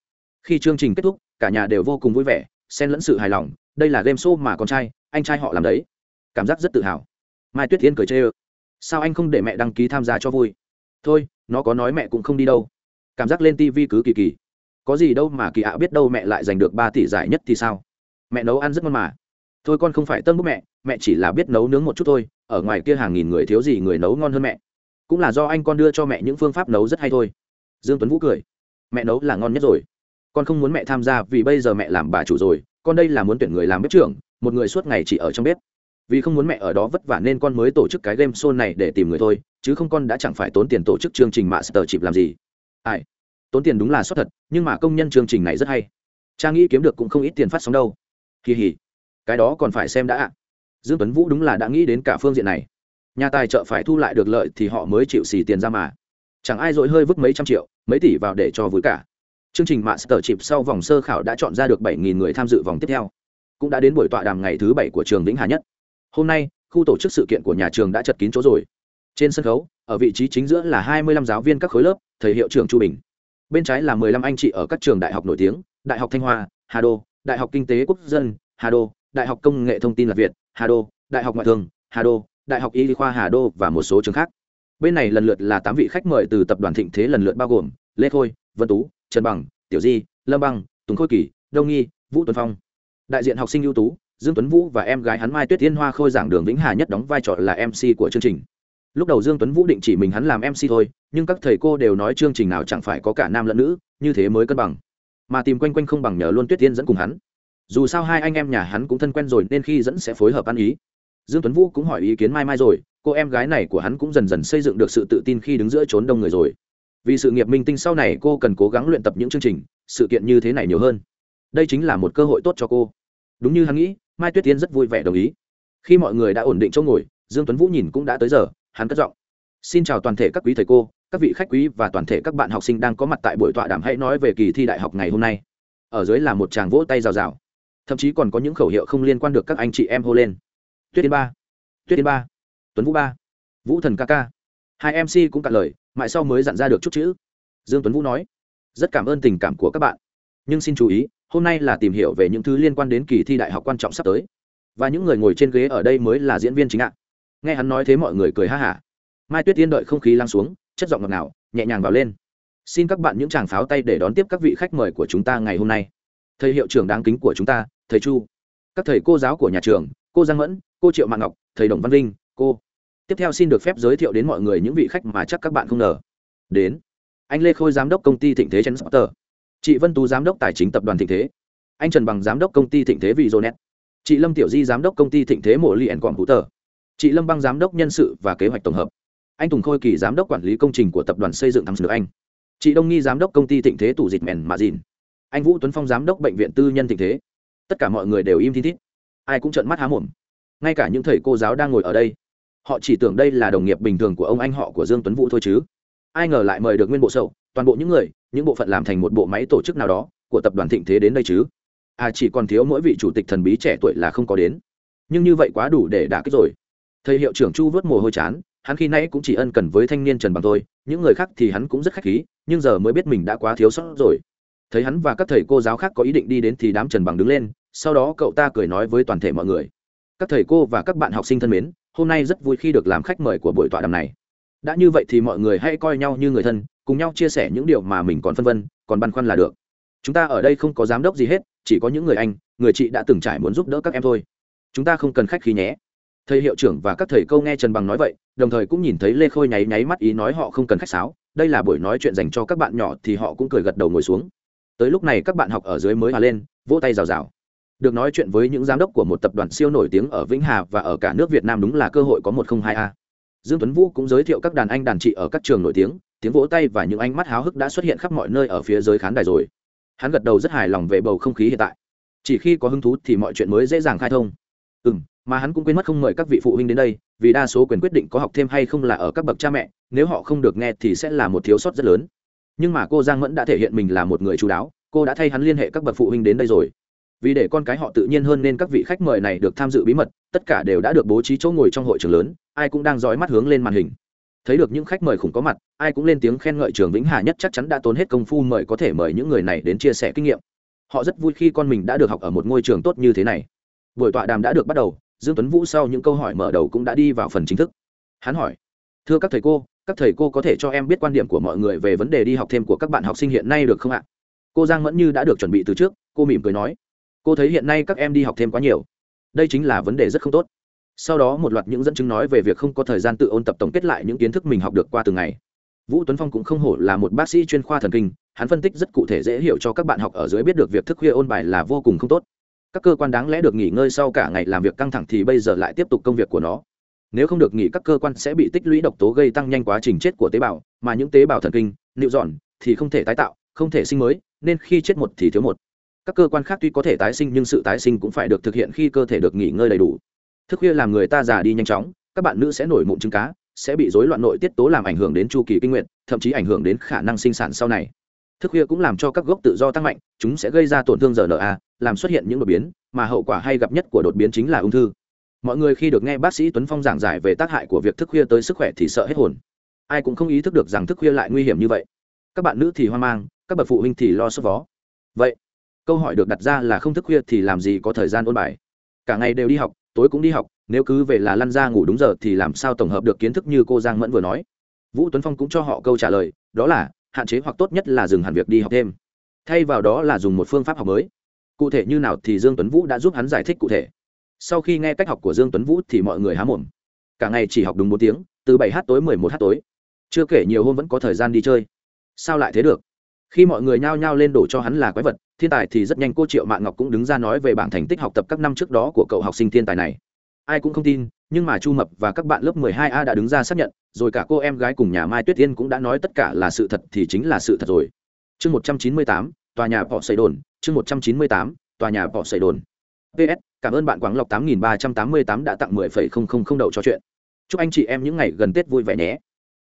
Khi chương trình kết thúc, cả nhà đều vô cùng vui vẻ, xen lẫn sự hài lòng, đây là game show mà con trai, anh trai họ làm đấy. Cảm giác rất tự hào. Mai tuyết Thiên cười chê ơ. Sao anh không để mẹ đăng ký tham gia cho vui? Thôi, nó có nói mẹ cũng không đi đâu. Cảm giác lên tivi cứ kỳ kỳ. Có gì đâu mà kỳ ạ biết đâu mẹ lại giành được ba tỷ giải nhất thì sao? Mẹ nấu ăn rất ngon mà. Thôi con không phải tân bút mẹ mẹ chỉ là biết nấu nướng một chút thôi, ở ngoài kia hàng nghìn người thiếu gì người nấu ngon hơn mẹ. Cũng là do anh con đưa cho mẹ những phương pháp nấu rất hay thôi. Dương tuấn vũ cười. Mẹ nấu là ngon nhất rồi. Con không muốn mẹ tham gia vì bây giờ mẹ làm bà chủ rồi, con đây là muốn tuyển người làm bếp trưởng, một người suốt ngày chỉ ở trong bếp. Vì không muốn mẹ ở đó vất vả nên con mới tổ chức cái game show này để tìm người thôi, chứ không con đã chẳng phải tốn tiền tổ chức chương trình master chịp làm gì. Ai? Tốn tiền đúng là xuất thật, nhưng mà công nhân chương trình này rất hay. Cha nghĩ kiếm được cũng không ít tiền phát sóng đâu kỳ hỉ. Cái đó còn phải xem đã. Ạ dương tuấn vũ đúng là đã nghĩ đến cả phương diện này. Nhà tài trợ phải thu lại được lợi thì họ mới chịu xì tiền ra mà. Chẳng ai dội hơi vứt mấy trăm triệu, mấy tỷ vào để cho vui cả. Chương trình master chip sau vòng sơ khảo đã chọn ra được 7.000 người tham dự vòng tiếp theo. Cũng đã đến buổi tọa đàm ngày thứ bảy của trường vĩnh hà nhất. Hôm nay, khu tổ chức sự kiện của nhà trường đã chật kín chỗ rồi. Trên sân khấu, ở vị trí chính giữa là 25 giáo viên các khối lớp, thầy hiệu trưởng chu bình. Bên trái là 15 anh chị ở các trường đại học nổi tiếng, đại học thanh hoa, hà đô đại học kinh tế quốc dân, hà đô. Đại học công nghệ thông tin lạc việt, hà đô. Đại học ngoại thương, hà đô. Đại học y khoa hà đô và một số trường khác. Bên này lần lượt là tám vị khách mời từ tập đoàn thịnh thế lần lượt bao gồm lê khôi, vân tú, trần bằng, tiểu di, lâm băng, tùng khôi kỳ, đông nghi, vũ tuấn phong. Đại diện học sinh ưu tú, dương tuấn vũ và em gái hắn mai tuyết tiên hoa khôi giảng đường vĩnh hà nhất đóng vai trò là mc của chương trình. Lúc đầu dương tuấn vũ định chỉ mình hắn làm mc thôi, nhưng các thầy cô đều nói chương trình nào chẳng phải có cả nam lẫn nữ, như thế mới cân bằng mà tìm quanh quanh không bằng nhờ luôn tuyết tiên dẫn cùng hắn. Dù sao hai anh em nhà hắn cũng thân quen rồi nên khi dẫn sẽ phối hợp ăn ý. Dương tuấn vũ cũng hỏi ý kiến mai mai rồi, cô em gái này của hắn cũng dần dần xây dựng được sự tự tin khi đứng giữa chốn đông người rồi. Vì sự nghiệp minh tinh sau này cô cần cố gắng luyện tập những chương trình, sự kiện như thế này nhiều hơn. Đây chính là một cơ hội tốt cho cô. Đúng như hắn nghĩ, mai tuyết tiên rất vui vẻ đồng ý. Khi mọi người đã ổn định chỗ ngồi, dương tuấn vũ nhìn cũng đã tới giờ, hắn cất giọng. Xin chào toàn thể các quý thầy cô các vị khách quý và toàn thể các bạn học sinh đang có mặt tại buổi tọa đàm hãy nói về kỳ thi đại học ngày hôm nay. Ở dưới là một tràng vỗ tay rào rào. Thậm chí còn có những khẩu hiệu không liên quan được các anh chị em hô lên. Tuyết tiên ba, tuyết tiên ba, tuấn vũ ba, vũ thần ca ca. Hai mc cũng cạn lời, mãi sau mới dặn ra được chút chữ. Dương tuấn vũ nói, rất cảm ơn tình cảm của các bạn. Nhưng xin chú ý, hôm nay là tìm hiểu về những thứ liên quan đến kỳ thi đại học quan trọng sắp tới. Và những người ngồi trên ghế ở đây mới là diễn viên chính ạ. Nghe hắn nói thế mọi người cười ha hả. Mai tuyết tiên đợi không khí lắng xuống chất giọng ngọt ngào, nhẹ nhàng vào lên. Xin các bạn những tràng pháo tay để đón tiếp các vị khách mời của chúng ta ngày hôm nay. Thầy hiệu trưởng đáng kính của chúng ta, thầy chu. Các thầy cô giáo của nhà trường, cô giang mẫn, cô triệu mạng ngọc, thầy đồng văn linh cô. Tiếp theo xin được phép giới thiệu đến mọi người những vị khách mà chắc các bạn không ngờ. Đến. Anh lê khôi, giám đốc công ty thịnh thế chen Tờ. chị vân tú, giám đốc tài chính tập đoàn thịnh thế. Anh trần bằng, giám đốc công ty thịnh thế vì jonet chị lâm tiểu di, giám đốc công ty thịnh thế mộ li ẩn quảng hữu tờ. Chị lâm băng, giám đốc nhân sự và kế hoạch tổng hợp anh tùng khôi kỳ, giám đốc quản lý công trình của tập đoàn xây dựng thắng nước anh. Chị đông nghi, giám đốc công ty thịnh thế tủ dịch mèn mạ dìn. Anh vũ tuấn phong, giám đốc bệnh viện tư nhân thịnh thế. Tất cả mọi người đều im thi thít. Ai cũng trợn mắt há mồm. Ngay cả những thầy cô giáo đang ngồi ở đây, họ chỉ tưởng đây là đồng nghiệp bình thường của ông anh họ của dương tuấn vũ thôi chứ. Ai ngờ lại mời được nguyên bộ sậu, toàn bộ những người, những bộ phận làm thành một bộ máy tổ chức nào đó của tập đoàn thịnh thế đến đây chứ. À chỉ còn thiếu mỗi vị chủ tịch thần bí trẻ tuổi là không có đến. Nhưng như vậy quá đủ để đả kích rồi. Thầy hiệu trưởng chu vớt mồ hôi chán hắn khi nãy cũng chỉ ân cần với thanh niên trần bằng thôi, những người khác thì hắn cũng rất khách khí, nhưng giờ mới biết mình đã quá thiếu sót rồi. Thấy hắn và các thầy cô giáo khác có ý định đi đến thì đám trần bằng đứng lên, sau đó cậu ta cười nói với toàn thể mọi người. Các thầy cô và các bạn học sinh thân mến, hôm nay rất vui khi được làm khách mời của buổi tọa đàm này. Đã như vậy thì mọi người hãy coi nhau như người thân, cùng nhau chia sẻ những điều mà mình còn phân vân, còn băn khoăn là được. Chúng ta ở đây không có giám đốc gì hết, chỉ có những người anh, người chị đã từng trải muốn giúp đỡ các em thôi. Chúng ta không cần khách khí nhé. Thầy hiệu trưởng và các thầy câu nghe trần bằng nói vậy đồng thời cũng nhìn thấy lê khôi nháy nháy mắt ý nói họ không cần khách sáo, đây là buổi nói chuyện dành cho các bạn nhỏ thì họ cũng cười gật đầu ngồi xuống. Tới lúc này các bạn học ở dưới mới hòa lên, vỗ tay rào rào. Được nói chuyện với những giám đốc của một tập đoàn siêu nổi tiếng ở vĩnh hà và ở cả nước việt nam đúng là cơ hội có một không hai a. Dương tuấn vũ cũng giới thiệu các đàn anh đàn chị ở các trường nổi tiếng tiếng vỗ tay và những ánh mắt háo hức đã xuất hiện khắp mọi nơi ở phía dưới khán đài rồi. Hắn gật đầu rất hài lòng về bầu không khí hiện tại. Chỉ khi có hứng thú thì mọi chuyện mới dễ dàng khai thông. Ừ m mà hắn cũng quên mất không mời các vị phụ huynh đến đây, vì đa số quyền quyết định có học thêm hay không là ở các bậc cha mẹ, nếu họ không được nghe thì sẽ là một thiếu sót rất lớn. Nhưng mà cô giang mẫn đã thể hiện mình là một người chú đáo, cô đã thay hắn liên hệ các bậc phụ huynh đến đây rồi. Vì để con cái họ tự nhiên hơn nên các vị khách mời này được tham dự bí mật, tất cả đều đã được bố trí chỗ ngồi trong hội trường lớn, ai cũng đang dõi mắt hướng lên màn hình. Thấy được những khách mời khủng có mặt, ai cũng lên tiếng khen ngợi trường vĩnh hà nhất chắc chắn đã tốn hết công phu mời có thể mời những người này đến chia sẻ kinh nghiệm. Họ rất vui khi con mình đã được học ở một ngôi trường tốt như thế này. Buổi tọa đàm đã được bắt đầu dương tuấn vũ sau những câu hỏi mở đầu cũng đã đi vào phần chính thức. Hắn hỏi, thưa các thầy cô, các thầy cô có thể cho em biết quan điểm của mọi người về vấn đề đi học thêm của các bạn học sinh hiện nay được không ạ? Cô giang mẫn như đã được chuẩn bị từ trước, cô mỉm cười nói, cô thấy hiện nay các em đi học thêm quá nhiều. Đây chính là vấn đề rất không tốt. Sau đó một loạt những dẫn chứng nói về việc không có thời gian tự ôn tập tổng kết lại những kiến thức mình học được qua từng ngày. Vũ tuấn phong cũng không hổ là một bác sĩ chuyên khoa thần kinh, hắn phân tích rất cụ thể dễ hiểu cho các bạn học ở dưới biết được việc thức khuya ôn bài là vô cùng không tốt các cơ quan đáng lẽ được nghỉ ngơi sau cả ngày làm việc căng thẳng thì bây giờ lại tiếp tục công việc của nó. Nếu không được nghỉ, các cơ quan sẽ bị tích lũy độc tố gây tăng nhanh quá trình chết của tế bào, mà những tế bào thần kinh, nịu dọn thì không thể tái tạo, không thể sinh mới, nên khi chết một thì thiếu một. Các cơ quan khác tuy có thể tái sinh nhưng sự tái sinh cũng phải được thực hiện khi cơ thể được nghỉ ngơi đầy đủ. Thức khuya làm người ta già đi nhanh chóng, các bạn nữ sẽ nổi mụn trứng cá, sẽ bị rối loạn nội tiết tố làm ảnh hưởng đến chu kỳ kinh nguyện thậm chí ảnh hưởng đến khả năng sinh sản sau này thức khuya cũng làm cho các gốc tự do tăng mạnh, chúng sẽ gây ra tổn thương rna làm xuất hiện những đột biến, mà hậu quả hay gặp nhất của đột biến chính là ung thư. Mọi người khi được nghe bác sĩ tuấn phong giảng giải về tác hại của việc thức khuya tới sức khỏe thì sợ hết hồn. Ai cũng không ý thức được rằng thức khuya lại nguy hiểm như vậy. Các bạn nữ thì hoang mang, các bậc phụ huynh thì lo sốt vó. Vậy, câu hỏi được đặt ra là không thức khuya thì làm gì có thời gian ôn bài? Cả ngày đều đi học, tối cũng đi học, nếu cứ về là lăn ra ngủ đúng giờ thì làm sao tổng hợp được kiến thức như cô giang mẫn vừa nói? Vũ tuấn phong cũng cho họ câu trả lời, đó là hạn chế hoặc tốt nhất là dừng hẳn việc đi học thêm. Thay vào đó là dùng một phương pháp học mới. Cụ thể như nào thì dương tuấn vũ đã giúp hắn giải thích cụ thể. Sau khi nghe cách học của dương tuấn vũ thì mọi người há mồm. Cả ngày chỉ học đúng bốn tiếng, từ bảy h tối mười một h tối. Chưa kể nhiều hôm vẫn có thời gian đi chơi. Sao lại thế được? Khi mọi người nhao nhao lên đổ cho hắn là quái vật, thiên tài thì rất nhanh cô triệu mạng ngọc cũng đứng ra nói về bảng thành tích học tập các năm trước đó của cậu học sinh thiên tài này ai cũng không tin nhưng mà chu mập và các bạn lớp 12 a đã đứng ra xác nhận rồi cả cô em gái cùng nhà mai tuyết tiên cũng đã nói tất cả là sự thật thì chính là sự thật rồi. Chương 198, tòa nhà bỏ xây đồn chương 198, tòa nhà bỏ xây đồn. Ps cảm ơn bạn quảng lộc 8388 đã tặng 10,000 đậu cho chuyện. Chúc anh chị em những ngày gần tết vui vẻ nhé.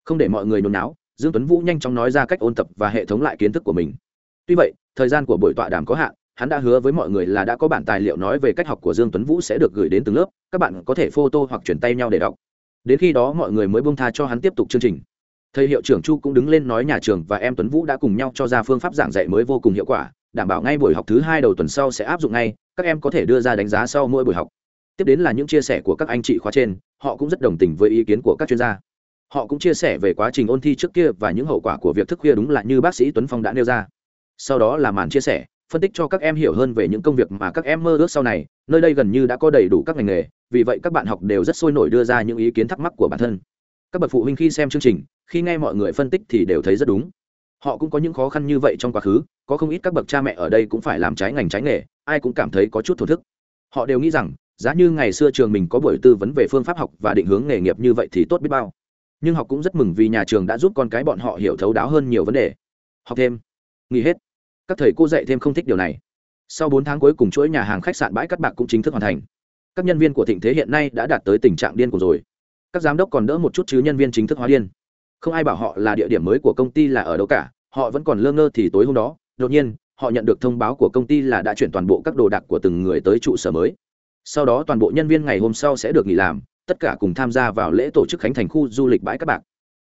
Không để mọi người nôn náo dương tuấn vũ nhanh chóng nói ra cách ôn tập và hệ thống lại kiến thức của mình. Tuy vậy thời gian của buổi tọa đàm có hạn hắn đã hứa với mọi người là đã có bản tài liệu nói về cách học của dương tuấn vũ sẽ được gửi đến từng lớp, các bạn có thể photo hoặc chuyển tay nhau để đọc. Đến khi đó mọi người mới buông tha cho hắn tiếp tục chương trình. Thầy hiệu trưởng chu cũng đứng lên nói nhà trường và em tuấn vũ đã cùng nhau cho ra phương pháp giảng dạy mới vô cùng hiệu quả, đảm bảo ngay buổi học thứ hai đầu tuần sau sẽ áp dụng ngay, các em có thể đưa ra đánh giá sau mỗi buổi học. Tiếp đến là những chia sẻ của các anh chị khóa trên, họ cũng rất đồng tình với ý kiến của các chuyên gia. Họ cũng chia sẻ về quá trình ôn thi trước kia và những hậu quả của việc thức khuya đúng là như bác sĩ tuấn phong đã nêu ra. Sau đó là màn chia sẻ phân tích cho các em hiểu hơn về những công việc mà các em mơ ước sau này, nơi đây gần như đã có đầy đủ các ngành nghề, vì vậy các bạn học đều rất sôi nổi đưa ra những ý kiến thắc mắc của bản thân. Các bậc phụ huynh khi xem chương trình, khi nghe mọi người phân tích thì đều thấy rất đúng. Họ cũng có những khó khăn như vậy trong quá khứ, có không ít các bậc cha mẹ ở đây cũng phải làm trái ngành trái nghề, ai cũng cảm thấy có chút thổ thức. Họ đều nghĩ rằng, giá như ngày xưa trường mình có buổi tư vấn về phương pháp học và định hướng nghề nghiệp như vậy thì tốt biết bao. Nhưng học cũng rất mừng vì nhà trường đã giúp con cái bọn họ hiểu thấu đáo hơn nhiều vấn đề. Học thêm. Nghỉ hết các thầy cô dạy thêm không thích điều này. Sau bốn tháng cuối cùng chuỗi nhà hàng khách sạn bãi cắt bạc cũng chính thức hoàn thành. Các nhân viên của thịnh thế hiện nay đã đạt tới tình trạng điên cuồng rồi. Các giám đốc còn đỡ một chút chứ nhân viên chính thức hóa điên. Không ai bảo họ là địa điểm mới của công ty là ở đâu cả, họ vẫn còn lơ ngơ thì tối hôm đó, đột nhiên, họ nhận được thông báo của công ty là đã chuyển toàn bộ các đồ đạc của từng người tới trụ sở mới. Sau đó toàn bộ nhân viên ngày hôm sau sẽ được nghỉ làm, tất cả cùng tham gia vào lễ tổ chức khánh thành khu du lịch bãi các bạc.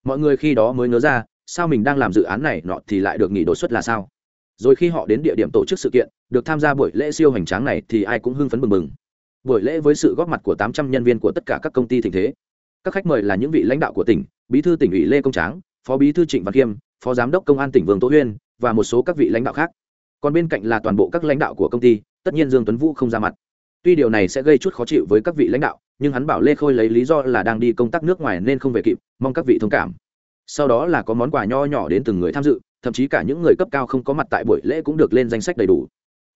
Mọi người khi đó mới nhớ ra, sao mình đang làm dự án này nọ thì lại được nghỉ đột xuất là sao? Rồi khi họ đến địa điểm tổ chức sự kiện, được tham gia buổi lễ siêu hoành tráng này thì ai cũng hưng phấn mừng mừng buổi lễ với sự góp mặt của tám trăm nhân viên của tất cả các công ty thịnh thế. Các khách mời là những vị lãnh đạo của tỉnh, bí thư tỉnh ủy lê công tráng, phó bí thư trịnh văn khiêm, phó giám đốc công an tỉnh vương tố huyên và một số các vị lãnh đạo khác. Còn bên cạnh là toàn bộ các lãnh đạo của công ty, tất nhiên dương tuấn vũ không ra mặt. Tuy điều này sẽ gây chút khó chịu với các vị lãnh đạo, nhưng hắn bảo lê khôi lấy lý do là đang đi công tác nước ngoài nên không về kịp, mong các vị thông cảm. Sau đó là có món quà nho nhỏ đến từng người tham dự thậm chí cả những người cấp cao không có mặt tại buổi lễ cũng được lên danh sách đầy đủ.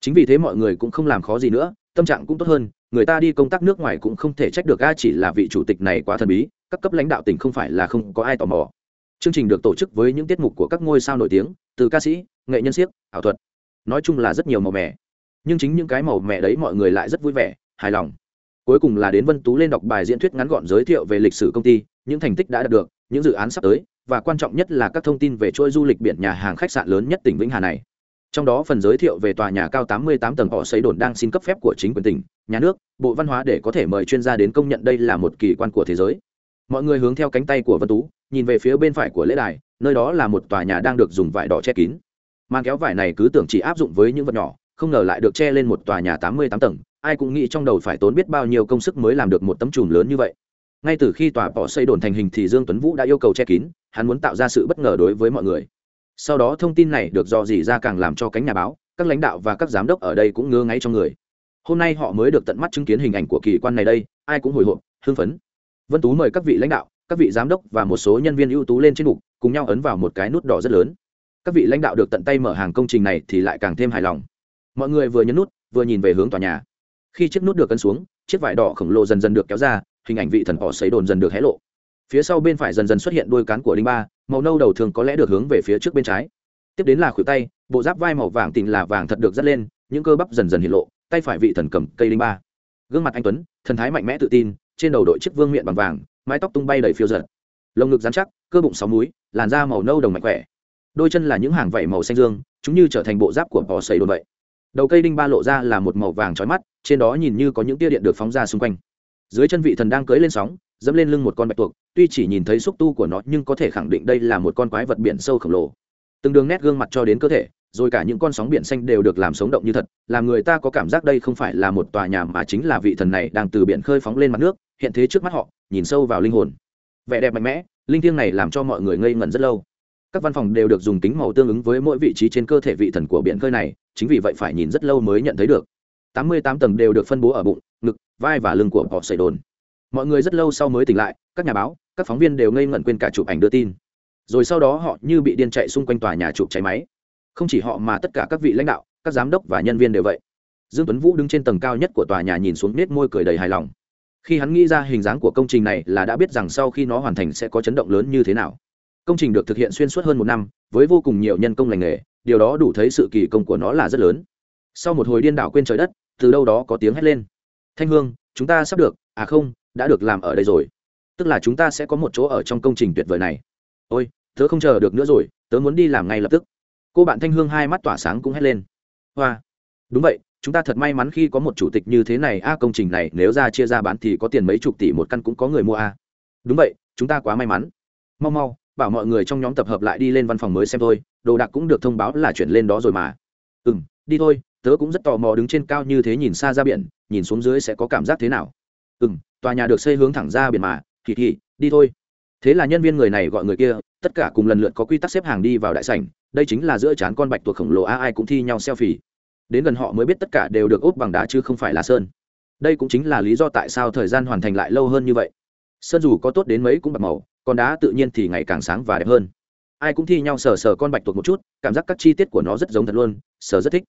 Chính vì thế mọi người cũng không làm khó gì nữa, tâm trạng cũng tốt hơn, người ta đi công tác nước ngoài cũng không thể trách được a chỉ là vị chủ tịch này quá thần bí, các cấp lãnh đạo tỉnh không phải là không có ai tò mò. Chương trình được tổ chức với những tiết mục của các ngôi sao nổi tiếng, từ ca sĩ, nghệ nhân siếc, ảo thuật. Nói chung là rất nhiều màu mẻ nhưng chính những cái màu mẻ đấy mọi người lại rất vui vẻ, hài lòng. Cuối cùng là đến vân tú lên đọc bài diễn thuyết ngắn gọn giới thiệu về lịch sử công ty, những thành tích đã đạt được, những dự án sắp tới và quan trọng nhất là các thông tin về chuỗi du lịch biển nhà hàng khách sạn lớn nhất tỉnh vĩnh hà này. Trong đó phần giới thiệu về tòa nhà cao 88 tầng họ xây đồn đang xin cấp phép của chính quyền tỉnh, nhà nước, bộ văn hóa để có thể mời chuyên gia đến công nhận đây là một kỳ quan của thế giới. Mọi người hướng theo cánh tay của vân tú, nhìn về phía bên phải của lễ đài, nơi đó là một tòa nhà đang được dùng vải đỏ che kín. Màn kéo vải này cứ tưởng chỉ áp dụng với những vật nhỏ, không ngờ lại được che lên một tòa nhà 88 tầng, ai cũng nghĩ trong đầu phải tốn biết bao nhiêu công sức mới làm được một tấm chùm lớn như vậy ngay từ khi tòa bỏ xây đồn thành hình thì dương tuấn vũ đã yêu cầu che kín, hắn muốn tạo ra sự bất ngờ đối với mọi người. Sau đó thông tin này được dò dỉ ra càng làm cho cánh nhà báo, các lãnh đạo và các giám đốc ở đây cũng ngơ ngáy trong người. Hôm nay họ mới được tận mắt chứng kiến hình ảnh của kỳ quan này đây, ai cũng hồi hộp, hưng phấn. Vân tú mời các vị lãnh đạo, các vị giám đốc và một số nhân viên ưu tú lên trên mục cùng nhau ấn vào một cái nút đỏ rất lớn. Các vị lãnh đạo được tận tay mở hàng công trình này thì lại càng thêm hài lòng. Mọi người vừa nhấn nút, vừa nhìn về hướng tòa nhà. Khi chiếc nút được cân xuống, chiếc vải đỏ khổng lồ dần dần được kéo ra hình ảnh vị thần họ xấy đồn dần được hé lộ. Phía sau bên phải dần dần xuất hiện đôi cán của đinh ba, màu nâu đầu thường có lẽ được hướng về phía trước bên trái. Tiếp đến là khuỷu tay, bộ giáp vai màu vàng tình là vàng thật được dắt lên, những cơ bắp dần dần hiện lộ, tay phải vị thần cầm cây đinh ba. Gương mặt anh tuấn, thần thái mạnh mẽ tự tin, trên đầu đội chiếc vương miệng bằng vàng, mái tóc tung bay đầy phiêu giật lồng ngực dán chắc, cơ bụng sáu múi, làn da màu nâu đồng mạnh khỏe. Đôi chân là những hàng vảy màu xanh dương, chúng như trở thành bộ giáp của bò sầy đồn vậy. Đầu cây đinh ba lộ ra là một màu vàng trói mắt, trên đó nhìn như có những tia điện được phóng ra xung quanh dưới chân vị thần đang cưỡi lên sóng, dẫm lên lưng một con bạch tuộc, tuy chỉ nhìn thấy xúc tu của nó nhưng có thể khẳng định đây là một con quái vật biển sâu khổng lồ. Từng đường nét gương mặt cho đến cơ thể, rồi cả những con sóng biển xanh đều được làm sống động như thật, làm người ta có cảm giác đây không phải là một tòa nhà mà chính là vị thần này đang từ biển khơi phóng lên mặt nước, hiện thế trước mắt họ, nhìn sâu vào linh hồn. Vẻ đẹp mạnh mẽ, linh thiêng này làm cho mọi người ngây ngẩn rất lâu. Các văn phòng đều được dùng kính màu tương ứng với mỗi vị trí trên cơ thể vị thần của biển khơi này, chính vì vậy phải nhìn rất lâu mới nhận thấy được. Tám mươi tám tầng đều được phân bố ở bụng, ngực vai và lưng của họ xảy đồn. Mọi người rất lâu sau mới tỉnh lại, các nhà báo, các phóng viên đều ngây ngẩn quên cả chụp ảnh đưa tin. Rồi sau đó họ như bị điên chạy xung quanh tòa nhà chụp cháy máy. Không chỉ họ mà tất cả các vị lãnh đạo, các giám đốc và nhân viên đều vậy. Dương tuấn vũ đứng trên tầng cao nhất của tòa nhà nhìn xuống nết môi cười đầy hài lòng. Khi hắn nghĩ ra hình dáng của công trình này là đã biết rằng sau khi nó hoàn thành sẽ có chấn động lớn như thế nào. Công trình được thực hiện xuyên suốt hơn một năm, với vô cùng nhiều nhân công lành nghề, điều đó đủ thấy sự kỳ công của nó là rất lớn. Sau một hồi điên đảo quên trời đất, từ đâu đó có tiếng hét lên thanh hương, chúng ta sắp được. À không, đã được làm ở đây rồi. Tức là chúng ta sẽ có một chỗ ở trong công trình tuyệt vời này. Ôi, tớ không chờ được nữa rồi, tớ muốn đi làm ngay lập tức. Cô bạn thanh hương hai mắt tỏa sáng cũng hét lên. Hoa. Đúng vậy, chúng ta thật may mắn khi có một chủ tịch như thế này. A công trình này nếu ra chia ra bán thì có tiền mấy chục tỷ một căn cũng có người mua a đúng vậy, chúng ta quá may mắn. Mau mau, bảo mọi người trong nhóm tập hợp lại đi lên văn phòng mới xem thôi. Đồ đạc cũng được thông báo là chuyển lên đó rồi mà. Ừ m đi thôi. Tớ cũng rất tò mò đứng trên cao như thế nhìn xa ra biển nhìn xuống dưới sẽ có cảm giác thế nào. Ừ m tòa nhà được xây hướng thẳng ra biển mà kỳ kỳ đi thôi. Thế là nhân viên người này gọi người kia, tất cả cùng lần lượt có quy tắc xếp hàng đi vào đại sảnh, đây chính là giữa trán con bạch tuộc khổng lồ a ai cũng thi nhau selfie. Đến gần họ mới biết tất cả đều được úp bằng đá chứ không phải là sơn. Đây cũng chính là lý do tại sao thời gian hoàn thành lại lâu hơn như vậy. Sơn dù có tốt đến mấy cũng bạc màu còn đá tự nhiên thì ngày càng sáng và đẹp hơn. Ai cũng thi nhau sờ sờ con bạch tuộc một chút, cảm giác các chi tiết của nó rất giống thật luôn, sờ rất thích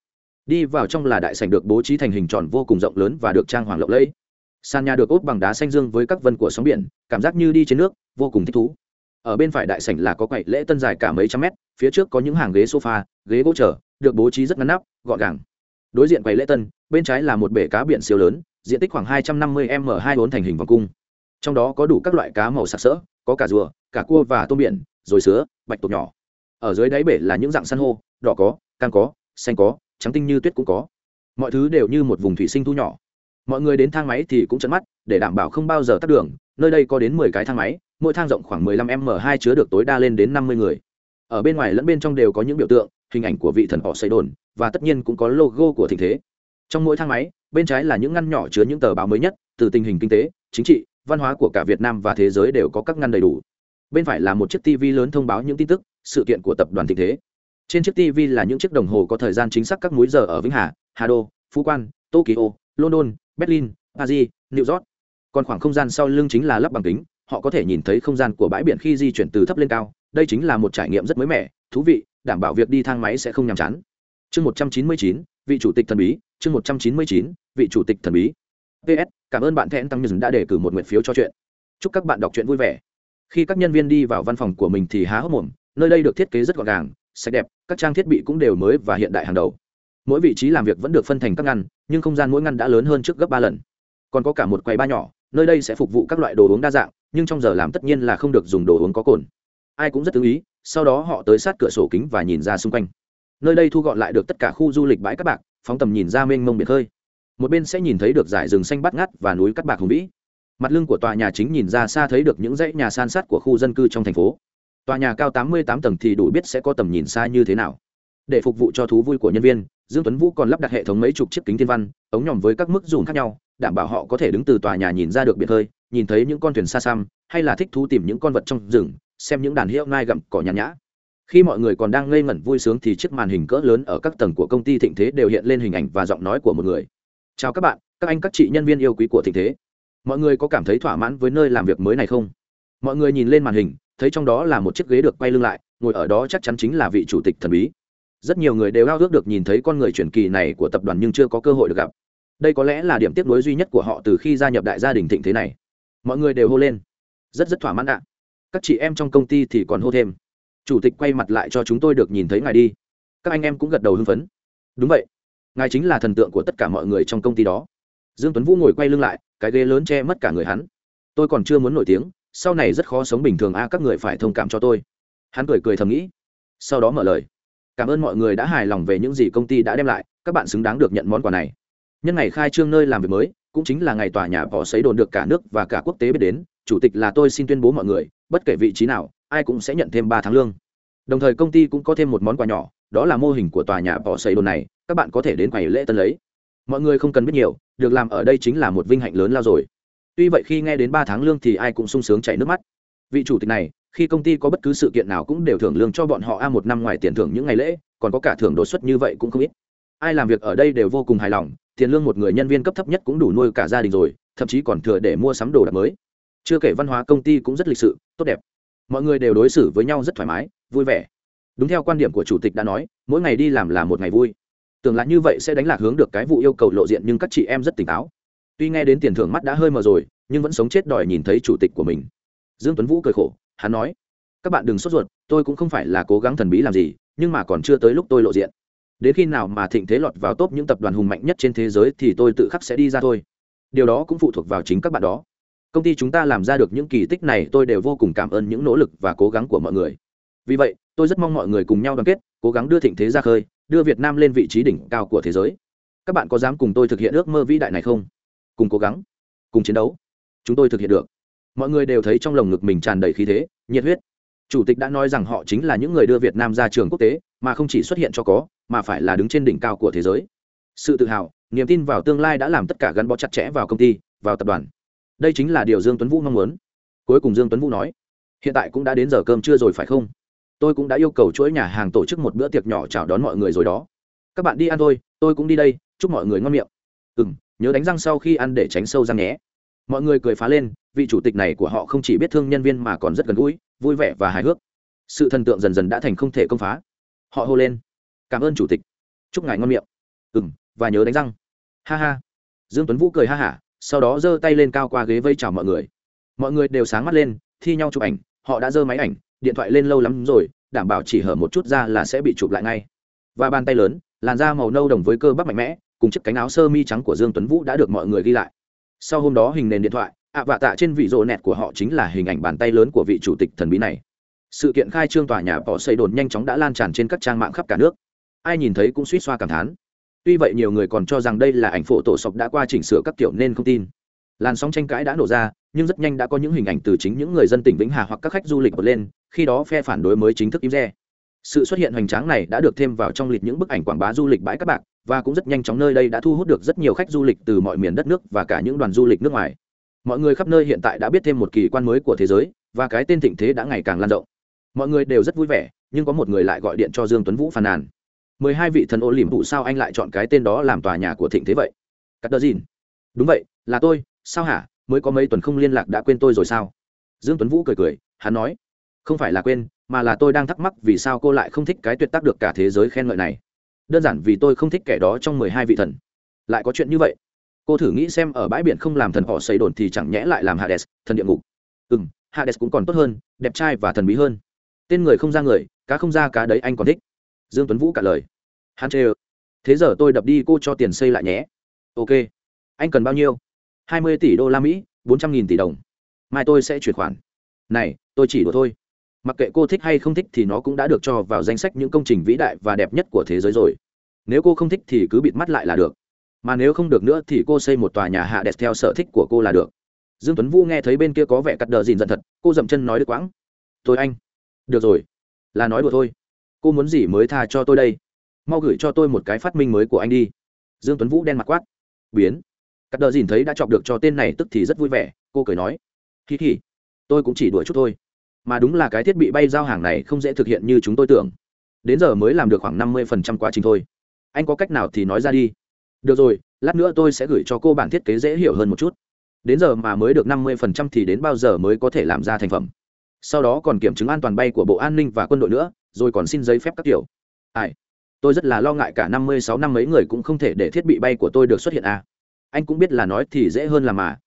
đi vào trong là đại sảnh được bố trí thành hình tròn vô cùng rộng lớn và được trang hoàng lộng lẫy. Sàn nhà được ốp bằng đá xanh dương với các vân của sóng biển, cảm giác như đi trên nước, vô cùng thích thú. Ở bên phải đại sảnh là có quầy lễ tân dài cả mấy trăm mét, phía trước có những hàng ghế sofa, ghế gỗ trở được bố trí rất ngăn nắp, gọn gàng. Đối diện quầy lễ tân, bên trái là một bể cá biển siêu lớn, diện tích khoảng hai trăm năm mươi m hai vốn thành hình vòng cung. Trong đó có đủ các loại cá màu sặc sỡ, có cả rùa cả cua và tôm biển, rồi sứa, bạch tuộc nhỏ. Ở dưới đáy bể là những dạng san hô, đỏ có, cam có, xanh có trắng tinh như tuyết cũng có. Mọi thứ đều như một vùng thủy sinh thu nhỏ. Mọi người đến thang máy thì cũng chấn mắt, để đảm bảo không bao giờ tắt đường, nơi đây có đến mười cái thang máy, mỗi thang rộng khoảng mười lăm m hai chứa được tối đa lên đến năm mươi người. Ở bên ngoài lẫn bên trong đều có những biểu tượng, hình ảnh của vị thần họ xây đồn, và tất nhiên cũng có logo của thịnh thế. Trong mỗi thang máy, bên trái là những ngăn nhỏ chứa những tờ báo mới nhất, từ tình hình kinh tế, chính trị, văn hóa của cả việt nam và thế giới đều có các ngăn đầy đủ. Bên phải là một chiếc tv lớn thông báo những tin tức, sự kiện của tập đoàn thịnh thế trên chiếc tv là những chiếc đồng hồ có thời gian chính xác các múi giờ ở vĩnh hà hà đô, phú quan, tokyo, london, berlin, paris, new york. Còn khoảng không gian sau lưng chính là lắp bằng kính, họ có thể nhìn thấy không gian của bãi biển khi di chuyển từ thấp lên cao. Đây chính là một trải nghiệm rất mới mẻ, thú vị, đảm bảo việc đi thang máy sẽ không nhàm chán. Chương một trăm chín mươi chín, vị chủ tịch thần bí. Chương một trăm chín mươi chín, vị chủ tịch thần bí. Ps cảm ơn bạn thẹn tăng nhân đã đề cử một nguyện phiếu cho chuyện. Chúc các bạn đọc truyện vui vẻ. Khi các nhân viên đi vào văn phòng của mình thì há hốc mồm, nơi đây được thiết kế rất gọn gàng sạch đẹp, các trang thiết bị cũng đều mới và hiện đại hàng đầu. Mỗi vị trí làm việc vẫn được phân thành các ngăn, nhưng không gian mỗi ngăn đã lớn hơn trước gấp ba lần. Còn có cả một quầy ba nhỏ, nơi đây sẽ phục vụ các loại đồ uống đa dạng, nhưng trong giờ làm tất nhiên là không được dùng đồ uống có cồn. Ai cũng rất tự ý, sau đó họ tới sát cửa sổ kính và nhìn ra xung quanh. Nơi đây thu gọn lại được tất cả khu du lịch bãi cát bạc, phóng tầm nhìn ra mênh mông biển khơi. Một bên sẽ nhìn thấy được dải rừng xanh bát ngát và núi cát bạc hùng vĩ. Mặt lưng của tòa nhà chính nhìn ra xa thấy được những dãy nhà san sát của khu dân cư trong thành phố tòa nhà cao tám mươi tám tầng thì đủ biết sẽ có tầm nhìn xa như thế nào. Để phục vụ cho thú vui của nhân viên dương tuấn vũ còn lắp đặt hệ thống mấy chục chiếc kính thiên văn ống nhòm với các mức dùng khác nhau đảm bảo họ có thể đứng từ tòa nhà nhìn ra được biển hơi, nhìn thấy những con thuyền xa xăm hay là thích thú tìm những con vật trong rừng xem những đàn hiệu ngai gặm cỏ nhàn nhã. Khi mọi người còn đang ngây ngẩn vui sướng thì chiếc màn hình cỡ lớn ở các tầng của công ty thịnh thế đều hiện lên hình ảnh và giọng nói của một người. Chào các bạn các anh các chị nhân viên yêu quý của thịnh thế. Mọi người có cảm thấy thỏa mãn với nơi làm việc mới này không? Mọi người nhìn lên màn hình thấy trong đó là một chiếc ghế được quay lưng lại, ngồi ở đó chắc chắn chính là vị chủ tịch thần bí. Rất nhiều người đều ao ước được nhìn thấy con người truyền kỳ này của tập đoàn nhưng chưa có cơ hội được gặp. Đây có lẽ là điểm tiếp nối duy nhất của họ từ khi gia nhập đại gia đình thịnh thế này. Mọi người đều hô lên. Rất rất thỏa mãn ạ. Các chị em trong công ty thì còn hô thêm. Chủ tịch quay mặt lại cho chúng tôi được nhìn thấy ngài đi. Các anh em cũng gật đầu hưng phấn. Đúng vậy. Ngài chính là thần tượng của tất cả mọi người trong công ty đó. Dương tuấn vũ ngồi quay lưng lại, cái ghế lớn che mất cả người hắn. Tôi còn chưa muốn nổi tiếng sau này rất khó sống bình thường a, các người phải thông cảm cho tôi. Hắn cười cười thầm nghĩ. Sau đó mở lời. Cảm ơn mọi người đã hài lòng về những gì công ty đã đem lại, các bạn xứng đáng được nhận món quà này. Nhân ngày khai trương nơi làm việc mới, cũng chính là ngày tòa nhà bỏ xấy đồn được cả nước và cả quốc tế biết đến, chủ tịch là tôi xin tuyên bố mọi người, bất kể vị trí nào, ai cũng sẽ nhận thêm ba tháng lương. Đồng thời công ty cũng có thêm một món quà nhỏ, đó là mô hình của tòa nhà bỏ xấy đồn này, các bạn có thể đến quầy lễ tân lấy. Mọi người không cần biết nhiều, được làm ở đây chính là một vinh hạnh lớn lao rồi tuy vậy khi nghe đến ba tháng lương thì ai cũng sung sướng chảy nước mắt. Vị chủ tịch này, khi công ty có bất cứ sự kiện nào cũng đều thưởng lương cho bọn họ a, một năm ngoài tiền thưởng những ngày lễ, còn có cả thưởng đột xuất như vậy cũng không ít. Ai làm việc ở đây đều vô cùng hài lòng, tiền lương một người nhân viên cấp thấp nhất cũng đủ nuôi cả gia đình rồi, thậm chí còn thừa để mua sắm đồ đạc mới. Chưa kể văn hóa công ty cũng rất lịch sự, tốt đẹp. Mọi người đều đối xử với nhau rất thoải mái, vui vẻ. Đúng theo quan điểm của chủ tịch đã nói, mỗi ngày đi làm là một ngày vui. Tưởng là như vậy sẽ đánh lạc hướng được cái vụ yêu cầu lộ diện nhưng các chị em rất tỉnh táo tuy nghe đến tiền thưởng mắt đã hơi mờ rồi, nhưng vẫn sống chết đòi nhìn thấy chủ tịch của mình. Dương tuấn vũ cười khổ, hắn nói, các bạn đừng sốt ruột, tôi cũng không phải là cố gắng thần bí làm gì, nhưng mà còn chưa tới lúc tôi lộ diện. Đến khi nào mà thịnh thế lọt vào top những tập đoàn hùng mạnh nhất trên thế giới thì tôi tự khắc sẽ đi ra thôi. Điều đó cũng phụ thuộc vào chính các bạn đó. Công ty chúng ta làm ra được những kỳ tích này tôi đều vô cùng cảm ơn những nỗ lực và cố gắng của mọi người. Vì vậy, tôi rất mong mọi người cùng nhau đoàn kết, cố gắng đưa thịnh thế ra khơi, đưa việt nam lên vị trí đỉnh cao của thế giới. Các bạn có dám cùng tôi thực hiện ước mơ vĩ đại này không? Cùng cố gắng, cùng chiến đấu. Chúng tôi thực hiện được. Mọi người đều thấy trong lồng ngực mình tràn đầy khí thế, nhiệt huyết. Chủ tịch đã nói rằng họ chính là những người đưa việt nam ra trường quốc tế, mà không chỉ xuất hiện cho có, mà phải là đứng trên đỉnh cao của thế giới. Sự tự hào, niềm tin vào tương lai đã làm tất cả gắn bó chặt chẽ vào công ty, vào tập đoàn. Đây chính là điều dương tuấn vũ mong muốn. Cuối cùng dương tuấn vũ nói, hiện tại cũng đã đến giờ cơm trưa rồi phải không? Tôi cũng đã yêu cầu chuỗi nhà hàng tổ chức một bữa tiệc nhỏ chào đón mọi người rồi đó. Các bạn đi ăn thôi, tôi cũng đi đây, chúc mọi người ngon miệng. Ừ m nhớ đánh răng sau khi ăn để tránh sâu răng nhé. Mọi người cười phá lên, vị chủ tịch này của họ không chỉ biết thương nhân viên mà còn rất gần gũi, vui vẻ và hài hước. Sự thần tượng dần dần đã thành không thể công phá. Họ hô lên, cảm ơn chủ tịch. Chúc ngài ngon miệng. Ừ m và nhớ đánh răng. Ha ha. Dương tuấn vũ cười ha hả, sau đó giơ tay lên cao qua ghế vây chào mọi người. Mọi người đều sáng mắt lên, thi nhau chụp ảnh, họ đã giơ máy ảnh, điện thoại lên lâu lắm rồi, đảm bảo chỉ hở một chút ra là sẽ bị chụp lại ngay. Và bàn tay lớn, làn da màu nâu đồng với cơ bắp mạnh mẽ cùng chiếc cánh áo sơ mi trắng của dương tuấn vũ đã được mọi người ghi lại. Sau hôm đó hình nền điện thoại, ạ vạ tạ trên vị rộ nẹt của họ chính là hình ảnh bàn tay lớn của vị chủ tịch thần bí này. Sự kiện khai trương tòa nhà bỏ xây đồn nhanh chóng đã lan tràn trên các trang mạng khắp cả nước. Ai nhìn thấy cũng suýt xoa cảm thán. Tuy vậy nhiều người còn cho rằng đây là ảnh phổ tổ sọc đã qua chỉnh sửa các kiểu nên không tin. Làn sóng tranh cãi đã nổ ra, nhưng rất nhanh đã có những hình ảnh từ chính những người dân tỉnh vĩnh hà hoặc các khách du lịch bật lên, khi đó phe phản đối mới chính thức im re. Sự xuất hiện hoành tráng này đã được thêm vào trong lịch những bức ảnh quảng bá du lịch bãi các bạc và cũng rất nhanh chóng nơi đây đã thu hút được rất nhiều khách du lịch từ mọi miền đất nước và cả những đoàn du lịch nước ngoài. Mọi người khắp nơi hiện tại đã biết thêm một kỳ quan mới của thế giới, và cái tên thịnh thế đã ngày càng lan rộng. Mọi người đều rất vui vẻ, nhưng có một người lại gọi điện cho dương tuấn vũ phàn nàn. Mười hai vị thần ô liềm phụ sao anh lại chọn cái tên đó làm tòa nhà của thịnh thế vậy? Cắt đờ dìn đúng vậy, là tôi, sao hả? Mới có mấy tuần không liên lạc đã quên tôi rồi sao? Dương tuấn vũ cười cười, hắn nói, không phải là quên, mà là tôi đang thắc mắc vì sao cô lại không thích cái tuyệt tác được cả thế giới khen ngợi này đơn giản vì tôi không thích kẻ đó trong mười hai vị thần. Lại có chuyện như vậy. Cô thử nghĩ xem ở bãi biển không làm thần họ xây đồn thì chẳng nhẽ lại làm hades, thần địa ngục. Ừ m hades cũng còn tốt hơn, đẹp trai và thần bí hơn. Tên người không ra người, cá không ra cá đấy, anh còn thích. Dương tuấn vũ cả lời. Hắn chê ơ. Thế giờ tôi đập đi cô cho tiền xây lại nhé. Ok. Anh cần bao nhiêu? Hai mươi tỷ đô la mỹ, bốn trăm nghìn tỷ đồng. Mai tôi sẽ chuyển khoản. Này, tôi chỉ đùa thôi mặc kệ cô thích hay không thích thì nó cũng đã được cho vào danh sách những công trình vĩ đại và đẹp nhất của thế giới rồi. Nếu cô không thích thì cứ bịt mắt lại là được. Mà nếu không được nữa thì cô xây một tòa nhà hạ đẹp theo sở thích của cô là được. Dương tuấn vũ nghe thấy bên kia có vẻ cắt đờ dìn giận thật, cô dậm chân nói được quãng. Tôi anh, được rồi, là nói đùa thôi. Cô muốn gì mới tha cho tôi đây? Mau gửi cho tôi một cái phát minh mới của anh đi. Dương tuấn vũ đen mặt quát. Biến. Cắt đờ dìn thấy đã chọc được cho tên này tức thì rất vui vẻ, cô cười nói. Kỳ kỳ tôi cũng chỉ đùa chút thôi mà đúng là cái thiết bị bay giao hàng này không dễ thực hiện như chúng tôi tưởng. Đến giờ mới làm được khoảng năm mươi phần trăm quá trình thôi. Anh có cách nào thì nói ra đi. Được rồi, lát nữa tôi sẽ gửi cho cô bản thiết kế dễ hiểu hơn một chút. Đến giờ mà mới được năm mươi phần trăm thì đến bao giờ mới có thể làm ra thành phẩm? Sau đó còn kiểm chứng an toàn bay của bộ an ninh và quân đội nữa, rồi còn xin giấy phép các kiểu. Ai? Tôi rất là lo ngại cả năm mươi sáu năm mấy người cũng không thể để thiết bị bay của tôi được xuất hiện à. anh cũng biết là nói thì dễ hơn là mà.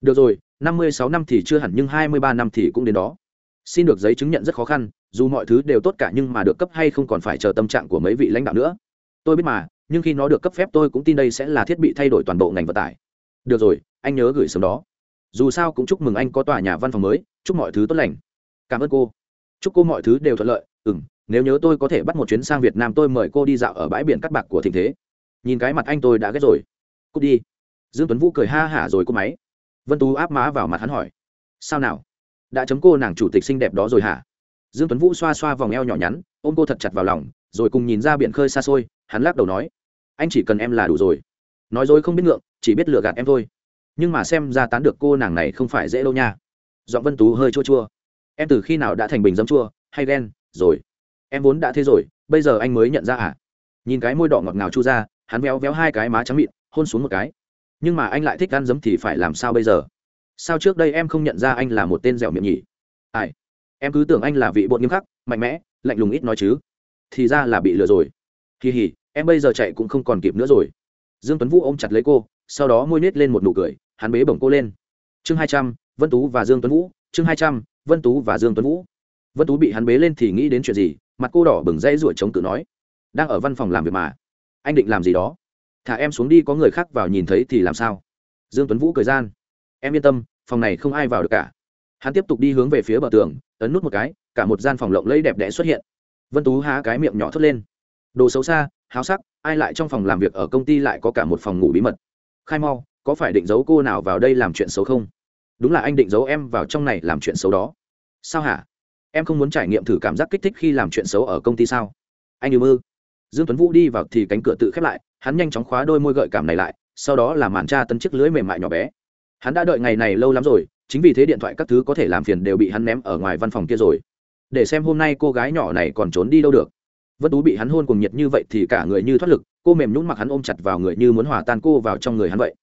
Được rồi, năm mươi sáu năm thì chưa hẳn nhưng hai mươi ba năm thì cũng đến đó xin được giấy chứng nhận rất khó khăn, dù mọi thứ đều tốt cả nhưng mà được cấp hay không còn phải chờ tâm trạng của mấy vị lãnh đạo nữa. Tôi biết mà, nhưng khi nó được cấp phép tôi cũng tin đây sẽ là thiết bị thay đổi toàn bộ ngành vận tải. Được rồi, anh nhớ gửi sớm đó. Dù sao cũng chúc mừng anh có tòa nhà văn phòng mới, chúc mọi thứ tốt lành. Cảm ơn cô. Chúc cô mọi thứ đều thuận lợi. Ừ m nếu nhớ tôi có thể bắt một chuyến sang việt nam tôi mời cô đi dạo ở bãi biển cắt bạc của thịnh thế. Nhìn cái mặt anh tôi đã ghét rồi. Cút đi. Dương tuấn vũ cười ha hả rồi cô máy. Vân tú áp má vào mặt hắn hỏi. Sao nào? Đã chấm cô nàng chủ tịch xinh đẹp đó rồi hả? Dương tuấn vũ xoa xoa vòng eo nhỏ nhắn, ôm cô thật chặt vào lòng, rồi cùng nhìn ra biển khơi xa xôi, hắn lắc đầu nói, anh chỉ cần em là đủ rồi. Nói dối không biết ngượng, chỉ biết lừa gạt em thôi. Nhưng mà xem ra tán được cô nàng này không phải dễ đâu nha. Giọng vân tú hơi chua chua, em từ khi nào đã thành bình dấm chua, hay ghen, rồi? Em vốn đã thế rồi, bây giờ anh mới nhận ra à? Nhìn cái môi đỏ ngọt ngào chu ra, hắn véo véo hai cái má trắng mịn, hôn xuống một cái. Nhưng mà anh lại thích ăn dấm thì phải làm sao bây giờ? Sao trước đây em không nhận ra anh là một tên dẻo miệng nhỉ? Ai? Em cứ tưởng anh là vị bộn nghiêm khắc, mạnh mẽ, lạnh lùng ít nói chứ. Thì ra là bị lừa rồi. Kỳ hỉ, em bây giờ chạy cũng không còn kịp nữa rồi. Dương tuấn vũ ôm chặt lấy cô, sau đó môi nít lên một nụ cười, hắn bế bổng cô lên. Chương hai trăm, vân tú và dương tuấn vũ, chương hai trăm, vân tú và dương tuấn vũ. Vân tú bị hắn bế lên thì nghĩ đến chuyện gì, mặt cô đỏ bừng dây ruổi chống tự nói. Đang ở văn phòng làm việc mà. Anh định làm gì đó? Thả em xuống đi, có người khác vào nhìn thấy thì làm sao? Dương tuấn vũ cười gian em yên tâm, phòng này không ai vào được cả. Hắn tiếp tục đi hướng về phía bờ tường, ấn nút một cái, cả một gian phòng lộng lẫy đẹp đẽ xuất hiện. Vân tú há cái miệng nhỏ thốt lên. Đồ xấu xa, háo sắc, ai lại trong phòng làm việc ở công ty lại có cả một phòng ngủ bí mật? Khai mau, có phải định giấu cô nào vào đây làm chuyện xấu không? Đúng là anh định giấu em vào trong này làm chuyện xấu đó. Sao hả? Em không muốn trải nghiệm thử cảm giác kích thích khi làm chuyện xấu ở công ty sao? Anh yêu mơ. Dương tuấn vũ đi vào thì cánh cửa tự khép lại, hắn nhanh chóng khóa đôi môi gợi cảm này lại, sau đó là màn tra tấn chiếc lưới mềm mại nhỏ bé hắn đã đợi ngày này lâu lắm rồi, chính vì thế điện thoại các thứ có thể làm phiền đều bị hắn ném ở ngoài văn phòng kia rồi. Để xem hôm nay cô gái nhỏ này còn trốn đi đâu được. Vân tú bị hắn hôn cùng nhiệt như vậy thì cả người như thoát lực, cô mềm nhún mặc hắn ôm chặt vào người như muốn hòa tan cô vào trong người hắn vậy.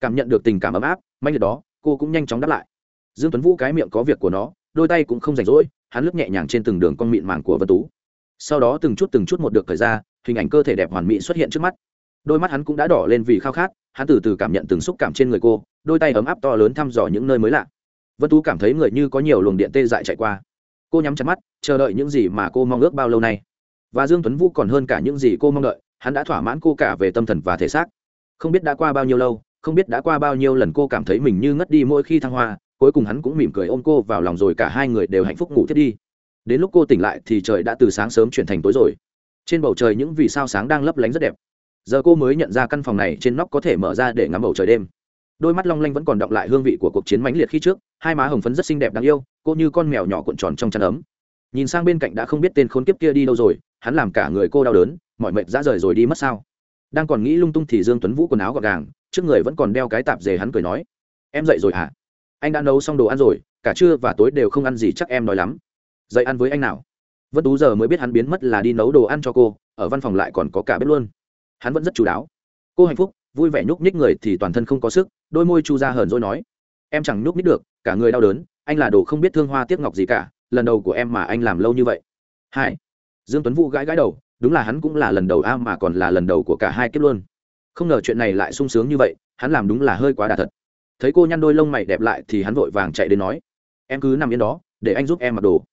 Cảm nhận được tình cảm ấm áp manh liệt đó, cô cũng nhanh chóng đáp lại. Dương tuấn vũ cái miệng có việc của nó, đôi tay cũng không rảnh rỗi, hắn lướt nhẹ nhàng trên từng đường con mịn màng của vân tú. Sau đó từng chút từng chút một được thời ra, hình ảnh cơ thể đẹp hoàn mỹ xuất hiện trước mắt. Đôi mắt hắn cũng đã đỏ lên vì khao khát hắn từ từ cảm nhận từng xúc cảm trên người cô, đôi tay ấm áp to lớn thăm dò những nơi mới lạ. Vân tú cảm thấy người như có nhiều luồng điện tê dại chạy qua. Cô nhắm chặt mắt, chờ đợi những gì mà cô mong ước bao lâu nay. Và dương tuấn vũ còn hơn cả những gì cô mong đợi, hắn đã thỏa mãn cô cả về tâm thần và thể xác. Không biết đã qua bao nhiêu lâu, không biết đã qua bao nhiêu lần cô cảm thấy mình như ngất đi mỗi khi thăng hoa, cuối cùng hắn cũng mỉm cười ôm cô vào lòng rồi cả hai người đều hạnh phúc ngủ thiết đi. Đến lúc cô tỉnh lại thì trời đã từ sáng sớm chuyển thành tối rồi. Trên bầu trời những vì sao sáng đang lấp lánh rất đẹp giờ cô mới nhận ra căn phòng này trên nóc có thể mở ra để ngắm bầu trời đêm. Đôi mắt long lanh vẫn còn đọng lại hương vị của cuộc chiến mãnh liệt khi trước, hai má hồng phấn rất xinh đẹp đáng yêu, cô như con mèo nhỏ cuộn tròn trong chăn ấm. Nhìn sang bên cạnh đã không biết tên khốn kiếp kia đi đâu rồi, hắn làm cả người cô đau đớn mọi mệt ra rời rồi đi mất sao. Đang còn nghĩ lung tung thì dương tuấn vũ quần áo gọn gàng, trước người vẫn còn đeo cái tạp dề hắn cười nói, em dậy rồi hả? Anh đã nấu xong đồ ăn rồi, cả trưa và tối đều không ăn gì chắc em nói lắm. Dậy ăn với anh nào? Vân tú giờ mới biết hắn biến mất là đi nấu đồ ăn cho cô, ở văn phòng lại còn có cả bếp luôn hắn vẫn rất chú đáo. Cô hạnh phúc, vui vẻ nhúc nhích người thì toàn thân không có sức, đôi môi chu ra hờn rồi nói. Em chẳng nhúc nhích được, cả người đau đớn, anh là đồ không biết thương hoa tiếc ngọc gì cả, lần đầu của em mà anh làm lâu như vậy. Hai. Dương tuấn vũ gãi gãi đầu, đúng là hắn cũng là lần đầu a mà còn là lần đầu của cả hai kiếp luôn. Không ngờ chuyện này lại sung sướng như vậy, hắn làm đúng là hơi quá đà thật. Thấy cô nhăn đôi lông mày đẹp lại thì hắn vội vàng chạy đến nói. Em cứ nằm yên đó, để anh giúp em mặc đồ.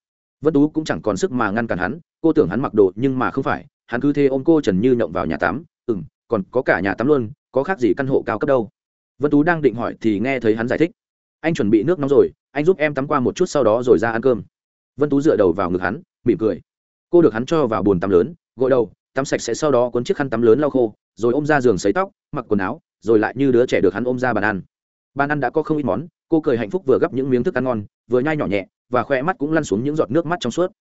Vân tú cũng chẳng còn sức mà ngăn cản hắn, cô tưởng hắn mặc đồ nhưng mà không phải, hắn cứ thế ôm cô trần như nhộng vào nhà tắm ừ m còn có cả nhà tắm luôn, có khác gì căn hộ cao cấp đâu. Vân tú đang định hỏi thì nghe thấy hắn giải thích. Anh chuẩn bị nước nóng rồi, anh giúp em tắm qua một chút sau đó rồi ra ăn cơm. Vân tú dựa đầu vào ngực hắn, mỉm cười. Cô được hắn cho vào bồn tắm lớn, gội đầu, tắm sạch sẽ sau đó cuốn chiếc khăn tắm lớn lau khô, rồi ôm ra giường sấy tóc, mặc quần áo, rồi lại như đứa trẻ được hắn ôm ra bàn ăn. Bàn ăn đã có không ít món, cô cười hạnh phúc vừa gấp những miếng thức ăn ngon, vừa nhai nhỏ nhẹ, và khoe mắt cũng lăn xuống những giọt nước mắt trong suốt.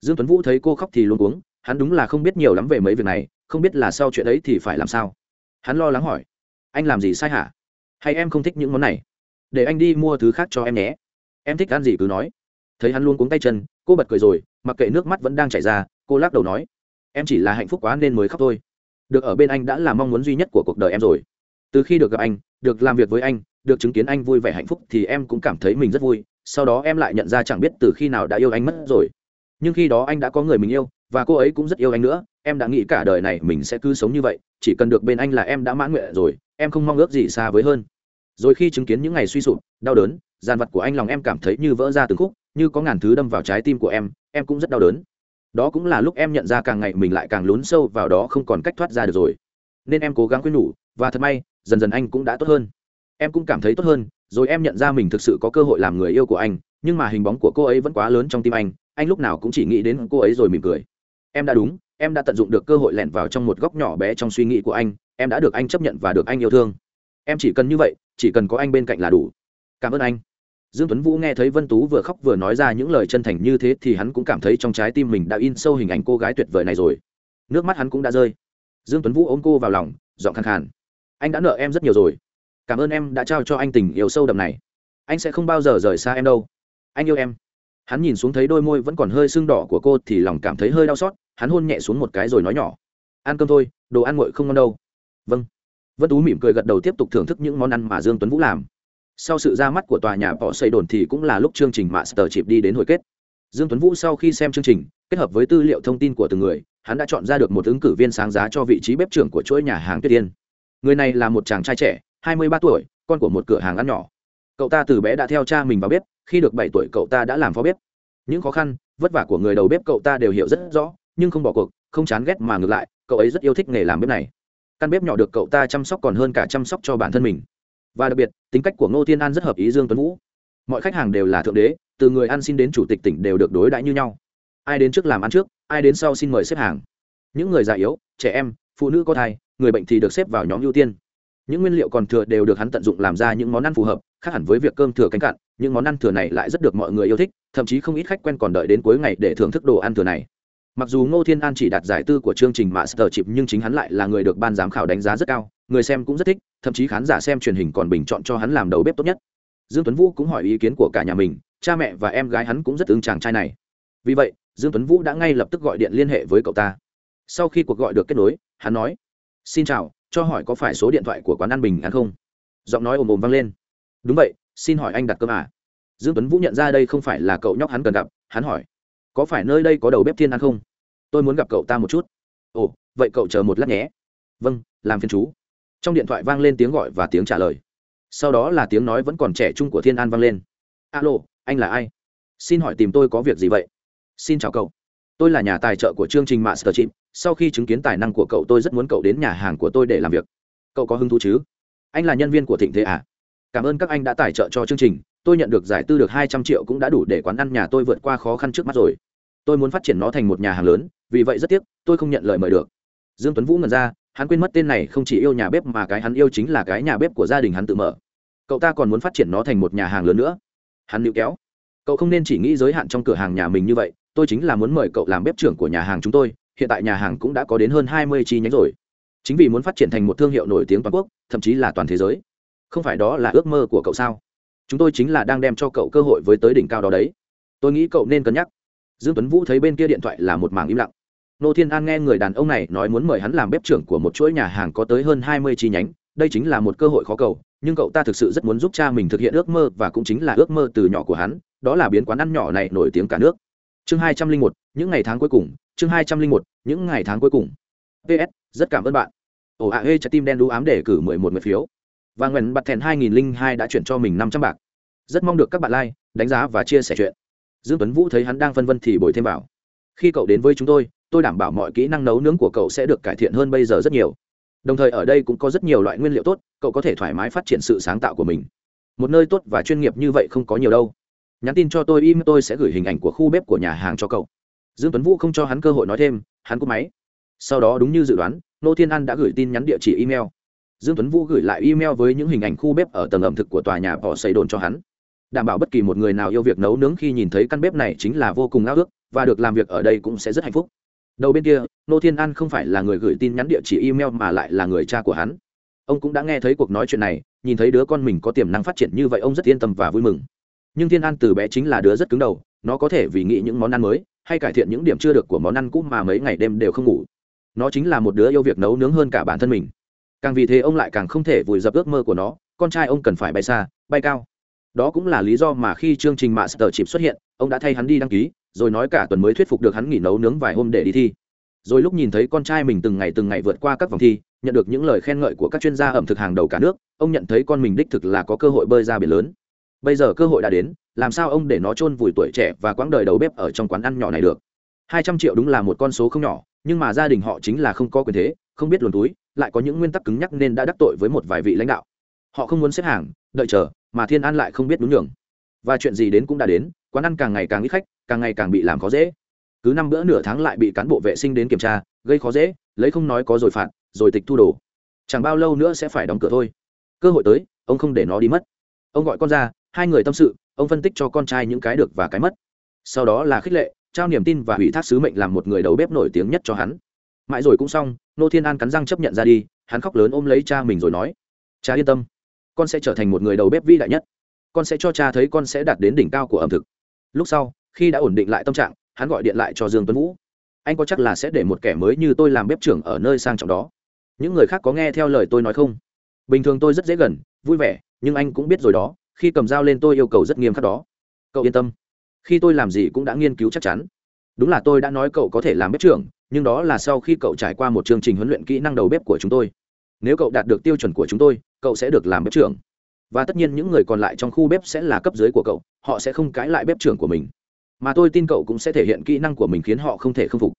Dương tuấn vũ thấy cô khóc thì luôn uống, hắn đúng là không biết nhiều lắm về mấy việc này không biết là sau chuyện ấy thì phải làm sao? Hắn lo lắng hỏi. Anh làm gì sai hả? Hay em không thích những món này? Để anh đi mua thứ khác cho em nhé. Em thích ăn gì cứ nói. Thấy hắn luôn cuống tay chân, cô bật cười rồi, mặc kệ nước mắt vẫn đang chảy ra, cô lắc đầu nói. Em chỉ là hạnh phúc quá nên mới khóc thôi. Được ở bên anh đã là mong muốn duy nhất của cuộc đời em rồi. Từ khi được gặp anh, được làm việc với anh, được chứng kiến anh vui vẻ hạnh phúc thì em cũng cảm thấy mình rất vui. Sau đó em lại nhận ra chẳng biết từ khi nào đã yêu anh mất rồi. Nhưng khi đó anh đã có người mình yêu và cô ấy cũng rất yêu anh nữa, em đã nghĩ cả đời này mình sẽ cứ sống như vậy, chỉ cần được bên anh là em đã mãn nguyện rồi, em không mong ước gì xa với hơn. Rồi khi chứng kiến những ngày suy sụp, đau đớn gian vật của anh lòng em cảm thấy như vỡ ra từng khúc, như có ngàn thứ đâm vào trái tim của em em cũng rất đau đớn. Đó cũng là lúc em nhận ra càng ngày mình lại càng lún sâu vào đó không còn cách thoát ra được rồi. Nên em cố gắng khuyên nhủ, và thật may, dần dần anh cũng đã tốt hơn. Em cũng cảm thấy tốt hơn, rồi em nhận ra mình thực sự có cơ hội làm người yêu của anh, nhưng mà hình bóng của cô ấy vẫn quá lớn trong tim anh anh lúc nào cũng chỉ nghĩ đến cô ấy rồi mỉm cười em đã đúng, em đã tận dụng được cơ hội lẻn vào trong một góc nhỏ bé trong suy nghĩ của anh, em đã được anh chấp nhận và được anh yêu thương. Em chỉ cần như vậy, chỉ cần có anh bên cạnh là đủ. Cảm ơn anh. Dương tuấn vũ nghe thấy vân tú vừa khóc vừa nói ra những lời chân thành như thế thì hắn cũng cảm thấy trong trái tim mình đã in sâu hình ảnh cô gái tuyệt vời này rồi. Nước mắt hắn cũng đã rơi. Dương tuấn vũ ôm cô vào lòng, giọng khàn khàn. Anh đã nợ em rất nhiều rồi. Cảm ơn em đã trao cho anh tình yêu sâu đậm này. Anh sẽ không bao giờ rời xa em đâu. Anh yêu em hắn nhìn xuống thấy đôi môi vẫn còn hơi sưng đỏ của cô thì lòng cảm thấy hơi đau xót, hắn hôn nhẹ xuống một cái rồi nói nhỏ. Ăn cơm thôi, đồ ăn nguội không ngon đâu. Vâng. Vân tú mỉm cười gật đầu tiếp tục thưởng thức những món ăn mà dương tuấn vũ làm. Sau sự ra mắt của tòa nhà bỏ xây đồn thì cũng là lúc chương trình master chịp đi đến hồi kết. Dương tuấn vũ sau khi xem chương trình, kết hợp với tư liệu thông tin của từng người, hắn đã chọn ra được một ứng cử viên sáng giá cho vị trí bếp trưởng của chuỗi nhà hàng tuyết yên. Người này là một chàng trai trẻ 23 tuổi, con của một cửa hàng ăn nhỏ. Cậu ta từ bé đã theo cha mình vào bếp khi được 7 tuổi cậu ta đã làm phó bếp. Những khó khăn, vất vả của người đầu bếp cậu ta đều hiểu rất rõ, nhưng không bỏ cuộc, không chán ghét mà ngược lại, cậu ấy rất yêu thích nghề làm bếp này. Căn bếp nhỏ được cậu ta chăm sóc còn hơn cả chăm sóc cho bản thân mình. Và đặc biệt, tính cách của ngô thiên an rất hợp ý dương tuấn vũ. Mọi khách hàng đều là thượng đế, từ người ăn xin đến chủ tịch tỉnh đều được đối đãi như nhau. Ai đến trước làm ăn trước, ai đến sau xin mời xếp hàng. Những người già yếu, trẻ em, phụ nữ có thai, người bệnh thì được xếp vào nhóm ưu tiên những nguyên liệu còn thừa đều được hắn tận dụng làm ra những món ăn phù hợp, khác hẳn với việc cơm thừa cánh cạn, những món ăn thừa này lại rất được mọi người yêu thích, thậm chí không ít khách quen còn đợi đến cuối ngày để thưởng thức đồ ăn thừa này. Mặc dù ngô thiên an chỉ đạt giải tư của chương trình master chip nhưng chính hắn lại là người được ban giám khảo đánh giá rất cao, người xem cũng rất thích, thậm chí khán giả xem truyền hình còn bình chọn cho hắn làm đầu bếp tốt nhất. Dương tuấn vũ cũng hỏi ý kiến của cả nhà mình, cha mẹ và em gái hắn cũng rất ưng chàng trai này. Vì vậy, dương tuấn vũ đã ngay lập tức gọi điện liên hệ với cậu ta. Sau khi cuộc gọi được kết nối, hắn nói, xin chào cho hỏi có phải số điện thoại của quán ăn bình ăn không? Giọng nói ồm ồm vang lên. Đúng vậy, xin hỏi anh đặt cơm à? Dương tuấn vũ nhận ra đây không phải là cậu nhóc hắn cần gặp, hắn hỏi, có phải nơi đây có đầu bếp thiên ăn không? Tôi muốn gặp cậu ta một chút. Ồ, vậy cậu chờ một lát nhé. Vâng làm phiên chú. Trong điện thoại vang lên tiếng gọi và tiếng trả lời. Sau đó là tiếng nói vẫn còn trẻ trung của thiên an vang lên. Alo, anh là ai? Xin hỏi tìm tôi có việc gì vậy? Xin chào cậu. Tôi là nhà tài trợ của chương trình master chip sau khi chứng kiến tài năng của cậu tôi rất muốn cậu đến nhà hàng của tôi để làm việc. Cậu có hứng thú chứ? Anh là nhân viên của thịnh thế à? Cảm ơn các anh đã tài trợ cho chương trình. Tôi nhận được giải tư được hai trăm triệu cũng đã đủ để quán ăn nhà tôi vượt qua khó khăn trước mắt rồi. Tôi muốn phát triển nó thành một nhà hàng lớn, vì vậy rất tiếc, tôi không nhận lời mời được. Dương tuấn vũ ngần ra, hắn quên mất tên này không chỉ yêu nhà bếp mà cái hắn yêu chính là cái nhà bếp của gia đình hắn tự mở. Cậu ta còn muốn phát triển nó thành một nhà hàng lớn nữa. Hắn níu kéo. Cậu không nên chỉ nghĩ giới hạn trong cửa hàng nhà mình như vậy, tôi chính là muốn mời cậu làm bếp trưởng của nhà hàng chúng tôi hiện tại nhà hàng cũng đã có đến hơn hai mươi chi nhánh rồi. Chính vì muốn phát triển thành một thương hiệu nổi tiếng toàn quốc, thậm chí là toàn thế giới. Không phải đó là ước mơ của cậu sao? Chúng tôi chính là đang đem cho cậu cơ hội với tới đỉnh cao đó đấy. Tôi nghĩ cậu nên cân nhắc. Dương tuấn vũ thấy bên kia điện thoại là một mảng im lặng. Nô thiên an nghe người đàn ông này nói muốn mời hắn làm bếp trưởng của một chuỗi nhà hàng có tới hơn hai mươi chi nhánh, đây chính là một cơ hội khó cầu, nhưng cậu ta thực sự rất muốn giúp cha mình thực hiện ước mơ và cũng chính là ước mơ từ nhỏ của hắn, đó là biến quán ăn nhỏ này nổi tiếng cả nước. Chương hai trăm linh một, những ngày tháng cuối cùng chương hai trăm linh một, những ngày tháng cuối cùng. Ps rất cảm ơn bạn. Ồ ạ ê trái tim đen đũ ám để cử mười một người phiếu. Và nguyện bật thèn hai nghìn linh hai đã chuyển cho mình năm trăm bạc. Rất mong được các bạn like, đánh giá và chia sẻ chuyện. Dương tuấn vũ thấy hắn đang phân vân thì bồi thêm vào. Khi cậu đến với chúng tôi tôi đảm bảo mọi kỹ năng nấu nướng của cậu sẽ được cải thiện hơn bây giờ rất nhiều. Đồng thời ở đây cũng có rất nhiều loại nguyên liệu tốt, cậu có thể thoải mái phát triển sự sáng tạo của mình. Một nơi tốt và chuyên nghiệp như vậy không có nhiều đâu. Nhắn tin cho tôi im tôi sẽ gửi hình ảnh của khu bếp của nhà hàng cho cậu dương tuấn vũ không cho hắn cơ hội nói thêm, hắn cúp máy. Sau đó đúng như dự đoán, nô thiên an đã gửi tin nhắn địa chỉ email. Dương tuấn vũ gửi lại email với những hình ảnh khu bếp ở tầng ẩm thực của tòa nhà bỏ xây đồn cho hắn. Đảm bảo bất kỳ một người nào yêu việc nấu nướng khi nhìn thấy căn bếp này chính là vô cùng ao ước, và được làm việc ở đây cũng sẽ rất hạnh phúc. Đầu bên kia, nô thiên an không phải là người gửi tin nhắn địa chỉ email mà lại là người cha của hắn. Ông cũng đã nghe thấy cuộc nói chuyện này, nhìn thấy đứa con mình có tiềm năng phát triển như vậy, ông rất yên tâm và vui mừng nhưng thiên an từ bé chính là đứa rất cứng đầu, nó có thể vì nghĩ những món ăn mới, hay cải thiện những điểm chưa được của món ăn cũ mà mấy ngày đêm đều không ngủ. Nó chính là một đứa yêu việc nấu nướng hơn cả bản thân mình. Càng vì thế ông lại càng không thể vùi dập ước mơ của nó, con trai ông cần phải bay xa, bay cao. Đó cũng là lý do mà khi chương trình mạ sờ chịp xuất hiện, ông đã thay hắn đi đăng ký, rồi nói cả tuần mới thuyết phục được hắn nghỉ nấu nướng vài hôm để đi thi. Rồi lúc nhìn thấy con trai mình từng ngày từng ngày vượt qua các vòng thi, nhận được những lời khen ngợi của các chuyên gia ẩm thực hàng đầu cả nước, ông nhận thấy con mình đích thực là có cơ hội bơi ra biển lớn bây giờ cơ hội đã đến, làm sao ông để nó chôn vùi tuổi trẻ và quãng đời đầu bếp ở trong quán ăn nhỏ này được? Hai trăm triệu đúng là một con số không nhỏ, nhưng mà gia đình họ chính là không có quyền thế, không biết luồn túi, lại có những nguyên tắc cứng nhắc nên đã đắc tội với một vài vị lãnh đạo. Họ không muốn xếp hàng, đợi chờ, mà thiên an lại không biết đúng nhường. Và chuyện gì đến cũng đã đến, quán ăn càng ngày càng ít khách, càng ngày càng bị làm khó dễ. Cứ năm bữa nửa tháng lại bị cán bộ vệ sinh đến kiểm tra, gây khó dễ, lấy không nói có rồi phạt, rồi tịch thu đồ. Chẳng bao lâu nữa sẽ phải đóng cửa thôi. Cơ hội tới, ông không để nó đi mất. Ông gọi con ra hai người tâm sự, ông phân tích cho con trai những cái được và cái mất. Sau đó là khích lệ, trao niềm tin và ủy thác sứ mệnh làm một người đầu bếp nổi tiếng nhất cho hắn. Mãi rồi cũng xong, nô thiên an cắn răng chấp nhận ra đi, hắn khóc lớn ôm lấy cha mình rồi nói, cha yên tâm, con sẽ trở thành một người đầu bếp vĩ đại nhất. Con sẽ cho cha thấy con sẽ đạt đến đỉnh cao của ẩm thực. Lúc sau, khi đã ổn định lại tâm trạng, hắn gọi điện lại cho dương tuấn vũ. Anh có chắc là sẽ để một kẻ mới như tôi làm bếp trưởng ở nơi sang trọng đó? Những người khác có nghe theo lời tôi nói không? Bình thường tôi rất dễ gần, vui vẻ, nhưng anh cũng biết rồi đó khi cầm dao lên tôi yêu cầu rất nghiêm khắc đó. Cậu yên tâm. Khi tôi làm gì cũng đã nghiên cứu chắc chắn. Đúng là tôi đã nói cậu có thể làm bếp trưởng, nhưng đó là sau khi cậu trải qua một chương trình huấn luyện kỹ năng đầu bếp của chúng tôi. Nếu cậu đạt được tiêu chuẩn của chúng tôi, cậu sẽ được làm bếp trưởng. Và tất nhiên những người còn lại trong khu bếp sẽ là cấp dưới của cậu, họ sẽ không cãi lại bếp trưởng của mình. Mà tôi tin cậu cũng sẽ thể hiện kỹ năng của mình khiến họ không thể khâm phục.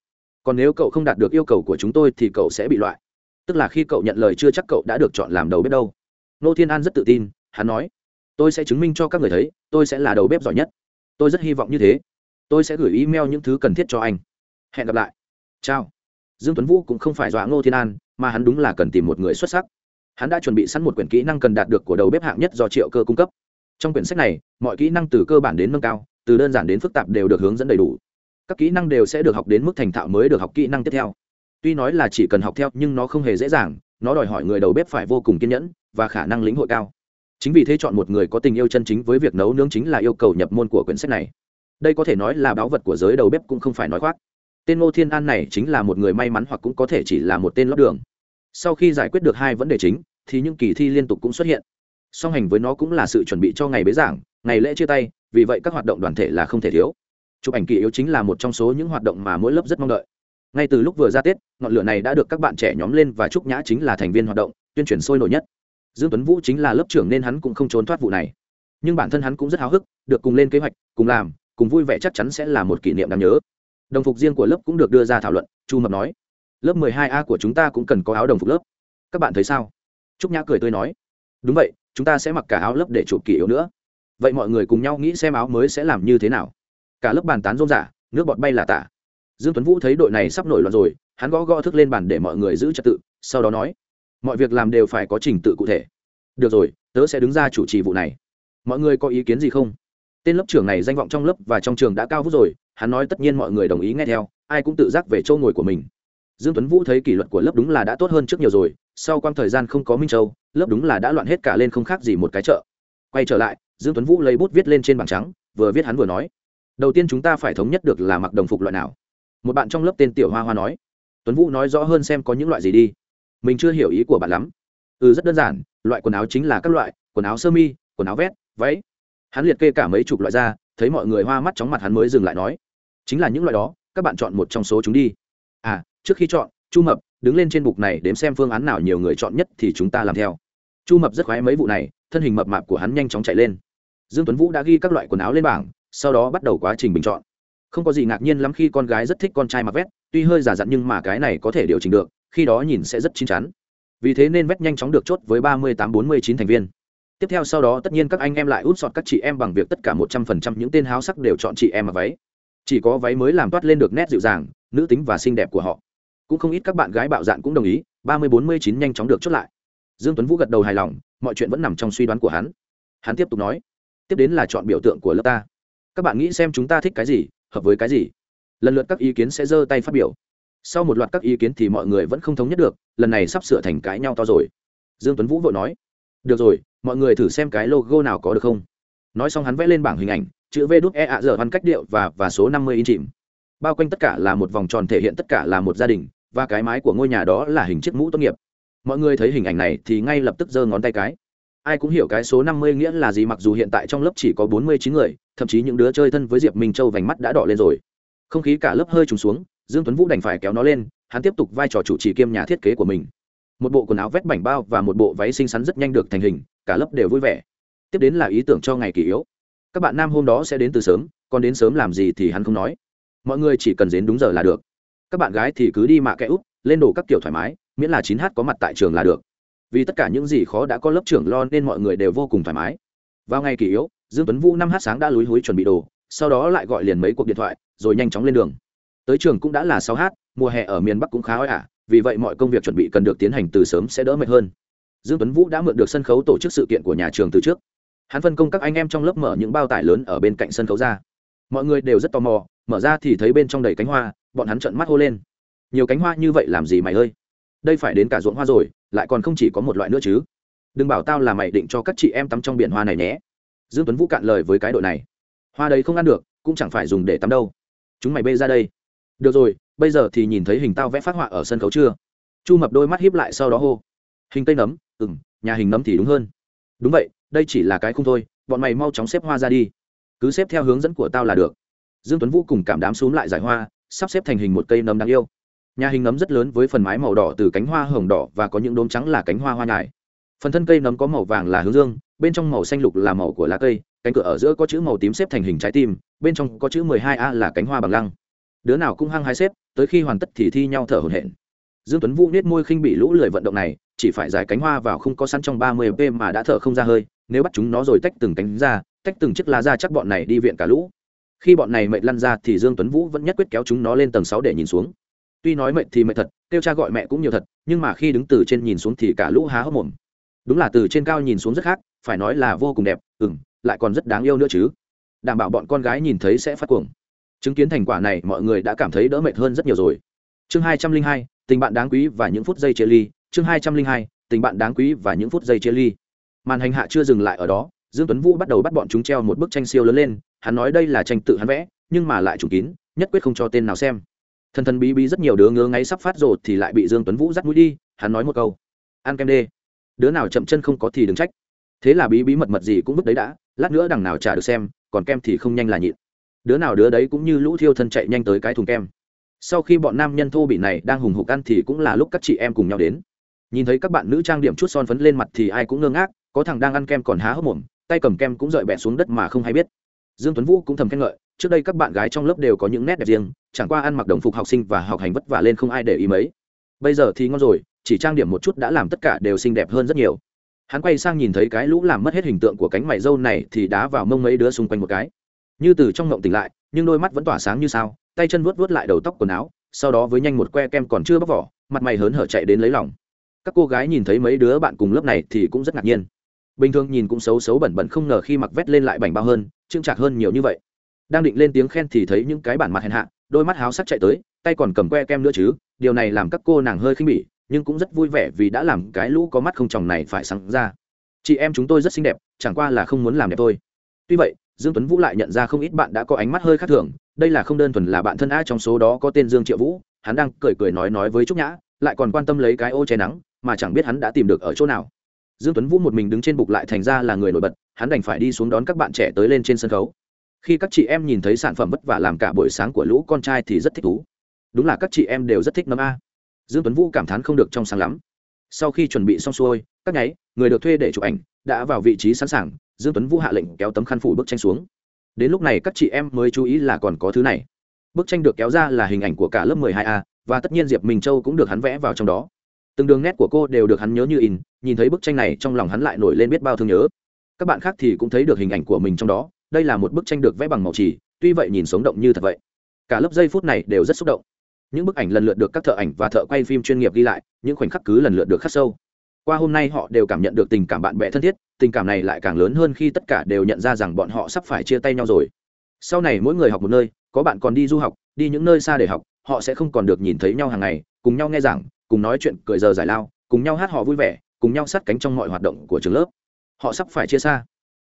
Còn nếu cậu không đạt được yêu cầu của chúng tôi thì cậu sẽ bị loại. Tức là khi cậu nhận lời chưa chắc cậu đã được chọn làm đầu bếp đâu. Nô thiên an rất tự tin, hắn nói tôi sẽ chứng minh cho các người thấy, tôi sẽ là đầu bếp giỏi nhất. Tôi rất hy vọng như thế. Tôi sẽ gửi email những thứ cần thiết cho anh. Hẹn gặp lại. Chào. Dương tuấn vũ cũng không phải dọa ngô thiên an, mà hắn đúng là cần tìm một người xuất sắc. Hắn đã chuẩn bị sẵn một quyển kỹ năng cần đạt được của đầu bếp hạng nhất do triệu cơ cung cấp. Trong quyển sách này, mọi kỹ năng từ cơ bản đến nâng cao, từ đơn giản đến phức tạp đều được hướng dẫn đầy đủ. Các kỹ năng đều sẽ được học đến mức thành thạo mới được học kỹ năng tiếp theo. Tuy nói là chỉ cần học theo, nhưng nó không hề dễ dàng, nó đòi hỏi người đầu bếp phải vô cùng kiên nhẫn và khả năng lĩnh hội cao chính vì thế chọn một người có tình yêu chân chính với việc nấu nướng chính là yêu cầu nhập môn của quyển sách này. Đây có thể nói là báu vật của giới đầu bếp cũng không phải nói khoác. Tên ngô thiên an này chính là một người may mắn hoặc cũng có thể chỉ là một tên lót đường. Sau khi giải quyết được hai vấn đề chính, thì những kỳ thi liên tục cũng xuất hiện. Song hành với nó cũng là sự chuẩn bị cho ngày bế giảng, ngày lễ chia tay, vì vậy các hoạt động đoàn thể là không thể thiếu. Chụp ảnh kỷ yếu chính là một trong số những hoạt động mà mỗi lớp rất mong đợi. Ngay từ lúc vừa ra tết, ngọn lửa này đã được các bạn trẻ nhóm lên và trúc nhã chính là thành viên hoạt động, tuyên truyền sôi nổi nhất dương tuấn vũ chính là lớp trưởng nên hắn cũng không trốn thoát vụ này. Nhưng bản thân hắn cũng rất háo hức, được cùng lên kế hoạch, cùng làm, cùng vui vẻ chắc chắn sẽ là một kỷ niệm đáng nhớ. Đồng phục riêng của lớp cũng được đưa ra thảo luận, chu mập nói. Lớp 12 a của chúng ta cũng cần có áo đồng phục lớp. Các bạn thấy sao? Trúc nhã cười tươi nói. Đúng vậy, chúng ta sẽ mặc cả áo lớp để chụp kỷ yếu nữa. Vậy mọi người cùng nhau nghĩ xem áo mới sẽ làm như thế nào. Cả lớp bàn tán rôm rả, nước bọt bay là tả. Dương tuấn vũ thấy đội này sắp nổi loạn rồi, hắn gõ gõ thức lên bàn để mọi người giữ trật tự, sau đó nói mọi việc làm đều phải có trình tự cụ thể. Được rồi, tớ sẽ đứng ra chủ trì vụ này. Mọi người có ý kiến gì không? Tên lớp trưởng này danh vọng trong lớp và trong trường đã cao vút rồi, hắn nói tất nhiên mọi người đồng ý nghe theo, ai cũng tự giác về chỗ ngồi của mình. Dương tuấn vũ thấy kỷ luật của lớp đúng là đã tốt hơn trước nhiều rồi, sau quãng thời gian không có minh châu, lớp đúng là đã loạn hết cả lên không khác gì một cái chợ. Quay trở lại, dương tuấn vũ lấy bút viết lên trên bảng trắng, vừa viết hắn vừa nói, đầu tiên chúng ta phải thống nhất được là mặc đồng phục loại nào. Một bạn trong lớp tên tiểu hoa hoa nói. Tuấn vũ nói rõ hơn xem có những loại gì đi mình chưa hiểu ý của bạn lắm. Ừ rất đơn giản, loại quần áo chính là các loại, quần áo sơ mi, quần áo vét, váy. Hắn liệt kê cả mấy chục loại ra, thấy mọi người hoa mắt chóng mặt hắn mới dừng lại nói, chính là những loại đó, các bạn chọn một trong số chúng đi. À trước khi chọn, chu mập, đứng lên trên bục này đếm xem phương án nào nhiều người chọn nhất thì chúng ta làm theo. Chu mập rất khoái mấy vụ này, thân hình mập mạp của hắn nhanh chóng chạy lên. Dương tuấn vũ đã ghi các loại quần áo lên bảng, sau đó bắt đầu quá trình bình chọn. Không có gì ngạc nhiên lắm khi con gái rất thích con trai mặc vét tuy hơi giả dặn nhưng mà cái này có thể điều chỉnh được, khi đó nhìn sẽ rất chín chắn. Vì thế nên vét nhanh chóng được chốt với ba mươi tám bốn mươi chín thành viên. Tiếp theo sau đó tất nhiên các anh em lại út sọt các chị em bằng việc tất cả một trăm phần trăm những tên háo sắc đều chọn chị em mặc váy. Chỉ có váy mới làm toát lên được nét dịu dàng, nữ tính và xinh đẹp của họ. Cũng không ít các bạn gái bạo dạn cũng đồng ý, ba mươi bốn mươi chín nhanh chóng được chốt lại. Dương tuấn vũ gật đầu hài lòng, mọi chuyện vẫn nằm trong suy đoán của hắn. Hắn tiếp tục nói, tiếp đến là chọn biểu tượng của lớp ta. Các bạn nghĩ xem chúng ta thích cái gì, hợp với cái gì? Lần lượt các ý kiến sẽ giơ tay phát biểu. Sau một loạt các ý kiến thì mọi người vẫn không thống nhất được, lần này sắp sửa thành cãi nhau to rồi. Dương tuấn vũ vội nói, được rồi, mọi người thử xem cái logo nào có được không. Nói xong hắn vẽ lên bảng hình ảnh, chữ v đúc e ạ dở văn cách điệu và và số năm mươi in chìm. Bao quanh tất cả là một vòng tròn, thể hiện tất cả là một gia đình, và cái mái của ngôi nhà đó là hình chiếc mũ tốt nghiệp. Mọi người thấy hình ảnh này thì ngay lập tức giơ ngón tay cái. Ai cũng hiểu cái số năm mươi nghĩa là gì, mặc dù hiện tại trong lớp chỉ có bốn mươi chín người, thậm chí những đứa chơi thân với diệp minh châu vành mắt đã đỏ lên rồi không khí cả lớp hơi trùng xuống, dương tuấn vũ đành phải kéo nó lên, hắn tiếp tục vai trò chủ trì kiêm nhà thiết kế của mình. Một bộ quần áo vét bảnh bao và một bộ váy xinh xắn rất nhanh được thành hình, cả lớp đều vui vẻ. Tiếp đến là ý tưởng cho ngày kỳ yếu. Các bạn nam hôm đó sẽ đến từ sớm, còn đến sớm làm gì thì hắn không nói. Mọi người chỉ cần đến đúng giờ là được. Các bạn gái thì cứ đi mạ kẽ úp, lên đồ các kiểu thoải mái, miễn là chín h có mặt tại trường là được. Vì tất cả những gì khó đã có lớp trưởng lo nên mọi người đều vô cùng thoải mái. Vào ngày kỳ yếu, dương tuấn vũ năm h sáng đã lúi húi chuẩn bị đồ sau đó lại gọi liền mấy cuộc điện thoại, rồi nhanh chóng lên đường. Tới trường cũng đã là sáu h, mùa hè ở miền bắc cũng khá oi ả, vì vậy mọi công việc chuẩn bị cần được tiến hành từ sớm sẽ đỡ mệt hơn. Dương tuấn vũ đã mượn được sân khấu tổ chức sự kiện của nhà trường từ trước. Hắn phân công các anh em trong lớp mở những bao tải lớn ở bên cạnh sân khấu ra. Mọi người đều rất tò mò, mở ra thì thấy bên trong đầy cánh hoa, bọn hắn trợn mắt hô lên. Nhiều cánh hoa như vậy làm gì mày ơi? Đây phải đến cả ruộng hoa rồi, lại còn không chỉ có một loại nữa chứ. Đừng bảo tao là mày định cho các chị em tắm trong biển hoa này nhé. Dương tuấn vũ cạn lời với cái đội này hoa đấy không ăn được, cũng chẳng phải dùng để tắm đâu. Chúng mày bê ra đây. Được rồi, bây giờ thì nhìn thấy hình tao vẽ phát họa ở sân khấu chưa? Chu mập đôi mắt hiếp lại sau đó hô. Hình cây nấm ừ m nhà hình nấm thì đúng hơn. Đúng vậy, đây chỉ là cái khung thôi, bọn mày mau chóng xếp hoa ra đi. Cứ xếp theo hướng dẫn của tao là được. Dương tuấn vũ cùng cảm đám xuống lại giải hoa, sắp xếp thành hình một cây nấm đáng yêu. Nhà hình nấm rất lớn với phần mái màu đỏ từ cánh hoa hồng đỏ và có những đốm trắng là cánh hoa hoa nhài. Phần thân cây nấm có màu vàng là hướng dương, bên trong màu xanh lục là màu của lá cây cánh cửa ở giữa có chữ màu tím xếp thành hình trái tim, bên trong có chữ 12 a là cánh hoa bằng lăng. Đứa nào cũng hăng hái xếp, tới khi hoàn tất thì thi nhau thở hổn hển. Dương tuấn vũ nết môi khinh bị lũ lười vận động này, chỉ phải giải cánh hoa vào không có sẵn trong 30 p mà đã thở không ra hơi, nếu bắt chúng nó rồi tách từng cánh ra, tách từng chiếc lá ra chắc bọn này đi viện cả lũ. Khi bọn này mệt lăn ra thì dương tuấn vũ vẫn nhất quyết kéo chúng nó lên tầng 6 để nhìn xuống. Tuy nói mệt thì mệt thật, kêu cha gọi mẹ cũng nhiều thật, nhưng mà khi đứng từ trên nhìn xuống thì cả lũ há hốc mồm. Đúng là từ trên cao nhìn xuống rất khác, phải nói là vô cùng đẹp, ừm lại còn rất đáng yêu nữa chứ. Đảm bảo bọn con gái nhìn thấy sẽ phát cuồng. Chứng kiến thành quả này, mọi người đã cảm thấy đỡ mệt hơn rất nhiều rồi. Chương hai trăm linh hai, tình bạn đáng quý và những phút giây chia ly. Chương hai trăm linh hai, tình bạn đáng quý và những phút giây chia ly. Màn hành hạ chưa dừng lại ở đó, dương tuấn vũ bắt đầu bắt bọn chúng treo một bức tranh siêu lớn lên. Hắn nói đây là tranh tự hắn vẽ, nhưng mà lại trùng kín, nhất quyết không cho tên nào xem. Thần thần bí bí rất nhiều đứa ngứa ngáy sắp phát rồi thì lại bị dương tuấn vũ dắt mũi đi. Hắn nói một câu. Ăn kem đê. Đứa nào chậm chân không có thì đừng trách thế là bí bí mật mật gì cũng vứt đấy đã, lát nữa đằng nào trả được xem, còn kem thì không nhanh là nhịn. Đứa nào đứa đấy cũng như lũ thiêu thân chạy nhanh tới cái thùng kem. Sau khi bọn nam nhân thô bị này đang hùng hục ăn thì cũng là lúc các chị em cùng nhau đến. Nhìn thấy các bạn nữ trang điểm chút son phấn lên mặt thì ai cũng ngơ ngác, có thằng đang ăn kem còn há hốc mồm, tay cầm kem cũng rời bẹ xuống đất mà không hay biết. Dương tuấn vũ cũng thầm khen ngợi, trước đây các bạn gái trong lớp đều có những nét đẹp riêng, chẳng qua ăn mặc đồng phục học sinh và học hành vất vả lên không ai để ý mấy. Bây giờ thì ngon rồi, chỉ trang điểm một chút đã làm tất cả đều xinh đẹp hơn rất nhiều hắn quay sang nhìn thấy cái lũ làm mất hết hình tượng của cánh mày dâu này thì đá vào mông mấy đứa xung quanh một cái. Như từ trong ngộng tỉnh lại, nhưng đôi mắt vẫn tỏa sáng như sao, tay chân vuốt vuốt lại đầu tóc quần áo, sau đó với nhanh một que kem còn chưa bóc vỏ, mặt mày hớn hở chạy đến lấy lòng. Các cô gái nhìn thấy mấy đứa bạn cùng lớp này thì cũng rất ngạc nhiên. Bình thường nhìn cũng xấu xấu bẩn bẩn không ngờ khi mặc vét lên lại bảnh bao hơn trưng trạc hơn nhiều như vậy. Đang định lên tiếng khen thì thấy những cái bản mặt hèn hạ, đôi mắt háo sắc chạy tới, tay còn cầm que kem nữa chứ, điều này làm các cô nàng hơi khinh bỉ nhưng cũng rất vui vẻ vì đã làm cái lũ có mắt không chồng này phải sáng ra. Chị em chúng tôi rất xinh đẹp, chẳng qua là không muốn làm đẹp tôi tuy vậy, dương tuấn vũ lại nhận ra không ít bạn đã có ánh mắt hơi khác thường, đây là không đơn thuần là bạn thân a trong số đó có tên dương triệu vũ, hắn đang cười cười nói nói với trúc nhã, lại còn quan tâm lấy cái ô che nắng, mà chẳng biết hắn đã tìm được ở chỗ nào. Dương tuấn vũ một mình đứng trên bục lại thành ra là người nổi bật, hắn đành phải đi xuống đón các bạn trẻ tới lên trên sân khấu. Khi các chị em nhìn thấy sản phẩm vất vả làm cả buổi sáng của lũ con trai thì rất thích thú. Đúng là các chị em đều rất thích nấm a dương tuấn vũ cảm thán không được trong sáng lắm. Sau khi chuẩn bị xong xuôi, các nháy, người được thuê để chụp ảnh, đã vào vị trí sẵn sàng, dương tuấn vũ hạ lệnh kéo tấm khăn phủ bức tranh xuống. Đến lúc này, các chị em mới chú ý là còn có thứ này. Bức tranh được kéo ra là hình ảnh của cả lớp 12 a, và tất nhiên diệp minh châu cũng được hắn vẽ vào trong đó. Từng đường nét của cô đều được hắn nhớ như in, nhìn thấy bức tranh này trong lòng hắn lại nổi lên biết bao thương nhớ. Các bạn khác thì cũng thấy được hình ảnh của mình trong đó, đây là một bức tranh được vẽ bằng màu chỉ tuy vậy nhìn sống động như thật vậy. Cả lớp giây phút này đều rất xúc động những bức ảnh lần lượt được các thợ ảnh và thợ quay phim chuyên nghiệp ghi lại, những khoảnh khắc cứ lần lượt được khắc sâu. Qua hôm nay họ đều cảm nhận được tình cảm bạn bè thân thiết, tình cảm này lại càng lớn hơn khi tất cả đều nhận ra rằng bọn họ sắp phải chia tay nhau rồi. Sau này mỗi người học một nơi, có bạn còn đi du học, đi những nơi xa để học, họ sẽ không còn được nhìn thấy nhau hàng ngày, cùng nhau nghe giảng, cùng nói chuyện, cười giờ giải lao, cùng nhau hát họ vui vẻ, cùng nhau sát cánh trong mọi hoạt động của trường lớp. Họ sắp phải chia xa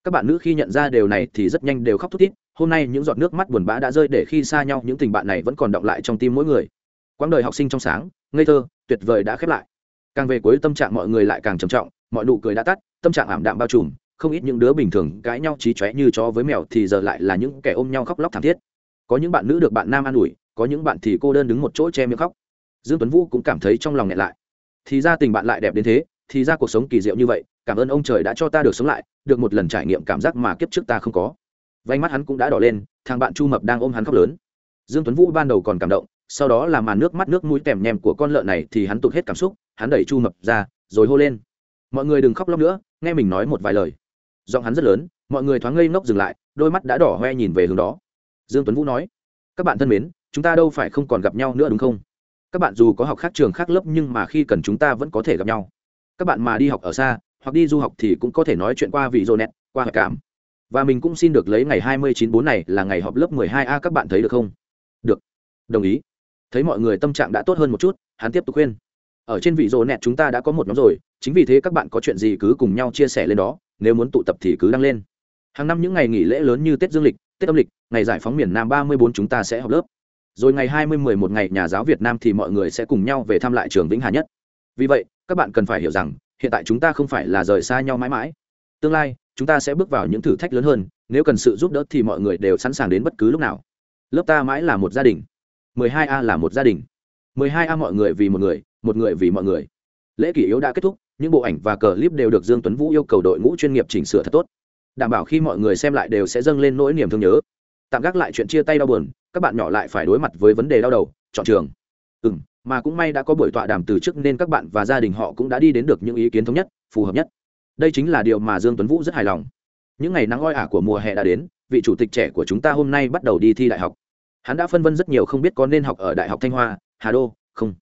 các bạn nữ khi nhận ra điều này thì rất nhanh đều khóc thút thít. Hôm nay những giọt nước mắt buồn bã đã rơi để khi xa nhau, những tình bạn này vẫn còn động lại trong tim mỗi người. Quãng đời học sinh trong sáng, ngây thơ, tuyệt vời đã khép lại. Càng về cuối, tâm trạng mọi người lại càng trầm trọng, mọi nụ cười đã tắt, tâm trạng ảm đạm bao trùm, không ít những đứa bình thường cãi nhau trí chóe như chó với mèo thì giờ lại là những kẻ ôm nhau khóc lóc thảm thiết. Có những bạn nữ được bạn nam an ủi, có những bạn thì cô đơn đứng một chỗ che miệng khóc. Dương tuấn vũ cũng cảm thấy trong lòng nghẹn lại. Thì ra tình bạn lại đẹp đến thế, thì ra cuộc sống kỳ diệu như vậy cảm ơn ông trời đã cho ta được sống lại, được một lần trải nghiệm cảm giác mà kiếp trước ta không có. Vánh mắt hắn cũng đã đỏ lên, thằng bạn chu mập đang ôm hắn khóc lớn. Dương tuấn vũ ban đầu còn cảm động, sau đó là màn nước mắt nước mũi tèm nhèm của con lợn này thì hắn tụt hết cảm xúc, hắn đẩy chu mập ra, rồi hô lên. Mọi người đừng khóc lóc nữa, nghe mình nói một vài lời. Giọng hắn rất lớn, mọi người thoáng ngây ngốc dừng lại, đôi mắt đã đỏ hoe nhìn về hướng đó. Dương tuấn vũ nói, các bạn thân mến, chúng ta đâu phải không còn gặp nhau nữa đúng không? Các bạn dù có học khác trường khác lớp nhưng mà khi cần chúng ta vẫn có thể gặp nhau. Các bạn mà đi học ở xa hoặc đi du học thì cũng có thể nói chuyện qua vị rô qua hợp cảm. Và mình cũng xin được lấy ngày hai mươi chín bốn này là ngày họp lớp mười hai a, các bạn thấy được không? Được. Đồng ý. Thấy mọi người tâm trạng đã tốt hơn một chút, hắn tiếp tục khuyên. Ở trên vị rô chúng ta đã có một nhóm rồi, chính vì thế các bạn có chuyện gì cứ cùng nhau chia sẻ lên đó, nếu muốn tụ tập thì cứ đăng lên. Hàng năm những ngày nghỉ lễ lớn như tết dương lịch, tết âm lịch, ngày giải phóng miền nam ba mươi bốn chúng ta sẽ họp lớp. Rồi ngày hai mươi mười một ngày nhà giáo việt nam thì mọi người sẽ cùng nhau về thăm lại trường vĩnh hà nhất. Vì vậy, các bạn cần phải hiểu rằng hiện tại chúng ta không phải là rời xa nhau mãi mãi. Tương lai, chúng ta sẽ bước vào những thử thách lớn hơn, nếu cần sự giúp đỡ thì mọi người đều sẵn sàng đến bất cứ lúc nào. Lớp ta mãi là một gia đình. 12 a là một gia đình. 12 a mọi người vì một người một người vì mọi người. Lễ kỷ yếu đã kết thúc, những bộ ảnh và clip đều được dương tuấn vũ yêu cầu đội ngũ chuyên nghiệp chỉnh sửa thật tốt. Đảm bảo khi mọi người xem lại đều sẽ dâng lên nỗi niềm thương nhớ. Tạm gác lại chuyện chia tay đau buồn, các bạn nhỏ lại phải đối mặt với vấn đề đau đầu, chọn trường. Ừ mà cũng may đã có buổi tọa đàm từ trước nên các bạn và gia đình họ cũng đã đi đến được những ý kiến thống nhất, phù hợp nhất. Đây chính là điều mà dương tuấn vũ rất hài lòng. Những ngày nắng oi ả của mùa hè đã đến, vị chủ tịch trẻ của chúng ta hôm nay bắt đầu đi thi đại học. Hắn đã phân vân rất nhiều không biết có nên học ở đại học thanh hoa, hà đô, không.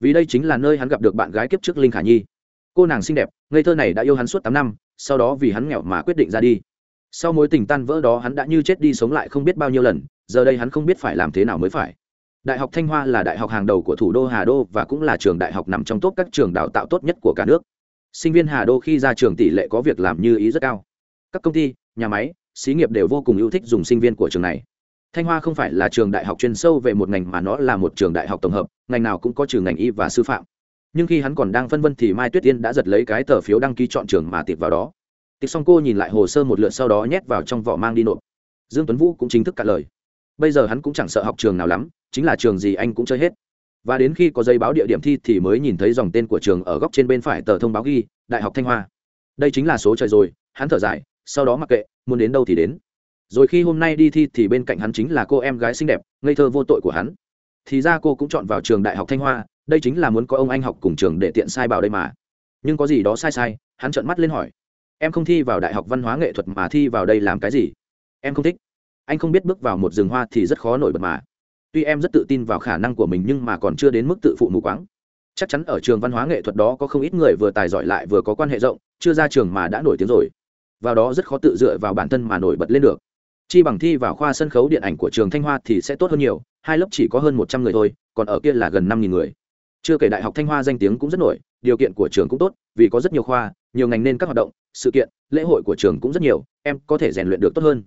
Vì đây chính là nơi hắn gặp được bạn gái kiếp trước linh khả nhi. Cô nàng xinh đẹp, ngây thơ này đã yêu hắn suốt tám năm, sau đó vì hắn nghèo mà quyết định ra đi. Sau mối tình tan vỡ đó hắn đã như chết đi sống lại không biết bao nhiêu lần, giờ đây hắn không biết phải làm thế nào mới phải đại học thanh hoa là đại học hàng đầu của thủ đô hà đô và cũng là trường đại học nằm trong top các trường đào tạo tốt nhất của cả nước. Sinh viên hà đô khi ra trường tỷ lệ có việc làm như ý rất cao. Các công ty, nhà máy, xí nghiệp đều vô cùng yêu thích dùng sinh viên của trường này. Thanh hoa không phải là trường đại học chuyên sâu về một ngành mà nó là một trường đại học tổng hợp, ngành nào cũng có trường ngành y và sư phạm. Nhưng khi hắn còn đang phân vân thì mai tuyết Yên đã giật lấy cái tờ phiếu đăng ký chọn trường mà tiệp vào đó. Tiệp xong cô nhìn lại hồ sơ một lượt sau đó nhét vào trong vỏ mang đi nộp. Dương tuấn vũ cũng chính thức cả lời. Bây giờ hắn cũng chẳng sợ học trường nào lắm chính là trường gì anh cũng chơi hết. Và đến khi có giấy báo địa điểm thi thì mới nhìn thấy dòng tên của trường ở góc trên bên phải tờ thông báo ghi, đại học thanh hoa. Đây chính là số trời rồi, hắn thở dài, sau đó mặc kệ, muốn đến đâu thì đến. Rồi khi hôm nay đi thi thì bên cạnh hắn chính là cô em gái xinh đẹp, ngây thơ vô tội của hắn. Thì ra cô cũng chọn vào trường đại học thanh hoa, đây chính là muốn có ông anh học cùng trường để tiện sai bảo đây mà. Nhưng có gì đó sai sai, hắn trợn mắt lên hỏi. Em không thi vào đại học văn hóa nghệ thuật mà thi vào đây làm cái gì? Em không thích. Anh không biết bước vào một rừng hoa thì rất khó nổi bật mà tuy em rất tự tin vào khả năng của mình nhưng mà còn chưa đến mức tự phụ mù quáng. Chắc chắn ở trường văn hóa nghệ thuật đó có không ít người vừa tài giỏi lại vừa có quan hệ rộng, chưa ra trường mà đã nổi tiếng rồi. Vào đó rất khó tự dựa vào bản thân mà nổi bật lên được. Chi bằng thi vào khoa sân khấu điện ảnh của trường thanh hoa thì sẽ tốt hơn nhiều, hai lớp chỉ có hơn một trăm người thôi, còn ở kia là gần năm nghìn người. Chưa kể đại học thanh hoa danh tiếng cũng rất nổi, điều kiện của trường cũng tốt, vì có rất nhiều khoa, nhiều ngành nên các hoạt động, sự kiện, lễ hội của trường cũng rất nhiều, em có thể rèn luyện được tốt hơn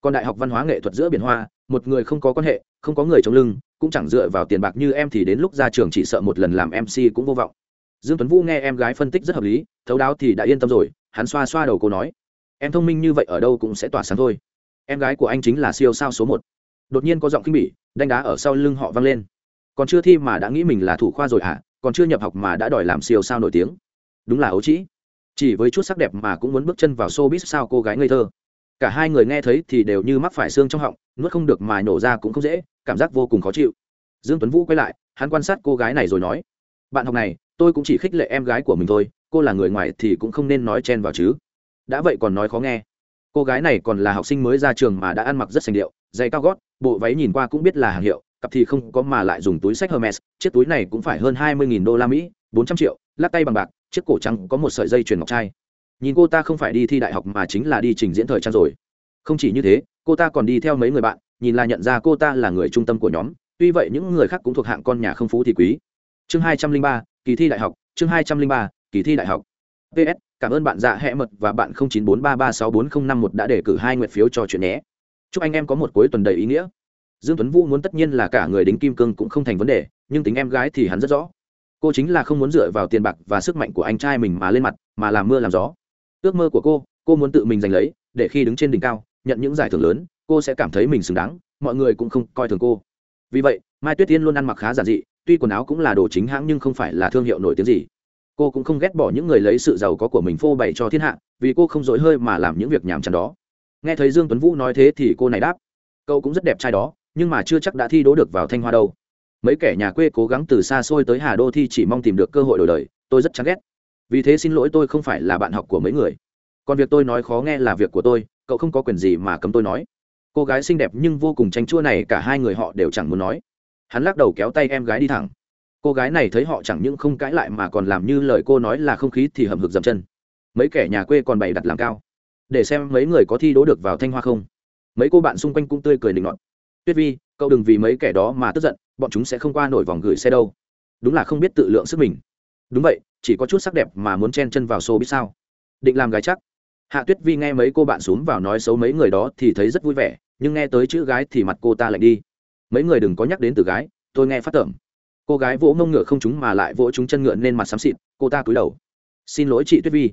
còn đại học văn hóa nghệ thuật giữa biển hoa, một người không có quan hệ, không có người chống lưng, cũng chẳng dựa vào tiền bạc như em thì đến lúc ra trường chỉ sợ một lần làm mc cũng vô vọng. Dương tuấn vũ nghe em gái phân tích rất hợp lý, thấu đáo thì đã yên tâm rồi, hắn xoa xoa đầu cô nói, em thông minh như vậy ở đâu cũng sẽ tỏa sáng thôi. Em gái của anh chính là siêu sao số một. Đột nhiên có giọng kinh bỉ, đánh đá ở sau lưng họ vang lên. Còn chưa thi mà đã nghĩ mình là thủ khoa rồi hả? Còn chưa nhập học mà đã đòi làm siêu sao nổi tiếng. Đúng là ấu trĩ. Chỉ với chút sắc đẹp mà cũng muốn bước chân vào showbiz sao cô gái ngây thơ cả hai người nghe thấy thì đều như mắc phải xương trong họng nuốt không được mà nổ ra cũng không dễ cảm giác vô cùng khó chịu. Dương tuấn vũ quay lại hắn quan sát cô gái này rồi nói bạn học này tôi cũng chỉ khích lệ em gái của mình thôi cô là người ngoài thì cũng không nên nói chen vào chứ. Đã vậy còn nói khó nghe. Cô gái này còn là học sinh mới ra trường mà đã ăn mặc rất sành điệu giày cao gót bộ váy nhìn qua cũng biết là hàng hiệu cặp thì không có mà lại dùng túi sách Hermes, chiếc túi này cũng phải hơn hai mươi nghìn đô la Mỹ, bốn trăm triệu, lắc tay bằng bạc, chiếc cổ trắng có một sợi dây chuyền ngọc trai. Nhìn cô ta không phải đi thi đại học mà chính là đi trình diễn thời trang rồi. Không chỉ như thế, cô ta còn đi theo mấy người bạn, nhìn là nhận ra cô ta là người trung tâm của nhóm, tuy vậy những người khác cũng thuộc hạng con nhà không phú thì quý. Chương hai trăm linh ba, kỳ thi đại học, chương hai trăm linh ba, kỳ thi đại học. PS, cảm ơn bạn dạ hẹ mật và bạn không chín bốn ba ba sáu bốn không năm một đã đề cử hai nguyện phiếu cho chuyện nhé. Chúc anh em có một cuối tuần đầy ý nghĩa dương tuấn vũ muốn tất nhiên là cả người đính kim cương cũng không thành vấn đề nhưng tính em gái thì hắn rất rõ cô chính là không muốn dựa vào tiền bạc và sức mạnh của anh trai mình mà lên mặt mà làm mưa làm gió ước mơ của cô cô muốn tự mình giành lấy, để khi đứng trên đỉnh cao, nhận những giải thưởng lớn, cô sẽ cảm thấy mình xứng đáng, mọi người cũng không coi thường cô. Vì vậy, mai tuyết tiên luôn ăn mặc khá giản dị, tuy quần áo cũng là đồ chính hãng nhưng không phải là thương hiệu nổi tiếng gì. Cô cũng không ghét bỏ những người lấy sự giàu có của mình phô bày cho thiên hạ, vì cô không dối hơi mà làm những việc nhàm chán đó. Nghe thấy dương tuấn vũ nói thế thì cô này đáp, cậu cũng rất đẹp trai đó, nhưng mà chưa chắc đã thi đỗ được vào thanh hoa đâu. Mấy kẻ nhà quê cố gắng từ xa xôi tới hà đô thi chỉ mong tìm được cơ hội đổi đời, tôi rất chán ghét vì thế xin lỗi tôi không phải là bạn học của mấy người. Còn việc tôi nói khó nghe là việc của tôi, cậu không có quyền gì mà cấm tôi nói. Cô gái xinh đẹp nhưng vô cùng tranh chua này, cả hai người họ đều chẳng muốn nói. Hắn lắc đầu kéo tay em gái đi thẳng. Cô gái này thấy họ chẳng những không cãi lại mà còn làm như lời cô nói là không khí thì hầm hực dậm chân. Mấy kẻ nhà quê còn bày đặt làm cao. Để xem mấy người có thi đỗ được vào thanh hoa không. Mấy cô bạn xung quanh cũng tươi cười định luận tuyết vi, cậu đừng vì mấy kẻ đó mà tức giận, bọn chúng sẽ không qua nổi vòng gửi xe đâu. Đúng là không biết tự lượng sức mình. Đúng vậy chỉ có chút sắc đẹp mà muốn chen chân vào xô biết sao? Định làm gái chắc. Hạ tuyết vi nghe mấy cô bạn xuống vào nói xấu mấy người đó thì thấy rất vui vẻ, nhưng nghe tới chữ gái thì mặt cô ta lạnh đi. Mấy người đừng có nhắc đến từ gái, tôi nghe phát tưởng cô gái vỗ mông ngựa không chúng mà lại vỗ chúng chân ngựa nên mặt xám xịt, cô ta cúi đầu. Xin lỗi chị tuyết vi.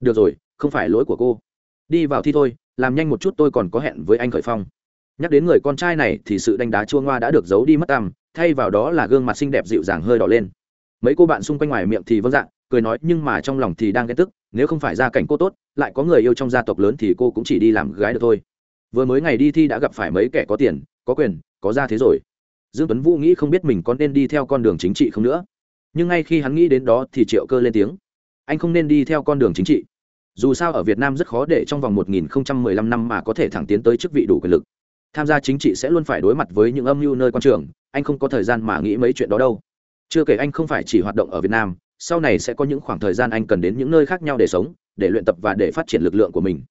Được rồi, không phải lỗi của cô. Đi vào thi thôi, làm nhanh một chút tôi còn có hẹn với anh khởi phong. Nhắc đến người con trai này thì sự đánh đá chua ngoa đã được giấu đi mất tăm, thay vào đó là gương mặt xinh đẹp dịu dàng hơi đỏ lên mấy cô bạn xung quanh ngoài miệng thì vâng dạng cười nói, nhưng mà trong lòng thì đang ghen tức, nếu không phải gia cảnh cô tốt, lại có người yêu trong gia tộc lớn thì cô cũng chỉ đi làm gái được thôi. Vừa mới ngày đi thi đã gặp phải mấy kẻ có tiền, có quyền, có ra thế rồi. Dương tuấn vũ nghĩ không biết mình có nên đi theo con đường chính trị không nữa. Nhưng ngay khi hắn nghĩ đến đó thì triệu cơ lên tiếng. Anh không nên đi theo con đường chính trị. Dù sao ở việt nam rất khó để trong vòng 1015 năm mà có thể thẳng tiến tới chức vị đủ quyền lực. Tham gia chính trị sẽ luôn phải đối mặt với những âm mưu nơi quan trường, anh không có thời gian mà nghĩ mấy chuyện đó đâu chưa kể anh không phải chỉ hoạt động ở việt nam, sau này sẽ có những khoảng thời gian anh cần đến những nơi khác nhau để sống, để luyện tập và để phát triển lực lượng của mình.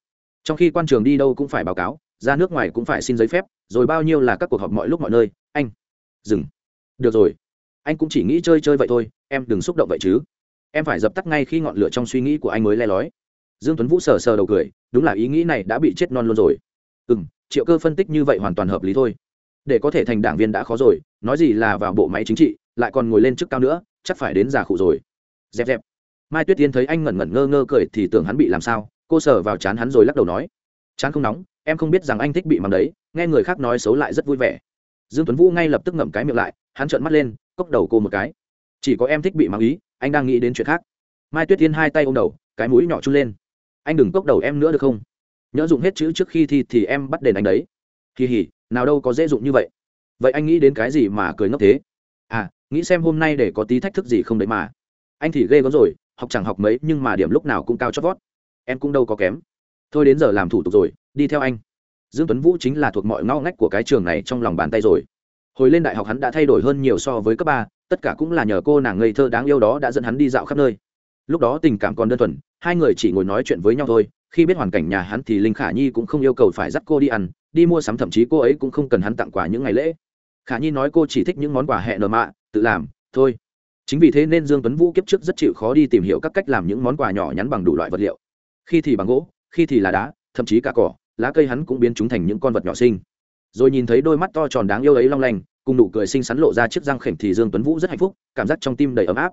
Trong khi quan trường đi đâu cũng phải báo cáo, ra nước ngoài cũng phải xin giấy phép, rồi bao nhiêu là các cuộc họp mọi lúc mọi nơi, anh. Dừng. Được rồi. Anh cũng chỉ nghĩ chơi chơi vậy thôi, em đừng xúc động vậy chứ. Em phải dập tắt ngay khi ngọn lửa trong suy nghĩ của anh mới le lói. Dương tuấn vũ sờ sờ đầu cười, đúng là ý nghĩ này đã bị chết non luôn rồi. Ừ triệu cơ phân tích như vậy hoàn toàn hợp lý thôi. Để có thể thành đảng viên đã khó rồi, nói gì là vào bộ máy chính trị lại còn ngồi lên chức cao nữa, chắc phải đến già khụ rồi. Dẹp dẹp. Mai tuyết tiên thấy anh ngẩn ngẩn ngơ ngơ cười thì tưởng hắn bị làm sao, cô sờ vào chán hắn rồi lắc đầu nói chán không nóng, em không biết rằng anh thích bị mắng đấy, nghe người khác nói xấu lại rất vui vẻ. Dương tuấn vũ ngay lập tức ngậm cái miệng lại, hắn trợn mắt lên, cốc đầu cô một cái. Chỉ có em thích bị mắng ý, anh đang nghĩ đến chuyện khác. Mai tuyết tiên hai tay ôm đầu, cái mũi nhỏ chun lên. Anh đừng cốc đầu em nữa được không? Nhỡ dụng hết chữ trước khi thi thì em bắt đền anh đấy. Kỳ hỉ nào đâu có dễ dụng như vậy. Vậy anh nghĩ đến cái gì mà cười ngốc thế? À nghĩ xem hôm nay để có tí thách thức gì không đấy mà. Anh thì ghê gớm rồi, học chẳng học mấy, nhưng mà điểm lúc nào cũng cao chót vót. Em cũng đâu có kém. Thôi đến giờ làm thủ tục rồi, đi theo anh. Dương tuấn vũ chính là thuộc mọi ngao ngách của cái trường này trong lòng bàn tay rồi. Hồi lên đại học hắn đã thay đổi hơn nhiều so với cấp ba, tất cả cũng là nhờ cô nàng ngây thơ đáng yêu đó đã dẫn hắn đi dạo khắp nơi. Lúc đó tình cảm còn đơn thuần, hai người chỉ ngồi nói chuyện với nhau thôi, khi biết hoàn cảnh nhà hắn thì linh khả nhi cũng không yêu cầu phải dắt cô đi ăn, đi mua sắm thậm chí cô ấy cũng không cần hắn tặng quà những ngày lễ. Khả nhi nói cô chỉ thích những món quà hẹn nở mạ tự làm, thôi. Chính vì thế nên dương tuấn vũ kiếp trước rất chịu khó đi tìm hiểu các cách làm những món quà nhỏ nhắn bằng đủ loại vật liệu. Khi thì bằng gỗ, khi thì là đá, thậm chí cả cỏ, lá cây hắn cũng biến chúng thành những con vật nhỏ sinh rồi nhìn thấy đôi mắt to tròn đáng yêu ấy long lanh, cùng nụ cười xinh xắn lộ ra chiếc răng khểnh thì dương tuấn vũ rất hạnh phúc, cảm giác trong tim đầy ấm áp.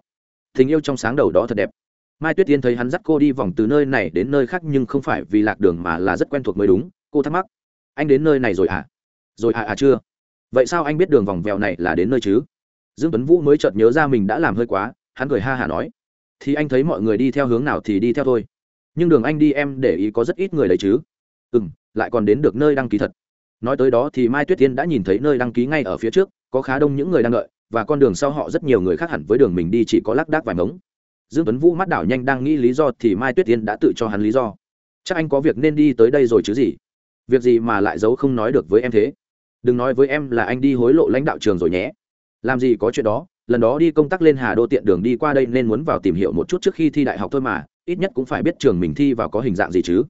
Tình yêu trong sáng đầu đó thật đẹp. Mai tuyết tiên thấy hắn dắt cô đi vòng từ nơi này đến nơi khác nhưng không phải vì lạc đường mà là rất quen thuộc mới đúng, cô thắc mắc. Anh đến nơi này rồi à? Rồi à à chưa. Vậy sao anh biết đường vòng vèo này là đến nơi chứ? Dương tuấn vũ mới chợt nhớ ra mình đã làm hơi quá, hắn cười ha hả nói, thì anh thấy mọi người đi theo hướng nào thì đi theo thôi. Nhưng đường anh đi em để ý có rất ít người đấy chứ. Ừ m lại còn đến được nơi đăng ký thật. Nói tới đó thì mai tuyết tiên đã nhìn thấy nơi đăng ký ngay ở phía trước, có khá đông những người đang đợi, và con đường sau họ rất nhiều người khác hẳn với đường mình đi chỉ có lác đác vài mống. Dương tuấn vũ mắt đảo nhanh đang nghĩ lý do thì mai tuyết tiên đã tự cho hắn lý do. Chắc anh có việc nên đi tới đây rồi chứ gì? Việc gì mà lại giấu không nói được với em thế? Đừng nói với em là anh đi hối lộ lãnh đạo trường rồi nhé làm gì có chuyện đó, lần đó đi công tác lên hà đô tiện đường đi qua đây nên muốn vào tìm hiểu một chút trước khi thi đại học thôi mà, ít nhất cũng phải biết trường mình thi vào có hình dạng gì chứ.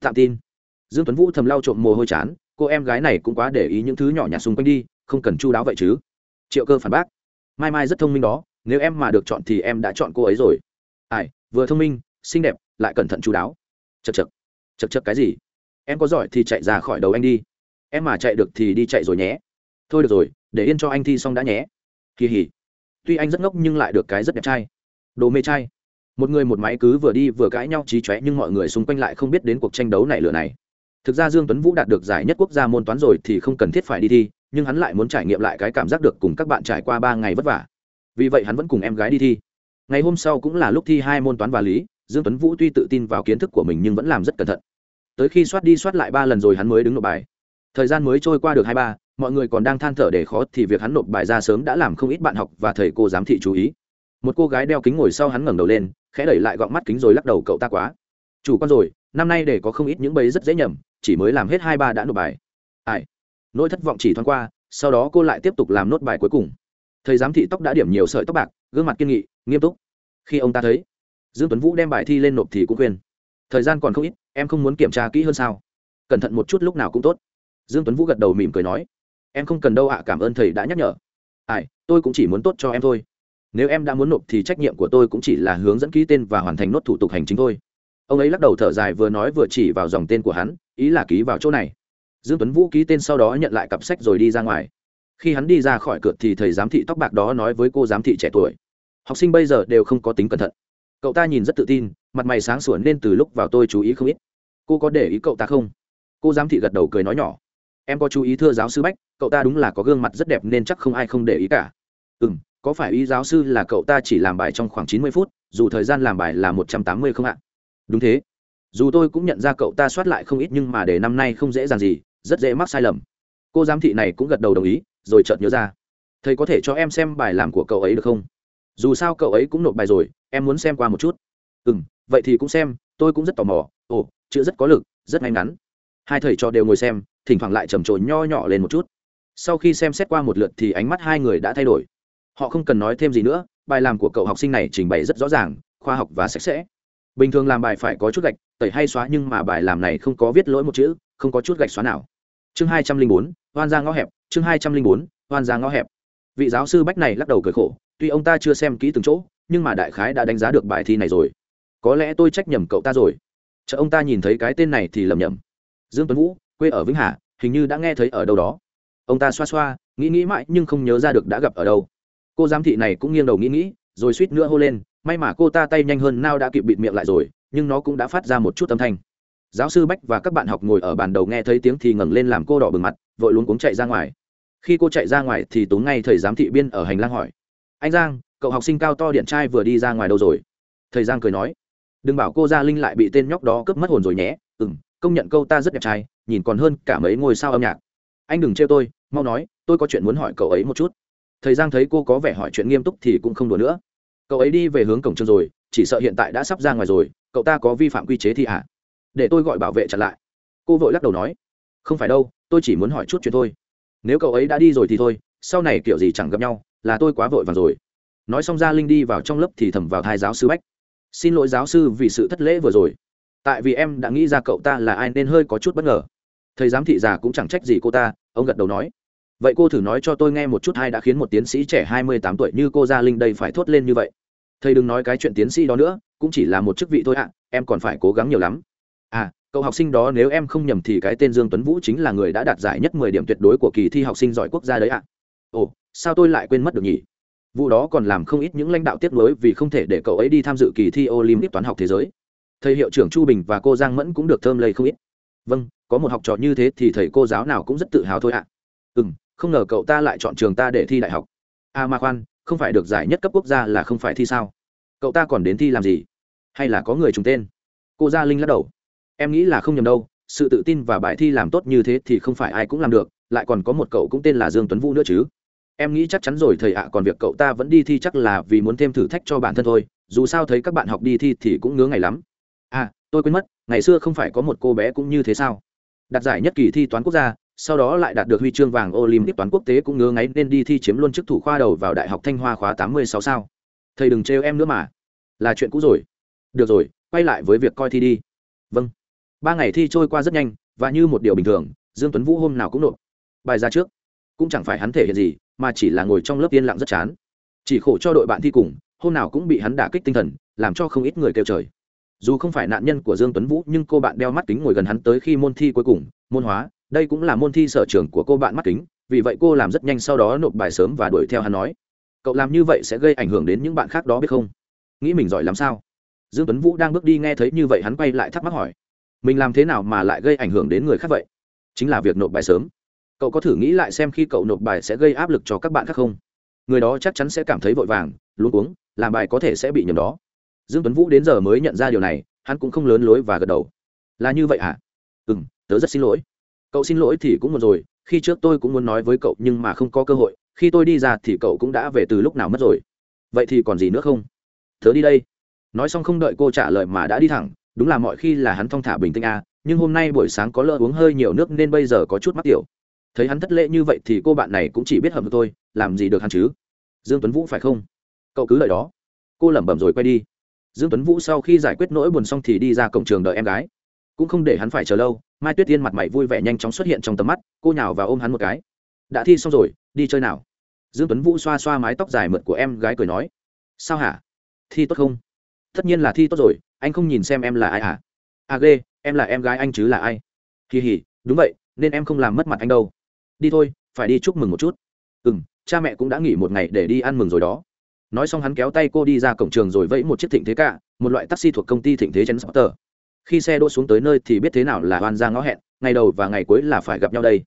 Tạm tin. Dương tuấn vũ thầm lau trộm mồ hôi chán, cô em gái này cũng quá để ý những thứ nhỏ nhặt xung quanh đi, không cần chu đáo vậy chứ. Triệu cơ phản bác. Mai mai rất thông minh đó, nếu em mà được chọn thì em đã chọn cô ấy rồi. Ai, vừa thông minh, xinh đẹp, lại cẩn thận chu đáo. Chật chật chật chật cái gì? Em có giỏi thì chạy ra khỏi đầu anh đi. Em mà chạy được thì đi chạy rồi nhé. Thôi được rồi, để yên cho anh thi xong đã nhé kỳ hỉ. Tuy anh rất ngốc nhưng lại được cái rất đẹp trai. Đồ mê trai. Một người một máy cứ vừa đi vừa cãi nhau trí chóe nhưng mọi người xung quanh lại không biết đến cuộc tranh đấu này lửa này. Thực ra dương tuấn vũ đạt được giải nhất quốc gia môn toán rồi thì không cần thiết phải đi thi, nhưng hắn lại muốn trải nghiệm lại cái cảm giác được cùng các bạn trải qua ba ngày vất vả. Vì vậy hắn vẫn cùng em gái đi thi. Ngày hôm sau cũng là lúc thi hai môn toán và lý, dương tuấn vũ tuy tự tin vào kiến thức của mình nhưng vẫn làm rất cẩn thận. Tới khi soát đi soát lại ba lần rồi hắn mới đứng nộp bài. Thời gian mới trôi qua được hai ba mọi người còn đang than thở để khó thì việc hắn nộp bài ra sớm đã làm không ít bạn học và thầy cô giám thị chú ý. Một cô gái đeo kính ngồi sau hắn ngẩng đầu lên, khẽ đẩy lại gọng mắt kính rồi lắc đầu, cậu ta quá. Chủ con rồi, năm nay để có không ít những bấy rất dễ nhầm, chỉ mới làm hết hai ba đã nộp bài. Ai? Nỗi thất vọng chỉ thoáng qua, sau đó cô lại tiếp tục làm nốt bài cuối cùng. Thầy giám thị tóc đã điểm nhiều sợi tóc bạc, gương mặt kiên nghị, nghiêm túc. Khi ông ta thấy dương tuấn vũ đem bài thi lên nộp thì cũng khuyên, thời gian còn không ít, em không muốn kiểm tra kỹ hơn sao? Cẩn thận một chút lúc nào cũng tốt. Dương tuấn vũ gật đầu mỉm cười nói em không cần đâu ạ, cảm ơn thầy đã nhắc nhở. Ai, tôi cũng chỉ muốn tốt cho em thôi. Nếu em đã muốn nộp thì trách nhiệm của tôi cũng chỉ là hướng dẫn ký tên và hoàn thành nốt thủ tục hành chính thôi. Ông ấy lắc đầu thở dài vừa nói vừa chỉ vào dòng tên của hắn, ý là ký vào chỗ này. Dương tuấn vũ ký tên sau đó nhận lại cặp sách rồi đi ra ngoài. Khi hắn đi ra khỏi cửa thì thầy giám thị tóc bạc đó nói với cô giám thị trẻ tuổi, học sinh bây giờ đều không có tính cẩn thận. Cậu ta nhìn rất tự tin, mặt mày sáng sủa nên từ lúc vào tôi chú ý không ít. Cô có để ý cậu ta không? Cô giám thị gật đầu cười nói nhỏ em có chú ý thưa giáo sư bách, cậu ta đúng là có gương mặt rất đẹp nên chắc không ai không để ý cả. Ừ m có phải ý giáo sư là cậu ta chỉ làm bài trong khoảng chín mươi phút, dù thời gian làm bài là một trăm tám mươi không ạ? Đúng thế. Dù tôi cũng nhận ra cậu ta soát lại không ít nhưng mà để năm nay không dễ dàng gì, rất dễ mắc sai lầm. Cô giám thị này cũng gật đầu đồng ý, rồi chợt nhớ ra. Thầy có thể cho em xem bài làm của cậu ấy được không? Dù sao cậu ấy cũng nộp bài rồi, em muốn xem qua một chút. Ừ m vậy thì cũng xem, tôi cũng rất tò mò. Ồ, chữ rất có lực, rất ngay ngắn. Hai thầy trò đều ngồi xem thỉnh thoảng lại trầm trồ nho nhỏ lên một chút. Sau khi xem xét qua một lượt thì ánh mắt hai người đã thay đổi. Họ không cần nói thêm gì nữa, bài làm của cậu học sinh này trình bày rất rõ ràng, khoa học và sạch sẽ. Bình thường làm bài phải có chút gạch, tẩy hay xóa nhưng mà bài làm này không có viết lỗi một chữ, không có chút gạch xóa nào. Chương hai trăm linh bốn hoan ra ngõ hẹp, chương hai trăm linh bốn hoan ra ngõ hẹp. Vị giáo sư bách này lắc đầu cười khổ, tuy ông ta chưa xem kỹ từng chỗ, nhưng mà đại khái đã đánh giá được bài thi này rồi. Có lẽ tôi trách nhầm cậu ta rồi. Chợ ông ta nhìn thấy cái tên này thì lầm nhầm dương tuấn vũ quê ở vĩnh hà, hình như đã nghe thấy ở đâu đó. Ông ta xoa xoa, nghĩ nghĩ mãi nhưng không nhớ ra được đã gặp ở đâu. Cô giám thị này cũng nghiêng đầu nghĩ nghĩ, rồi suýt nữa hô lên, may mà cô ta tay nhanh hơn nao đã kịp bịt miệng lại rồi, nhưng nó cũng đã phát ra một chút âm thanh. Giáo sư bách và các bạn học ngồi ở bàn đầu nghe thấy tiếng thì ngẩng lên làm cô đỏ bừng mặt, vội luống cuống chạy ra ngoài. Khi cô chạy ra ngoài thì tốn ngay thầy giám thị biên ở hành lang hỏi, anh giang, cậu học sinh cao to điện trai vừa đi ra ngoài đâu rồi? Thầy giang cười nói, đừng bảo cô gia linh lại bị tên nhóc đó cướp mất hồn rồi nhé. Ừ m công nhận câu ta rất đẹp trai nhìn còn hơn cả mấy ngôi sao âm nhạc. Anh đừng trêu tôi, mau nói, tôi có chuyện muốn hỏi cậu ấy một chút. Thầy giang thấy cô có vẻ hỏi chuyện nghiêm túc thì cũng không đùa nữa. Cậu ấy đi về hướng cổng trường rồi, chỉ sợ hiện tại đã sắp ra ngoài rồi, cậu ta có vi phạm quy chế thì ạ à? để tôi gọi bảo vệ chặn lại. Cô vội lắc đầu nói, không phải đâu, tôi chỉ muốn hỏi chút chuyện thôi. Nếu cậu ấy đã đi rồi thì thôi, sau này kiểu gì chẳng gặp nhau, là tôi quá vội vàng rồi. Nói xong gia linh đi vào trong lớp thì thầm vào thai giáo sư bách. Xin lỗi giáo sư vì sự thất lễ vừa rồi tại vì em đã nghĩ ra cậu ta là ai nên hơi có chút bất ngờ. Thầy giám thị già cũng chẳng trách gì cô ta, ông gật đầu nói. Vậy cô thử nói cho tôi nghe một chút ai đã khiến một tiến sĩ trẻ hai mươi tám tuổi như cô gia linh đây phải thốt lên như vậy. Thầy đừng nói cái chuyện tiến sĩ đó nữa, cũng chỉ là một chức vị thôi ạ, em còn phải cố gắng nhiều lắm. À cậu học sinh đó nếu em không nhầm thì cái tên dương tuấn vũ chính là người đã đạt giải nhất mười điểm tuyệt đối của kỳ thi học sinh giỏi quốc gia đấy ạ. Ồ, sao tôi lại quên mất được nhỉ? Vụ đó còn làm không ít những lãnh đạo tiếp nối vì không thể để cậu ấy đi tham dự kỳ thi olympic toán học thế giới thầy hiệu trưởng chu bình và cô giang mẫn cũng được thơm lây không ít. Vâng có một học trò như thế thì thầy cô giáo nào cũng rất tự hào thôi ạ. À. ừ m không ngờ cậu ta lại chọn trường ta để thi đại học. À mà khoan, không phải được giải nhất cấp quốc gia là không phải thi sao? Cậu ta còn đến thi làm gì? Hay là có người trùng tên? Cô gia linh lắc đầu. Em nghĩ là không nhầm đâu, sự tự tin và bài thi làm tốt như thế thì không phải ai cũng làm được, lại còn có một cậu cũng tên là dương tuấn vũ nữa chứ. Em nghĩ chắc chắn rồi thầy ạ, còn việc cậu ta vẫn đi thi chắc là vì muốn thêm thử thách cho bản thân thôi, dù sao thấy các bạn học đi thi thì cũng ngứa ngày lắm à tôi quên mất, ngày xưa không phải có một cô bé cũng như thế sao? Đạt giải nhất kỳ thi toán quốc gia, sau đó lại đạt được huy chương vàng olympic toán quốc tế cũng ngứa ngáy nên đi thi chiếm luôn chức thủ khoa đầu vào đại học thanh hoa khóa tám mươi sáu sao. Thầy đừng trêu em nữa mà. Là chuyện cũ rồi. Được rồi, quay lại với việc coi thi đi. Vâng. Ba ngày thi trôi qua rất nhanh, và như một điều bình thường, dương tuấn vũ hôm nào cũng nộp. Bài ra trước. Cũng chẳng phải hắn thể hiện gì, mà chỉ là ngồi trong lớp yên lặng rất chán. Chỉ khổ cho đội bạn thi cùng, hôm nào cũng bị hắn đả kích tinh thần, làm cho không ít người kêu trời dù không phải nạn nhân của dương tuấn vũ, nhưng cô bạn đeo mắt kính ngồi gần hắn tới khi môn thi cuối cùng, môn hóa, đây cũng là môn thi sở trường của cô bạn mắt kính, vì vậy cô làm rất nhanh sau đó nộp bài sớm và đuổi theo hắn nói, cậu làm như vậy sẽ gây ảnh hưởng đến những bạn khác đó biết không? Nghĩ mình giỏi làm sao? Dương tuấn vũ đang bước đi nghe thấy như vậy hắn quay lại thắc mắc hỏi, mình làm thế nào mà lại gây ảnh hưởng đến người khác vậy? Chính là việc nộp bài sớm. Cậu có thử nghĩ lại xem khi cậu nộp bài sẽ gây áp lực cho các bạn khác không? Người đó chắc chắn sẽ cảm thấy vội vàng luôn uống làm bài có thể sẽ bị nhầm đó dương tuấn vũ đến giờ mới nhận ra điều này, hắn cũng không lớn lối và gật đầu. Là như vậy hả? Ừ m tớ rất xin lỗi. Cậu xin lỗi thì cũng một rồi, khi trước tôi cũng muốn nói với cậu nhưng mà không có cơ hội, khi tôi đi ra thì cậu cũng đã về từ lúc nào mất rồi. Vậy thì còn gì nữa không? Tớ đi đây. Nói xong không đợi cô trả lời mà đã đi thẳng, đúng là mọi khi là hắn thong thả bình tĩnh à nhưng hôm nay buổi sáng có lỡ uống hơi nhiều nước nên bây giờ có chút mắc tiểu. Thấy hắn thất lễ như vậy thì cô bạn này cũng chỉ biết hợp thôi, làm gì được hắn chứ? Dương tuấn vũ phải không? Cậu cứ lời đó. Cô lẩm bẩm rồi quay đi dương tuấn vũ sau khi giải quyết nỗi buồn xong thì đi ra cổng trường đợi em gái. Cũng không để hắn phải chờ lâu, mai tuyết tiên mặt mày vui vẻ nhanh chóng xuất hiện trong tầm mắt, cô nhào và ôm hắn một cái. Đã thi xong rồi, đi chơi nào? Dương tuấn vũ xoa xoa mái tóc dài mượt của em gái cười nói. Sao hả? Thi tốt không? Tất nhiên là thi tốt rồi, anh không nhìn xem em là ai hả? À ghê, em là em gái anh chứ là ai? Kỳ hỉ đúng vậy, nên em không làm mất mặt anh đâu. Đi thôi, phải đi chúc mừng một chút. Ừ m cha mẹ cũng đã nghỉ một ngày để đi ăn mừng rồi đó nói xong hắn kéo tay cô đi ra cổng trường rồi vẫy một chiếc thịnh thế cả, một loại taxi thuộc công ty thịnh thế chen tờ. khi xe đỗ xuống tới nơi thì biết thế nào là oan ra ngõ hẹn, ngày đầu và ngày cuối là phải gặp nhau đây.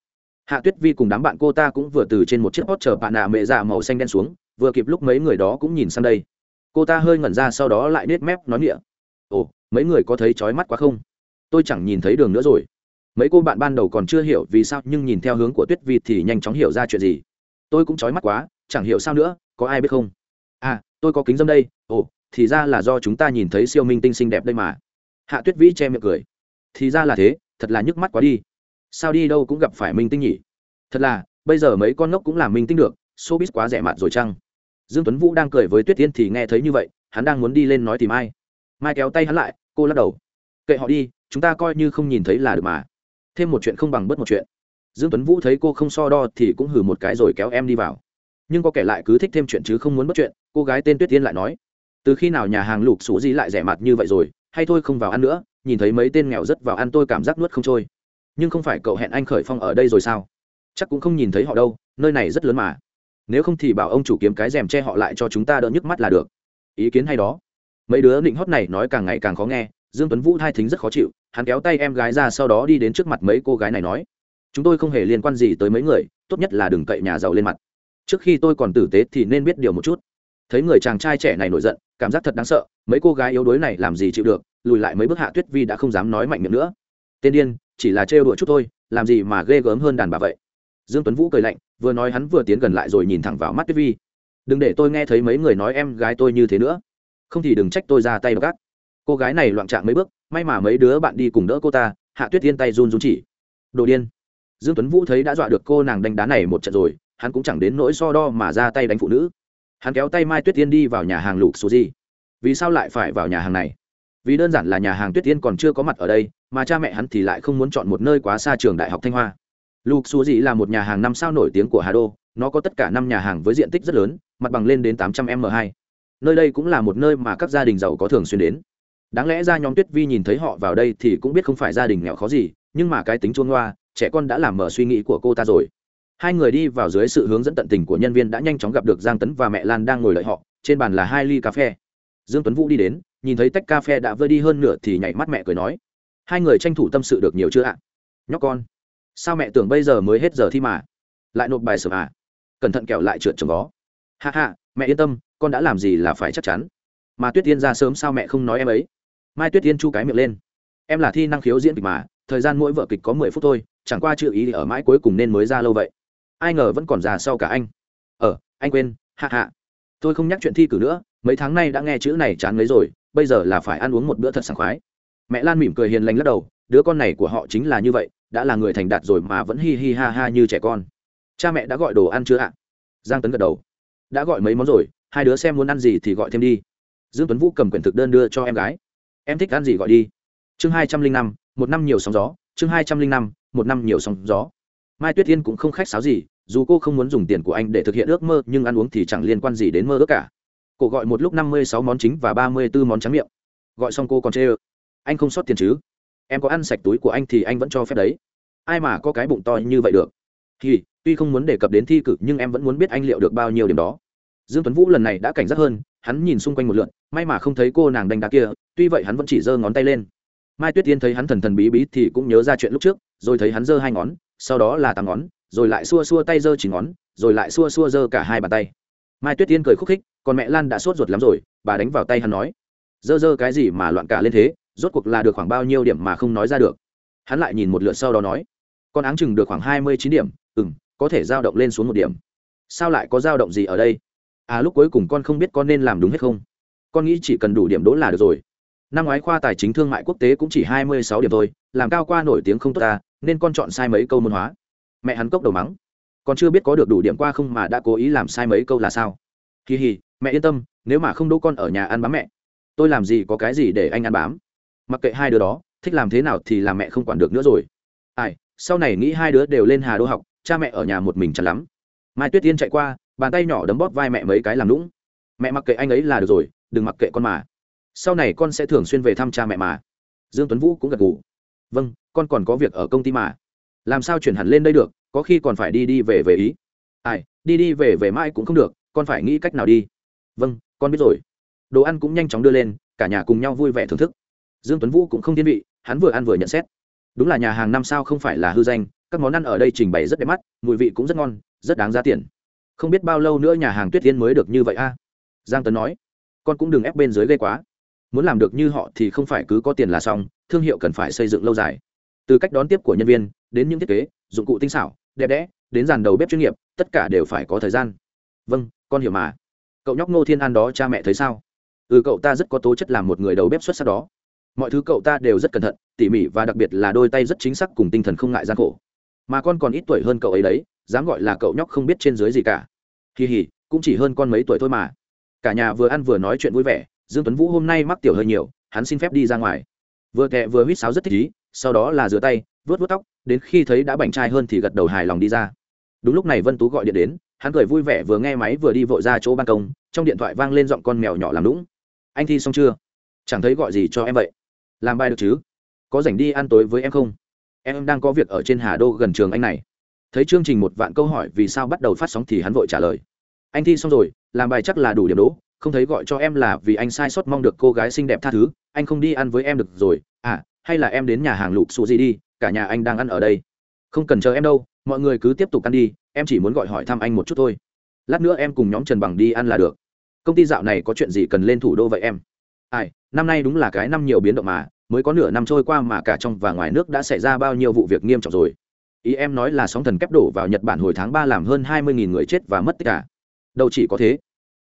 Hạ tuyết vi cùng đám bạn cô ta cũng vừa từ trên một chiếc hot chờ bạn nạ mẹ dạ màu xanh đen xuống, vừa kịp lúc mấy người đó cũng nhìn sang đây. Cô ta hơi ngẩn ra sau đó lại nết mép nói nghĩa ồ, mấy người có thấy trói mắt quá không? Tôi chẳng nhìn thấy đường nữa rồi. Mấy cô bạn ban đầu còn chưa hiểu vì sao, nhưng nhìn theo hướng của tuyết vi thì nhanh chóng hiểu ra chuyện gì. Tôi cũng trói mắt quá, chẳng hiểu sao nữa, có ai biết không? Tôi có kính dâm đây ồ thì ra là do chúng ta nhìn thấy siêu minh tinh xinh đẹp đây mà. Hạ tuyết vĩ che miệng cười. Thì ra là thế thật là nhức mắt quá đi. Sao đi đâu cũng gặp phải minh tinh nhỉ? Thật là bây giờ mấy con ngốc cũng làm minh tinh được showbiz quá rẻ mạt rồi chăng? Dương tuấn vũ đang cười với tuyết tiên thì nghe thấy như vậy hắn đang muốn đi lên nói thì Mai, mai kéo tay hắn lại cô lắc đầu. Kệ họ đi chúng ta coi như không nhìn thấy là được mà. Thêm một chuyện không bằng bớt một chuyện. Dương tuấn vũ thấy cô không so đo thì cũng hừ một cái rồi kéo em đi vào. Nhưng có kẻ lại cứ thích thêm chuyện chứ không muốn bớt chuyện cô gái tên tuyết tiên lại nói, từ khi nào nhà hàng lục sủ gì lại rẻ mặt như vậy rồi, hay thôi không vào ăn nữa, nhìn thấy mấy tên nghèo rất vào ăn tôi cảm giác nuốt không trôi. Nhưng không phải cậu hẹn anh khởi phong ở đây rồi sao? Chắc cũng không nhìn thấy họ đâu, nơi này rất lớn mà. Nếu không thì bảo ông chủ kiếm cái rèm che họ lại cho chúng ta đỡ nhức mắt là được. Ý kiến hay đó. Mấy đứa định hót này nói càng ngày càng khó nghe, dương tuấn vũ thai thính rất khó chịu, hắn kéo tay em gái ra sau đó đi đến trước mặt mấy cô gái này nói, chúng tôi không hề liên quan gì tới mấy người, tốt nhất là đừng cậy nhà giàu lên mặt. Trước khi tôi còn tử tế thì nên biết điều một chút thấy người chàng trai trẻ này nổi giận, cảm giác thật đáng sợ, mấy cô gái yếu đuối này làm gì chịu được, lùi lại mấy bước hạ tuyết vi đã không dám nói mạnh miệng nữa. Tên điên, chỉ là trêu đùa chút thôi, làm gì mà ghê gớm hơn đàn bà vậy? Dương tuấn vũ cười lạnh, vừa nói hắn vừa tiến gần lại rồi nhìn thẳng vào mắt tuyết vi. Đừng để tôi nghe thấy mấy người nói em gái tôi như thế nữa. Không thì đừng trách tôi ra tay gác cô gái này loạn trạng mấy bước, may mà mấy đứa bạn đi cùng đỡ cô ta, hạ tuyết tiên tay run run chỉ. Đồ điên. Dương tuấn vũ thấy đã dọa được cô nàng đánh đá này một trận rồi, hắn cũng chẳng đến nỗi so đo mà ra tay đánh phụ nữ hắn kéo tay mai tuyết tiên đi vào nhà hàng lục số gì vì sao lại phải vào nhà hàng này? Vì đơn giản là nhà hàng tuyết tiên còn chưa có mặt ở đây, mà cha mẹ hắn thì lại không muốn chọn một nơi quá xa trường đại học thanh hoa. Lục số gì là một nhà hàng năm sao nổi tiếng của hà đô, nó có tất cả năm nhà hàng với diện tích rất lớn, mặt bằng lên đến 800 m 2 nơi đây cũng là một nơi mà các gia đình giàu có thường xuyên đến. Đáng lẽ ra nhóm tuyết vi nhìn thấy họ vào đây thì cũng biết không phải gia đình nghèo khó gì, nhưng mà cái tính chuông loa trẻ con đã làm mở suy nghĩ của cô ta rồi hai người đi vào dưới sự hướng dẫn tận tình của nhân viên đã nhanh chóng gặp được giang tấn và mẹ lan đang ngồi đợi họ, trên bàn là hai ly cà phê. Dương tuấn vũ đi đến, nhìn thấy tách cà phê đã vơi đi hơn nửa thì nhảy mắt mẹ cười nói, hai người tranh thủ tâm sự được nhiều chưa ạ? Nhóc con, sao mẹ tưởng bây giờ mới hết giờ thi mà? Lại nộp bài sửa à? Cẩn thận kẹo lại trượt chồng vó. Hạ hạ mẹ yên tâm, con đã làm gì là phải chắc chắn. Mà tuyết tiên ra sớm sao mẹ không nói em ấy? Mai tuyết tiên chu cái miệng lên, em là thi năng khiếu diễn kịch mà, thời gian mỗi vở kịch có mười phút thôi, chẳng qua chữ ý ở mãi cuối cùng nên mới ra lâu vậy ai ngờ vẫn còn già sau cả anh. Ờ anh quên, hạ hạ. Tôi không nhắc chuyện thi cử nữa, mấy tháng nay đã nghe chữ này chán lấy rồi, bây giờ là phải ăn uống một bữa thật sảng khoái. Mẹ lan mỉm cười hiền lành lắc đầu, đứa con này của họ chính là như vậy, đã là người thành đạt rồi mà vẫn hi hi ha ha như trẻ con. Cha mẹ đã gọi đồ ăn chưa ạ? Giang tấn gật đầu. Đã gọi mấy món rồi, hai đứa xem muốn ăn gì thì gọi thêm đi. Dương tuấn vũ cầm quyển thực đơn đưa cho em gái. Em thích ăn gì gọi đi. Chương hai trăm linh năm, một năm nhiều sóng gió. Chương hai trăm linh năm, một năm nhiều sóng gió mai tuyết yên cũng không khách sáo gì, dù cô không muốn dùng tiền của anh để thực hiện ước mơ, nhưng ăn uống thì chẳng liên quan gì đến mơ ước cả. Cô gọi một lúc năm mươi sáu món chính và ba mươi b ố món trắng miệng. Gọi xong cô còn chê ơ. Anh không sót tiền chứ? Em có ăn sạch túi của anh thì anh vẫn cho phép đấy. Ai mà có cái bụng to như vậy được? Thì tuy không muốn đề cập đến thi cử, nhưng em vẫn muốn biết anh liệu được bao nhiêu điểm đó. Dương tuấn vũ lần này đã cảnh giác hơn, hắn nhìn xung quanh một lượn, may mà không thấy cô nàng đánh đá kia, tuy vậy hắn vẫn chỉ giơ ngón tay lên. Mai tuyết tiên thấy hắn thần thần bí bí thì cũng nhớ ra chuyện lúc trước, rồi thấy hắn giơ hai ngón sau đó là tám ngón, rồi lại xua xua tay giơ chín ngón, rồi lại xua xua giơ cả hai bàn tay. Mai tuyết tiên cười khúc khích, còn mẹ lan đã sốt ruột lắm rồi, bà đánh vào tay hắn nói. Giơ giơ cái gì mà loạn cả lên thế, rốt cuộc là được khoảng bao nhiêu điểm mà không nói ra được. Hắn lại nhìn một lượt sau đó nói. Con áng chừng được khoảng hai mươi chín điểm ừ m có thể dao động lên xuống một điểm. Sao lại có dao động gì ở đây? À lúc cuối cùng con không biết con nên làm đúng hết không? Con nghĩ chỉ cần đủ điểm đỗ là được rồi. Năm ngoái khoa tài chính thương mại quốc tế cũng chỉ hai mươi sáu điểm thôi, làm cao qua nổi tiếng không tốt ta nên con chọn sai mấy câu môn hóa. Mẹ hắn cốc đầu mắng. Còn chưa biết có được đủ điểm qua không mà đã cố ý làm sai mấy câu là sao? Kỳ hì, mẹ yên tâm, nếu mà không đỗ con ở nhà ăn bám mẹ, tôi làm gì có cái gì để anh ăn bám. Mặc kệ hai đứa đó, thích làm thế nào thì làm mẹ không quản được nữa rồi. Ai, sau này nghĩ hai đứa đều lên hà đô học, cha mẹ ở nhà một mình chắn lắm. Mai tuyết tiên chạy qua, bàn tay nhỏ đấm bóp vai mẹ mấy cái làm lũng mẹ mặc kệ anh ấy là được rồi, đừng mặc kệ con mà. Sau này con sẽ thường xuyên về thăm cha mẹ mà. Dương tuấn vũ cũng gật gù. Vâng con còn có việc ở công ty mà. Làm sao chuyển hẳn lên đây được, có khi còn phải đi đi về về ý. Ai, đi đi về về mãi cũng không được, con phải nghĩ cách nào đi. Vâng con biết rồi. Đồ ăn cũng nhanh chóng đưa lên, cả nhà cùng nhau vui vẻ thưởng thức. Dương tuấn vũ cũng không thiên vị, hắn vừa ăn vừa nhận xét. Đúng là nhà hàng năm sao không phải là hư danh, các món ăn ở đây trình bày rất đẹp mắt, mùi vị cũng rất ngon, rất đáng giá tiền. Không biết bao lâu nữa nhà hàng tuyết tiên mới được như vậy a? Giang tấn nói. Con cũng đừng ép bên dưới gây quá. Muốn làm được như họ thì không phải cứ có tiền là xong, thương hiệu cần phải xây dựng lâu dài từ cách đón tiếp của nhân viên, đến những thiết kế, dụng cụ tinh xảo, đẹp đẽ, đến dàn đầu bếp chuyên nghiệp, tất cả đều phải có thời gian. Vâng con hiểu mà. Cậu nhóc ngô thiên an đó cha mẹ thấy sao? Ừ cậu ta rất có tố chất làm một người đầu bếp xuất sắc đó. Mọi thứ cậu ta đều rất cẩn thận, tỉ mỉ và đặc biệt là đôi tay rất chính xác cùng tinh thần không ngại gian khổ. Mà con còn ít tuổi hơn cậu ấy đấy, dám gọi là cậu nhóc không biết trên dưới gì cả. Kỳ hỉ cũng chỉ hơn con mấy tuổi thôi mà. Cả nhà vừa ăn vừa nói chuyện vui vẻ, dương tuấn vũ hôm nay mắc tiểu hơi nhiều, hắn xin phép đi ra ngoài. Vừa kệ vừa huýt sáo rất thích ý sau đó là rửa tay vớt vớt tóc, đến khi thấy đã bảnh trai hơn thì gật đầu hài lòng đi ra. Đúng lúc này vân tú gọi điện đến, hắn cười vui vẻ vừa nghe máy vừa đi vội ra chỗ ban công, trong điện thoại vang lên giọng con mèo nhỏ làm lũng anh thi xong chưa? Chẳng thấy gọi gì cho em vậy? Làm bài được chứ? Có rảnh đi ăn tối với em không? Em đang có việc ở trên hà đô gần trường anh này. Thấy chương trình một vạn câu hỏi vì sao bắt đầu phát sóng thì hắn vội trả lời. Anh thi xong rồi, làm bài chắc là đủ điểm đỗ, không thấy gọi cho em là vì anh sai sót mong được cô gái xinh đẹp tha thứ, anh không đi ăn với em được rồi. À hay là em đến nhà hàng lục xù gì đi, cả nhà anh đang ăn ở đây. Không cần chờ em đâu, mọi người cứ tiếp tục ăn đi, em chỉ muốn gọi hỏi thăm anh một chút thôi. Lát nữa em cùng nhóm trần bằng đi ăn là được. Công ty dạo này có chuyện gì cần lên thủ đô vậy em? Ai, năm nay đúng là cái năm nhiều biến động mà, mới có nửa năm trôi qua mà cả trong và ngoài nước đã xảy ra bao nhiêu vụ việc nghiêm trọng rồi. Ý em nói là sóng thần kép đổ vào nhật bản hồi tháng ba làm hơn hai mươi người chết và mất tất cả. Đâu chỉ có thế.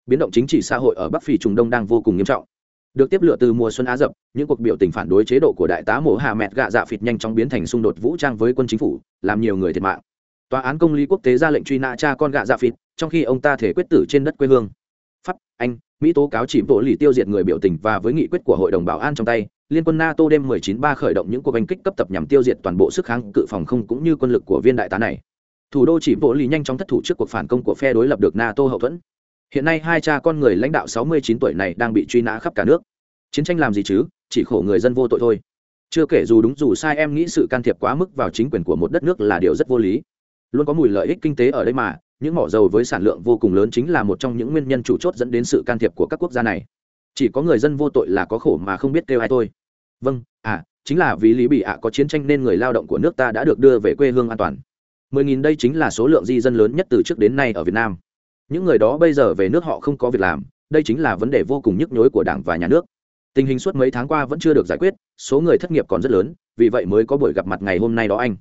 Biến động chính trị xã hội ở bắc phi trung đông đang vô cùng nghiêm trọng được tiếp lửa từ mùa xuân á dập những cuộc biểu tình phản đối chế độ của đại tá mổ hà mẹt gạ dạ phịt nhanh chóng biến thành xung đột vũ trang với quân chính phủ, làm nhiều người thiệt mạng. Tòa án công lý quốc tế ra lệnh truy nã cha con gạ dạ phịt, trong khi ông ta thể quyết tử trên đất quê hương. Pháp, anh, mỹ tố cáo chỉ vỗ lì tiêu diệt người biểu tình và với nghị quyết của hội đồng bảo an trong tay, liên quân nato đêm 19-3 khởi động những cuộc đánh kích cấp tập nhằm tiêu diệt toàn bộ sức kháng cự phòng không cũng như quân lực của viên đại tá này. Thủ đô chỉ vỗ lì nhanh chóng thất thủ trước cuộc phản công của phe đối lập được nato hậu thuẫn hiện nay hai cha con người lãnh đạo 69 tuổi này đang bị truy nã khắp cả nước. Chiến tranh làm gì chứ? Chỉ khổ người dân vô tội thôi. Chưa kể dù đúng dù sai, em nghĩ sự can thiệp quá mức vào chính quyền của một đất nước là điều rất vô lý. Luôn có mùi lợi ích kinh tế ở đây mà, những mỏ dầu với sản lượng vô cùng lớn chính là một trong những nguyên nhân chủ chốt dẫn đến sự can thiệp của các quốc gia này. Chỉ có người dân vô tội là có khổ mà không biết kêu ai thôi. Vâng à chính là vì lý bị ạ có chiến tranh nên người lao động của nước ta đã được đưa về quê hương an toàn. 10.000 đây chính là số lượng di dân lớn nhất từ trước đến nay ở việt nam những người đó bây giờ về nước họ không có việc làm, đây chính là vấn đề vô cùng nhức nhối của đảng và nhà nước. Tình hình suốt mấy tháng qua vẫn chưa được giải quyết, số người thất nghiệp còn rất lớn, vì vậy mới có buổi gặp mặt ngày hôm nay đó anh.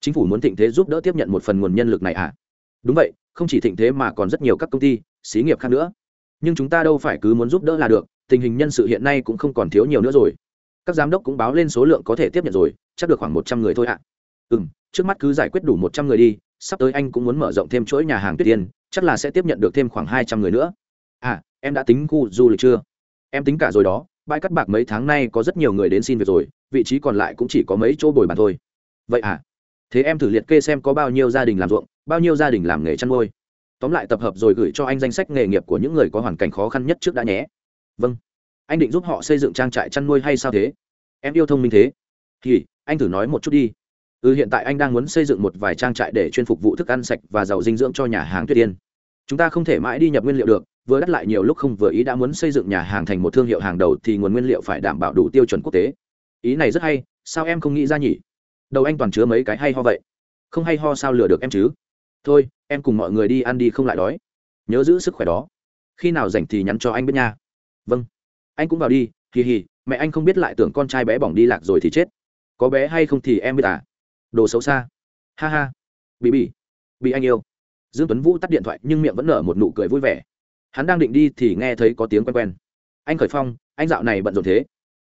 Chính phủ muốn thịnh thế giúp đỡ tiếp nhận một phần nguồn nhân lực này à? Đúng vậy, không chỉ thịnh thế mà còn rất nhiều các công ty, xí nghiệp khác nữa. Nhưng chúng ta đâu phải cứ muốn giúp đỡ là được, tình hình nhân sự hiện nay cũng không còn thiếu nhiều nữa rồi. Các giám đốc cũng báo lên số lượng có thể tiếp nhận rồi, chắc được khoảng một trăm người thôi ạ. À. ừ m trước mắt cứ giải quyết đủ một trăm người đi, sắp tới anh cũng muốn mở rộng thêm chuỗi nhà hàng tuyết tiên chắc là sẽ tiếp nhận được thêm khoảng hai trăm người nữa. À em đã tính khu du lịch chưa? Em tính cả rồi đó, bãi cắt bạc mấy tháng nay có rất nhiều người đến xin việc rồi, vị trí còn lại cũng chỉ có mấy chỗ bồi bàn thôi. Vậy à thế em thử liệt kê xem có bao nhiêu gia đình làm ruộng, bao nhiêu gia đình làm nghề chăn nuôi. Tóm lại tập hợp rồi gửi cho anh danh sách nghề nghiệp của những người có hoàn cảnh khó khăn nhất trước đã nhé. Vâng. Anh định giúp họ xây dựng trang trại chăn nuôi hay sao thế? Em yêu thông minh thế. Thì, anh thử nói một chút đi. Ừ hiện tại anh đang muốn xây dựng một vài trang trại để chuyên phục vụ thức ăn sạch và giàu dinh dưỡng cho nhà hàng tuyết yên chúng ta không thể mãi đi nhập nguyên liệu được, vừa đắt lại nhiều lúc không vừa ý đã muốn xây dựng nhà hàng thành một thương hiệu hàng đầu thì nguồn nguyên liệu phải đảm bảo đủ tiêu chuẩn quốc tế. Ý này rất hay, sao em không nghĩ ra nhỉ? Đầu anh toàn chứa mấy cái hay ho vậy? Không hay ho sao lừa được em chứ? Thôi, em cùng mọi người đi ăn đi không lại đói. Nhớ giữ sức khỏe đó. Khi nào rảnh thì nhắn cho anh biết nha. Vâng. Anh cũng vào đi, hì hì, mẹ anh không biết lại tưởng con trai bé bỏng đi lạc rồi thì chết. Có bé hay không thì em biết à? Đồ xấu xa. Ha ha. Bị bị bị anh yêu dương tuấn vũ tắt điện thoại nhưng miệng vẫn nở một nụ cười vui vẻ. Hắn đang định đi thì nghe thấy có tiếng quen quen. Anh khởi phong, anh dạo này bận rộn thế?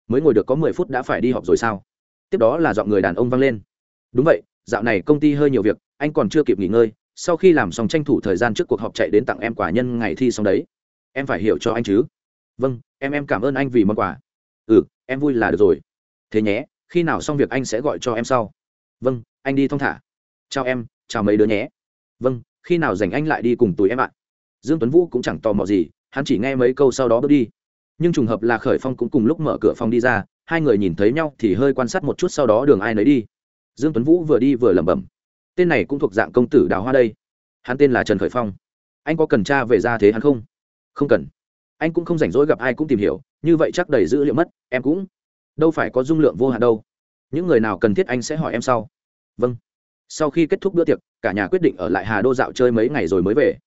Mới ngồi được có mười phút đã phải đi họp rồi sao? Tiếp đó là giọng người đàn ông vang lên. Đúng vậy, dạo này công ty hơi nhiều việc, anh còn chưa kịp nghỉ ngơi, sau khi làm xong tranh thủ thời gian trước cuộc họp chạy đến tặng em quả nhân ngày thi xong đấy. Em phải hiểu cho anh chứ? Vâng em em cảm ơn anh vì món quà. Ừ em vui là được rồi. Thế nhé, khi nào xong việc anh sẽ gọi cho em sau? Vâng anh đi thong thả. Chào em, chào mấy đứa nhé. Vâng khi nào rảnh anh lại đi cùng tụi em ạ? Dương tuấn vũ cũng chẳng tò mò gì, hắn chỉ nghe mấy câu sau đó bước đi. Nhưng trùng hợp là khởi phong cũng cùng lúc mở cửa phòng đi ra, hai người nhìn thấy nhau thì hơi quan sát một chút sau đó đường ai nấy đi. Dương tuấn vũ vừa đi vừa lẩm bẩm. Tên này cũng thuộc dạng công tử đào hoa đây. Hắn tên là trần khởi phong. Anh có cần tra về ra thế hắn không? Không cần. Anh cũng không rảnh rỗi gặp ai cũng tìm hiểu, như vậy chắc đầy dữ liệu mất, em cũng. Đâu phải có dung lượng vô hạn đâu. Những người nào cần thiết anh sẽ hỏi em sau. Vâng sau khi kết thúc bữa tiệc, cả nhà quyết định ở lại hà đô dạo chơi mấy ngày rồi mới về.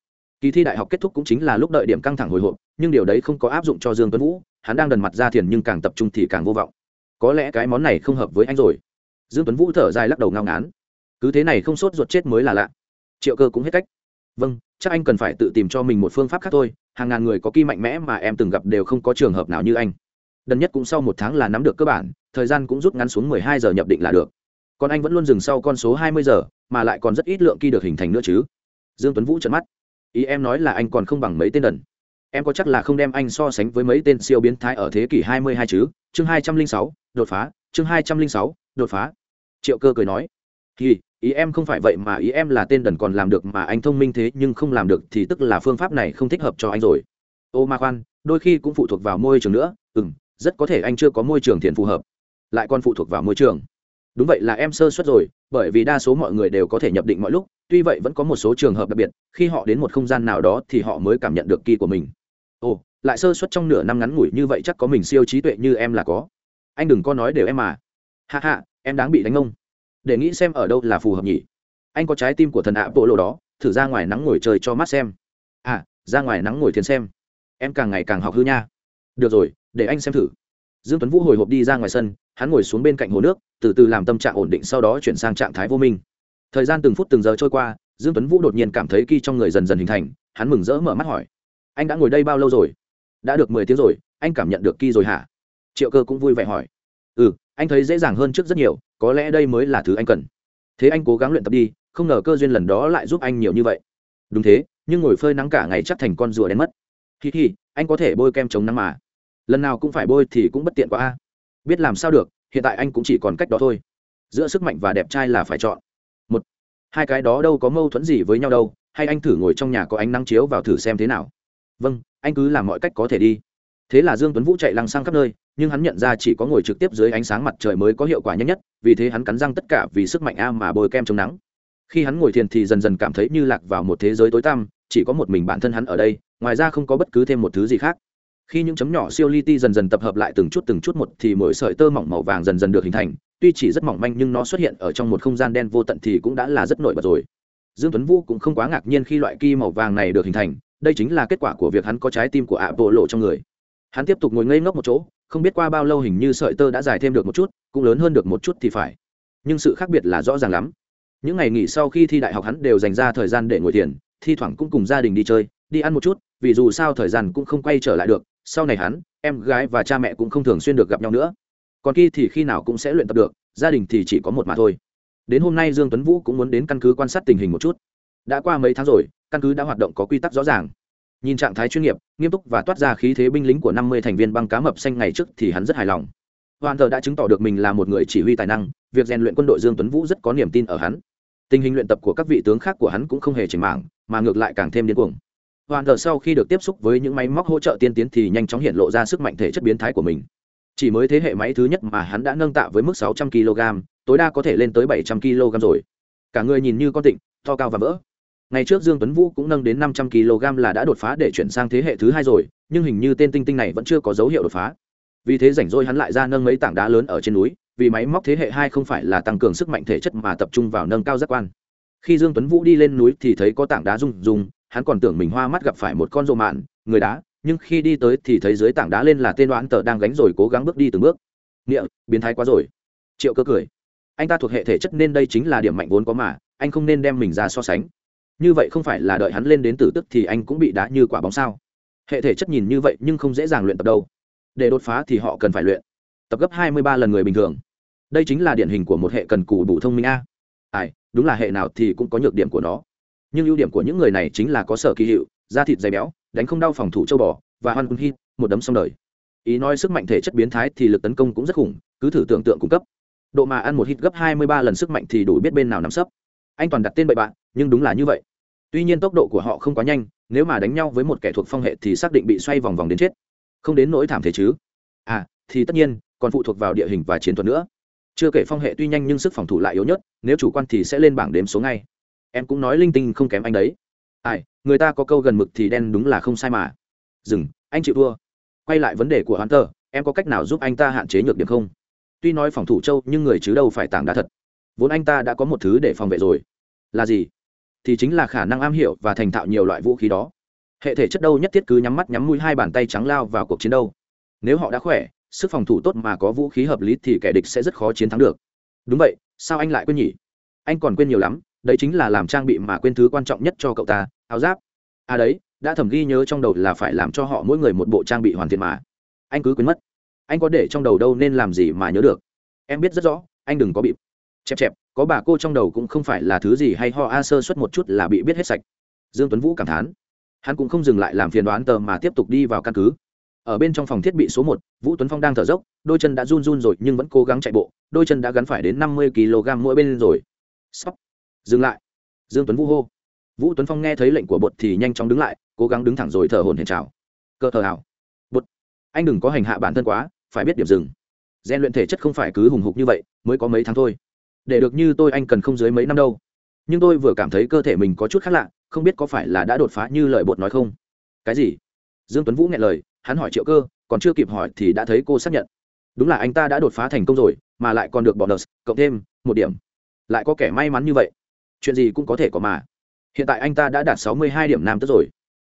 Kỳ thi đại học kết thúc cũng chính là lúc đợi điểm căng thẳng hồi hộp, nhưng điều đấy không có áp dụng cho dương tuấn vũ, hắn đang đần mặt ra thiền nhưng càng tập trung thì càng vô vọng. Có lẽ cái món này không hợp với anh rồi. Dương tuấn vũ thở dài lắc đầu ngao ngán. Cứ thế này không sốt ruột chết mới là lạ. Triệu cơ cũng hết cách. Vâng chắc anh cần phải tự tìm cho mình một phương pháp khác thôi, hàng ngàn người có kỳ mạnh mẽ mà em từng gặp đều không có trường hợp nào như anh. Đần nhất cũng sau một tháng là nắm được cơ bản, thời gian cũng rút ngắn xuống mười hai giờ nhập định là được còn anh vẫn luôn dừng sau con số hai mươi giờ, mà lại còn rất ít lượng kỳ được hình thành nữa chứ. Dương tuấn vũ trợn mắt. Ý em nói là anh còn không bằng mấy tên đần. Em có chắc là không đem anh so sánh với mấy tên siêu biến thái ở thế kỷ hai mươi hai chứ? Chương hai trăm linh sáu, đột phá. Chương hai trăm linh sáu, đột phá. Triệu cơ cười nói. Thì ý em không phải vậy mà ý em là tên đần còn làm được mà anh thông minh thế, nhưng không làm được thì tức là phương pháp này không thích hợp cho anh rồi. Ô ma khoan, đôi khi cũng phụ thuộc vào môi trường nữa. Ừ rất có thể anh chưa có môi trường thiện phù hợp. Lại còn phụ thuộc vào môi trường đúng vậy là em sơ suất rồi, bởi vì đa số mọi người đều có thể nhập định mọi lúc, tuy vậy vẫn có một số trường hợp đặc biệt, khi họ đến một không gian nào đó thì họ mới cảm nhận được kỳ của mình. Ồ, lại sơ suất trong nửa năm ngắn ngủi như vậy chắc có mình siêu trí tuệ như em là có. Anh đừng có nói đều em mà. Hạ hạ em đáng bị đánh ông. Để nghĩ xem ở đâu là phù hợp nhỉ. Anh có trái tim của thần ạ bộ lộ đó, thử ra ngoài nắng ngồi chơi cho mắt xem. À ra ngoài nắng ngồi thiền xem. Em càng ngày càng học hư nha. Được rồi, để anh xem thử. Dương tuấn vũ hồi hộp đi ra ngoài sân hắn ngồi xuống bên cạnh hồ nước, từ từ làm tâm trạng ổn định sau đó chuyển sang trạng thái vô minh. Thời gian từng phút từng giờ trôi qua, dương tuấn vũ đột nhiên cảm thấy kỳ trong người dần dần hình thành, hắn mừng rỡ mở mắt hỏi, anh đã ngồi đây bao lâu rồi? Đã được mười tiếng rồi, anh cảm nhận được kỳ rồi hả? Triệu cơ cũng vui vẻ hỏi ừ anh thấy dễ dàng hơn trước rất nhiều, có lẽ đây mới là thứ anh cần. Thế anh cố gắng luyện tập đi, không ngờ cơ duyên lần đó lại giúp anh nhiều như vậy. Đúng thế, nhưng ngồi phơi nắng cả ngày chắc thành con rùa đen mất. Hi hi, anh có thể bôi kem chống nắng mà. Lần nào cũng phải bôi thì cũng bất tiện quá a biết làm sao được, hiện tại anh cũng chỉ còn cách đó thôi. Giữa sức mạnh và đẹp trai là phải chọn. Một, hai cái đó đâu có mâu thuẫn gì với nhau đâu, hay anh thử ngồi trong nhà có ánh nắng chiếu vào thử xem thế nào? Vâng anh cứ làm mọi cách có thể đi. Thế là dương tuấn vũ chạy lăng sang khắp nơi, nhưng hắn nhận ra chỉ có ngồi trực tiếp dưới ánh sáng mặt trời mới có hiệu quả nhanh nhất, vì thế hắn cắn răng tất cả vì sức mạnh a mà bôi kem chống nắng. Khi hắn ngồi thiền thì dần dần cảm thấy như lạc vào một thế giới tối tăm, chỉ có một mình bản thân hắn ở đây, ngoài ra không có bất cứ thêm một thứ gì khác khi những chấm nhỏ siêu li ti dần dần tập hợp lại từng chút từng chút một thì mỗi sợi tơ mỏng màu vàng dần dần được hình thành. Tuy chỉ rất mỏng manh nhưng nó xuất hiện ở trong một không gian đen vô tận thì cũng đã là rất nổi bật rồi. Dương tuấn vũ cũng không quá ngạc nhiên khi loại ki màu vàng này được hình thành. Đây chính là kết quả của việc hắn có trái tim của ạ bộ lộ trong người. Hắn tiếp tục ngồi ngây ngốc một chỗ, không biết qua bao lâu hình như sợi tơ đã dài thêm được một chút, cũng lớn hơn được một chút thì phải. Nhưng sự khác biệt là rõ ràng lắm. Những ngày nghỉ sau khi thi đại học hắn đều dành ra thời gian để ngồi thiền, thi thoảng cũng cùng gia đình đi chơi, đi ăn một chút, vì dù sao thời gian cũng không quay trở lại được sau này hắn, em gái và cha mẹ cũng không thường xuyên được gặp nhau nữa. Còn khi thì khi nào cũng sẽ luyện tập được, gia đình thì chỉ có một mà thôi. Đến hôm nay dương tuấn vũ cũng muốn đến căn cứ quan sát tình hình một chút. Đã qua mấy tháng rồi, căn cứ đã hoạt động có quy tắc rõ ràng. Nhìn trạng thái chuyên nghiệp, nghiêm túc và toát ra khí thế binh lính của năm mươi thành viên băng cá mập xanh ngày trước thì hắn rất hài lòng. Hoàn thờ đã chứng tỏ được mình là một người chỉ huy tài năng, việc rèn luyện quân đội dương tuấn vũ rất có niềm tin ở hắn. Tình hình luyện tập của các vị tướng khác của hắn cũng không hề chỉnh mảng, mà ngược lại càng thêm điên cuồng hoàn thờ sau khi được tiếp xúc với những máy móc hỗ trợ tiên tiến thì nhanh chóng hiện lộ ra sức mạnh thể chất biến thái của mình. Chỉ mới thế hệ máy thứ nhất mà hắn đã nâng tạ với mức 600 kg, tối đa có thể lên tới 700 kg rồi. Cả người nhìn như con tịnh, to cao và vỡ. Ngày trước dương tuấn vũ cũng nâng đến 500 kg là đã đột phá để chuyển sang thế hệ thứ hai rồi, nhưng hình như tên tinh tinh này vẫn chưa có dấu hiệu đột phá. Vì thế rảnh rỗi hắn lại ra nâng mấy tảng đá lớn ở trên núi, vì máy móc thế hệ hai không phải là tăng cường sức mạnh thể chất mà tập trung vào nâng cao giác quan. Khi dương tuấn vũ đi lên núi thì thấy có tảng đá rung rung hắn còn tưởng mình hoa mắt gặp phải một con rộ mạn, người đá, nhưng khi đi tới thì thấy dưới tảng đá lên là tên đoán tờ đang gánh rồi cố gắng bước đi từng bước. Nghĩa, biến thái quá rồi. Triệu cơ cười. Anh ta thuộc hệ thể chất nên đây chính là điểm mạnh vốn có mà, anh không nên đem mình ra so sánh. Như vậy không phải là đợi hắn lên đến tử tức thì anh cũng bị đá như quả bóng sao? Hệ thể chất nhìn như vậy nhưng không dễ dàng luyện tập đâu. Để đột phá thì họ cần phải luyện. Tập gấp hai mươi ba lần người bình thường. Đây chính là điển hình của một hệ cần cù đủ thông minh a. Ai, đúng là hệ nào thì cũng có nhược điểm của nó nhưng ưu điểm của những người này chính là có sở kỳ hiệu, da thịt dày béo, đánh không đau phòng thủ châu bò, và hoan quân hít, một đấm xong đời. Ý nói sức mạnh thể chất biến thái thì lực tấn công cũng rất khủng, cứ thử tưởng tượng cung cấp. Độ mà ăn một hít gấp hai mươi ba lần sức mạnh thì đủ biết bên nào nắm sấp. Anh toàn đặt tên bậy bạn, nhưng đúng là như vậy. Tuy nhiên tốc độ của họ không quá nhanh, nếu mà đánh nhau với một kẻ thuộc phong hệ thì xác định bị xoay vòng vòng đến chết. Không đến nỗi thảm thế chứ. À thì tất nhiên, còn phụ thuộc vào địa hình và chiến thuật nữa. Chưa kể phong hệ tuy nhanh nhưng sức phòng thủ lại yếu nhất, nếu chủ quan thì sẽ lên bảng đếm số ngay em cũng nói linh tinh không kém anh đấy. Ai, người ta có câu gần mực thì đen đúng là không sai mà. Dừng, anh chịu thua. Quay lại vấn đề của hắn tờ em có cách nào giúp anh ta hạn chế nhược điểm không? Tuy nói phòng thủ châu, nhưng người chứ đâu phải tảng đá thật. Vốn anh ta đã có một thứ để phòng vệ rồi. Là gì? Thì chính là khả năng am hiểu và thành thạo nhiều loại vũ khí đó. Hệ thể chất đâu nhất thiết cứ nhắm mắt nhắm mũi hai bàn tay trắng lao vào cuộc chiến đâu. Nếu họ đã khỏe, sức phòng thủ tốt mà có vũ khí hợp lý thì kẻ địch sẽ rất khó chiến thắng được. Đúng vậy, sao anh lại quên nhỉ? Anh còn quên nhiều lắm đấy chính là làm trang bị mà quên thứ quan trọng nhất cho cậu ta, áo giáp. À đấy, đã thầm ghi nhớ trong đầu là phải làm cho họ mỗi người một bộ trang bị hoàn thiện mà. Anh cứ quên mất. Anh có để trong đầu đâu nên làm gì mà nhớ được. Em biết rất rõ, anh đừng có bị chẹp chẹp, có bà cô trong đầu cũng không phải là thứ gì hay ho a sơ suất một chút là bị biết hết sạch. Dương tuấn vũ cảm thán. Hắn cũng không dừng lại làm phiền đoán tờ mà tiếp tục đi vào căn cứ. Ở bên trong phòng thiết bị số một, vũ tuấn phong đang thở dốc, đôi chân đã run run rồi nhưng vẫn cố gắng chạy bộ, đôi chân đã gắn phải đến năm mươi kg mỗi bên rồi. Sóc dừng lại. Dương tuấn vũ hô. Vũ tuấn phong nghe thấy lệnh của bột thì nhanh chóng đứng lại, cố gắng đứng thẳng rồi thở hồn hển chào. Cơ thờ hảo bột, anh đừng có hành hạ bản thân quá, phải biết điểm dừng. Gian luyện thể chất không phải cứ hùng hục như vậy, mới có mấy tháng thôi. Để được như tôi anh cần không dưới mấy năm đâu. Nhưng tôi vừa cảm thấy cơ thể mình có chút khác lạ, không biết có phải là đã đột phá như lời bột nói không? Cái gì? Dương tuấn vũ nghe lời, hắn hỏi triệu cơ, còn chưa kịp hỏi thì đã thấy cô xác nhận. Đúng là anh ta đã đột phá thành công rồi, mà lại còn được bonus, cộng thêm một điểm. Lại có kẻ may mắn như vậy chuyện gì cũng có thể có mà. Hiện tại anh ta đã đạt sáu mươi hai điểm nam tức rồi.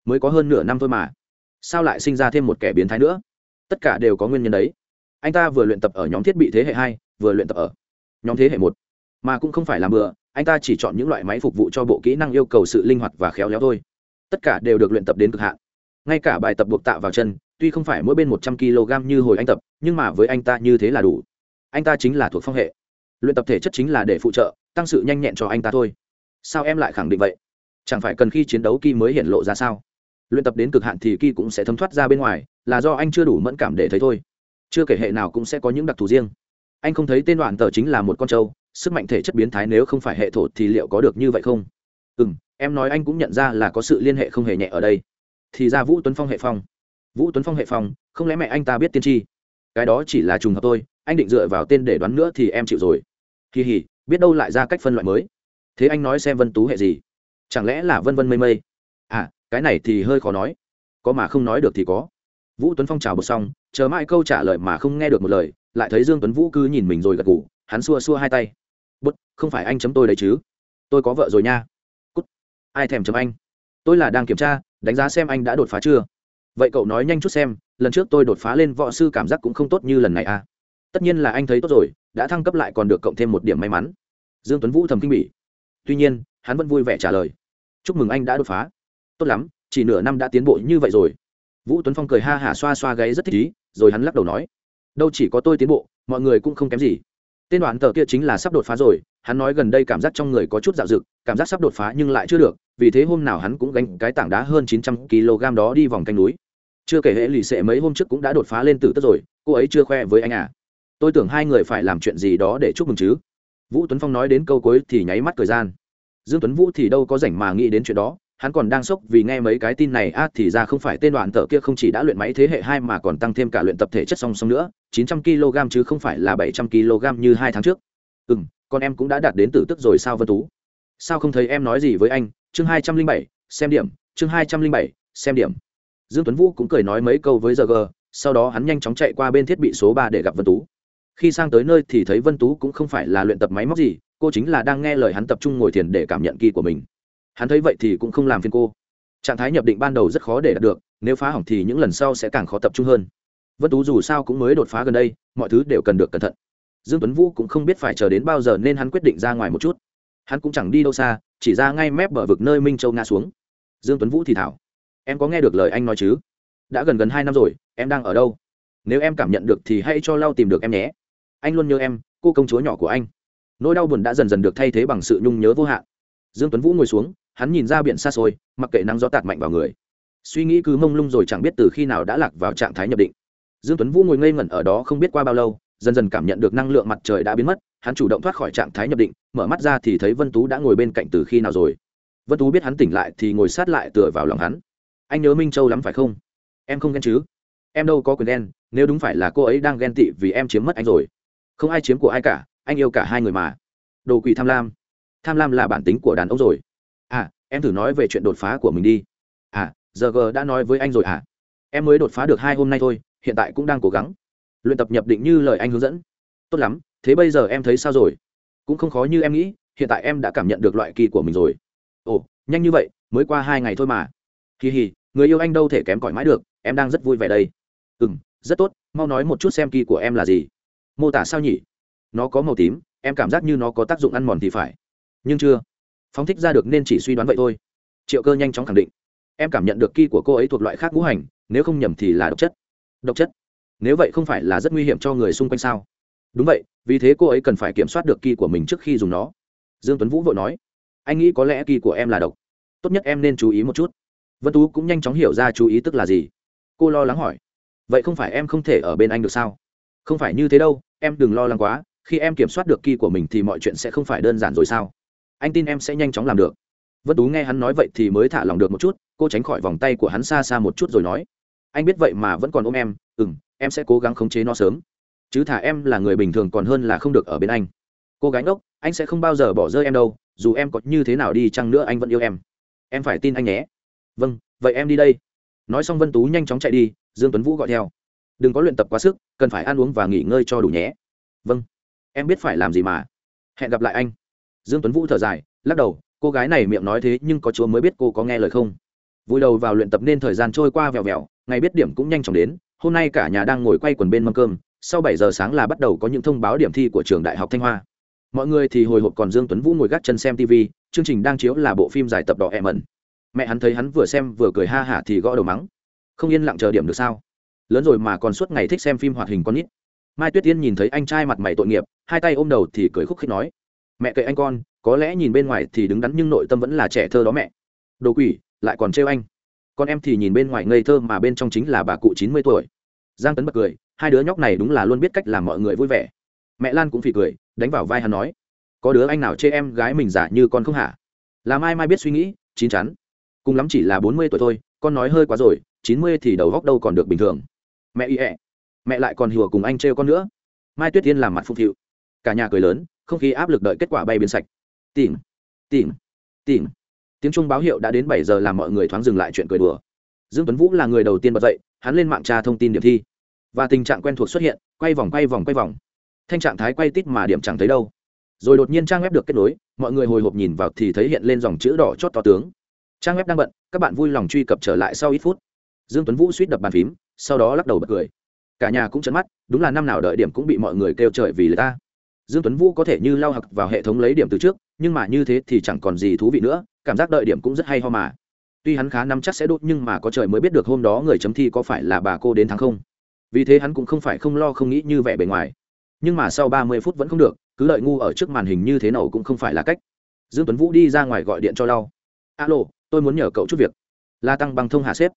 Mới có hơn nửa năm thôi mà. Sao lại sinh ra thêm một kẻ biến thái nữa? Tất cả đều có nguyên nhân đấy. Anh ta vừa luyện tập ở nhóm thiết bị thế hệ hai, vừa luyện tập ở nhóm thế hệ một. Mà cũng không phải là bừa, anh ta chỉ chọn những loại máy phục vụ cho bộ kỹ năng yêu cầu sự linh hoạt và khéo léo thôi. Tất cả đều được luyện tập đến cực hạn. Ngay cả bài tập buộc tạ vào chân, tuy không phải mỗi bên một trăm kg như hồi anh tập, nhưng mà với anh ta như thế là đủ. Anh ta chính là thuộc phong hệ. Luyện tập thể chất chính là để phụ trợ tăng sự nhanh nhẹn cho anh ta thôi. Sao em lại khẳng định vậy? Chẳng phải cần khi chiến đấu ky mới hiện lộ ra sao? Luyện tập đến cực hạn thì ky cũng sẽ thấm thoát ra bên ngoài, là do anh chưa đủ mẫn cảm để thấy thôi. Chưa kể hệ nào cũng sẽ có những đặc thù riêng. Anh không thấy tên đoạn tờ chính là một con trâu, sức mạnh thể chất biến thái nếu không phải hệ thổ thì liệu có được như vậy không? Ừ m em nói anh cũng nhận ra là có sự liên hệ không hề nhẹ ở đây. Thì ra vũ tuấn phong hệ phong. Vũ tuấn phong hệ phong, không lẽ mẹ anh ta biết tiên tri? Cái đó chỉ là trùng hợp thôi, anh định dựa vào tên để đoán nữa thì em chịu rồi. Kỳ hỉ biết đâu lại ra cách phân loại mới. Thế anh nói xem vân tú hệ gì? Chẳng lẽ là vân vân mây mây? À cái này thì hơi khó nói. Có mà không nói được thì có. Vũ tuấn phong chào bột xong chờ mãi câu trả lời mà không nghe được một lời lại thấy dương tuấn vũ cứ nhìn mình rồi gật gù, hắn xua xua hai tay. Bút không phải anh chấm tôi đấy chứ? Tôi có vợ rồi nha. Cút. Ai thèm chấm anh? Tôi là đang kiểm tra đánh giá xem anh đã đột phá chưa? Vậy cậu nói nhanh chút xem lần trước tôi đột phá lên võ sư cảm giác cũng không tốt như lần này à? Tất nhiên là anh thấy tốt rồi, đã thăng cấp lại còn được cộng thêm một điểm may mắn. Dương tuấn vũ thầm kinh bỉ. Tuy nhiên, hắn vẫn vui vẻ trả lời. Chúc mừng anh đã đột phá. Tốt lắm, chỉ nửa năm đã tiến bộ như vậy rồi. Vũ tuấn phong cười ha hả xoa xoa gáy rất thích ý, rồi hắn lắc đầu nói. Đâu chỉ có tôi tiến bộ, mọi người cũng không kém gì. Tên đoàn tờ kia chính là sắp đột phá rồi, hắn nói gần đây cảm giác trong người có chút dạo dực, cảm giác sắp đột phá nhưng lại chưa được, vì thế hôm nào hắn cũng gánh cái tảng đá hơn chín trăm kg đó đi vòng canh núi. Chưa kể hệ lì xệ mấy hôm trước cũng đã đột phá lên từ tất rồi, cô ấy chưa khoe với anh à tôi tưởng hai người phải làm chuyện gì đó để chúc mừng chứ. Vũ tuấn phong nói đến câu cuối thì nháy mắt thời gian. Dương tuấn vũ thì đâu có rảnh mà nghĩ đến chuyện đó, hắn còn đang sốc vì nghe mấy cái tin này á thì ra không phải tên đoạn thợ kia không chỉ đã luyện máy thế hệ hai mà còn tăng thêm cả luyện tập thể chất song song nữa, chín trăm kg chứ không phải là bảy trăm kg như hai tháng trước. Ừ m con em cũng đã đạt đến tử tức rồi sao vân tú? Sao không thấy em nói gì với anh? Chương hai trăm linh bảy, xem điểm, chương hai trăm linh bảy, xem điểm. Dương tuấn vũ cũng cười nói mấy câu với giờ g, sau đó hắn nhanh chóng chạy qua bên thiết bị số ba để gặp vân tú khi sang tới nơi thì thấy vân tú cũng không phải là luyện tập máy móc gì, cô chính là đang nghe lời hắn tập trung ngồi thiền để cảm nhận kỳ của mình. Hắn thấy vậy thì cũng không làm phiền cô. Trạng thái nhập định ban đầu rất khó để đạt được, nếu phá hỏng thì những lần sau sẽ càng khó tập trung hơn. Vân tú dù sao cũng mới đột phá gần đây, mọi thứ đều cần được cẩn thận. Dương tuấn vũ cũng không biết phải chờ đến bao giờ nên hắn quyết định ra ngoài một chút. Hắn cũng chẳng đi đâu xa, chỉ ra ngay mép bờ vực nơi minh châu nga xuống. Dương tuấn vũ thì thảo, em có nghe được lời anh nói chứ? Đã gần gần hai năm rồi, em đang ở đâu? Nếu em cảm nhận được thì hãy cho lau tìm được em nhé anh luôn nhớ em, cô công chúa nhỏ của anh. Nỗi đau buồn đã dần dần được thay thế bằng sự nhung nhớ vô hạn. Dương tuấn vũ ngồi xuống, hắn nhìn ra biển xa xôi, mặc kệ nắng gió tạt mạnh vào người. Suy nghĩ cứ mông lung rồi chẳng biết từ khi nào đã lạc vào trạng thái nhập định. Dương tuấn vũ ngồi ngây ngẩn ở đó không biết qua bao lâu, dần dần cảm nhận được năng lượng mặt trời đã biến mất, hắn chủ động thoát khỏi trạng thái nhập định, mở mắt ra thì thấy vân tú đã ngồi bên cạnh từ khi nào rồi. Vân tú biết hắn tỉnh lại thì ngồi sát lại tựa vào lòng hắn. Anh nhớ minh châu lắm phải không? Em không ghen chứ? Em đâu có quyền ghen, nếu đúng phải là cô ấy đang ghen tị vì em chiếm mất anh rồi không ai chiếm của ai cả, anh yêu cả hai người mà. Đồ quỷ tham lam. Tham lam là bản tính của đàn ông rồi. À em thử nói về chuyện đột phá của mình đi. À giờ g đã nói với anh rồi à? Em mới đột phá được hai hôm nay thôi, hiện tại cũng đang cố gắng. Luyện tập nhập định như lời anh hướng dẫn. Tốt lắm, thế bây giờ em thấy sao rồi? Cũng không khó như em nghĩ, hiện tại em đã cảm nhận được loại kỳ của mình rồi. Ồ, nhanh như vậy, mới qua hai ngày thôi mà. Kỳ hì, người yêu anh đâu thể kém cỏi mãi được, em đang rất vui vẻ đây. Ừ m rất tốt, mau nói một chút xem kỳ của em là gì mô tả sao nhỉ? Nó có màu tím, em cảm giác như nó có tác dụng ăn mòn thì phải. Nhưng chưa. Phóng thích ra được nên chỉ suy đoán vậy thôi. Triệu cơ nhanh chóng khẳng định. Em cảm nhận được ki của cô ấy thuộc loại khác ngũ hành, nếu không nhầm thì là độc chất. Độc chất? Nếu vậy không phải là rất nguy hiểm cho người xung quanh sao? Đúng vậy, vì thế cô ấy cần phải kiểm soát được ki của mình trước khi dùng nó. Dương tuấn vũ vội nói. Anh nghĩ có lẽ ki của em là độc. Tốt nhất em nên chú ý một chút. Vân tú cũng nhanh chóng hiểu ra chú ý tức là gì. Cô lo lắng hỏi. Vậy không phải em không thể ở bên anh được sao? Không phải như thế đâu em đừng lo lắng quá, khi em kiểm soát được kỳ của mình thì mọi chuyện sẽ không phải đơn giản rồi sao? Anh tin em sẽ nhanh chóng làm được. Vân tú nghe hắn nói vậy thì mới thả lòng được một chút, cô tránh khỏi vòng tay của hắn xa xa một chút rồi nói, anh biết vậy mà vẫn còn ôm em ừ m em sẽ cố gắng khống chế nó sớm. Chứ thả em là người bình thường còn hơn là không được ở bên anh. Cô gái ngốc, anh sẽ không bao giờ bỏ rơi em đâu, dù em có như thế nào đi chăng nữa anh vẫn yêu em. Em phải tin anh nhé. Vâng vậy em đi đây. Nói xong vân tú nhanh chóng chạy đi, dương tuấn vũ gọi theo đừng có luyện tập quá sức, cần phải ăn uống và nghỉ ngơi cho đủ nhé. Vâng. Em biết phải làm gì mà. Hẹn gặp lại anh. Dương tuấn vũ thở dài, lắc đầu, cô gái này miệng nói thế nhưng có chúa mới biết cô có nghe lời không. Vui đầu vào luyện tập nên thời gian trôi qua vèo vèo, ngày biết điểm cũng nhanh chóng đến, hôm nay cả nhà đang ngồi quay quần bên mâm cơm, sau bảy giờ sáng là bắt đầu có những thông báo điểm thi của trường đại học thanh hoa. Mọi người thì hồi hộp còn dương tuấn vũ ngồi gác chân xem tv chương trình đang chiếu là bộ phim giải tập đỏ em ẩn mẹ hắn thấy hắn vừa xem vừa cười ha hả thì gõ đầu mắng. Không yên lặng chờ điểm được sao? Lớn rồi mà còn suốt ngày thích xem phim hoạt hình con nít. Mai tuyết tiên nhìn thấy anh trai mặt mày tội nghiệp, hai tay ôm đầu thì cười khúc khích nói, mẹ kệ anh con, có lẽ nhìn bên ngoài thì đứng đắn nhưng nội tâm vẫn là trẻ thơ đó mẹ. Đồ quỷ, lại còn trêu anh. Con em thì nhìn bên ngoài ngây thơ mà bên trong chính là bà cụ chín mươi tuổi. Giang tấn bật cười, hai đứa nhóc này đúng là luôn biết cách làm mọi người vui vẻ. Mẹ lan cũng phì cười, đánh vào vai hắn nói, có đứa anh nào chê em gái mình giả như con không hả? Làm ai mai biết suy nghĩ, chín chắn. Cùng lắm chỉ là bốn mươi tuổi thôi, con nói hơi quá rồi, chín mươi thì đầu góc đâu còn được bình thường mẹ ý ẹ mẹ lại còn hùa cùng anh trêu con nữa. Mai tuyết tiên làm mặt phục thiệu cả nhà cười lớn, không khí áp lực đợi kết quả bay biến sạch. Tìm tìm tìm. Tiếng trung báo hiệu đã đến bảy giờ làm mọi người thoáng dừng lại chuyện cười đùa. Dương tuấn vũ là người đầu tiên bật dậy, hắn lên mạng tra thông tin điểm thi. Và tình trạng quen thuộc xuất hiện, quay vòng quay vòng quay vòng. Thanh trạng thái quay tít mà điểm chẳng thấy đâu. Rồi đột nhiên trang web được kết nối, mọi người hồi hộp nhìn vào thì thấy hiện lên dòng chữ đỏ chót to tướng. Trang web đang bận, các bạn vui lòng truy cập trở lại sau ít phút dương tuấn vũ suýt đập bàn phím, sau đó lắc đầu bật cười. Cả nhà cũng chấn mắt, đúng là năm nào đợi điểm cũng bị mọi người kêu trời vì người ta. Dương tuấn vũ có thể như lao hặc vào hệ thống lấy điểm từ trước, nhưng mà như thế thì chẳng còn gì thú vị nữa, cảm giác đợi điểm cũng rất hay ho mà. Tuy hắn khá nắm chắc sẽ đốt nhưng mà có trời mới biết được hôm đó người chấm thi có phải là bà cô đến thắng không. Vì thế hắn cũng không phải không lo không nghĩ như vẻ bề ngoài. Nhưng mà sau ba mươi phút vẫn không được, cứ đợi ngu ở trước màn hình như thế nào cũng không phải là cách. Dương tuấn vũ đi ra ngoài gọi điện cho lau. Alo, tôi muốn nhờ cậu chút việc. La tăng băng thông hạ xếp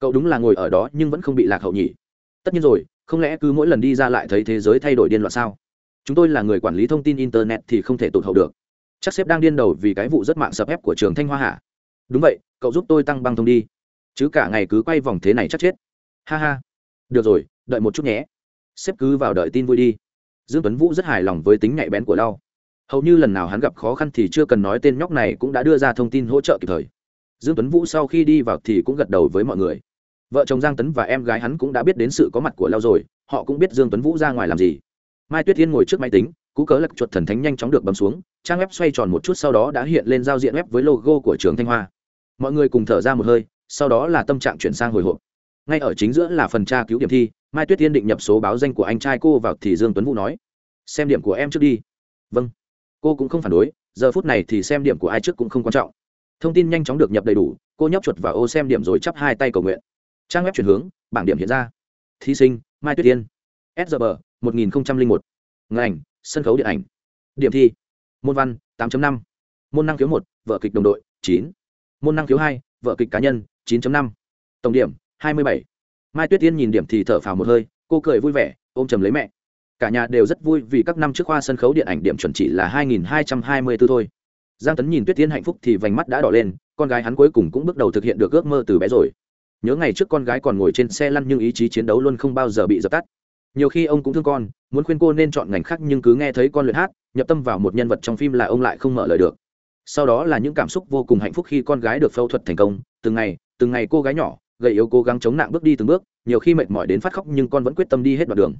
cậu đúng là ngồi ở đó nhưng vẫn không bị lạc hậu nhỉ? Tất nhiên rồi, không lẽ cứ mỗi lần đi ra lại thấy thế giới thay đổi điên loạn sao? Chúng tôi là người quản lý thông tin internet thì không thể tụt hậu được. Chắc sếp đang điên đầu vì cái vụ rất mạng sập ép của trường thanh hoa hả? Đúng vậy, cậu giúp tôi tăng băng thông đi. Chứ cả ngày cứ quay vòng thế này chắc chết. Ha ha. Được rồi, đợi một chút nhé. Sếp cứ vào đợi tin vui đi. Dương tuấn vũ rất hài lòng với tính nhạy bén của đau hầu như lần nào hắn gặp khó khăn thì chưa cần nói tên nhóc này cũng đã đưa ra thông tin hỗ trợ kịp thời dương tuấn vũ sau khi đi vào thì cũng gật đầu với mọi người. Vợ chồng giang tấn và em gái hắn cũng đã biết đến sự có mặt của lao rồi, họ cũng biết dương tuấn vũ ra ngoài làm gì. Mai tuyết thiên ngồi trước máy tính, cú cớ lật chuột thần thánh nhanh chóng được bấm xuống, trang web xoay tròn một chút sau đó đã hiện lên giao diện web với logo của trường thanh hoa. Mọi người cùng thở ra một hơi, sau đó là tâm trạng chuyển sang hồi hộp. Ngay ở chính giữa là phần tra cứu điểm thi, mai tuyết thiên định nhập số báo danh của anh trai cô vào thì dương tuấn vũ nói, xem điểm của em trước đi. Vâng. Cô cũng không phản đối, giờ phút này thì xem điểm của ai trước cũng không quan trọng thông tin nhanh chóng được nhập đầy đủ, cô nhấp chuột vào ô xem điểm rồi chắp hai tay cầu nguyện. Trang web chuyển hướng, bảng điểm hiện ra. Thí sinh, mai tuyết tiên sgb một nghìn một. Ngành, sân khấu điện ảnh. Điểm thi, môn văn 8 năm. Môn năng khiếu một vợ kịch đồng đội, chín. Môn năng khiếu hai vợ kịch cá nhân 9 năm. Tổng điểm 27. mai tuyết tiên nhìn điểm thì thở phào một hơi, cô cười vui vẻ, ôm chầm lấy mẹ. Cả nhà đều rất vui vì các năm trước khoa sân khấu điện ảnh điểm chuẩn chỉ là 2224 thôi giang tấn nhìn tuyết tiên hạnh phúc thì vành mắt đã đỏ lên, con gái hắn cuối cùng cũng bước đầu thực hiện được ước mơ từ bé rồi. Nhớ ngày trước con gái còn ngồi trên xe lăn nhưng ý chí chiến đấu luôn không bao giờ bị dập tắt. Nhiều khi ông cũng thương con, muốn khuyên cô nên chọn ngành khác nhưng cứ nghe thấy con luyện hát, nhập tâm vào một nhân vật trong phim là ông lại không mở lời được. Sau đó là những cảm xúc vô cùng hạnh phúc khi con gái được phẫu thuật thành công. Từng ngày từng ngày cô gái nhỏ, gầy yếu cố gắng chống nặng bước đi từng bước, nhiều khi mệt mỏi đến phát khóc nhưng con vẫn quyết tâm đi hết đoạn đường.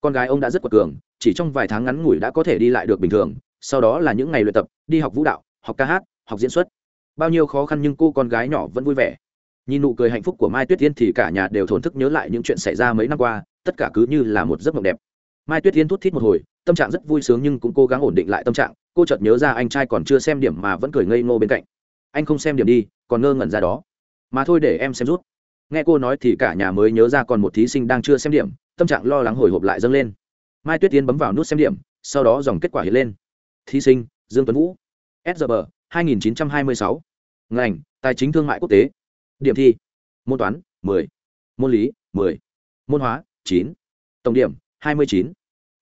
Con gái ông đã rất quật cường, chỉ trong vài tháng ngắn ngủi đã có thể đi lại được bình thường sau đó là những ngày luyện tập, đi học vũ đạo, học ca hát, học diễn xuất. Bao nhiêu khó khăn nhưng cô con gái nhỏ vẫn vui vẻ. Nhìn nụ cười hạnh phúc của mai tuyết yên thì cả nhà đều thổn thức nhớ lại những chuyện xảy ra mấy năm qua, tất cả cứ như là một giấc mộng đẹp. Mai tuyết yên thút thít một hồi, tâm trạng rất vui sướng nhưng cũng cố gắng ổn định lại tâm trạng, cô chợt nhớ ra anh trai còn chưa xem điểm mà vẫn cười ngây ngô bên cạnh. Anh không xem điểm đi, còn ngơ ngẩn ra đó. Mà thôi để em xem rút. Nghe cô nói thì cả nhà mới nhớ ra còn một thí sinh đang chưa xem điểm, tâm trạng lo lắng hồi hộp lại dâng lên. Mai tuyết yên bấm vào nút xem điểm, sau đó dòng kết quả hiện lên thí sinh, dương tuấn vũ sgb 2926. ngành, tài chính thương mại quốc tế điểm thi, môn toán 10. môn lý 10. môn hóa 9. tổng điểm 29.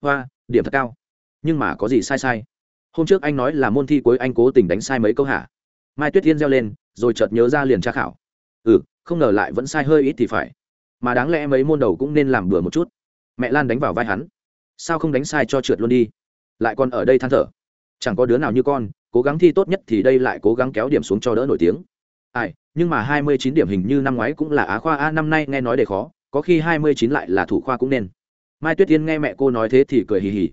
hoa, điểm thật cao nhưng mà có gì sai sai hôm trước anh nói là môn thi cuối anh cố tình đánh sai mấy câu hả mai tuyết tiên reo lên, rồi chợt nhớ ra liền tra khảo ừ không ngờ lại vẫn sai hơi ít thì phải mà đáng lẽ mấy môn đầu cũng nên làm bừa một chút mẹ lan đánh vào vai hắn sao không đánh sai cho trượt luôn đi lại còn ở đây than thở chẳng có đứa nào như con, cố gắng thi tốt nhất thì đây lại cố gắng kéo điểm xuống cho đỡ nổi tiếng. Ai, nhưng mà hai mươi chín điểm hình như năm ngoái cũng là á khoa a năm nay nghe nói đề khó, có khi hai mươi chín lại là thủ khoa cũng nên. Mai tuyết tiên nghe mẹ cô nói thế thì cười hì hì.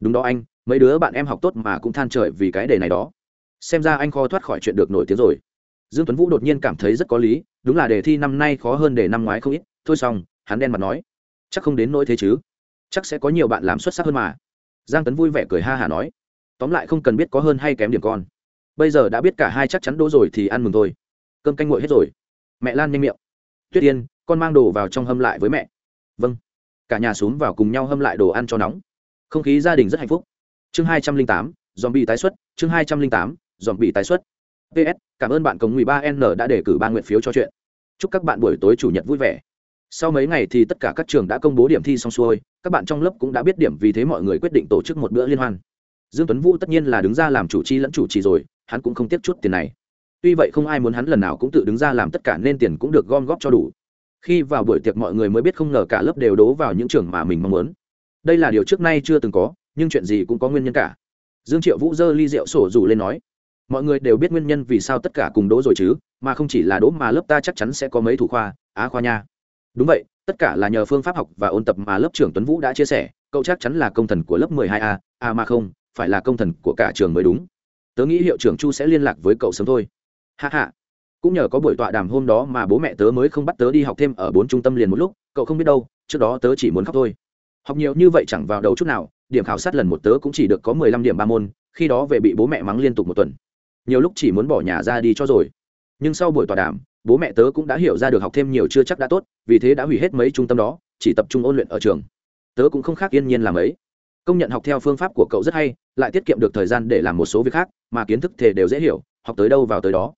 Đúng đó anh, mấy đứa bạn em học tốt mà cũng than trời vì cái đề này đó. Xem ra anh khó thoát khỏi chuyện được nổi tiếng rồi. Dương tuấn vũ đột nhiên cảm thấy rất có lý, đúng là đề thi năm nay khó hơn đề năm ngoái không ít. Thôi xong, hắn đen mặt nói, chắc không đến nỗi thế chứ. Chắc sẽ có nhiều bạn làm xuất sắc hơn mà. Giang tấn vui vẻ cười ha hả nói tóm lại không cần biết có hơn hay kém điểm con. Bây giờ đã biết cả hai chắc chắn đỗ rồi thì ăn mừng thôi. Cơm canh nguội hết rồi. Mẹ lan nhanh miệng. Tuyết yên, con mang đồ vào trong hâm lại với mẹ. Vâng. Cả nhà xuống vào cùng nhau hâm lại đồ ăn cho nóng. Không khí gia đình rất hạnh phúc. Chương hai trăm linh tám dòm bị tái xuất. Chương hai trăm linh tám dòm bị tái xuất. Ps cảm ơn bạn cống mười ba n đã đề cử ba nguyện phiếu cho chuyện. Chúc các bạn buổi tối chủ nhật vui vẻ. Sau mấy ngày thì tất cả các trường đã công bố điểm thi xong xuôi. Các bạn trong lớp cũng đã biết điểm vì thế mọi người quyết định tổ chức một bữa liên hoan dương tuấn vũ tất nhiên là đứng ra làm chủ chi lẫn chủ trì rồi, hắn cũng không tiếp chút tiền này. Tuy vậy không ai muốn hắn lần nào cũng tự đứng ra làm tất cả nên tiền cũng được gom góp cho đủ. Khi vào buổi tiệc mọi người mới biết không ngờ cả lớp đều đố vào những trường mà mình mong muốn. Đây là điều trước nay chưa từng có, nhưng chuyện gì cũng có nguyên nhân cả. Dương triệu vũ dơ ly rượu sổ rủ lên nói, mọi người đều biết nguyên nhân vì sao tất cả cùng đố rồi chứ, mà không chỉ là đố mà lớp ta chắc chắn sẽ có mấy thủ khoa, á khoa nha. Đúng vậy, tất cả là nhờ phương pháp học và ôn tập mà lớp trưởng tuấn vũ đã chia sẻ, cậu chắc chắn là công thần của lớp 12 a a mà không phải là công thần của cả trường mới đúng. Tớ nghĩ hiệu trưởng chu sẽ liên lạc với cậu sớm thôi. Hạ hạ cũng nhờ có buổi tọa đàm hôm đó mà bố mẹ tớ mới không bắt tớ đi học thêm ở bốn trung tâm liền một lúc, cậu không biết đâu, trước đó tớ chỉ muốn khóc thôi. Học nhiều như vậy chẳng vào đầu chút nào, điểm khảo sát lần một tớ cũng chỉ được có mười lăm điểm ba môn, khi đó về bị bố mẹ mắng liên tục một tuần. Nhiều lúc chỉ muốn bỏ nhà ra đi cho rồi. Nhưng sau buổi tọa đàm, bố mẹ tớ cũng đã hiểu ra được học thêm nhiều chưa chắc đã tốt, vì thế đã hủy hết mấy trung tâm đó, chỉ tập trung ôn luyện ở trường. Tớ cũng không khác yên nhiên làm ấy công nhận học theo phương pháp của cậu rất hay, lại tiết kiệm được thời gian để làm một số việc khác, mà kiến thức thể đều dễ hiểu, học tới đâu vào tới đó.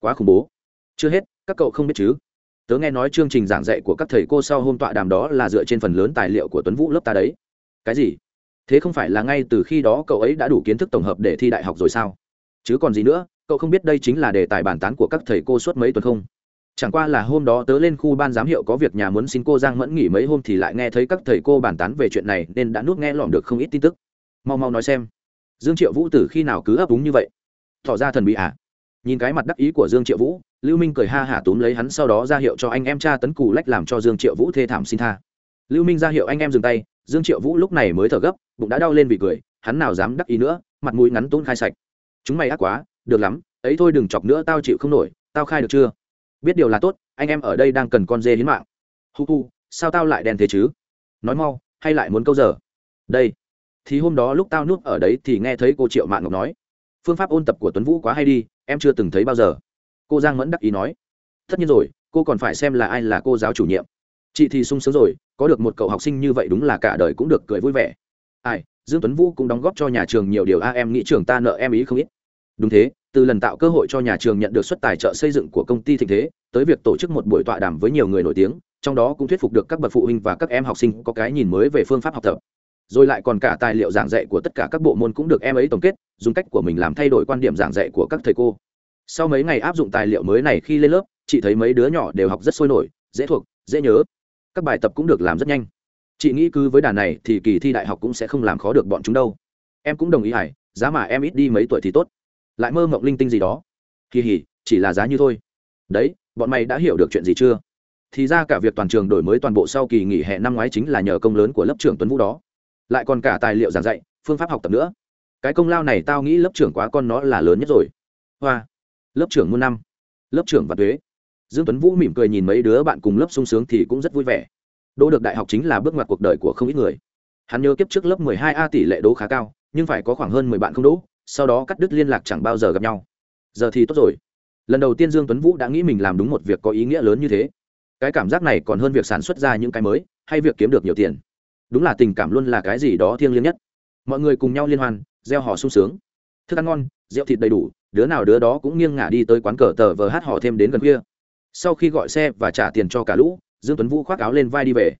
Quá khủng bố. Chưa hết, các cậu không biết chứ? Tớ nghe nói chương trình giảng dạy của các thầy cô sau hôm tọa đàm đó là dựa trên phần lớn tài liệu của tuấn vũ lớp ta đấy. Cái gì? Thế không phải là ngay từ khi đó cậu ấy đã đủ kiến thức tổng hợp để thi đại học rồi sao? Chứ còn gì nữa, cậu không biết đây chính là đề tài bàn tán của các thầy cô suốt mấy tuần không? Chẳng qua là hôm đó tớ lên khu ban giám hiệu có việc nhà muốn xin cô giang mẫn nghỉ mấy hôm thì lại nghe thấy các thầy cô bàn tán về chuyện này nên đã nuốt nghe lỏm được không ít tin tức. Mau mau nói xem. Dương triệu vũ từ khi nào cứ ấp úng như vậy? Tỏ ra thần bị à? Nhìn cái mặt đắc ý của dương triệu vũ, lưu minh cười ha hả túm lấy hắn sau đó ra hiệu cho anh em cha tấn cù lách làm cho dương triệu vũ thê thảm xin tha. Lưu minh ra hiệu anh em dừng tay, dương triệu vũ lúc này mới thở gấp, bụng đã đau lên vì cười, hắn nào dám đắc ý nữa, mặt mũi ngắn tốn khai sạch. Chúng mày ác quá, được lắm, ấy thôi đừng chọc nữa, tao chịu không nổi, tao khai được chưa? Biết điều là tốt, anh em ở đây đang cần con dê hiến mạng. Hu hu, sao tao lại đen thế chứ? Nói mau, hay lại muốn câu giờ? Đây. Thì hôm đó lúc tao nuốt ở đấy thì nghe thấy cô triệu mạng ngọc nói. Phương pháp ôn tập của tuấn vũ quá hay đi, em chưa từng thấy bao giờ. Cô giang mẫn đắc ý nói. Tất nhiên rồi, cô còn phải xem là ai là cô giáo chủ nhiệm. Chị thì sung sướng rồi, có được một cậu học sinh như vậy đúng là cả đời cũng được cười vui vẻ. Ai, dương tuấn vũ cũng đóng góp cho nhà trường nhiều điều a, em nghĩ trường ta nợ em ý không ít đúng thế, từ lần tạo cơ hội cho nhà trường nhận được suất tài trợ xây dựng của công ty thịnh thế, tới việc tổ chức một buổi tọa đàm với nhiều người nổi tiếng, trong đó cũng thuyết phục được các bậc phụ huynh và các em học sinh có cái nhìn mới về phương pháp học tập. Rồi lại còn cả tài liệu giảng dạy của tất cả các bộ môn cũng được em ấy tổng kết, dùng cách của mình làm thay đổi quan điểm giảng dạy của các thầy cô. Sau mấy ngày áp dụng tài liệu mới này khi lên lớp, chị thấy mấy đứa nhỏ đều học rất sôi nổi, dễ thuộc, dễ nhớ. Các bài tập cũng được làm rất nhanh. Chị nghĩ cứ với đàn này thì kỳ thi đại học cũng sẽ không làm khó được bọn chúng đâu. Em cũng đồng ý hải, giá mà em ít đi mấy tuổi thì tốt lại mơ mộng linh tinh gì đó. Kỳ hỉ, chỉ là giá như thôi. Đấy, bọn mày đã hiểu được chuyện gì chưa? Thì ra cả việc toàn trường đổi mới toàn bộ sau kỳ nghỉ hè năm ngoái chính là nhờ công lớn của lớp trưởng tuấn vũ đó. Lại còn cả tài liệu giảng dạy, phương pháp học tập nữa. Cái công lao này tao nghĩ lớp trưởng quá con nó là lớn nhất rồi. Hoa. Lớp trưởng muôn năm. Lớp trưởng và thuế. Dương tuấn vũ mỉm cười nhìn mấy đứa bạn cùng lớp sung sướng thì cũng rất vui vẻ. Đỗ được đại học chính là bước ngoặt cuộc đời của không ít người. Hắn nhớ kiếp trước lớp 12 a tỷ lệ đỗ khá cao, nhưng phải có khoảng hơn 10 bạn không đỗ sau đó cắt đứt liên lạc chẳng bao giờ gặp nhau. Giờ thì tốt rồi. Lần đầu tiên dương tuấn vũ đã nghĩ mình làm đúng một việc có ý nghĩa lớn như thế. Cái cảm giác này còn hơn việc sản xuất ra những cái mới, hay việc kiếm được nhiều tiền. Đúng là tình cảm luôn là cái gì đó thiêng liêng nhất. Mọi người cùng nhau liên hoan, gieo họ sung sướng. Thức ăn ngon, rượu thịt đầy đủ, đứa nào đứa đó cũng nghiêng ngả đi tới quán cờ tờ vờ hát họ thêm đến gần khuya. Sau khi gọi xe và trả tiền cho cả lũ, dương tuấn vũ khoác áo lên vai đi về.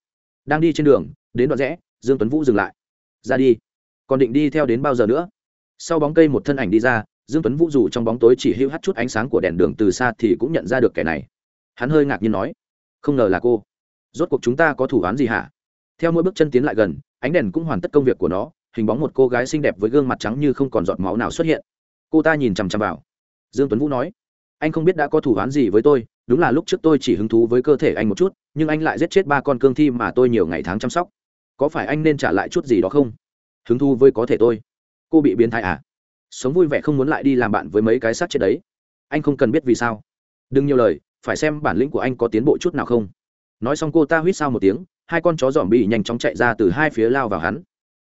Đang đi trên đường, đến đoạn rẽ, dương tuấn vũ dừng lại. Ra đi. Còn định đi theo đến bao giờ nữa? Sau bóng cây một thân ảnh đi ra, dương tuấn vũ dù trong bóng tối chỉ hưu hắt chút ánh sáng của đèn đường từ xa thì cũng nhận ra được kẻ này. Hắn hơi ngạc nhiên nói, không ngờ là cô. Rốt cuộc chúng ta có thủ án gì hả? Theo mỗi bước chân tiến lại gần, ánh đèn cũng hoàn tất công việc của nó, hình bóng một cô gái xinh đẹp với gương mặt trắng như không còn giọt máu nào xuất hiện. Cô ta nhìn chằm chằm vào. Dương tuấn vũ nói, anh không biết đã có thủ án gì với tôi, đúng là lúc trước tôi chỉ hứng thú với cơ thể anh một chút, nhưng anh lại giết chết ba con cương thi mà tôi nhiều ngày tháng chăm sóc. Có phải anh nên trả lại chút gì đó không? Hứng thú với có thể tôi cô bị biến thái à? Sống vui vẻ không muốn lại đi làm bạn với mấy cái xác chết đấy. Anh không cần biết vì sao. Đừng nhiều lời, phải xem bản lĩnh của anh có tiến bộ chút nào không. Nói xong cô ta huýt sao một tiếng, hai con chó dòm bị nhanh chóng chạy ra từ hai phía lao vào hắn.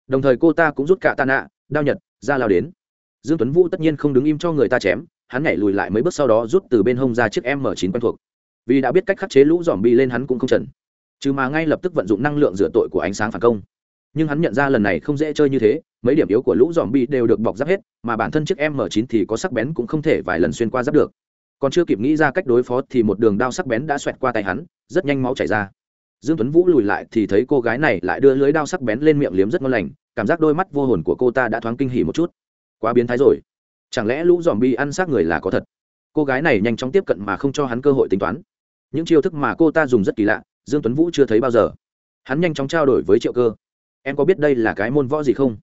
Đồng thời cô ta cũng rút cả tạ nạ đao nhật, ra lao đến. Dương tuấn vũ tất nhiên không đứng im cho người ta chém, hắn nhảy lùi lại mấy bước sau đó rút từ bên hông ra chiếc m 9 quen thuộc. Vì đã biết cách khắc chế lũ dòm bị lên hắn cũng không trần chứ mà ngay lập tức vận dụng năng lượng rửa tội của ánh sáng phản công. Nhưng hắn nhận ra lần này không dễ chơi như thế mấy điểm yếu của lũ dòm bi đều được bọc giáp hết, mà bản thân chiếc m 9 thì có sắc bén cũng không thể vài lần xuyên qua giáp được. Còn chưa kịp nghĩ ra cách đối phó thì một đường đao sắc bén đã xoẹt qua tay hắn, rất nhanh máu chảy ra. Dương tuấn vũ lùi lại thì thấy cô gái này lại đưa lưới đao sắc bén lên miệng liếm rất ngon lành, cảm giác đôi mắt vô hồn của cô ta đã thoáng kinh hỉ một chút. Quá biến thái rồi. Chẳng lẽ lũ dòm bi ăn xác người là có thật? Cô gái này nhanh chóng tiếp cận mà không cho hắn cơ hội tính toán. Những chiêu thức mà cô ta dùng rất kỳ lạ, dương tuấn vũ chưa thấy bao giờ. Hắn nhanh chóng trao đổi với triệu cơ. Em có biết đây là cái môn võ gì không?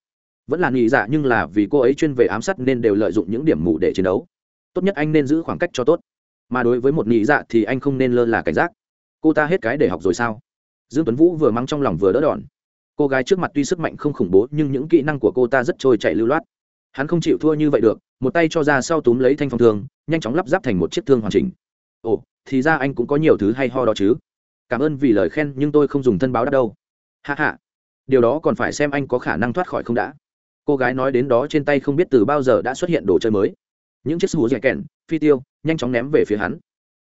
Vẫn là nghĩ dạ nhưng là vì cô ấy chuyên về ám sát nên đều lợi dụng những điểm mù để chiến đấu. Tốt nhất anh nên giữ khoảng cách cho tốt. Mà đối với một nghĩ dạ thì anh không nên lơ là cảnh giác. Cô ta hết cái để học rồi sao? Dương tuấn vũ vừa mắng trong lòng vừa đỡ đòn. Cô gái trước mặt tuy sức mạnh không khủng bố nhưng những kỹ năng của cô ta rất trôi chảy lưu loát. Hắn không chịu thua như vậy được, một tay cho ra sau túm lấy thanh phong thương, nhanh chóng lắp ráp thành một chiếc thương hoàn chỉnh. Ồ, thì ra anh cũng có nhiều thứ hay ho đó chứ. Cảm ơn vì lời khen nhưng tôi không dùng thân báo đáp đâu. Hạ hạ điều đó còn phải xem anh có khả năng thoát khỏi không đã cô gái nói đến đó trên tay không biết từ bao giờ đã xuất hiện đồ chơi mới. Những chiếc hú dẻ kèn, phi tiêu, nhanh chóng ném về phía hắn.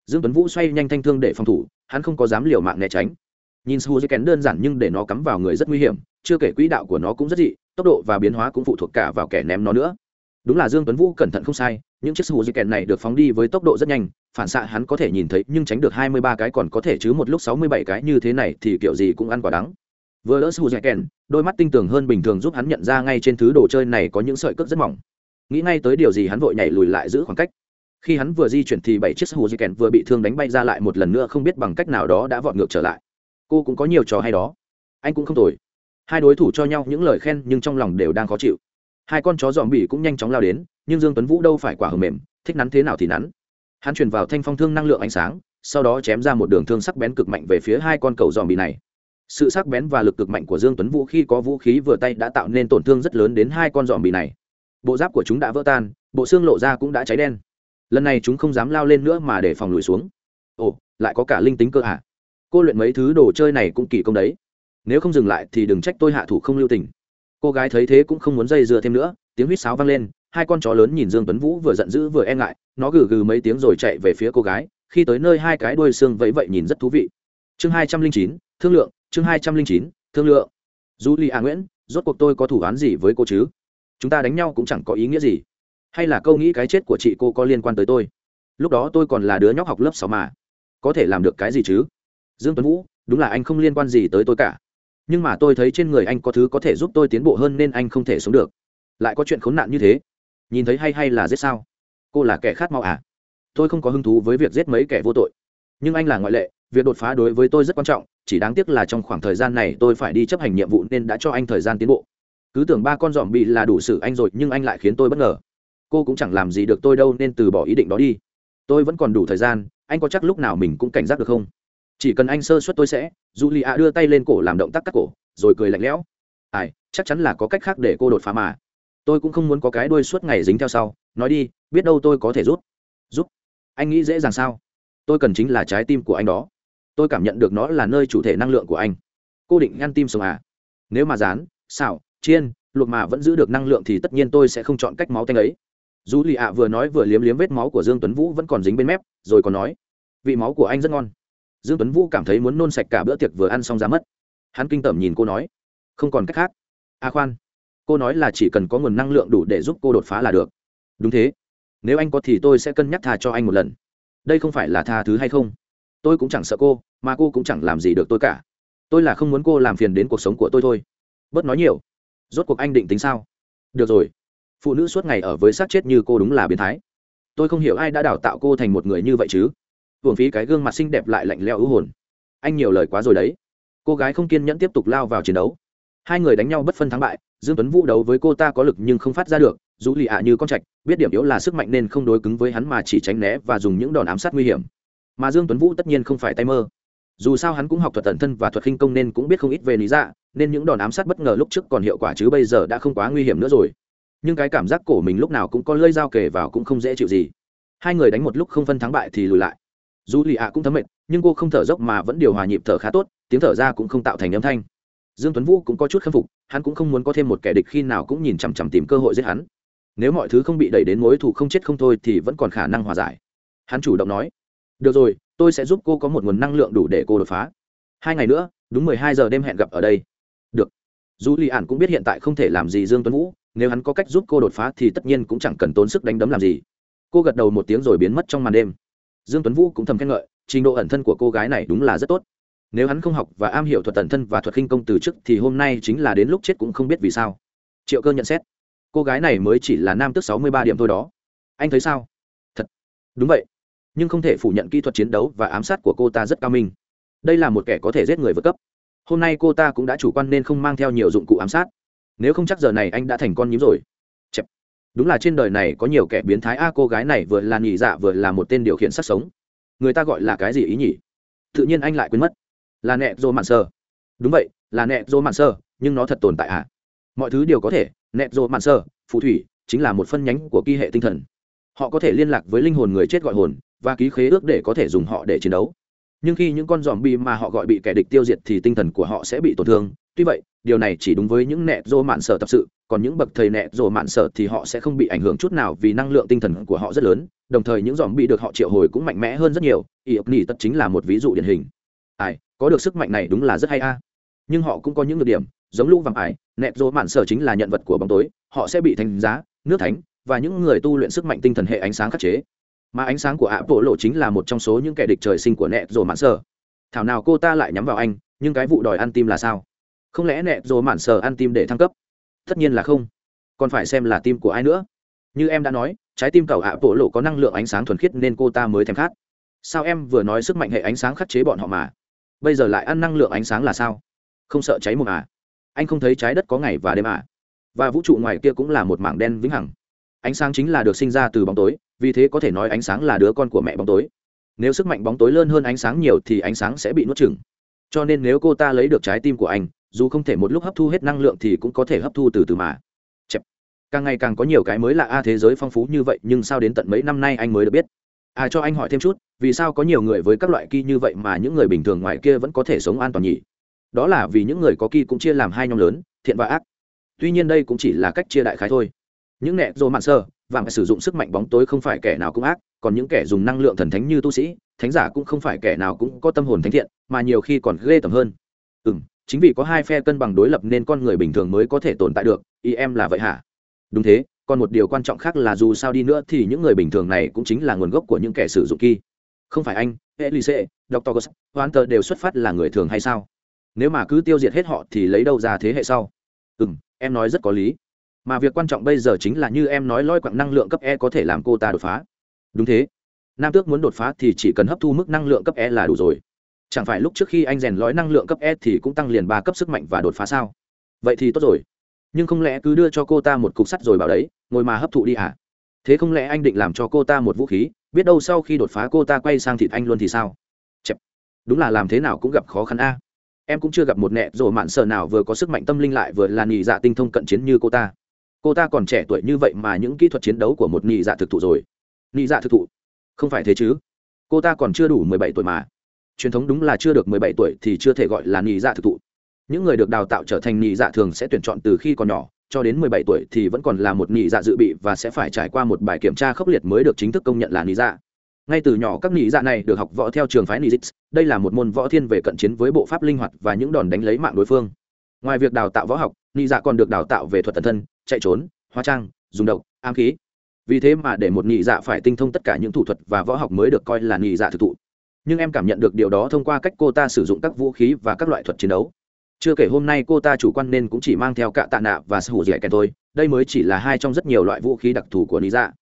Dương tuấn vũ xoay nhanh thanh thương để phòng thủ, hắn không có dám liều mạng né tránh. Nhìn hú dẻ kèn đơn giản nhưng để nó cắm vào người rất nguy hiểm, chưa kể quỹ đạo của nó cũng rất dị, tốc độ và biến hóa cũng phụ thuộc cả vào kẻ ném nó nữa. Đúng là dương tuấn vũ cẩn thận không sai, những chiếc hù dẻ kèn này được phóng đi với tốc độ rất nhanh, phản xạ hắn có thể nhìn thấy nhưng tránh được 23 cái còn có thể chứ một lúc 67 cái như thế này thì kiểu gì cũng ăn quả đắng vừa đỡ hù dây kèn, đôi mắt tinh tường hơn bình thường giúp hắn nhận ra ngay trên thứ đồ chơi này có những sợi cước rất mỏng. Nghĩ ngay tới điều gì hắn vội nhảy lùi lại giữ khoảng cách. Khi hắn vừa di chuyển thì bảy chiếc hù dây kèn vừa bị thương đánh bay ra lại một lần nữa không biết bằng cách nào đó đã vọt ngược trở lại. Cô cũng có nhiều trò hay đó. Anh cũng không tồi. Hai đối thủ cho nhau những lời khen nhưng trong lòng đều đang khó chịu. Hai con chó dòm bỉ cũng nhanh chóng lao đến, nhưng dương tuấn vũ đâu phải quả hờ mềm, thích nắn thế nào thì nắn. Hắn truyền vào thanh phong thương năng lượng ánh sáng, sau đó chém ra một đường thương sắc bén cực mạnh về phía hai con cầu dòm bỉ này sự sắc bén và lực cực mạnh của dương tuấn vũ khi có vũ khí vừa tay đã tạo nên tổn thương rất lớn đến hai con dòm bì này. Bộ giáp của chúng đã vỡ tan, bộ xương lộ ra cũng đã cháy đen. Lần này chúng không dám lao lên nữa mà để phòng lùi xuống. Ồ, lại có cả linh tính cơ ạ cô luyện mấy thứ đồ chơi này cũng kỳ công đấy. Nếu không dừng lại thì đừng trách tôi hạ thủ không lưu tình. Cô gái thấy thế cũng không muốn dây dưa thêm nữa, tiếng huýt sáo vang lên, hai con chó lớn nhìn dương tuấn vũ vừa giận dữ vừa e ngại, nó gừ gừ mấy tiếng rồi chạy về phía cô gái, khi tới nơi hai cái đuôi xương vẫy vậy nhìn rất thú vị. Chương hai trăm linh chín, thương lượng chương hai trăm linh chín, thương lượng. Du li a nguyễn, rốt cuộc tôi có thủ án gì với cô chứ? Chúng ta đánh nhau cũng chẳng có ý nghĩa gì. Hay là câu nghĩ cái chết của chị cô có liên quan tới tôi? Lúc đó tôi còn là đứa nhóc học lớp sáu mà. Có thể làm được cái gì chứ? Dương tuấn vũ, đúng là anh không liên quan gì tới tôi cả. Nhưng mà tôi thấy trên người anh có thứ có thể giúp tôi tiến bộ hơn nên anh không thể sống được. Lại có chuyện khốn nạn như thế. Nhìn thấy hay hay là giết sao? Cô là kẻ khát máu à? Tôi không có hứng thú với việc giết mấy kẻ vô tội. Nhưng anh là ngoại lệ, việc đột phá đối với tôi rất quan trọng chỉ đáng tiếc là trong khoảng thời gian này tôi phải đi chấp hành nhiệm vụ nên đã cho anh thời gian tiến bộ. Cứ tưởng ba con dòm bị là đủ xử anh rồi, nhưng anh lại khiến tôi bất ngờ. Cô cũng chẳng làm gì được tôi đâu nên từ bỏ ý định đó đi. Tôi vẫn còn đủ thời gian, anh có chắc lúc nào mình cũng cảnh giác được không? Chỉ cần anh sơ suất tôi sẽ dù lì ạ đưa tay lên cổ làm động tác cắt cổ, rồi cười lạnh lẽo. Ai, chắc chắn là có cách khác để cô đột phá mà. Tôi cũng không muốn có cái đuôi suốt ngày dính theo sau. Nói đi, biết đâu tôi có thể rút. Giúp anh nghĩ dễ dàng sao? Tôi cần chính là trái tim của anh đó tôi cảm nhận được nó là nơi chủ thể năng lượng của anh. Cô định ngăn tim sống à? Nếu mà rán xào chiên, luộc mà vẫn giữ được năng lượng thì tất nhiên tôi sẽ không chọn cách máu tanh ấy. Dù lì ạ vừa nói vừa liếm liếm vết máu của dương tuấn vũ vẫn còn dính bên mép, rồi còn nói, vị máu của anh rất ngon. Dương tuấn vũ cảm thấy muốn nôn sạch cả bữa tiệc vừa ăn xong ra mất. Hắn kinh tởm nhìn cô nói, không còn cách khác. A à khoan, cô nói là chỉ cần có nguồn năng lượng đủ để giúp cô đột phá là được. Đúng thế. Nếu anh có thì tôi sẽ cân nhắc tha cho anh một lần. Đây không phải là tha thứ hay không? Tôi cũng chẳng sợ cô mà cô cũng chẳng làm gì được tôi cả. Tôi là không muốn cô làm phiền đến cuộc sống của tôi thôi. Bớt nói nhiều. Rốt cuộc anh định tính sao? Được rồi. Phụ nữ suốt ngày ở với xác chết như cô đúng là biến thái. Tôi không hiểu ai đã đào tạo cô thành một người như vậy chứ. Hưởng phí cái gương mặt xinh đẹp lại lạnh leo ưu hồn. Anh nhiều lời quá rồi đấy. Cô gái không kiên nhẫn tiếp tục lao vào chiến đấu. Hai người đánh nhau bất phân thắng bại, dương tuấn vũ đấu với cô ta có lực nhưng không phát ra được dù lì ạ như con trạch, biết điểm yếu là sức mạnh nên không đối cứng với hắn mà chỉ tránh né và dùng những đòn ám sát nguy hiểm. Mà dương tuấn vũ tất nhiên không phải tay mơ dù sao hắn cũng học thuật tận thân và thuật khinh công nên cũng biết không ít về lý dạ nên những đòn ám sát bất ngờ lúc trước còn hiệu quả chứ bây giờ đã không quá nguy hiểm nữa rồi. Nhưng cái cảm giác cổ mình lúc nào cũng có lơi dao kề vào cũng không dễ chịu gì. Hai người đánh một lúc không phân thắng bại thì lùi lại. Dù lì ạ cũng thấm mệt, nhưng cô không thở dốc mà vẫn điều hòa nhịp thở khá tốt, tiếng thở ra cũng không tạo thành âm thanh. Dương tuấn vũ cũng có chút khâm phục, hắn cũng không muốn có thêm một kẻ địch khi nào cũng nhìn chằm chằm tìm cơ hội giết hắn. Nếu mọi thứ không bị đẩy đến mối thù không chết không thôi thì vẫn còn khả năng hòa giải. Hắn chủ động nói, được rồi tôi sẽ giúp cô có một nguồn năng lượng đủ để cô đột phá. Hai ngày nữa, đúng mười hai giờ đêm hẹn gặp ở đây. Được. Dù lì ản cũng biết hiện tại không thể làm gì dương tuấn vũ, nếu hắn có cách giúp cô đột phá thì tất nhiên cũng chẳng cần tốn sức đánh đấm làm gì. Cô gật đầu một tiếng rồi biến mất trong màn đêm. Dương tuấn vũ cũng thầm khen ngợi, trình độ ẩn thân của cô gái này đúng là rất tốt. Nếu hắn không học và am hiểu thuật ẩn thân và thuật khinh công từ trước thì hôm nay chính là đến lúc chết cũng không biết vì sao. Triệu cơ nhận xét. Cô gái này mới chỉ là nam tức sáu mươi ba điểm thôi đó. Anh thấy sao? Thật. Đúng vậy nhưng không thể phủ nhận kỹ thuật chiến đấu và ám sát của cô ta rất cao minh. Đây là một kẻ có thể giết người vượt cấp. Hôm nay cô ta cũng đã chủ quan nên không mang theo nhiều dụng cụ ám sát. Nếu không chắc giờ này anh đã thành con nhím rồi. Chẹp. đúng là trên đời này có nhiều kẻ biến thái. A, cô gái này vừa là nhị dạ vừa là một tên điều khiển sắc sống. Người ta gọi là cái gì ý nhỉ? Tự nhiên anh lại quên mất. Là nẹ dô mạn sơ. Đúng vậy, là nẹ dô mạn sơ, nhưng nó thật tồn tại à? Mọi thứ đều có thể, nẹ dô mạn sơ, phù thủy, chính là một phân nhánh của kỳ hệ tinh thần. Họ có thể liên lạc với linh hồn người chết gọi hồn và ký khế ước để có thể dùng họ để chiến đấu. Nhưng khi những con dòm bi mà họ gọi bị kẻ địch tiêu diệt thì tinh thần của họ sẽ bị tổn thương. Tuy vậy, điều này chỉ đúng với những nẹt rô mạn sở tập sự, còn những bậc thầy nẹt rô mạn sở thì họ sẽ không bị ảnh hưởng chút nào vì năng lượng tinh thần của họ rất lớn. Đồng thời những dòm bi được họ triệu hồi cũng mạnh mẽ hơn rất nhiều. Y ốc nỉ tất chính là một ví dụ điển hình. Ai, có được sức mạnh này đúng là rất hay a. À. Nhưng họ cũng có những nhược điểm, giống lũ vàng ải, nẹt rô mạn sở chính là nhận vật của bóng tối. Họ sẽ bị thành giá, nước thánh, và những người tu luyện sức mạnh tinh thần hệ ánh sáng khắc chế mà ánh sáng của ạ bộ lộ chính là một trong số những kẻ địch trời sinh của nẹt rồ mạn sở thảo nào cô ta lại nhắm vào anh, nhưng cái vụ đòi ăn tim là sao? Không lẽ nẹt rồ mạn sở ăn tim để thăng cấp? Tất nhiên là không. Còn phải xem là tim của ai nữa. Như em đã nói, trái tim cầu ạ bộ lộ có năng lượng ánh sáng thuần khiết nên cô ta mới thèm khát. Sao em vừa nói sức mạnh hệ ánh sáng khắc chế bọn họ mà? Bây giờ lại ăn năng lượng ánh sáng là sao? Không sợ cháy một à? Anh không thấy trái đất có ngày và đêm à? Và vũ trụ ngoài kia cũng là một mảng đen vĩnh hằng ánh sáng chính là được sinh ra từ bóng tối, vì thế có thể nói ánh sáng là đứa con của mẹ bóng tối. Nếu sức mạnh bóng tối lớn hơn ánh sáng nhiều thì ánh sáng sẽ bị nuốt chừng cho nên nếu cô ta lấy được trái tim của anh, dù không thể một lúc hấp thu hết năng lượng thì cũng có thể hấp thu từ từ mà. Chẹp. càng ngày càng có nhiều cái mới lạ a, thế giới phong phú như vậy, nhưng sao đến tận mấy năm nay anh mới được biết? À cho anh hỏi thêm chút, vì sao có nhiều người với các loại kỳ như vậy mà những người bình thường ngoài kia vẫn có thể sống an toàn nhỉ? Đó là vì những người có kỳ cũng chia làm hai nhóm lớn, thiện và ác. Tuy nhiên đây cũng chỉ là cách chia đại khái thôi những nẹ dô mạn sơ và phải sử dụng sức mạnh bóng tối không phải kẻ nào cũng ác, còn những kẻ dùng năng lượng thần thánh như tu sĩ, thánh giả cũng không phải kẻ nào cũng có tâm hồn thánh thiện, mà nhiều khi còn ghê tởm hơn. Ừ m chính vì có hai phe cân bằng đối lập nên con người bình thường mới có thể tồn tại được ý em là vậy hả? Đúng thế, còn một điều quan trọng khác là dù sao đi nữa thì những người bình thường này cũng chính là nguồn gốc của những kẻ sử dụng kỳ không phải anh, elise dr gos hoan tờ đều xuất phát là người thường hay sao? Nếu mà cứ tiêu diệt hết họ thì lấy đâu ra thế hệ sau? Ừ m em nói rất có lý mà việc quan trọng bây giờ chính là như em nói lôi quặng năng lượng cấp e có thể làm cô ta đột phá. Đúng thế. Nam tước muốn đột phá thì chỉ cần hấp thu mức năng lượng cấp e là đủ rồi. Chẳng phải lúc trước khi anh rèn lõi năng lượng cấp e thì cũng tăng liền ba cấp sức mạnh và đột phá sao? Vậy thì tốt rồi. Nhưng không lẽ cứ đưa cho cô ta một cục sắt rồi bảo đấy, ngồi mà hấp thụ đi à thế không lẽ anh định làm cho cô ta một vũ khí, biết đâu sau khi đột phá cô ta quay sang thịt anh luôn thì sao? Chẹp. đúng là làm thế nào cũng gặp khó khăn a. Em cũng chưa gặp một nẹ rồi mạn sợ nào vừa có sức mạnh tâm linh lại vừa là nhị dạ tinh thông cận chiến như cô ta cô ta còn trẻ tuổi như vậy mà những kỹ thuật chiến đấu của một nhị dạ thực thụ rồi. Nhị dạ thực thụ? Không phải thế chứ. Cô ta còn chưa đủ mười bảy tuổi mà. Truyền thống đúng là chưa được mười bảy tuổi thì chưa thể gọi là nhị dạ thực thụ. Những người được đào tạo trở thành nhị dạ thường sẽ tuyển chọn từ khi còn nhỏ, cho đến mười bảy tuổi thì vẫn còn là một nhị dạ dự bị và sẽ phải trải qua một bài kiểm tra khốc liệt mới được chính thức công nhận là nhị dạ. Ngay từ nhỏ các nhị dạ này được học võ theo trường phái nhị đây là một môn võ thiên về cận chiến với bộ pháp linh hoạt và những đòn đánh lấy mạng đối phương. Ngoài việc đào tạo võ học Nị dạ còn được đào tạo về thuật tần thân, chạy trốn, hóa trang, dùng độc, ám khí. Vì thế mà để một nị dạ phải tinh thông tất cả những thủ thuật và võ học mới được coi là nị dạ thực thụ. Nhưng em cảm nhận được điều đó thông qua cách cô ta sử dụng các vũ khí và các loại thuật chiến đấu. Chưa kể hôm nay cô ta chủ quan nên cũng chỉ mang theo cạ tạ nạ và sư hữu dẻ kèn thôi, đây mới chỉ là hai trong rất nhiều loại vũ khí đặc thù của lý dạ.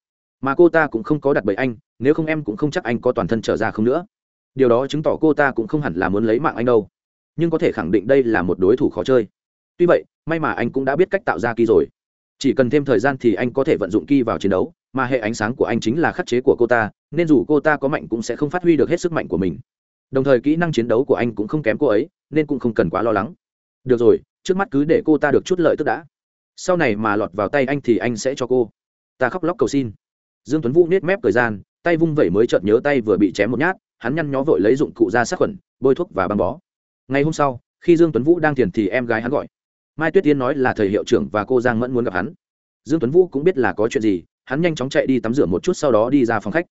Mà cô ta cũng không có đặt bẫy anh, nếu không em cũng không chắc anh có toàn thân trở ra không nữa. Điều đó chứng tỏ cô ta cũng không hẳn là muốn lấy mạng anh đâu. Nhưng có thể khẳng định đây là một đối thủ khó chơi. Tuy vậy may mà anh cũng đã biết cách tạo ra kỳ rồi. Chỉ cần thêm thời gian thì anh có thể vận dụng kỳ vào chiến đấu, mà hệ ánh sáng của anh chính là khắc chế của cô ta, nên dù cô ta có mạnh cũng sẽ không phát huy được hết sức mạnh của mình. Đồng thời kỹ năng chiến đấu của anh cũng không kém cô ấy, nên cũng không cần quá lo lắng. Được rồi, trước mắt cứ để cô ta được chút lợi tức đã. Sau này mà lọt vào tay anh thì anh sẽ cho cô. Ta khóc lóc cầu xin. Dương tuấn vũ nết mép thời gian, tay vung vẩy mới chợt nhớ tay vừa bị chém một nhát, hắn nhăn nhó vội lấy dụng cụ ra sát khuẩn, bôi thuốc và băng bó. Ngày hôm sau, khi dương tuấn vũ đang thiền thì em gái hắn gọi mai tuyết tiên nói là thầy hiệu trưởng và cô giang mẫn muốn gặp hắn. Dương tuấn vũ cũng biết là có chuyện gì, hắn nhanh chóng chạy đi tắm rửa một chút sau đó đi ra phòng khách.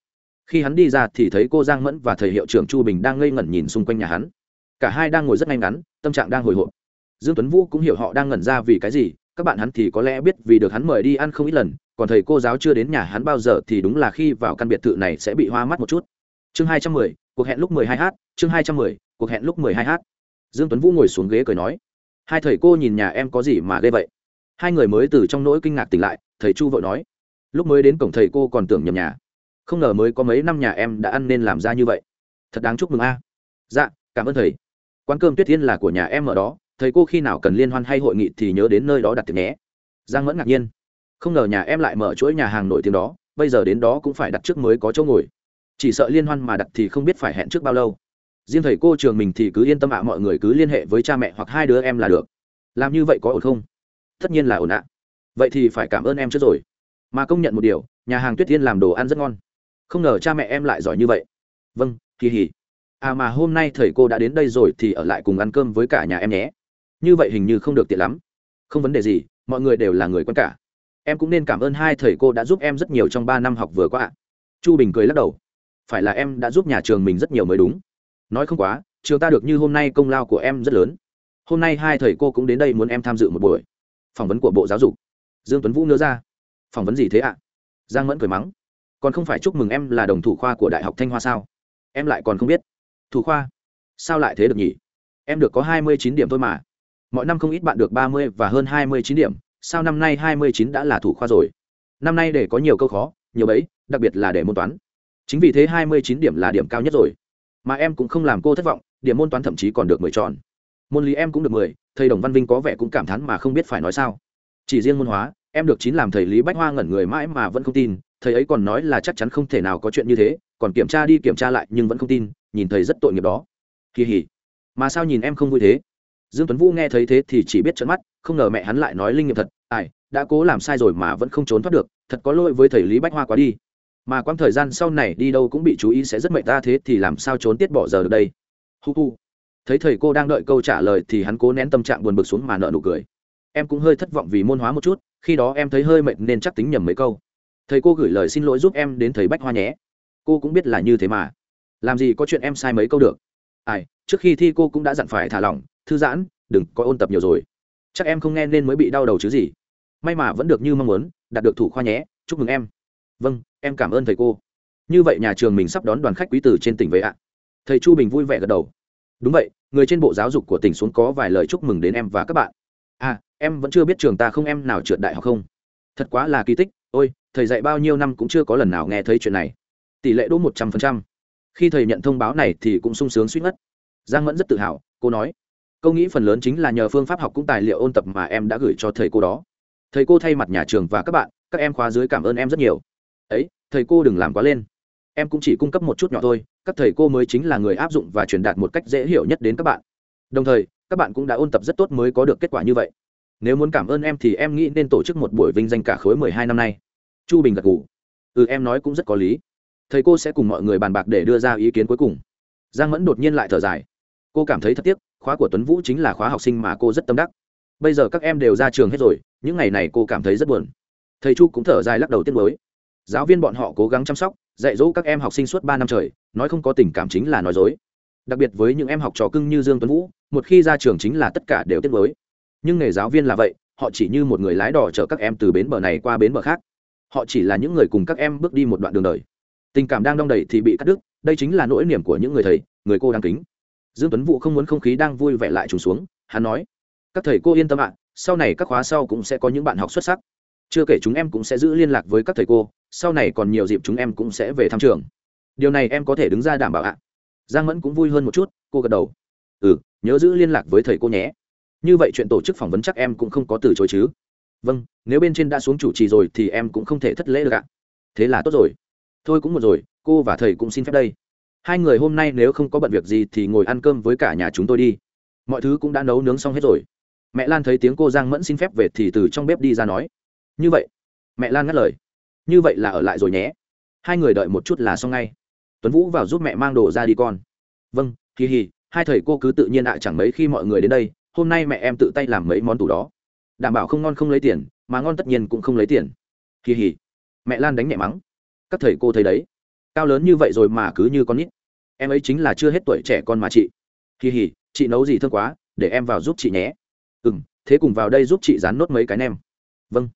Khi hắn đi ra thì thấy cô giang mẫn và thầy hiệu trưởng chu bình đang ngây ngẩn nhìn xung quanh nhà hắn. Cả hai đang ngồi rất ngay ngắn, tâm trạng đang hồi hộp. Dương tuấn vũ cũng hiểu họ đang ngẩn ra vì cái gì, các bạn hắn thì có lẽ biết vì được hắn mời đi ăn không ít lần, còn thầy cô giáo chưa đến nhà hắn bao giờ thì đúng là khi vào căn biệt thự này sẽ bị hoa mắt một chút. Chương hai trăm mười, cuộc hẹn lúc mười hai h chương hai trăm mười, cuộc hẹn lúc mười hai h dương tuấn vũ ngồi xuống ghế cười nói hai thầy cô nhìn nhà em có gì mà ghê vậy? Hai người mới từ trong nỗi kinh ngạc tỉnh lại, thầy chu vội nói. Lúc mới đến cổng thầy cô còn tưởng nhầm nhà. Không ngờ mới có mấy năm nhà em đã ăn nên làm ra như vậy. Thật đáng chúc mừng a. Dạ cảm ơn thầy. Quán cơm tuyết thiên là của nhà em ở đó. Thầy cô khi nào cần liên hoan hay hội nghị thì nhớ đến nơi đó đặt tiệc nhé. Giang mẫn ngạc nhiên. Không ngờ nhà em lại mở chuỗi nhà hàng nổi tiếng đó. Bây giờ đến đó cũng phải đặt trước mới có chỗ ngồi. Chỉ sợ liên hoan mà đặt thì không biết phải hẹn trước bao lâu riêng thầy cô trường mình thì cứ yên tâm ạ, mọi người cứ liên hệ với cha mẹ hoặc hai đứa em là được. Làm như vậy có ổn không? Tất nhiên là ổn ạ. Vậy thì phải cảm ơn em trước rồi. Mà công nhận một điều, nhà hàng tuyết tiên làm đồ ăn rất ngon. Không ngờ cha mẹ em lại giỏi như vậy. Vâng kỳ hỉ. À mà hôm nay thầy cô đã đến đây rồi thì ở lại cùng ăn cơm với cả nhà em nhé. Như vậy hình như không được tiện lắm. Không vấn đề gì, mọi người đều là người quen cả. Em cũng nên cảm ơn hai thầy cô đã giúp em rất nhiều trong ba năm học vừa qua ạ. Chu bình cười lắc đầu. Phải là em đã giúp nhà trường mình rất nhiều mới đúng nói không quá, trường ta được như hôm nay công lao của em rất lớn. Hôm nay hai thầy cô cũng đến đây muốn em tham dự một buổi. Phỏng vấn của bộ giáo dục. Dương tuấn vũ nhớ ra. Phỏng vấn gì thế ạ? Giang mẫn cười mắng. Còn không phải chúc mừng em là đồng thủ khoa của đại học thanh hoa sao? Em lại còn không biết. Thủ khoa? Sao lại thế được nhỉ? Em được có hai mươi chín điểm thôi mà. Mọi năm không ít bạn được ba mươi và hơn hai mươi chín điểm. Sao năm nay hai mươi chín đã là thủ khoa rồi? Năm nay để có nhiều câu khó, nhiều bấy đặc biệt là để môn toán. Chính vì thế hai mươi chín điểm là điểm cao nhất rồi mà em cũng không làm cô thất vọng điểm môn toán thậm chí còn được mười tròn môn lý em cũng được mười thầy đồng văn vinh có vẻ cũng cảm thán mà không biết phải nói sao. Chỉ riêng môn hóa, em được chín làm thầy lý bách hoa ngẩn người mãi mà vẫn không tin, thầy ấy còn nói là chắc chắn không thể nào có chuyện như thế, còn kiểm tra đi kiểm tra lại nhưng vẫn không tin, nhìn thầy rất tội nghiệp đó. Kỳ hỉ. Mà sao nhìn em không vui thế? Dương tuấn vũ nghe thấy thế thì chỉ biết trợn mắt, không ngờ mẹ hắn lại nói linh nghiệm thật. Ai, đã cố làm sai rồi mà vẫn không trốn thoát được, thật có lỗi với thầy lý bách hoa quá đi mà quãng thời gian sau này đi đâu cũng bị chú ý sẽ rất mệt ta, thế thì làm sao trốn tiết bỏ giờ được đây? Hu hu. Thấy thầy cô đang đợi câu trả lời thì hắn cố nén tâm trạng buồn bực xuống mà nợ nụ cười. Em cũng hơi thất vọng vì môn hóa một chút, khi đó em thấy hơi mệt nên chắc tính nhầm mấy câu. Thầy cô gửi lời xin lỗi giúp em đến thầy bách hoa nhé. Cô cũng biết là như thế mà. Làm gì có chuyện em sai mấy câu được? Ai, trước khi thi cô cũng đã dặn phải thả lỏng, thư giãn, đừng có ôn tập nhiều rồi. Chắc em không nghe nên mới bị đau đầu chứ gì. May mà vẫn được như mong muốn, đạt được thủ khoa nhé. Chúc mừng em vâng em cảm ơn thầy cô. Như vậy nhà trường mình sắp đón đoàn khách quý tử trên tỉnh về ạ. Thầy chu bình vui vẻ gật đầu. Đúng vậy, người trên bộ giáo dục của tỉnh xuống có vài lời chúc mừng đến em và các bạn. À em vẫn chưa biết trường ta không em nào trượt đại học không. Thật quá là kỳ tích. Ôi, thầy dạy bao nhiêu năm cũng chưa có lần nào nghe thấy chuyện này. Tỷ lệ đỗ một trăm phần trăm. Khi thầy nhận thông báo này thì cũng sung sướng suýt ngất. Giang mẫn rất tự hào, cô nói. Câu nghĩ phần lớn chính là nhờ phương pháp học cũng tài liệu ôn tập mà em đã gửi cho thầy cô đó. Thầy cô thay mặt nhà trường và các bạn, các em khóa dưới cảm ơn em rất nhiều ấy, thầy cô đừng làm quá lên. Em cũng chỉ cung cấp một chút nhỏ thôi, các thầy cô mới chính là người áp dụng và truyền đạt một cách dễ hiểu nhất đến các bạn. Đồng thời, các bạn cũng đã ôn tập rất tốt mới có được kết quả như vậy. Nếu muốn cảm ơn em thì em nghĩ nên tổ chức một buổi vinh danh cả khối mười hai năm nay. Chu bình gật g ủ ừ em nói cũng rất có lý. Thầy cô sẽ cùng mọi người bàn bạc để đưa ra ý kiến cuối cùng. Giang mẫn đột nhiên lại thở dài. Cô cảm thấy thật tiếc, khóa của tuấn vũ chính là khóa học sinh mà cô rất tâm đắc. Bây giờ các em đều ra trường hết rồi, những ngày này cô cảm thấy rất buồn. Thầy chu cũng thở dài lắc đầu tiếc mới giáo viên bọn họ cố gắng chăm sóc, dạy dỗ các em học sinh suốt ba năm trời, nói không có tình cảm chính là nói dối. Đặc biệt với những em học trò cưng như dương tuấn vũ, một khi ra trường chính là tất cả đều tiết mới nhưng nghề giáo viên là vậy, họ chỉ như một người lái đò chở các em từ bến bờ này qua bến bờ khác. Họ chỉ là những người cùng các em bước đi một đoạn đường đời. Tình cảm đang đong đầy thì bị cắt đứt, đây chính là nỗi niềm của những người thầy, người cô đang kính. Dương tuấn vũ không muốn không khí đang vui vẻ lại trùng xuống, hắn nói, các thầy cô yên tâm ạ, sau này các khóa sau cũng sẽ có những bạn học xuất sắc chưa kể chúng em cũng sẽ giữ liên lạc với các thầy cô, sau này còn nhiều dịp chúng em cũng sẽ về thăm trường. Điều này em có thể đứng ra đảm bảo ạ. Giang mẫn cũng vui hơn một chút, cô gật đầu. Ừ nhớ giữ liên lạc với thầy cô nhé. Như vậy chuyện tổ chức phỏng vấn chắc em cũng không có từ chối chứ. Vâng nếu bên trên đã xuống chủ trì rồi thì em cũng không thể thất lễ được ạ. Thế là tốt rồi. Thôi cũng một rồi, cô và thầy cũng xin phép đây. Hai người hôm nay nếu không có bận việc gì thì ngồi ăn cơm với cả nhà chúng tôi đi. Mọi thứ cũng đã nấu nướng xong hết rồi. Mẹ lan thấy tiếng cô giang mẫn xin phép về thì từ trong bếp đi ra nói như vậy. Mẹ lan ngắt lời. Như vậy là ở lại rồi nhé. Hai người đợi một chút là xong ngay. Tuấn vũ vào giúp mẹ mang đồ ra đi con. Vâng kỳ hì hai thầy cô cứ tự nhiên ạ, chẳng mấy khi mọi người đến đây, hôm nay mẹ em tự tay làm mấy món tủ đó. Đảm bảo không ngon không lấy tiền, mà ngon tất nhiên cũng không lấy tiền. Kỳ hì mẹ lan đánh nhẹ mắng. Các thầy cô thấy đấy. Cao lớn như vậy rồi mà cứ như con nít. Em ấy chính là chưa hết tuổi trẻ con mà chị. Kỳ hì chị nấu gì thương quá, để em vào giúp chị nhé. Ừ m thế cùng vào đây giúp chị dán nốt mấy cái nem. Vâng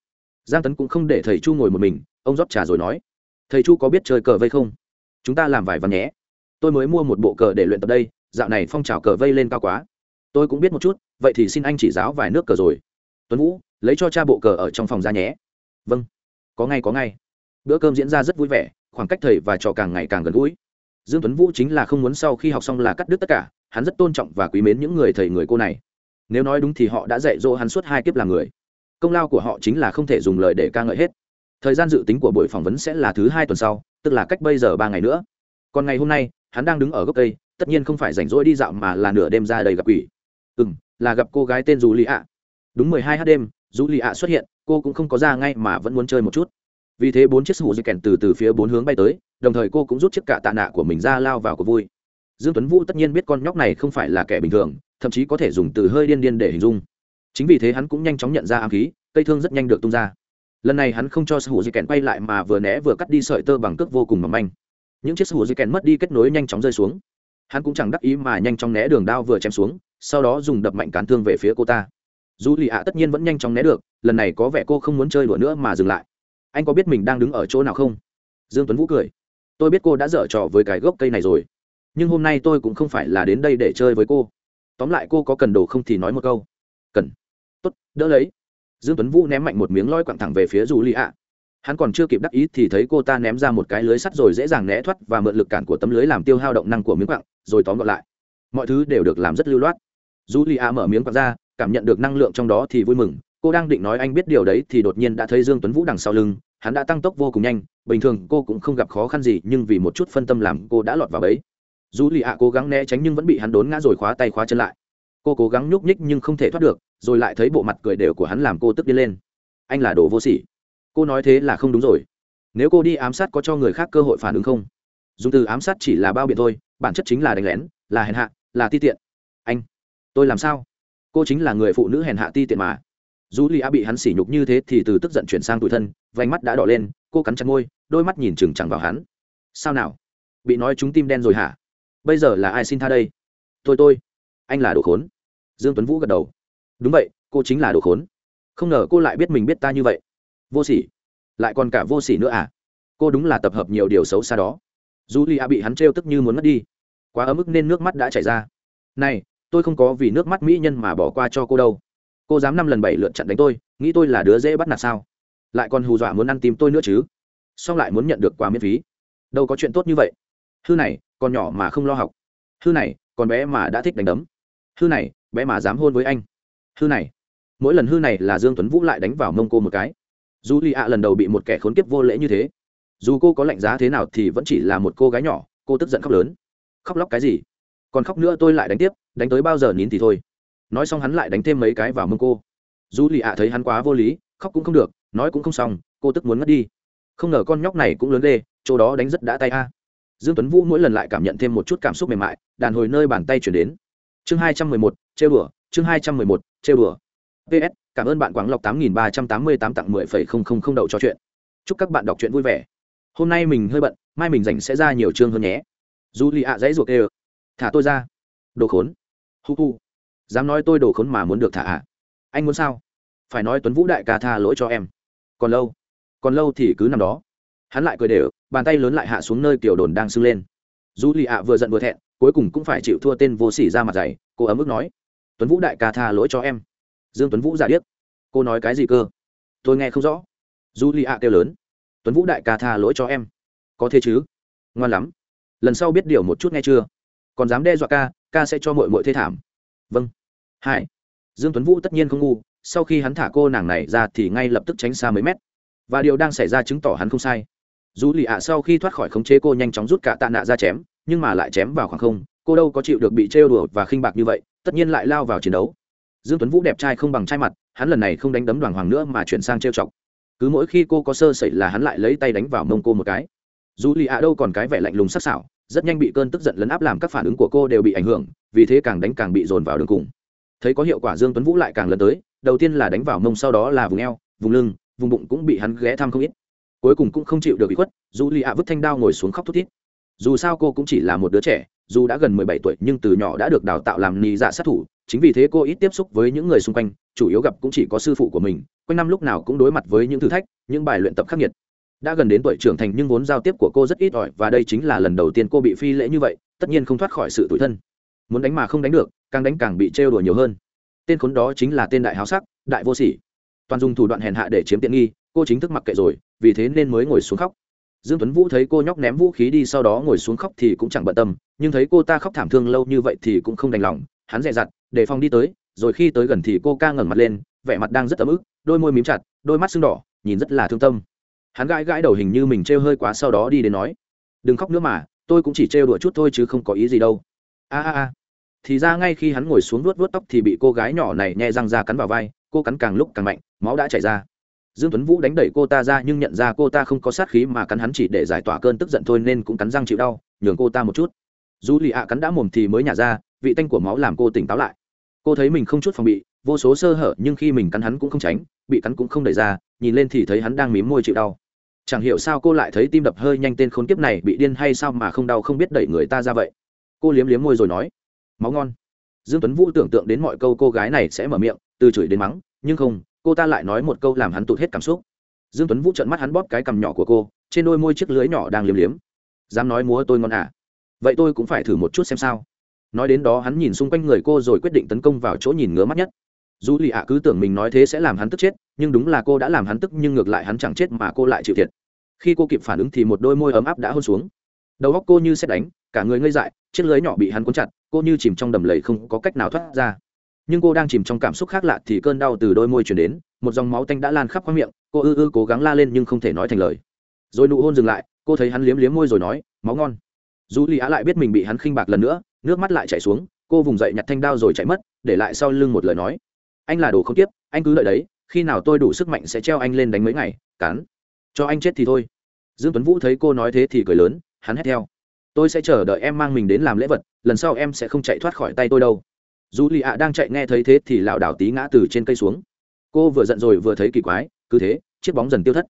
giang tấn cũng không để thầy chu ngồi một mình, ông rót trà rồi nói, thầy chu có biết chơi cờ vây không? Chúng ta làm vài văn nhé. Tôi mới mua một bộ cờ để luyện tập đây, dạo này phong trào cờ vây lên cao quá. Tôi cũng biết một chút, vậy thì xin anh chỉ giáo vài nước cờ rồi. Tuấn vũ, lấy cho cha bộ cờ ở trong phòng ra nhé. Vâng có ngay có ngay. Bữa cơm diễn ra rất vui vẻ, khoảng cách thầy và trò càng ngày càng gần gũi. Dương tuấn vũ chính là không muốn sau khi học xong là cắt đứt tất cả, hắn rất tôn trọng và quý mến những người thầy, người cô này. Nếu nói đúng thì họ đã dạy dỗ hắn suốt hai kiếp làm người công lao của họ chính là không thể dùng lời để ca ngợi hết. Thời gian dự tính của buổi phỏng vấn sẽ là thứ hai tuần sau, tức là cách bây giờ ba ngày nữa. Còn ngày hôm nay, hắn đang đứng ở gốc cây, tất nhiên không phải rảnh rỗi đi dạo mà là nửa đêm ra đây gặp quỷ. Ừ m là gặp cô gái tên dù lì ạ đúng mười hai h đêm dù lì ạ xuất hiện, cô cũng không có ra ngay mà vẫn muốn chơi một chút. Vì thế bốn chiếc sủ dây kèn từ từ phía bốn hướng bay tới, đồng thời cô cũng rút chiếc cạ tạ nạ của mình ra lao vào cuộc vui. Dương tuấn vũ tất nhiên biết con nhóc này không phải là kẻ bình thường, thậm chí có thể dùng từ hơi điên điên để hình dung chính vì thế hắn cũng nhanh chóng nhận ra ám khí, cây thương rất nhanh được tung ra. Lần này hắn không cho sủ dây kèn quay lại mà vừa né vừa cắt đi sợi tơ bằng cước vô cùng mỏng manh. Những chiếc sủ dây kèn mất đi kết nối nhanh chóng rơi xuống. Hắn cũng chẳng đắc ý mà nhanh chóng né đường đao vừa chém xuống, sau đó dùng đập mạnh cán thương về phía cô ta. Dù lì ạ tất nhiên vẫn nhanh chóng né được, lần này có vẻ cô không muốn chơi đùa nữa mà dừng lại. Anh có biết mình đang đứng ở chỗ nào không? Dương tuấn vũ cười. Tôi biết cô đã dở trò với cái gốc cây này rồi. Nhưng hôm nay tôi cũng không phải là đến đây để chơi với cô. Tóm lại cô có cần đồ không thì nói một câu. Cần tốt, đỡ lấy. Dương tuấn vũ ném mạnh một miếng loi quặng thẳng về phía dù lì ạ hắn còn chưa kịp đắc ý thì thấy cô ta ném ra một cái lưới sắt rồi dễ dàng né thoát và mượn lực cản của tấm lưới làm tiêu hao động năng của miếng quặng, rồi tóm gọn lại. Mọi thứ đều được làm rất lưu loát. Dù lì ạ mở miếng quặng ra, cảm nhận được năng lượng trong đó thì vui mừng. Cô đang định nói anh biết điều đấy thì đột nhiên đã thấy dương tuấn vũ đằng sau lưng. Hắn đã tăng tốc vô cùng nhanh, bình thường cô cũng không gặp khó khăn gì, nhưng vì một chút phân tâm làm cô đã lọt vào bẫy. Dù lì ạ cố gắng né tránh nhưng vẫn bị hắn đốn ngã rồi khóa tay khóa chân lại cô cố gắng nhúc nhích nhưng không thể thoát được, rồi lại thấy bộ mặt cười đều của hắn làm cô tức đi lên. Anh là đồ vô sỉ. Cô nói thế là không đúng rồi. Nếu cô đi ám sát có cho người khác cơ hội phản ứng không? Dùng từ ám sát chỉ là bao biện thôi, bản chất chính là đánh lén, là hèn hạ, là ti tiện. Anh, tôi làm sao? Cô chính là người phụ nữ hèn hạ ti tiện mà. Dù lì a bị hắn sỉ nhục như thế thì từ tức giận chuyển sang tủi thân, vành mắt đã đỏ lên, cô cắn chặt môi, đôi mắt nhìn chừng chẳng vào hắn. Sao nào? Bị nói chúng tim đen rồi hả? Bây giờ là ai xin tha đây? Tôi tôi anh là đồ khốn. Dương tuấn vũ gật đầu. Đúng vậy, cô chính là đồ khốn. Không ngờ cô lại biết mình biết ta như vậy. Vô sỉ. Lại còn cả vô sỉ nữa à? Cô đúng là tập hợp nhiều điều xấu xa đó. Dù li a bị hắn trêu tức như muốn mất đi. Quá ấm ức nên nước mắt đã chảy ra. Này, tôi không có vì nước mắt mỹ nhân mà bỏ qua cho cô đâu. Cô dám năm lần bảy lượt chặn đánh tôi, nghĩ tôi là đứa dễ bắt nạt sao? Lại còn hù dọa muốn ăn tìm tôi nữa chứ? Xong lại muốn nhận được quà miễn phí. Đâu có chuyện tốt như vậy. Hư này, còn nhỏ mà không lo học. Hư này, còn bé mà đã thích đánh đấm hư này, bé mà dám hôn với anh. Hư này. Mỗi lần hư này là dương tuấn vũ lại đánh vào mông cô một cái. Dù lì ạ lần đầu bị một kẻ khốn kiếp vô lễ như thế, dù cô có lạnh giá thế nào thì vẫn chỉ là một cô gái nhỏ, cô tức giận khóc lớn. Khóc lóc cái gì? Còn khóc nữa tôi lại đánh tiếp, đánh tới bao giờ nín thì thôi. Nói xong hắn lại đánh thêm mấy cái vào mông cô. Dù lì ạ thấy hắn quá vô lý, khóc cũng không được, nói cũng không xong, cô tức muốn mất đi. Không ngờ con nhóc này cũng lớn ghê, chỗ đó đánh rất đã tay a. Dương tuấn vũ mỗi lần lại cảm nhận thêm một chút cảm xúc mềm mại, đàn hồi nơi bàn tay chuyển đến chương hai trăm mười một, trêu đùa, chương hai trăm mười một, trêu đùa. Ps cảm ơn bạn quảng lộc tám nghìn ba trăm tám mươi tám tặng mười phẩy không không không đậu cho chuyện. Chúc các bạn đọc truyện vui vẻ. Hôm nay mình hơi bận, mai mình rảnh sẽ ra nhiều chương hơn nhé. Dù lì ạ dãy ruột ê thả tôi ra. Đồ khốn. Hu hu. Dám nói tôi đồ khốn mà muốn được thả ạ anh muốn sao? Phải nói tuấn vũ đại ca tha lỗi cho em. Còn lâu? Còn lâu thì cứ nằm đó. Hắn lại cười đều, bàn tay lớn lại hạ xuống nơi kiểu đồn đang sưng lên. Dù lì ạ vừa giận vừa thẹn cuối cùng cũng phải chịu thua tên vô sỉ ra mặt dày, cô ấm ức nói. Tuấn vũ đại ca tha lỗi cho em. Dương tuấn vũ giả điếc. Cô nói cái gì cơ? Tôi nghe không rõ. Dù lì ạ kêu lớn. Tuấn vũ đại ca tha lỗi cho em. Có thế chứ? Ngoan lắm. Lần sau biết điều một chút nghe chưa? Còn dám đe dọa ca ca sẽ cho mội mội thê thảm. Vâng. Hai. Dương tuấn vũ tất nhiên không ngu, sau khi hắn thả cô nàng này ra thì ngay lập tức tránh xa mấy mét. Và điều đang xảy ra chứng tỏ hắn không sai. Dù lì ạ sau khi thoát khỏi khống chế cô nhanh chóng rút cả tạ nạ ra chém nhưng mà lại chém vào khoảng không, cô đâu có chịu được bị trêu đùa và khinh bạc như vậy, tất nhiên lại lao vào chiến đấu. Dương tuấn vũ đẹp trai không bằng trai mặt, hắn lần này không đánh đấm đoàn hoàng nữa mà chuyển sang trêu chọc. Cứ mỗi khi cô có sơ sẩy là hắn lại lấy tay đánh vào mông cô một cái. Dù lì ạ đâu còn cái vẻ lạnh lùng sắc sảo, rất nhanh bị cơn tức giận lấn áp làm các phản ứng của cô đều bị ảnh hưởng, vì thế càng đánh càng bị dồn vào đường cùng. Thấy có hiệu quả dương tuấn vũ lại càng lần tới, đầu tiên là đánh vào mông sau đó là vùng eo, vùng lưng, vùng bụng cũng bị hắn ghé thăm không ít. Cuối cùng cũng không chịu được bị khuất, dù lì ạ vứt thanh đao ngồi xuống khóc thút thít dù sao cô cũng chỉ là một đứa trẻ, dù đã gần 17 tuổi nhưng từ nhỏ đã được đào tạo làm nì dạ sát thủ, chính vì thế cô ít tiếp xúc với những người xung quanh, chủ yếu gặp cũng chỉ có sư phụ của mình, quanh năm lúc nào cũng đối mặt với những thử thách, những bài luyện tập khắc nghiệt. Đã gần đến tuổi trưởng thành nhưng vốn giao tiếp của cô rất ít ỏi và đây chính là lần đầu tiên cô bị phi lễ như vậy, tất nhiên không thoát khỏi sự tủi thân. Muốn đánh mà không đánh được, càng đánh càng bị trêu đùa nhiều hơn. Tên khốn đó chính là tên đại háo sắc, đại vô sỉ. Toàn dùng thủ đoạn hèn hạ để chiếm tiện nghi, cô chính thức mặc kệ rồi, vì thế nên mới ngồi xuống khóc dương tuấn vũ thấy cô nhóc ném vũ khí đi sau đó ngồi xuống khóc thì cũng chẳng bận tâm, nhưng thấy cô ta khóc thảm thương lâu như vậy thì cũng không đành lòng, hắn dè dặt, để phòng đi tới, rồi khi tới gần thì cô ca ngẩng mặt lên, vẻ mặt đang rất ấm ức, đôi môi mím chặt, đôi mắt sưng đỏ, nhìn rất là thương tâm. Hắn gãi gãi đầu hình như mình trêu hơi quá sau đó đi đến nói, đừng khóc nữa mà, tôi cũng chỉ trêu đùa chút thôi chứ không có ý gì đâu. A a a. Thì ra ngay khi hắn ngồi xuống vuốt vuốt tóc thì bị cô gái nhỏ này nhẹ răng ra cắn vào vai, cô cắn càng lúc càng mạnh, máu đã chảy ra dương tuấn vũ đánh đẩy cô ta ra nhưng nhận ra cô ta không có sát khí mà cắn hắn chỉ để giải tỏa cơn tức giận thôi nên cũng cắn răng chịu đau, nhường cô ta một chút. Dù lì ạ cắn đã mồm thì mới nhả ra, vị tanh của máu làm cô tỉnh táo lại. Cô thấy mình không chút phòng bị, vô số sơ hở nhưng khi mình cắn hắn cũng không tránh, bị cắn cũng không đẩy ra, nhìn lên thì thấy hắn đang mím môi chịu đau. Chẳng hiểu sao cô lại thấy tim đập hơi nhanh tên khốn kiếp này bị điên hay sao mà không đau không biết đẩy người ta ra vậy. Cô liếm liếm môi rồi nói, máu ngon. Dương tuấn vũ tưởng tượng đến mọi câu cô gái này sẽ mở miệng, từ chửi đến mắng, nhưng không cô ta lại nói một câu làm hắn tụt hết cảm xúc. Dương tuấn vũ trợn mắt hắn bóp cái cằm nhỏ của cô, trên đôi môi chiếc lưới nhỏ đang liếm liếm. Dám nói múa tôi ngon à? Vậy tôi cũng phải thử một chút xem sao. Nói đến đó hắn nhìn xung quanh người cô rồi quyết định tấn công vào chỗ nhìn ngứa mắt nhất. Dù lì ạ cứ tưởng mình nói thế sẽ làm hắn tức chết, nhưng đúng là cô đã làm hắn tức nhưng ngược lại hắn chẳng chết mà cô lại chịu thiệt. Khi cô kịp phản ứng thì một đôi môi ấm áp đã hôn xuống. Đầu góc cô như xét đánh, cả người ngây dại, chiếc lưới nhỏ bị hắn cuốn chặt, cô như chìm trong đầm lầy không có cách nào thoát ra nhưng cô đang chìm trong cảm xúc khác lạ thì cơn đau từ đôi môi chuyển đến, một dòng máu tanh đã lan khắp khoang miệng, cô ư ư cố gắng la lên nhưng không thể nói thành lời. Rồi nụ hôn dừng lại, cô thấy hắn liếm liếm môi rồi nói, máu ngon. Dù lì á lại biết mình bị hắn khinh bạc lần nữa, nước mắt lại chảy xuống, cô vùng dậy nhặt thanh đao rồi chạy mất, để lại sau lưng một lời nói, anh là đồ không tiếp, anh cứ đợi đấy, khi nào tôi đủ sức mạnh sẽ treo anh lên đánh mấy ngày, cắn, cho anh chết thì thôi. Dương tuấn vũ thấy cô nói thế thì cười lớn, hắn hét theo, tôi sẽ chờ đợi em mang mình đến làm lễ vật, lần sau em sẽ không chạy thoát khỏi tay tôi đâu dù lì ạ đang chạy nghe thấy thế thì lảo đảo tí ngã từ trên cây xuống. Cô vừa giận rồi vừa thấy kỳ quái, cứ thế, chiếc bóng dần tiêu thất.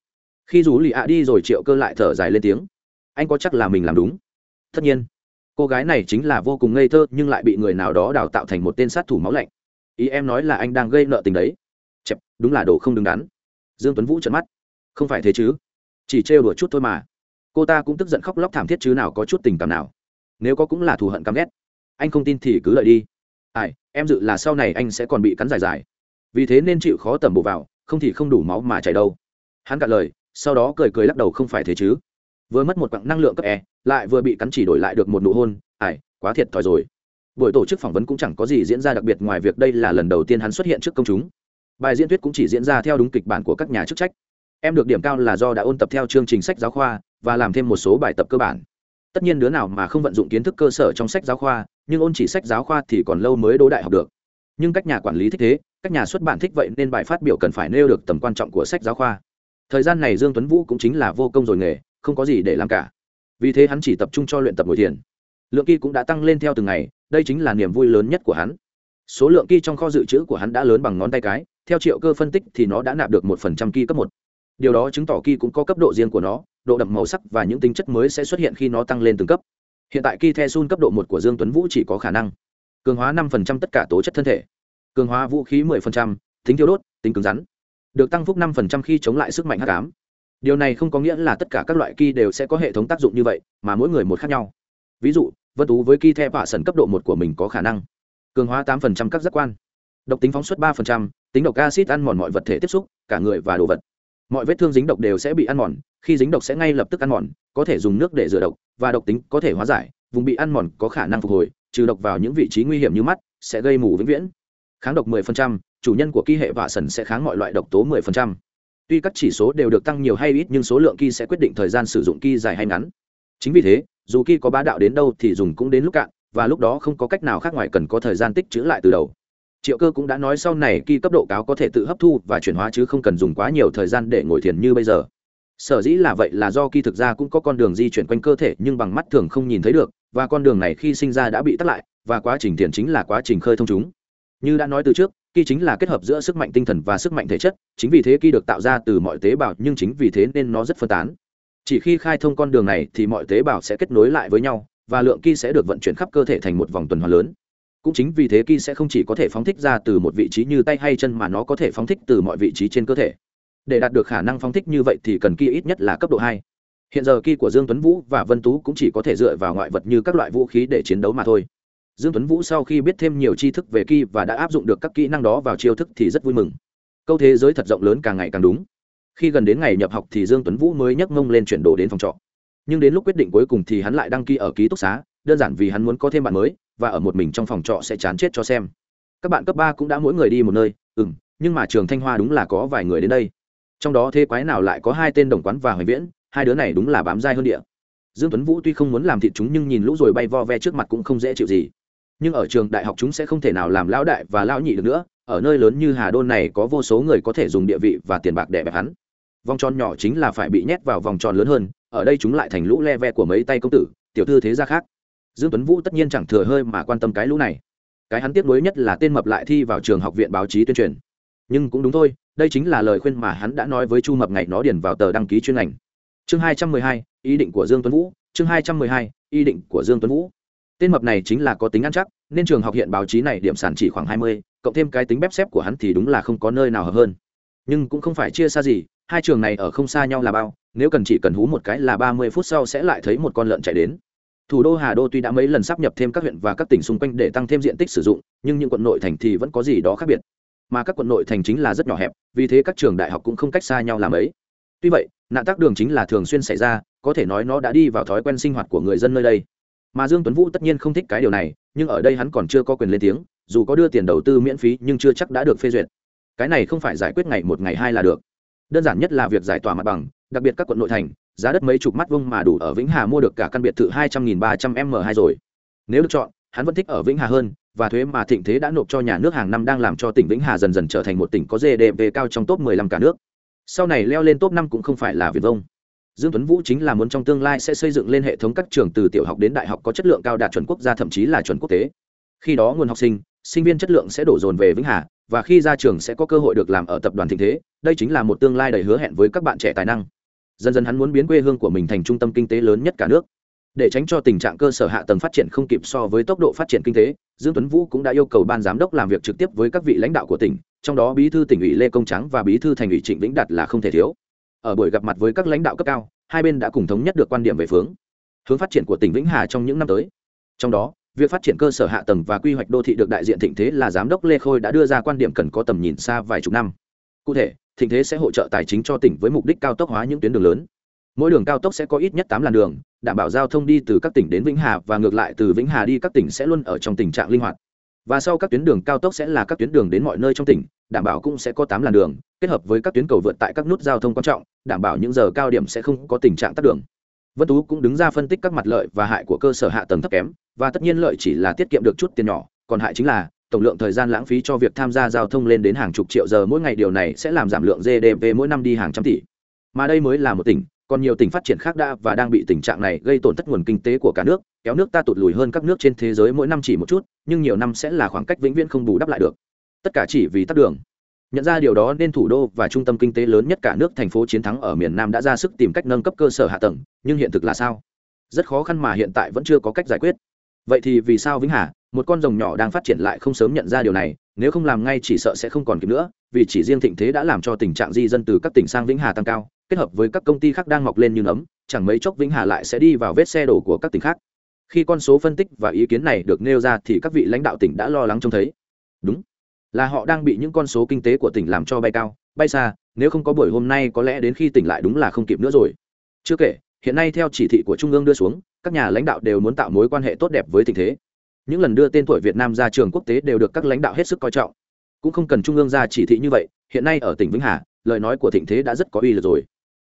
Khi dù lì ạ đi rồi triệu cơ lại thở dài lên tiếng. Anh có chắc là mình làm đúng? Tất nhiên. Cô gái này chính là vô cùng ngây thơ nhưng lại bị người nào đó đào tạo thành một tên sát thủ máu lạnh. Ý em nói là anh đang gây nợ tình đấy. Chẹp, đúng là đồ không đứng đắn. Dương tuấn vũ trợn mắt. Không phải thế chứ? Chỉ trêu đùa chút thôi mà. Cô ta cũng tức giận khóc lóc thảm thiết chứ nào có chút tình cảm nào. Nếu có cũng là thù hận căm ghét. Anh không tin thì cứ lợi đi ai, em dự là sau này anh sẽ còn bị cắn dài dài. Vì thế nên chịu khó tẩm bổ vào, không thì không đủ máu mà chảy đâu. Hắn cạn lời, sau đó cười cười lắc đầu không phải thế chứ. Vừa mất một quặng năng lượng cấp e lại vừa bị cắn chỉ đổi lại được một nụ hôn ải quá thiệt thòi rồi. Buổi tổ chức phỏng vấn cũng chẳng có gì diễn ra đặc biệt ngoài việc đây là lần đầu tiên hắn xuất hiện trước công chúng. Bài diễn thuyết cũng chỉ diễn ra theo đúng kịch bản của các nhà chức trách. Em được điểm cao là do đã ôn tập theo chương trình sách giáo khoa và làm thêm một số bài tập cơ bản tất nhiên đứa nào mà không vận dụng kiến thức cơ sở trong sách giáo khoa, nhưng ôn chỉ sách giáo khoa thì còn lâu mới đỗ đại học được. Nhưng các nhà quản lý thích thế các nhà xuất bản thích vậy nên bài phát biểu cần phải nêu được tầm quan trọng của sách giáo khoa. Thời gian này dương tuấn vũ cũng chính là vô công rồi nghề, không có gì để làm cả. Vì thế hắn chỉ tập trung cho luyện tập ngồi thiền. Lượng kỳ cũng đã tăng lên theo từng ngày, đây chính là niềm vui lớn nhất của hắn. Số lượng kỳ trong kho dự trữ của hắn đã lớn bằng ngón tay cái, theo triệu cơ phân tích thì nó đã nạp được một phần trăm kỳ cấp một điều đó chứng tỏ kỳ cũng có cấp độ riêng của nó, độ đậm màu sắc và những tính chất mới sẽ xuất hiện khi nó tăng lên từng cấp. Hiện tại kỳ the sun cấp độ một của dương tuấn vũ chỉ có khả năng cường hóa năm phần trăm tất cả tố chất thân thể, cường hóa vũ khí mười phần trăm, tính tiêu đốt, tính cứng rắn, được tăng phúc năm phần trăm khi chống lại sức mạnh hắc ám. Điều này không có nghĩa là tất cả các loại kỳ đều sẽ có hệ thống tác dụng như vậy, mà mỗi người một khác nhau. Ví dụ, vân tú với kỳ the vạ sần cấp độ một của mình có khả năng cường hóa tám phần trăm các giác quan, độc tính phóng xuất ba phần trăm, tính độc acid ăn mòn mọi vật thể tiếp xúc, cả người và đồ vật mọi vết thương dính độc đều sẽ bị ăn mòn khi dính độc sẽ ngay lập tức ăn mòn có thể dùng nước để rửa độc và độc tính có thể hóa giải vùng bị ăn mòn có khả năng phục hồi trừ độc vào những vị trí nguy hiểm như mắt sẽ gây mù vĩnh viễn. Kháng độc 10%, chủ nhân của kỳ hệ vạ sần sẽ kháng mọi loại độc tố 10%. tuy các chỉ số đều được tăng nhiều hay ít nhưng số lượng ki sẽ quyết định thời gian sử dụng ki dài hay ngắn. Chính vì thế dù ki có bá đạo đến đâu thì dùng cũng đến lúc cạn và lúc đó không có cách nào khác ngoài cần có thời gian tích trữ lại từ đầu triệu cơ cũng đã nói sau này khi cấp độ cáo có thể tự hấp thu và chuyển hóa chứ không cần dùng quá nhiều thời gian để ngồi thiền như bây giờ. Sở dĩ là vậy là do khi thực ra cũng có con đường di chuyển quanh cơ thể nhưng bằng mắt thường không nhìn thấy được, và con đường này khi sinh ra đã bị tắt lại, và quá trình thiền chính là quá trình khơi thông chúng. Như đã nói từ trước khi chính là kết hợp giữa sức mạnh tinh thần và sức mạnh thể chất, chính vì thế khi được tạo ra từ mọi tế bào nhưng chính vì thế nên nó rất phân tán. Chỉ khi khai thông con đường này thì mọi tế bào sẽ kết nối lại với nhau, và lượng khi sẽ được vận chuyển khắp cơ thể thành một vòng tuần hoàn lớn cũng chính vì thế ki sẽ không chỉ có thể phóng thích ra từ một vị trí như tay hay chân mà nó có thể phóng thích từ mọi vị trí trên cơ thể. Để đạt được khả năng phóng thích như vậy thì cần ki ít nhất là cấp độ hai. Hiện giờ ki của dương tuấn vũ và vân tú cũng chỉ có thể dựa vào ngoại vật như các loại vũ khí để chiến đấu mà thôi. Dương tuấn vũ sau khi biết thêm nhiều tri thức về ki và đã áp dụng được các kỹ năng đó vào chiêu thức thì rất vui mừng. Câu thế giới thật rộng lớn càng ngày càng đúng. Khi gần đến ngày nhập học thì dương tuấn vũ mới nhấc mông lên chuyển đồ đến phòng trọ. Nhưng đến lúc quyết định cuối cùng thì hắn lại đăng ký ở ký túc xá, đơn giản vì hắn muốn có thêm bạn mới và ở một mình trong phòng trọ sẽ chán chết cho xem. Các bạn cấp ba cũng đã mỗi người đi một nơi ừ m nhưng mà trường thanh hoa đúng là có vài người đến đây. Trong đó thế quái nào lại có hai tên đồng quán và hoài viễn, hai đứa này đúng là bám dai hơn địa. Dương tuấn vũ tuy không muốn làm thịt chúng nhưng nhìn lũ rồi bay vo ve trước mặt cũng không dễ chịu gì. Nhưng ở trường đại học chúng sẽ không thể nào làm lão đại và lão nhị được nữa, ở nơi lớn như hà đôn này có vô số người có thể dùng địa vị và tiền bạc để bẹp hắn. Vòng tròn nhỏ chính là phải bị nhét vào vòng tròn lớn hơn, ở đây chúng lại thành lũ le ve của mấy tay công tử, tiểu thư thế gia khác dương tuấn vũ tất nhiên chẳng thừa hơi mà quan tâm cái lũ này. Cái hắn tiếc nuối nhất là tên mập lại thi vào trường học viện báo chí tuyên truyền. Nhưng cũng đúng thôi đây chính là lời khuyên mà hắn đã nói với chu mập ngày nó điền vào tờ đăng ký chuyên ngành. Chương 212, ý định của dương tuấn vũ. Chương 212, ý định của dương tuấn vũ. Tên mập này chính là có tính ăn chắc nên trường học hiện báo chí này điểm sản chỉ khoảng 20, cộng thêm cái tính bép xếp của hắn thì đúng là không có nơi nào hợp hơn. Nhưng cũng không phải chia xa gì hai trường này ở không xa nhau là bao nếu cần chỉ cần hú một cái là ba mươi phút sau sẽ lại thấy một con lợn chạy đến thủ đô hà đô tuy đã mấy lần sắp nhập thêm các huyện và các tỉnh xung quanh để tăng thêm diện tích sử dụng, nhưng những quận nội thành thì vẫn có gì đó khác biệt. Mà các quận nội thành chính là rất nhỏ hẹp, vì thế các trường đại học cũng không cách xa nhau làm ấy. Tuy vậy, nạn tắc đường chính là thường xuyên xảy ra, có thể nói nó đã đi vào thói quen sinh hoạt của người dân nơi đây. Mà dương tuấn vũ tất nhiên không thích cái điều này, nhưng ở đây hắn còn chưa có quyền lên tiếng, dù có đưa tiền đầu tư miễn phí nhưng chưa chắc đã được phê duyệt. Cái này không phải giải quyết ngày một ngày hai là được. Đơn giản nhất là việc giải tỏa mặt bằng, đặc biệt các quận nội thành giá đất mấy chục mắt vông mà đủ ở vĩnh hà mua được cả căn biệt thự hai trăm nghìn ba trăm m hai rồi. Nếu được chọn, hắn vẫn thích ở vĩnh hà hơn, và thuế mà thịnh thế đã nộp cho nhà nước hàng năm đang làm cho tỉnh vĩnh hà dần dần trở thành một tỉnh có gdp cao trong top 15 cả nước. Sau này leo lên top năm cũng không phải là việc vông. Dương tuấn vũ chính là muốn trong tương lai sẽ xây dựng lên hệ thống các trường từ tiểu học đến đại học có chất lượng cao đạt chuẩn quốc gia thậm chí là chuẩn quốc tế. Khi đó nguồn học sinh sinh viên chất lượng sẽ đổ dồn về vĩnh hà, và khi ra trường sẽ có cơ hội được làm ở tập đoàn thịnh thế, đây chính là một tương lai đầy hứa hẹn với các bạn trẻ tài năng dần dần hắn muốn biến quê hương của mình thành trung tâm kinh tế lớn nhất cả nước. Để tránh cho tình trạng cơ sở hạ tầng phát triển không kịp so với tốc độ phát triển kinh tế, dương tuấn vũ cũng đã yêu cầu ban giám đốc làm việc trực tiếp với các vị lãnh đạo của tỉnh, trong đó bí thư tỉnh ủy lê công trắng và bí thư thành ủy trịnh vĩnh đạt là không thể thiếu. Ở buổi gặp mặt với các lãnh đạo cấp cao, hai bên đã cùng thống nhất được quan điểm về phương, hướng phát triển của tỉnh vĩnh hà trong những năm tới. Trong đó, việc phát triển cơ sở hạ tầng và quy hoạch đô thị được đại diện thịnh thế là giám đốc lê khôi đã đưa ra quan điểm cần có tầm nhìn xa vài chục năm. Cụ thể thịnh thế sẽ hỗ trợ tài chính cho tỉnh với mục đích cao tốc hóa những tuyến đường lớn. Mỗi đường cao tốc sẽ có ít nhất tám làn đường, đảm bảo giao thông đi từ các tỉnh đến vĩnh hà và ngược lại từ vĩnh hà đi các tỉnh sẽ luôn ở trong tình trạng linh hoạt. Và sau các tuyến đường cao tốc sẽ là các tuyến đường đến mọi nơi trong tỉnh, đảm bảo cũng sẽ có tám làn đường, kết hợp với các tuyến cầu vượt tại các nút giao thông quan trọng, đảm bảo những giờ cao điểm sẽ không có tình trạng tắt đường. Vân tú cũng đứng ra phân tích các mặt lợi và hại của cơ sở hạ tầng thấp kém, và tất nhiên lợi chỉ là tiết kiệm được chút tiền nhỏ, còn hại chính là tổng lượng thời gian lãng phí cho việc tham gia giao thông lên đến hàng chục triệu giờ mỗi ngày, điều này sẽ làm giảm lượng gdp mỗi năm đi hàng trăm tỷ. Mà đây mới là một tỉnh, còn nhiều tỉnh phát triển khác đã và đang bị tình trạng này gây tổn thất nguồn kinh tế của cả nước, kéo nước ta tụt lùi hơn các nước trên thế giới mỗi năm chỉ một chút, nhưng nhiều năm sẽ là khoảng cách vĩnh viễn không bù đắp lại được. Tất cả chỉ vì tắt đường. Nhận ra điều đó nên thủ đô và trung tâm kinh tế lớn nhất cả nước thành phố chiến thắng ở miền nam đã ra sức tìm cách nâng cấp cơ sở hạ tầng, nhưng hiện thực là sao? Rất khó khăn mà hiện tại vẫn chưa có cách giải quyết. Vậy thì vì sao vĩnh hà? Một con rồng nhỏ đang phát triển lại không sớm nhận ra điều này, nếu không làm ngay chỉ sợ sẽ không còn kịp nữa, vì chỉ riêng thịnh thế đã làm cho tình trạng di dân từ các tỉnh sang vĩnh hà tăng cao, kết hợp với các công ty khác đang mọc lên như nấm, chẳng mấy chốc vĩnh hà lại sẽ đi vào vết xe đổ của các tỉnh khác. Khi con số phân tích và ý kiến này được nêu ra thì các vị lãnh đạo tỉnh đã lo lắng trông thấy. Đúng, là họ đang bị những con số kinh tế của tỉnh làm cho bay cao, bay xa, nếu không có buổi hôm nay có lẽ đến khi tỉnh lại đúng là không kịp nữa rồi. Chưa kể, hiện nay theo chỉ thị của trung ương đưa xuống, các nhà lãnh đạo đều muốn tạo mối quan hệ tốt đẹp với tình thế những lần đưa tên tuổi việt nam ra trường quốc tế đều được các lãnh đạo hết sức coi trọng. Cũng không cần trung ương ra chỉ thị như vậy, hiện nay ở tỉnh vĩnh hà, lời nói của thịnh thế đã rất có uy lực rồi.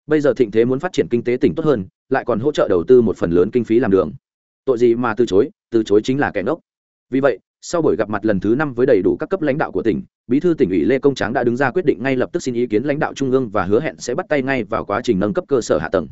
Bây giờ thịnh thế muốn phát triển kinh tế tỉnh tốt hơn, lại còn hỗ trợ đầu tư một phần lớn kinh phí làm đường. Tội gì mà từ chối từ chối chính là kẻ ngốc. Vì vậy, sau buổi gặp mặt lần thứ năm với đầy đủ các cấp lãnh đạo của tỉnh, bí thư tỉnh ủy lê công tráng đã đứng ra quyết định ngay lập tức xin ý kiến lãnh đạo trung ương và hứa hẹn sẽ bắt tay ngay vào quá trình nâng cấp cơ sở hạ tầng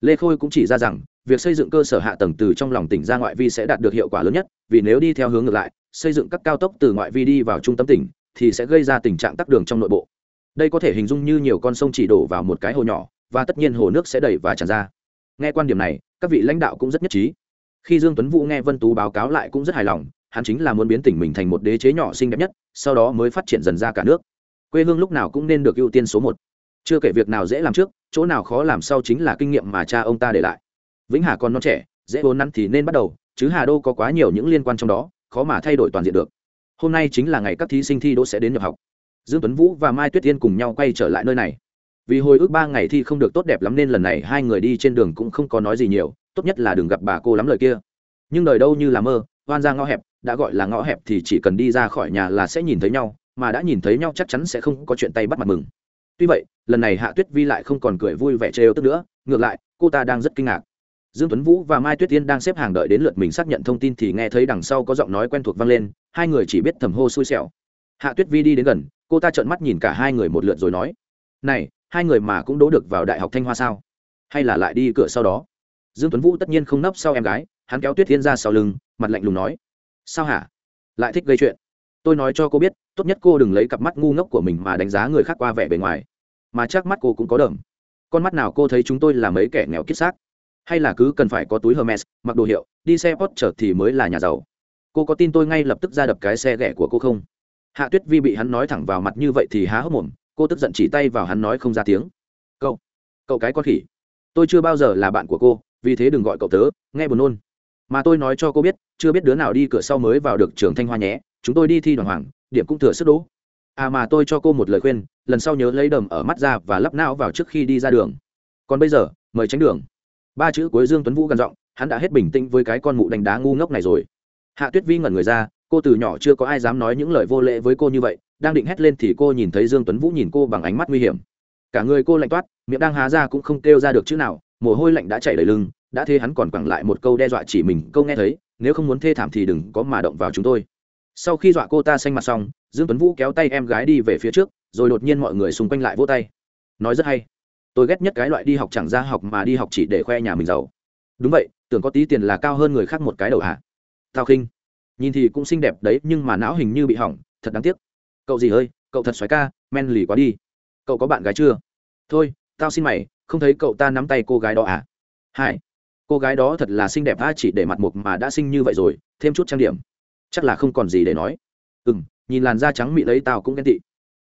lê khôi cũng chỉ ra rằng, việc xây dựng cơ sở hạ tầng từ trong lòng tỉnh ra ngoại vi sẽ đạt được hiệu quả lớn nhất, vì nếu đi theo hướng ngược lại, xây dựng các cao tốc từ ngoại vi đi vào trung tâm tỉnh, thì sẽ gây ra tình trạng tắc đường trong nội bộ. Đây có thể hình dung như nhiều con sông chỉ đổ vào một cái hồ nhỏ, và tất nhiên hồ nước sẽ đẩy và tràn ra. Nghe quan điểm này, các vị lãnh đạo cũng rất nhất trí. Khi dương tuấn vũ nghe vân tú báo cáo lại cũng rất hài lòng, hắn chính là muốn biến tỉnh mình thành một đế chế nhỏ xinh đẹp nhất, sau đó mới phát triển dần ra cả nước. Quê hương lúc nào cũng nên được ưu tiên số một. Chưa kể việc nào dễ làm trước chỗ nào khó làm sau chính là kinh nghiệm mà cha ông ta để lại. Vĩnh hà còn non trẻ, dễ vốn nắn thì nên bắt đầu, chứ hà đô có quá nhiều những liên quan trong đó, khó mà thay đổi toàn diện được. Hôm nay chính là ngày các thí sinh thi đỗ sẽ đến nhập học. Dương tuấn vũ và mai tuyết tiên cùng nhau quay trở lại nơi này. Vì hồi ước ba ngày thi không được tốt đẹp lắm nên lần này hai người đi trên đường cũng không có nói gì nhiều, tốt nhất là đừng gặp bà cô lắm lời kia. Nhưng đời đâu như là mơ, hoan ra ngõ hẹp, đã gọi là ngõ hẹp thì chỉ cần đi ra khỏi nhà là sẽ nhìn thấy nhau, mà đã nhìn thấy nhau chắc chắn sẽ không có chuyện tay bắt mặt mừng tuy vậy, lần này hạ tuyết vi lại không còn cười vui vẻ trêu tức nữa, ngược lại, cô ta đang rất kinh ngạc. Dương tuấn vũ và mai tuyết tiên đang xếp hàng đợi đến lượt mình xác nhận thông tin thì nghe thấy đằng sau có giọng nói quen thuộc vang lên, hai người chỉ biết thầm hô xui xẻo. Hạ tuyết vi đi đến gần, cô ta trợn mắt nhìn cả hai người một lượt rồi nói, này, hai người mà cũng đỗ được vào đại học thanh hoa sao? Hay là lại đi cửa sau đó? Dương tuấn vũ tất nhiên không nấp sau em gái, hắn kéo tuyết thiên ra sau lưng, mặt lạnh lùng nói, sao hả? Lại thích gây chuyện. Tôi nói cho cô biết, tốt nhất cô đừng lấy cặp mắt ngu ngốc của mình mà đánh giá người khác qua vẻ bề ngoài mà chắc mắt cô cũng có đờm con mắt nào cô thấy chúng tôi là mấy kẻ nghèo kiết xác? Hay là cứ cần phải có túi hermes, mặc đồ hiệu, đi xe porsche thì mới là nhà giàu? Cô có tin tôi ngay lập tức ra đập cái xe ghẻ của cô không? Hạ tuyết vi bị hắn nói thẳng vào mặt như vậy thì há hốc mồm, cô tức giận chỉ tay vào hắn nói không ra tiếng. Cậu cậu cái con khỉ. Tôi chưa bao giờ là bạn của cô, vì thế đừng gọi cậu tớ, nghe buồn nôn. Mà tôi nói cho cô biết, chưa biết đứa nào đi cửa sau mới vào được trường thanh hoa nhé, chúng tôi đi thi đoàn hoàng, điểm cũng thừa sức đỗ à mà tôi cho cô một lời khuyên, lần sau nhớ lấy đầm ở mắt ra và lắp não vào trước khi đi ra đường. Còn bây giờ, mời tránh đường. Ba chữ cuối dương tuấn vũ gần giọng, hắn đã hết bình tĩnh với cái con mụ đánh đá ngu ngốc này rồi. Hạ tuyết vi ngẩn người ra, cô từ nhỏ chưa có ai dám nói những lời vô lễ với cô như vậy, đang định hét lên thì cô nhìn thấy dương tuấn vũ nhìn cô bằng ánh mắt nguy hiểm. Cả người cô lạnh toát, miệng đang há ra cũng không kêu ra được chữ nào, mồ hôi lạnh đã chảy đầy lưng, đã thế hắn còn quẳng lại một câu đe dọa chỉ mình câu nghe thấy, nếu không muốn thê thảm thì đừng có mà động vào chúng tôi sau khi dọa cô ta xanh mặt xong, dương tuấn vũ kéo tay em gái đi về phía trước, rồi đột nhiên mọi người xung quanh lại vỗ tay. Nói rất hay. Tôi ghét nhất cái loại đi học chẳng ra học mà đi học chỉ để khoe nhà mình giàu. Đúng vậy, tưởng có tí tiền là cao hơn người khác một cái đầu hả? Tao khinh. Nhìn thì cũng xinh đẹp đấy, nhưng mà não hình như bị hỏng, thật đáng tiếc. Cậu gì ơi, cậu thật xoáy ca, men lì quá đi. Cậu có bạn gái chưa? Thôi, tao xin mày, không thấy cậu ta nắm tay cô gái đó à? Hai. Cô gái đó thật là xinh đẹp a chỉ để mặt mục mà đã xinh như vậy rồi, thêm chút trang điểm chắc là không còn gì để nói. Ừ m nhìn làn da trắng mị lấy tao cũng ghen tị.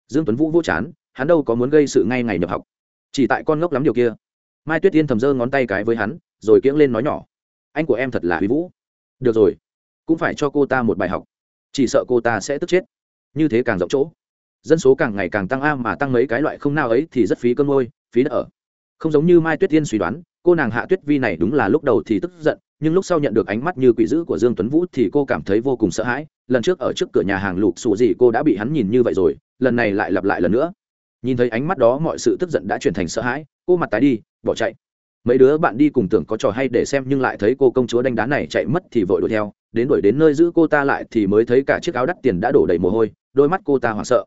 Dương tuấn vũ vô chán, hắn đâu có muốn gây sự ngay ngày nhập học. Chỉ tại con ngốc lắm điều kia. Mai tuyết yên thầm giơ ngón tay cái với hắn, rồi kiễng lên nói nhỏ. Anh của em thật là huy vũ. Được rồi, cũng phải cho cô ta một bài học. Chỉ sợ cô ta sẽ tức chết. Như thế càng rộng chỗ. Dân số càng ngày càng tăng a mà tăng mấy cái loại không nào ấy thì rất phí cơn môi phí đất ở. Không giống như mai tuyết yên suy đoán, cô nàng hạ tuyết vi này đúng là lúc đầu thì tức giận nhưng lúc sau nhận được ánh mắt như quỷ dữ của dương tuấn vũ thì cô cảm thấy vô cùng sợ hãi. Lần trước ở trước cửa nhà hàng lục xù gì, cô đã bị hắn nhìn như vậy rồi, lần này lại lặp lại lần nữa. Nhìn thấy ánh mắt đó, mọi sự tức giận đã chuyển thành sợ hãi. Cô mặt tái đi, bỏ chạy. Mấy đứa bạn đi cùng tưởng có trò hay để xem nhưng lại thấy cô công chúa đánh đá này chạy mất thì vội đuổi theo. Đến đuổi đến nơi giữ cô ta lại thì mới thấy cả chiếc áo đắt tiền đã đổ đầy mồ hôi, đôi mắt cô ta hoảng sợ.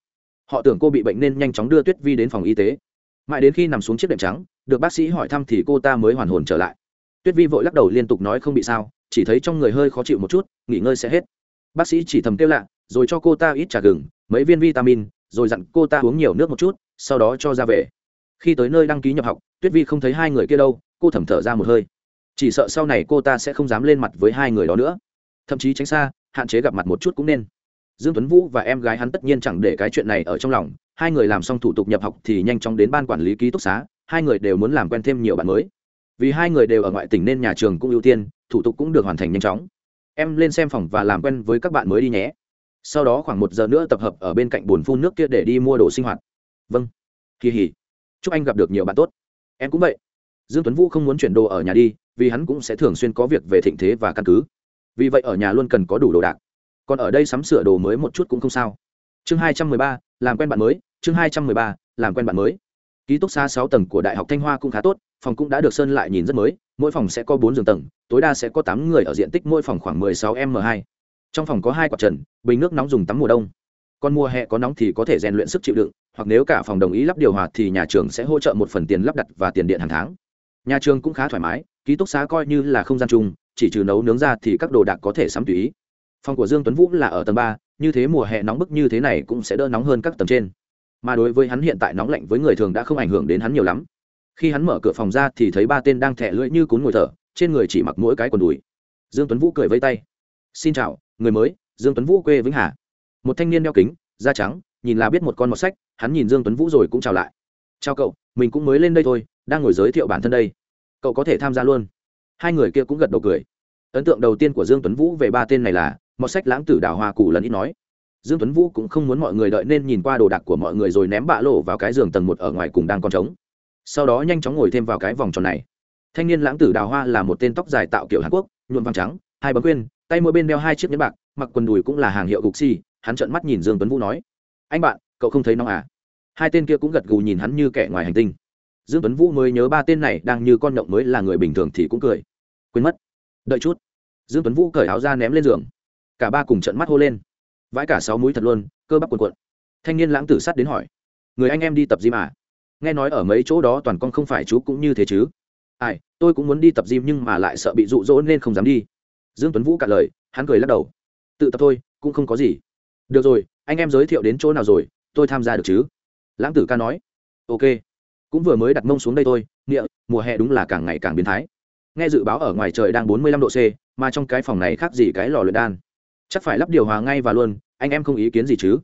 Họ tưởng cô bị bệnh nên nhanh chóng đưa tuyết vi đến phòng y tế. Mãi đến khi nằm xuống chiếc đệm trắng, được bác sĩ hỏi thăm thì cô ta mới hoàn hồn trở lại tuyết vi vội lắc đầu liên tục nói không bị sao, chỉ thấy trong người hơi khó chịu một chút, nghỉ ngơi sẽ hết. Bác sĩ chỉ thầm kêu lạ, rồi cho cô ta ít trà gừng, mấy viên vitamin, rồi dặn cô ta uống nhiều nước một chút, sau đó cho ra về. Khi tới nơi đăng ký nhập học, tuyết vi không thấy hai người kia đâu, cô thầm thở ra một hơi. Chỉ sợ sau này cô ta sẽ không dám lên mặt với hai người đó nữa. Thậm chí tránh xa, hạn chế gặp mặt một chút cũng nên. Dương tuấn vũ và em gái hắn tất nhiên chẳng để cái chuyện này ở trong lòng. Hai người làm xong thủ tục nhập học thì nhanh chóng đến ban quản lý ký túc xá, hai người đều muốn làm quen thêm nhiều bạn mới vì hai người đều ở ngoại tỉnh nên nhà trường cũng ưu tiên, thủ tục cũng được hoàn thành nhanh chóng. Em lên xem phòng và làm quen với các bạn mới đi nhé. Sau đó khoảng một giờ nữa tập hợp ở bên cạnh bồn phun nước kia để đi mua đồ sinh hoạt. Vâng. Kỳ hỉ. Chúc anh gặp được nhiều bạn tốt. Em cũng vậy. Dương tuấn vũ không muốn chuyển đồ ở nhà đi, vì hắn cũng sẽ thường xuyên có việc về thịnh thế và căn cứ. Vì vậy ở nhà luôn cần có đủ đồ đạc. Còn ở đây sắm sửa đồ mới một chút cũng không sao. Chương hai trăm mười ba, làm quen bạn mới. Chương hai trăm mười ba, làm quen bạn mới. Ký túc xá sáu tầng của đại học thanh hoa cũng khá tốt phòng cũng đã được sơn lại nhìn rất mới, mỗi phòng sẽ có bốn giường tầng, tối đa sẽ có tám người ở diện tích mỗi phòng khoảng 16m2. trong phòng có hai quạt trần, bình nước nóng dùng tắm mùa đông. Còn mùa hè có nóng thì có thể rèn luyện sức chịu đựng, hoặc nếu cả phòng đồng ý lắp điều hòa thì nhà trường sẽ hỗ trợ một phần tiền lắp đặt và tiền điện hàng tháng. Nhà trường cũng khá thoải mái, ký túc xá coi như là không gian chung, chỉ trừ nấu nướng ra thì các đồ đạc có thể sắm tùy ý. Phòng của dương tuấn vũ là ở tầng ba, như thế mùa hè nóng bức như thế này cũng sẽ đỡ nóng hơn các tầng trên. Mà đối với hắn hiện tại nóng lạnh với người thường đã không ảnh hưởng đến hắn nhiều lắm khi hắn mở cửa phòng ra thì thấy ba tên đang thẻ lưỡi như cún ngồi thở, trên người chỉ mặc mỗi cái quần đùi. Dương tuấn vũ cười vây tay. Xin chào, người mới, dương tuấn vũ quê vĩnh hà. Một thanh niên đeo kính, da trắng, nhìn là biết một con mọt sách, hắn nhìn dương tuấn vũ rồi cũng chào lại. Chào cậu, mình cũng mới lên đây thôi, đang ngồi giới thiệu bản thân đây. Cậu có thể tham gia luôn. Hai người kia cũng gật đầu cười. Ấn tượng đầu tiên của dương tuấn vũ về ba tên này là, mọt sách lãng tử đào hoa cù lần ít nói. Dương tuấn vũ cũng không muốn mọi người đợi nên nhìn qua đồ đạc của mọi người rồi ném bạ lộ vào cái giường tầng một ở ngoài cùng đang còn trống sau đó nhanh chóng ngồi thêm vào cái vòng tròn này. Thanh niên lãng tử đào hoa là một tên tóc dài tạo kiểu hàn quốc nhuộm vàng trắng hai bấm quyên tay mỗi bên đeo hai chiếc nhẫn bạc mặc quần đùi cũng là hàng hiệu gục xi、si, hắn trợn mắt nhìn dương tuấn vũ nói anh bạn cậu không thấy nóng à? Hai tên kia cũng gật gù nhìn hắn như kẻ ngoài hành tinh. Dương tuấn vũ mới nhớ ba tên này đang như con nhộng mới là người bình thường thì cũng cười. Quên mất. Đợi chút. Dương tuấn vũ cởi áo ra ném lên giường. Cả ba cùng trận mắt hô lên. Vãi cả sáu múi thật luôn cơ bắp cuộn cuộn. Thanh niên lãng tử sắt đến hỏi người anh em đi tập gì mà? Nghe nói ở mấy chỗ đó toàn con không phải chú cũng như thế chứ. Ai, tôi cũng muốn đi tập gym nhưng mà lại sợ bị rụ rỗ nên không dám đi. Dương tuấn vũ cạn lời, hắn cười lắc đầu. Tự tập thôi, cũng không có gì. Được rồi, anh em giới thiệu đến chỗ nào rồi, tôi tham gia được chứ? Lãng tử ca nói. Ok. Cũng vừa mới đặt mông xuống đây thôi nghĩa mùa hè đúng là càng ngày càng biến thái. Nghe dự báo ở ngoài trời đang bốn mươi lăm độ c, mà trong cái phòng này khác gì cái lò luyện đan. Chắc phải lắp điều hòa ngay và luôn, anh em không ý kiến gì chứ?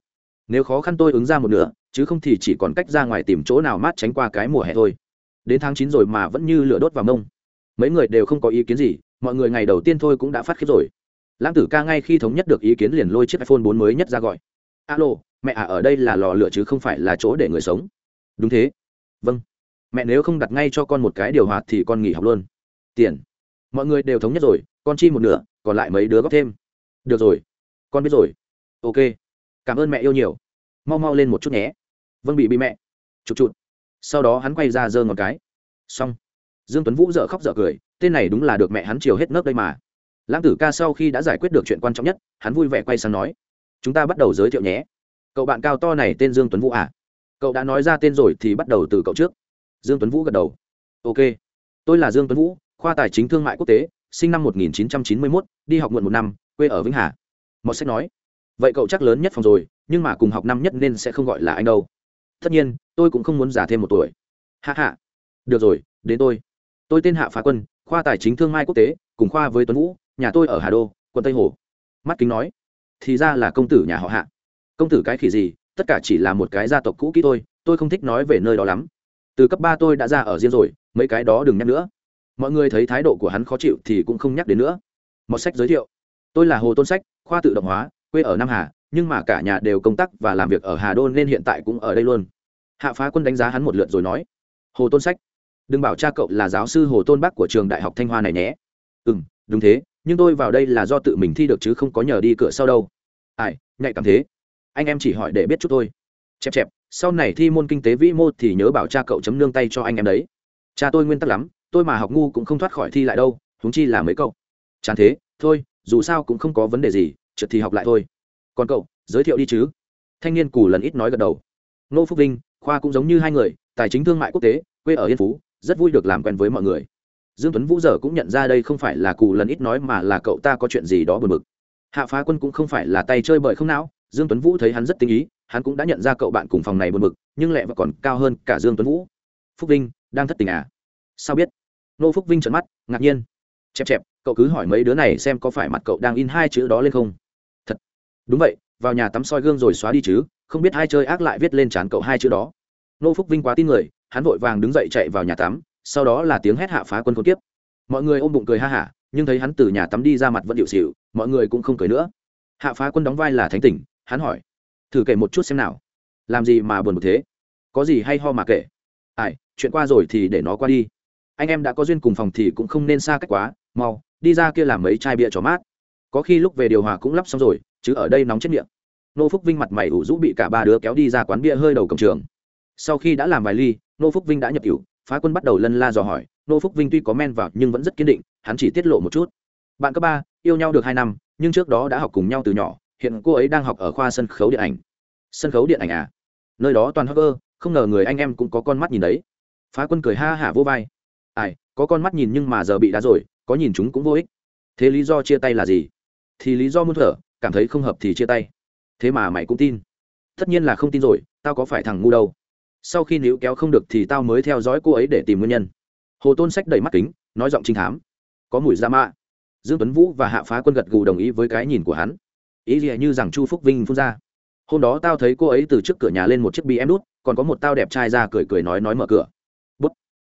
Nếu khó khăn tôi ứng ra một nửa, chứ không thì chỉ còn cách ra ngoài tìm chỗ nào mát tránh qua cái mùa hè thôi. Đến tháng chín rồi mà vẫn như lửa đốt vào mông. Mấy người đều không có ý kiến gì, mọi người ngày đầu tiên thôi cũng đã phát khiếp rồi. Lãng tử ca ngay khi thống nhất được ý kiến liền lôi chiếc iphone bốn mới nhất ra gọi. Alo, mẹ à ở đây là lò lửa chứ không phải là chỗ để người sống. Đúng thế. Vâng. Mẹ nếu không đặt ngay cho con một cái điều hòa thì con nghỉ học luôn. Tiền. Mọi người đều thống nhất rồi, con chi một nửa, còn lại mấy đứa góp thêm. Được rồi. Con biết rồi. Ok cảm ơn mẹ yêu nhiều. Mau mau lên một chút nhé. Vâng bị bị mẹ. Chụt chụt. Sau đó hắn quay ra giơ ngọn cái. Xong. Dương tuấn vũ dở khóc dở cười tên này đúng là được mẹ hắn chiều hết nấc đây mà. Lãng tử ca sau khi đã giải quyết được chuyện quan trọng nhất hắn vui vẻ quay sang nói chúng ta bắt đầu giới thiệu nhé. Cậu bạn cao to này tên dương tuấn vũ à? Cậu đã nói ra tên rồi thì bắt đầu từ cậu trước. Dương tuấn vũ gật đầu. Ok. Tôi là dương tuấn vũ khoa tài chính thương mại quốc tế sinh năm 1991, đi học muộn một năm quê ở vĩnh hà. Một sách nói vậy cậu chắc lớn nhất phòng rồi, nhưng mà cùng học năm nhất nên sẽ không gọi là anh đâu. Tất nhiên, tôi cũng không muốn giả thêm một tuổi. Hạ hạ được rồi, đến tôi. Tôi tên hạ phá quân, khoa tài chính thương mại quốc tế, cùng khoa với tuấn vũ, nhà tôi ở hà đô, quận tây hồ. Mắt kính nói. Thì ra là công tử nhà họ hạ. Công tử cái khỉ gì, tất cả chỉ là một cái gia tộc cũ kỹ tôi tôi không thích nói về nơi đó lắm. Từ cấp ba tôi đã ra ở riêng rồi, mấy cái đó đừng nhắc nữa. Mọi người thấy thái độ của hắn khó chịu thì cũng không nhắc đến nữa. Một sách giới thiệu. Tôi là hồ tôn sách, khoa tự động hóa quê ở nam hà, nhưng mà cả nhà đều công tác và làm việc ở hà đô nên hiện tại cũng ở đây luôn. Hạ phá quân đánh giá hắn một lượt rồi nói, hồ tôn sách, đừng bảo cha cậu là giáo sư hồ tôn bắc của trường đại học thanh hoa này nhé. Ừ m đúng thế, nhưng tôi vào đây là do tự mình thi được chứ không có nhờ đi cửa sau đâu. Ai, nhạy cảm thế. Anh em chỉ hỏi để biết chút thôi. Chẹp chẹp, sau này thi môn kinh tế vĩ mô thì nhớ bảo cha cậu chấm nương tay cho anh em đấy. Cha tôi nguyên tắc lắm, tôi mà học ngu cũng không thoát khỏi thi lại đâu, huống chi là mấy cậu. Chán thế, thôi, dù sao cũng không có vấn đề gì trượt thì học lại thôi. Còn cậu, giới thiệu đi chứ? Thanh niên cù lần ít nói gật đầu. Nô phúc vinh, khoa cũng giống như hai người, tài chính thương mại quốc tế, quê ở yên phú, rất vui được làm quen với mọi người. Dương tuấn vũ giờ cũng nhận ra đây không phải là cù lần ít nói mà là cậu ta có chuyện gì đó buồn bực. Hạ phá quân cũng không phải là tay chơi bời không não, dương tuấn vũ thấy hắn rất tinh ý, hắn cũng đã nhận ra cậu bạn cùng phòng này buồn bực, nhưng lẹ và còn cao hơn cả dương tuấn vũ. Phúc vinh, đang thất tình à? Sao biết? Nô phúc vinh trợn mắt, ngạc nhiên. Chẹp chẹp, cậu cứ hỏi mấy đứa này xem có phải mặt cậu đang in hai chữ đó lên không? Đúng vậy, vào nhà tắm soi gương rồi xóa đi chứ, không biết hai chơi ác lại viết lên trán cậu hai chữ đó. Nô phúc vinh quá tin người, hắn vội vàng đứng dậy chạy vào nhà tắm, sau đó là tiếng hét hạ phá quân khốn kiếp. Mọi người ôm bụng cười ha hả, nhưng thấy hắn từ nhà tắm đi ra mặt vẫn điệu xịu, mọi người cũng không cười nữa. Hạ phá quân đóng vai là thánh tỉnh, hắn hỏi, thử kể một chút xem nào, làm gì mà buồn một thế? Có gì hay ho mà kể? Ai, chuyện qua rồi thì để nó qua đi. Anh em đã có duyên cùng phòng thì cũng không nên xa cách quá, mau, đi ra kia làm mấy chai bia cho mát. Có khi lúc về điều hòa cũng lắp xong rồi chứ ở đây nóng chết miệng. Nô phúc vinh mặt mày ủ rũ bị cả ba đứa kéo đi ra quán bia hơi đầu cổng trường. Sau khi đã làm vài ly, nô phúc vinh đã nhập cửu, phá quân bắt đầu lân la dò hỏi. Nô phúc vinh tuy có men vào nhưng vẫn rất kiên định, hắn chỉ tiết lộ một chút. Bạn cấp ba, yêu nhau được hai năm, nhưng trước đó đã học cùng nhau từ nhỏ, hiện cô ấy đang học ở khoa sân khấu điện ảnh. Sân khấu điện ảnh à? Nơi đó toàn hơ không ngờ người anh em cũng có con mắt nhìn đấy. Phá quân cười ha hả vô vai. Ai, có con mắt nhìn nhưng mà giờ bị đá rồi, có nhìn chúng cũng vô ích. Thế lý do chia tay là gì? Thì lý do muốn thở cảm thấy không hợp thì chia tay. Thế mà mày cũng tin. Tất nhiên là không tin rồi, tao có phải thằng ngu đâu. Sau khi níu kéo không được thì tao mới theo dõi cô ấy để tìm nguyên nhân. Hồ tôn sách đầy mắt kính, nói giọng trinh thám. Có mùi da mạ. Dương tuấn vũ và hạ phá quân gật gù đồng ý với cái nhìn của hắn. Ý gì như rằng chu phúc vinh phun ra. Hôm đó tao thấy cô ấy từ trước cửa nhà lên một chiếc bm đút, còn có một tao đẹp trai ra cười cười nói nói mở cửa. Bút.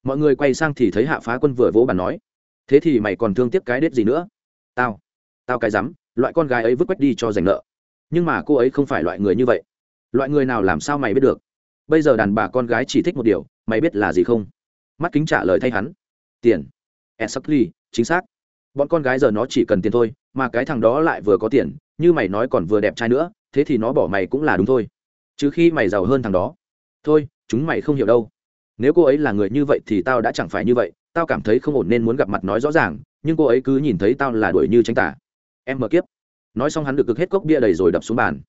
Mọi người quay sang thì thấy hạ phá quân vừa vỗ bàn nói. Thế thì mày còn thương tiếc cái đết gì nữa? Tao. Tao cái rắm loại con gái ấy vứt quách đi cho giành nợ. Nhưng mà cô ấy không phải loại người như vậy. Loại người nào làm sao mày biết được? Bây giờ đàn bà con gái chỉ thích một điều, mày biết là gì không? Mắt kính trả lời thay hắn. Tiền. Exactly, chính xác. Bọn con gái giờ nó chỉ cần tiền thôi, mà cái thằng đó lại vừa có tiền, như mày nói còn vừa đẹp trai nữa, thế thì nó bỏ mày cũng là đúng thôi. Chứ khi mày giàu hơn thằng đó. Thôi, chúng mày không hiểu đâu. Nếu cô ấy là người như vậy thì tao đã chẳng phải như vậy, tao cảm thấy không ổn nên muốn gặp mặt nói rõ ràng, nhưng cô ấy cứ nhìn thấy tao là đuổi như tranh tả em mở kiếp. Nói xong hắn được cực hết cốc bia đầy rồi đập xuống bàn.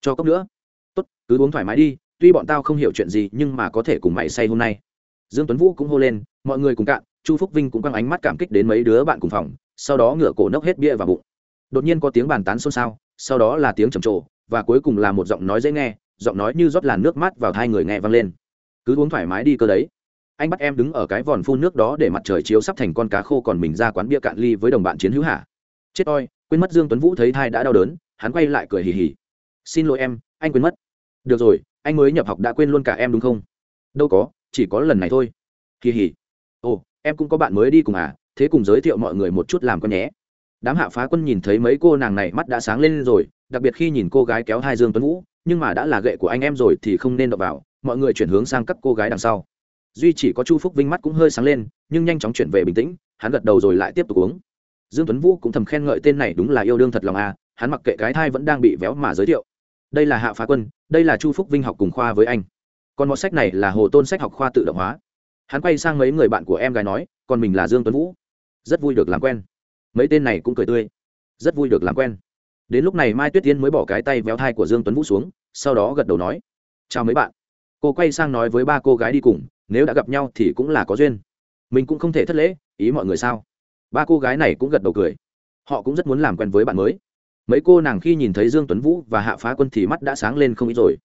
Cho cốc nữa. Tốt, cứ uống thoải mái đi, tuy bọn tao không hiểu chuyện gì nhưng mà có thể cùng mày say hôm nay. Dương tuấn vũ cũng hô lên, mọi người cùng cạn, chu phúc vinh cũng căng ánh mắt cảm kích đến mấy đứa bạn cùng phòng, sau đó ngửa cổ nốc hết bia vào bụng. Đột nhiên có tiếng bàn tán xôn xao, sau đó là tiếng trầm trồ, và cuối cùng là một giọng nói dễ nghe, giọng nói như rót làn nước mắt vào hai người nghe vang lên. Cứ uống thoải mái đi cơ đấy. Anh bắt em đứng ở cái vòn phun nước đó để mặt trời chiếu sắp thành con cá khô còn mình ra quán bia cạn ly với đồng bạn chiến hữu hả chết oi quên mất dương tuấn vũ thấy thai đã đau đớn, hắn quay lại cười hì hì. Xin lỗi em, anh quên mất. Được rồi, anh mới nhập học đã quên luôn cả em đúng không? Đâu có, chỉ có lần này thôi. Hì hì. Ồ, em cũng có bạn mới đi cùng à thế cùng giới thiệu mọi người một chút làm con nhé. Đám hạ phá quân nhìn thấy mấy cô nàng này mắt đã sáng lên rồi, đặc biệt khi nhìn cô gái kéo hai dương tuấn vũ, nhưng mà đã là gậy của anh em rồi thì không nên đọc vào, mọi người chuyển hướng sang các cô gái đằng sau. Duy chỉ có chu phúc vinh mắt cũng hơi sáng lên, nhưng nhanh chóng chuyển về bình tĩnh, hắn gật đầu rồi lại tiếp tục uống dương tuấn vũ cũng thầm khen ngợi tên này đúng là yêu đương thật lòng à hắn mặc kệ cái thai vẫn đang bị véo mà giới thiệu. Đây là hạ phá quân, đây là chu phúc vinh học cùng khoa với anh. Còn một sách này là hồ tôn sách học khoa tự động hóa. Hắn quay sang mấy người bạn của em gái nói, còn mình là dương tuấn vũ. Rất vui được làm quen. Mấy tên này cũng cười tươi. Rất vui được làm quen. Đến lúc này mai tuyết tiên mới bỏ cái tay véo thai của dương tuấn vũ xuống, sau đó gật đầu nói, chào mấy bạn. Cô quay sang nói với ba cô gái đi cùng, nếu đã gặp nhau thì cũng là có duyên. Mình cũng không thể thất lễ, ý mọi người sao? Ba cô gái này cũng gật đầu cười. Họ cũng rất muốn làm quen với bạn mới. Mấy cô nàng khi nhìn thấy dương tuấn vũ và hạ phá quân thì mắt đã sáng lên không ít rồi.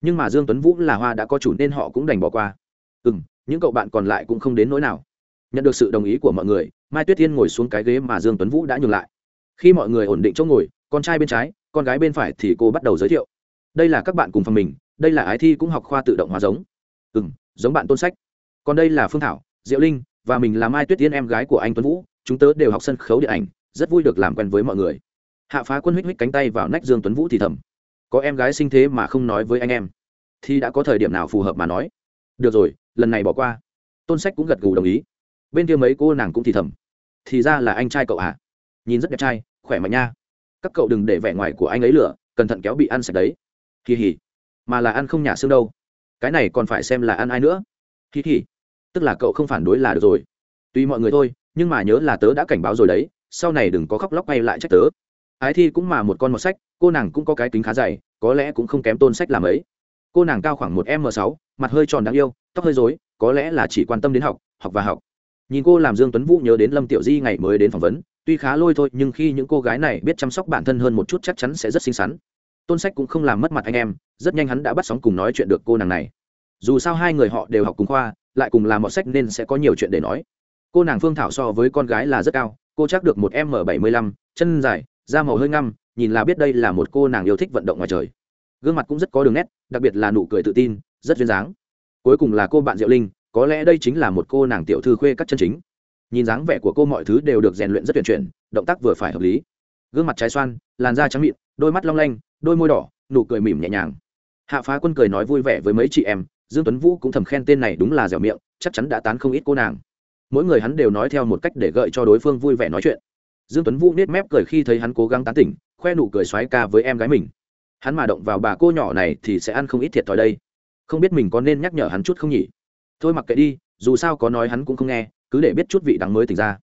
Nhưng mà dương tuấn vũ là hoa đã có chủ nên họ cũng đành bỏ qua. Ừ m những cậu bạn còn lại cũng không đến nỗi nào. Nhận được sự đồng ý của mọi người, mai tuyết thiên ngồi xuống cái ghế mà dương tuấn vũ đã nhường lại. Khi mọi người ổn định chỗ ngồi, con trai bên trái, con gái bên phải thì cô bắt đầu giới thiệu. Đây là các bạn cùng phòng mình, đây là ái thi cũng học khoa tự động hóa giống. Ừ m giống bạn tôn sách. Còn đây là phương thảo, diệu linh và mình là mai tuyết Thiên em gái của anh tuấn vũ chúng tớ đều học sân khấu điện ảnh, rất vui được làm quen với mọi người. Hạ phá quân huých huých cánh tay vào nách dương tuấn vũ thì thầm, có em gái sinh thế mà không nói với anh em, thì đã có thời điểm nào phù hợp mà nói? Được rồi, lần này bỏ qua. Tôn sách cũng gật gù đồng ý. Bên kia mấy cô nàng cũng thì thầm, thì ra là anh trai cậu à? Nhìn rất đẹp trai, khỏe mạnh nha. Các cậu đừng để vẻ ngoài của anh ấy lửa cẩn thận kéo bị ăn sạch đấy. Kỳ hỉ, mà là ăn không nhả xương đâu. Cái này còn phải xem là ăn ai nữa. Kỳ hỉ, tức là cậu không phản đối là được rồi. Tùy mọi người thôi nhưng mà nhớ là tớ đã cảnh báo rồi đấy, sau này đừng có khóc lóc quay lại trách tớ. Ái thi cũng mà một con một sách, cô nàng cũng có cái kính khá dày, có lẽ cũng không kém tôn sách làm ấy. Cô nàng cao khoảng một m sáu, mặt hơi tròn đáng yêu, tóc hơi dối có lẽ là chỉ quan tâm đến học học và học. Nhìn cô làm dương tuấn vũ nhớ đến lâm tiểu di ngày mới đến phỏng vấn, tuy khá lôi thôi, nhưng khi những cô gái này biết chăm sóc bản thân hơn một chút chắc chắn sẽ rất xinh xắn. Tôn sách cũng không làm mất mặt anh em, rất nhanh hắn đã bắt sóng cùng nói chuyện được cô nàng này. Dù sao hai người họ đều học cùng khoa, lại cùng làm một sách nên sẽ có nhiều chuyện để nói cô nàng phương thảo so với con gái là rất cao, cô chắc được một m bảy mươi lăm, chân dài, da màu hơi ngăm, nhìn là biết đây là một cô nàng yêu thích vận động ngoài trời. Gương mặt cũng rất có đường nét, đặc biệt là nụ cười tự tin, rất duyên dáng. Cuối cùng là cô bạn diệu linh, có lẽ đây chính là một cô nàng tiểu thư khuê các chân chính. Nhìn dáng vẻ của cô mọi thứ đều được rèn luyện rất tuyển chuyển, động tác vừa phải hợp lý. Gương mặt trái xoan, làn da trắng mịn, đôi mắt long lanh, đôi môi đỏ, nụ cười mỉm nhẹ nhàng. Hạ phá quân cười nói vui vẻ với mấy chị em, dương tuấn vũ cũng thầm khen tên này đúng là dẻo miệng, chắc chắn đã tán không ít cô nàng mỗi người hắn đều nói theo một cách để gợi cho đối phương vui vẻ nói chuyện. Dương tuấn vũ nết mép cười khi thấy hắn cố gắng tán tỉnh, khoe nụ cười xoáy ca với em gái mình. Hắn mà động vào bà cô nhỏ này thì sẽ ăn không ít thiệt thòi đây. Không biết mình có nên nhắc nhở hắn chút không nhỉ? Thôi mặc kệ đi, dù sao có nói hắn cũng không nghe, cứ để biết chút vị đắng mới tỉnh ra.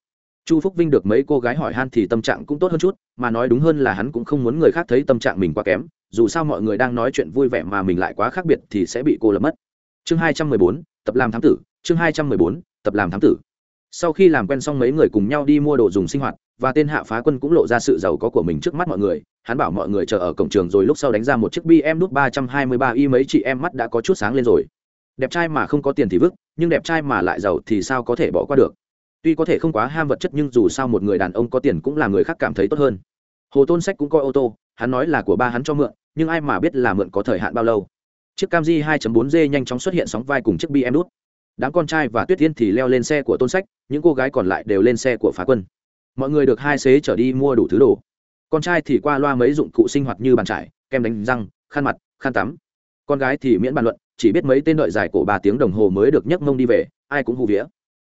Chu phúc vinh được mấy cô gái hỏi han thì tâm trạng cũng tốt hơn chút, mà nói đúng hơn là hắn cũng không muốn người khác thấy tâm trạng mình quá kém, dù sao mọi người đang nói chuyện vui vẻ mà mình lại quá khác biệt thì sẽ bị cô lập mất. Chương hai trăm mười bốn, tập làm thám tử, chương hai trăm mười bốn, tập làm thám tử sau khi làm quen xong mấy người cùng nhau đi mua đồ dùng sinh hoạt, và tên hạ phá quân cũng lộ ra sự giàu có của mình trước mắt mọi người, hắn bảo mọi người chờ ở cổng trường rồi lúc sau đánh ra một chiếc bm nút ba trăm hai mươi ba y mấy chị em mắt đã có chút sáng lên rồi. Đẹp trai mà không có tiền thì vứt, nhưng đẹp trai mà lại giàu thì sao có thể bỏ qua được? Tuy có thể không quá ham vật chất nhưng dù sao một người đàn ông có tiền cũng là người khác cảm thấy tốt hơn. Hồ tôn sách cũng coi ô tô, hắn nói là của ba hắn cho mượn, nhưng ai mà biết là mượn có thời hạn bao lâu. Chiếc cam di 2.4 g nhanh chóng xuất hiện sóng vai cùng chiếc bm đút đám con trai và tuyết tiên thì leo lên xe của tôn sách, những cô gái còn lại đều lên xe của phá quân. Mọi người được hai xế chở đi mua đủ thứ đồ. Con trai thì qua loa mấy dụng cụ sinh hoạt như bàn trải kem đánh răng, khăn mặt, khăn tắm. Con gái thì miễn bàn luận, chỉ biết mấy tên đợi dài cổ ba tiếng đồng hồ mới được nhấc mông đi về, ai cũng hù vía.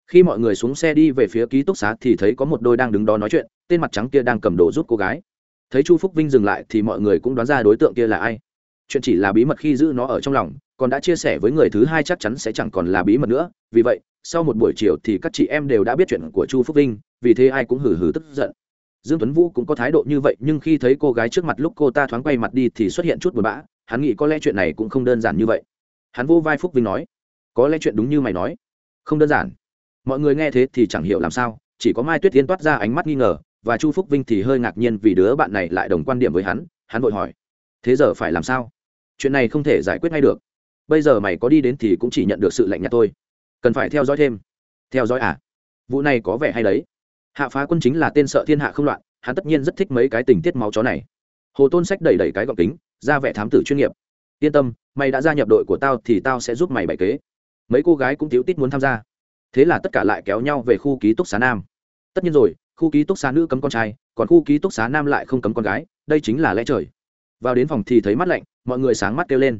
Khi mọi người xuống xe đi về phía ký túc xá thì thấy có một đôi đang đứng đó nói chuyện, tên mặt trắng kia đang cầm đồ giúp cô gái. Thấy chu phúc vinh dừng lại thì mọi người cũng đoán ra đối tượng kia là ai. Chuyện chỉ là bí mật khi giữ nó ở trong lòng còn đã chia sẻ với người thứ hai chắc chắn sẽ chẳng còn là bí mật nữa. Vì vậy, sau một buổi chiều thì các chị em đều đã biết chuyện của chu phúc vinh, vì thế ai cũng hử hử tức giận. Dương tuấn vũ cũng có thái độ như vậy, nhưng khi thấy cô gái trước mặt lúc cô ta thoáng quay mặt đi thì xuất hiện chút buồn bã. Hắn nghĩ có lẽ chuyện này cũng không đơn giản như vậy. Hắn vô vai phúc vinh nói, có lẽ chuyện đúng như mày nói. Không đơn giản. Mọi người nghe thế thì chẳng hiểu làm sao. Chỉ có mai tuyết tiến toát ra ánh mắt nghi ngờ, và chu phúc vinh thì hơi ngạc nhiên vì đứa bạn này lại đồng quan điểm với hắn. Hắn vội hỏi, thế giờ phải làm sao? Chuyện này không thể giải quyết ngay được bây giờ mày có đi đến thì cũng chỉ nhận được sự lạnh nhạt thôi. Cần phải theo dõi thêm. Theo dõi à? Vụ này có vẻ hay đấy. Hạ phá quân chính là tên sợ thiên hạ không loạn, hắn tất nhiên rất thích mấy cái tình tiết máu chó này. Hồ tôn sách đẩy đẩy cái gọng kính, ra vẻ thám tử chuyên nghiệp. Yên tâm, mày đã gia nhập đội của tao thì tao sẽ giúp mày bày kế. Mấy cô gái cũng thiếu tít muốn tham gia. Thế là tất cả lại kéo nhau về khu ký túc xá nam. Tất nhiên rồi, khu ký túc xá nữ cấm con trai, còn khu ký túc xá nam lại không cấm con gái, đây chính là lẽ trời. Vào đến phòng thì thấy mắt lạnh, mọi người sáng mắt kêu lên.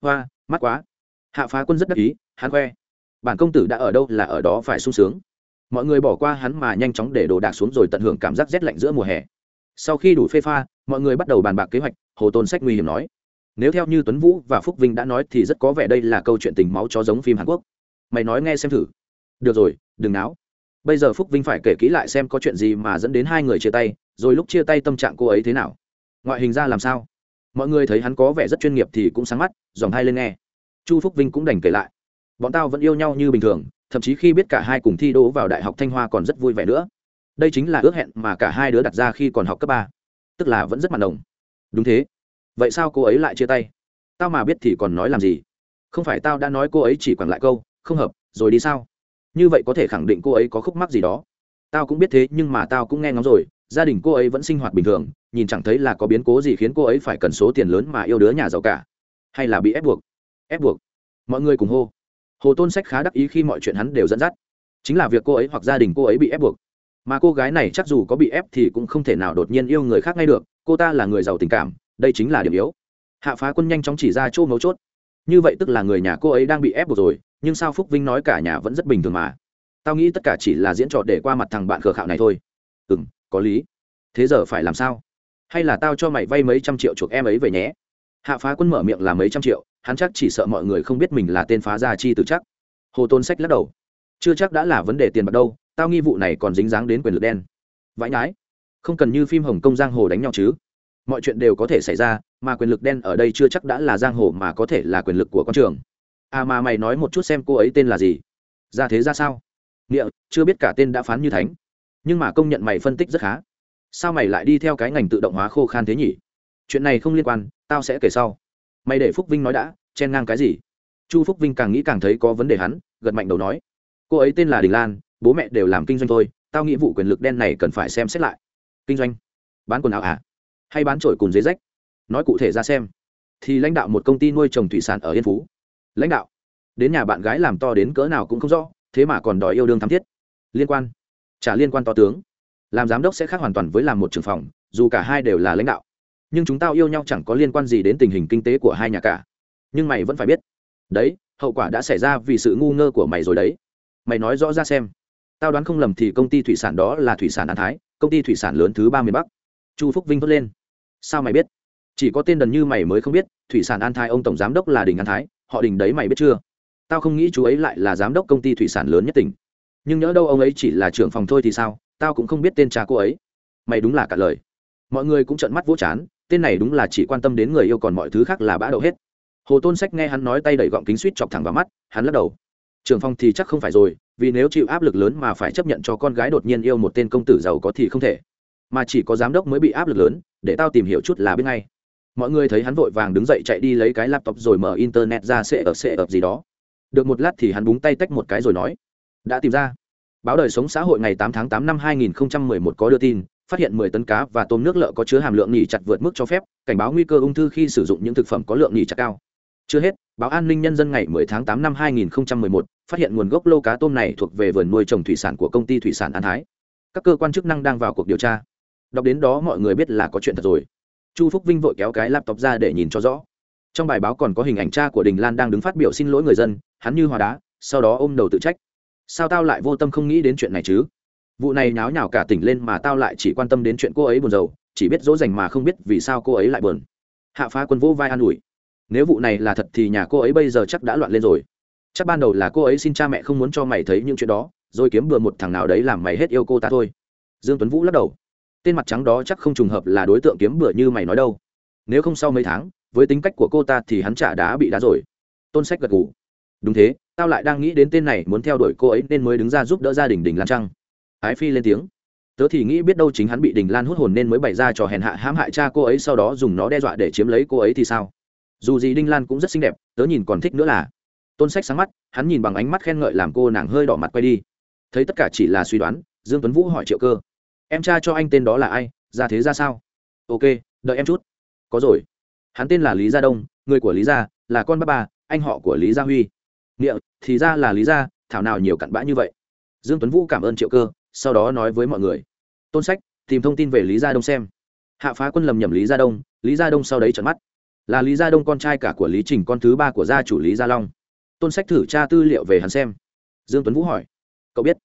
Hoa mắt quá. Hạ phá quân rất đắc ý, hắn khoe. Bản công tử đã ở đâu là ở đó phải sung sướng. Mọi người bỏ qua hắn mà nhanh chóng để đồ đạc xuống rồi tận hưởng cảm giác rét lạnh giữa mùa hè. Sau khi đủ phê pha, mọi người bắt đầu bàn bạc kế hoạch, hồ tôn sách nguy hiểm nói. Nếu theo như tuấn vũ và phúc vinh đã nói thì rất có vẻ đây là câu chuyện tình máu cho giống phim hàn quốc. Mày nói nghe xem thử. Được rồi, đừng náo. Bây giờ phúc vinh phải kể kỹ lại xem có chuyện gì mà dẫn đến hai người chia tay, rồi lúc chia tay tâm trạng cô ấy thế nào. Ngoại hình ra làm sao? Mọi người thấy hắn có vẻ rất chuyên nghiệp thì cũng sáng mắt, dòng hai lên nghe. Chu phúc vinh cũng đành kể lại. Bọn tao vẫn yêu nhau như bình thường, thậm chí khi biết cả hai cùng thi đỗ vào đại học thanh hoa còn rất vui vẻ nữa. Đây chính là ước hẹn mà cả hai đứa đặt ra khi còn học cấp ba. Tức là vẫn rất mặn đồng đúng thế. Vậy sao cô ấy lại chia tay? Tao mà biết thì còn nói làm gì? Không phải tao đã nói cô ấy chỉ quẳng lại câu, không hợp, rồi đi sao? Như vậy có thể khẳng định cô ấy có khúc mắc gì đó. Tao cũng biết thế nhưng mà tao cũng nghe ngóng rồi, gia đình cô ấy vẫn sinh hoạt bình thường nhìn chẳng thấy là có biến cố gì khiến cô ấy phải cần số tiền lớn mà yêu đứa nhà giàu cả. Hay là bị ép buộc? Ép buộc? Mọi người cùng hô. Hồ tôn sách khá đắc ý khi mọi chuyện hắn đều dẫn dắt. Chính là việc cô ấy hoặc gia đình cô ấy bị ép buộc. Mà cô gái này chắc dù có bị ép thì cũng không thể nào đột nhiên yêu người khác ngay được. Cô ta là người giàu tình cảm, đây chính là điểm yếu. Hạ phá quân nhanh chóng chỉ ra chỗ mấu chốt. Như vậy tức là người nhà cô ấy đang bị ép buộc rồi, nhưng sao phúc vinh nói cả nhà vẫn rất bình thường mà. Tao nghĩ tất cả chỉ là diễn trò để qua mặt thằng bạn khờ khạo này thôi. Ừ m có lý. Thế giờ phải làm sao? Hay là tao cho mày vay mấy trăm triệu chuộc em ấy về nhé. Hạ phá quân mở miệng là mấy trăm triệu, hắn chắc chỉ sợ mọi người không biết mình là tên phá gia chi từ chắc. Hồ tôn sách lắc đầu. Chưa chắc đã là vấn đề tiền bạc đâu, tao nghi vụ này còn dính dáng đến quyền lực đen. Vãi nhái không cần như phim hồng kông giang hồ đánh nhau chứ. Mọi chuyện đều có thể xảy ra, mà quyền lực đen ở đây chưa chắc đã là giang hồ mà có thể là quyền lực của con trường. À mà mày nói một chút xem cô ấy tên là gì. Ra thế ra sao? Nghĩa, chưa biết cả tên đã phán như thánh. Nhưng mà công nhận mày phân tích rất khá sao mày lại đi theo cái ngành tự động hóa khô khan thế nhỉ? Chuyện này không liên quan, tao sẽ kể sau. Mày để phúc vinh nói đã, chen ngang cái gì? Chu phúc vinh càng nghĩ càng thấy có vấn đề hắn, gật mạnh đầu nói. Cô ấy tên là đình lan, bố mẹ đều làm kinh doanh thôi, tao nghĩ vụ quyền lực đen này cần phải xem xét lại. Kinh doanh? Bán quần áo à? Hay bán trổi cùng giấy rách? Nói cụ thể ra xem. Thì lãnh đạo một công ty nuôi trồng thủy sản ở yên phú. Lãnh đạo? Đến nhà bạn gái làm to đến cỡ nào cũng không rõ, thế mà còn đòi yêu đương thắm thiết. Liên quan? Chả liên quan to tướng làm giám đốc sẽ khác hoàn toàn với làm một trưởng phòng, dù cả hai đều là lãnh đạo. Nhưng chúng tao yêu nhau chẳng có liên quan gì đến tình hình kinh tế của hai nhà cả. Nhưng mày vẫn phải biết. Đấy, hậu quả đã xảy ra vì sự ngu ngơ của mày rồi đấy. Mày nói rõ ra xem. Tao đoán không lầm thì công ty thủy sản đó là thủy sản an thái, công ty thủy sản lớn thứ ba miền bắc. Chu phúc vinh thốt lên. Sao mày biết? Chỉ có tên đần như mày mới không biết, thủy sản an thái ông tổng giám đốc là đình an thái, họ đình đấy mày biết chưa? Tao không nghĩ chú ấy lại là giám đốc công ty thủy sản lớn nhất tỉnh. Nhưng nhỡ đâu ông ấy chỉ là trưởng phòng thôi thì sao? Tao cũng không biết tên cha cô ấy. Mày đúng là cả lời. Mọi người cũng trợn mắt vỗ chán, tên này đúng là chỉ quan tâm đến người yêu còn mọi thứ khác là bã đậu hết. Hồ tôn sách nghe hắn nói tay đẩy gọng kính suýt chọc thẳng vào mắt, hắn lắc đầu. Trường phong thì chắc không phải rồi, vì nếu chịu áp lực lớn mà phải chấp nhận cho con gái đột nhiên yêu một tên công tử giàu có thì không thể. Mà chỉ có giám đốc mới bị áp lực lớn, để tao tìm hiểu chút là biết ngay. Mọi người thấy hắn vội vàng đứng dậy chạy đi lấy cái laptop rồi mở internet ra sẽ ở sẽ ở gì đó. Được một lát thì hắn búng tay tách một cái rồi nói, đã tìm ra báo đời sống xã hội ngày 8 tháng 8 năm 2011 có đưa tin, phát hiện 10 tấn cá và tôm nước lợ có chứa hàm lượng nhỉ chặt vượt mức cho phép, cảnh báo nguy cơ ung thư khi sử dụng những thực phẩm có lượng nhỉ chặt cao. Chưa hết, báo an ninh nhân dân ngày 10 tháng 8 năm 2011 phát hiện nguồn gốc lô cá tôm này thuộc về vườn nuôi trồng thủy sản của công ty thủy sản an thái. Các cơ quan chức năng đang vào cuộc điều tra. Đọc đến đó mọi người biết là có chuyện thật rồi. Chu phúc vinh vội kéo cái laptop ra để nhìn cho rõ. Trong bài báo còn có hình ảnh cha của đình lan đang đứng phát biểu xin lỗi người dân, hắn như hòa đá, sau đó ôm đầu tự trách sao tao lại vô tâm không nghĩ đến chuyện này chứ? Vụ này nháo nhào cả tỉnh lên mà tao lại chỉ quan tâm đến chuyện cô ấy buồn rầu, chỉ biết dỗ dành mà không biết vì sao cô ấy lại buồn. Hạ phá quân vỗ vai an ủi. Nếu vụ này là thật thì nhà cô ấy bây giờ chắc đã loạn lên rồi. Chắc ban đầu là cô ấy xin cha mẹ không muốn cho mày thấy những chuyện đó, rồi kiếm bừa một thằng nào đấy làm mày hết yêu cô ta thôi. Dương tuấn vũ lắc đầu. Tên mặt trắng đó chắc không trùng hợp là đối tượng kiếm bừa như mày nói đâu. Nếu không sau mấy tháng, với tính cách của cô ta thì hắn chả đá bị đá rồi. Tôn sách gật gù đúng thế, tao lại đang nghĩ đến tên này muốn theo đuổi cô ấy nên mới đứng ra giúp đỡ gia đình đình lan trăng. Ái phi lên tiếng. Tớ thì nghĩ biết đâu chính hắn bị đình lan hút hồn nên mới bày ra trò hèn hạ hãm hại cha cô ấy sau đó dùng nó đe dọa để chiếm lấy cô ấy thì sao? Dù gì đinh lan cũng rất xinh đẹp, tớ nhìn còn thích nữa là. Tôn sách sáng mắt, hắn nhìn bằng ánh mắt khen ngợi làm cô nàng hơi đỏ mặt quay đi. Thấy tất cả chỉ là suy đoán, dương tuấn vũ hỏi triệu cơ. Em cha cho anh tên đó là ai, ra thế ra sao? Ok, đợi em chút. Có rồi. Hắn tên là lý gia đông, người của lý gia, là con bác bà, anh họ của lý gia huy nghĩa, thì ra là lý gia, thảo nào nhiều cặn bã như vậy. Dương tuấn vũ cảm ơn triệu cơ, sau đó nói với mọi người. Tôn sách, tìm thông tin về lý gia đông xem. Hạ phá quân lầm nhầm lý gia đông, lý gia đông sau đấy trợn mắt. Là lý gia đông con trai cả của lý trình, con thứ ba của gia chủ lý gia long. Tôn sách thử tra tư liệu về hắn xem. Dương tuấn vũ hỏi. Cậu biết?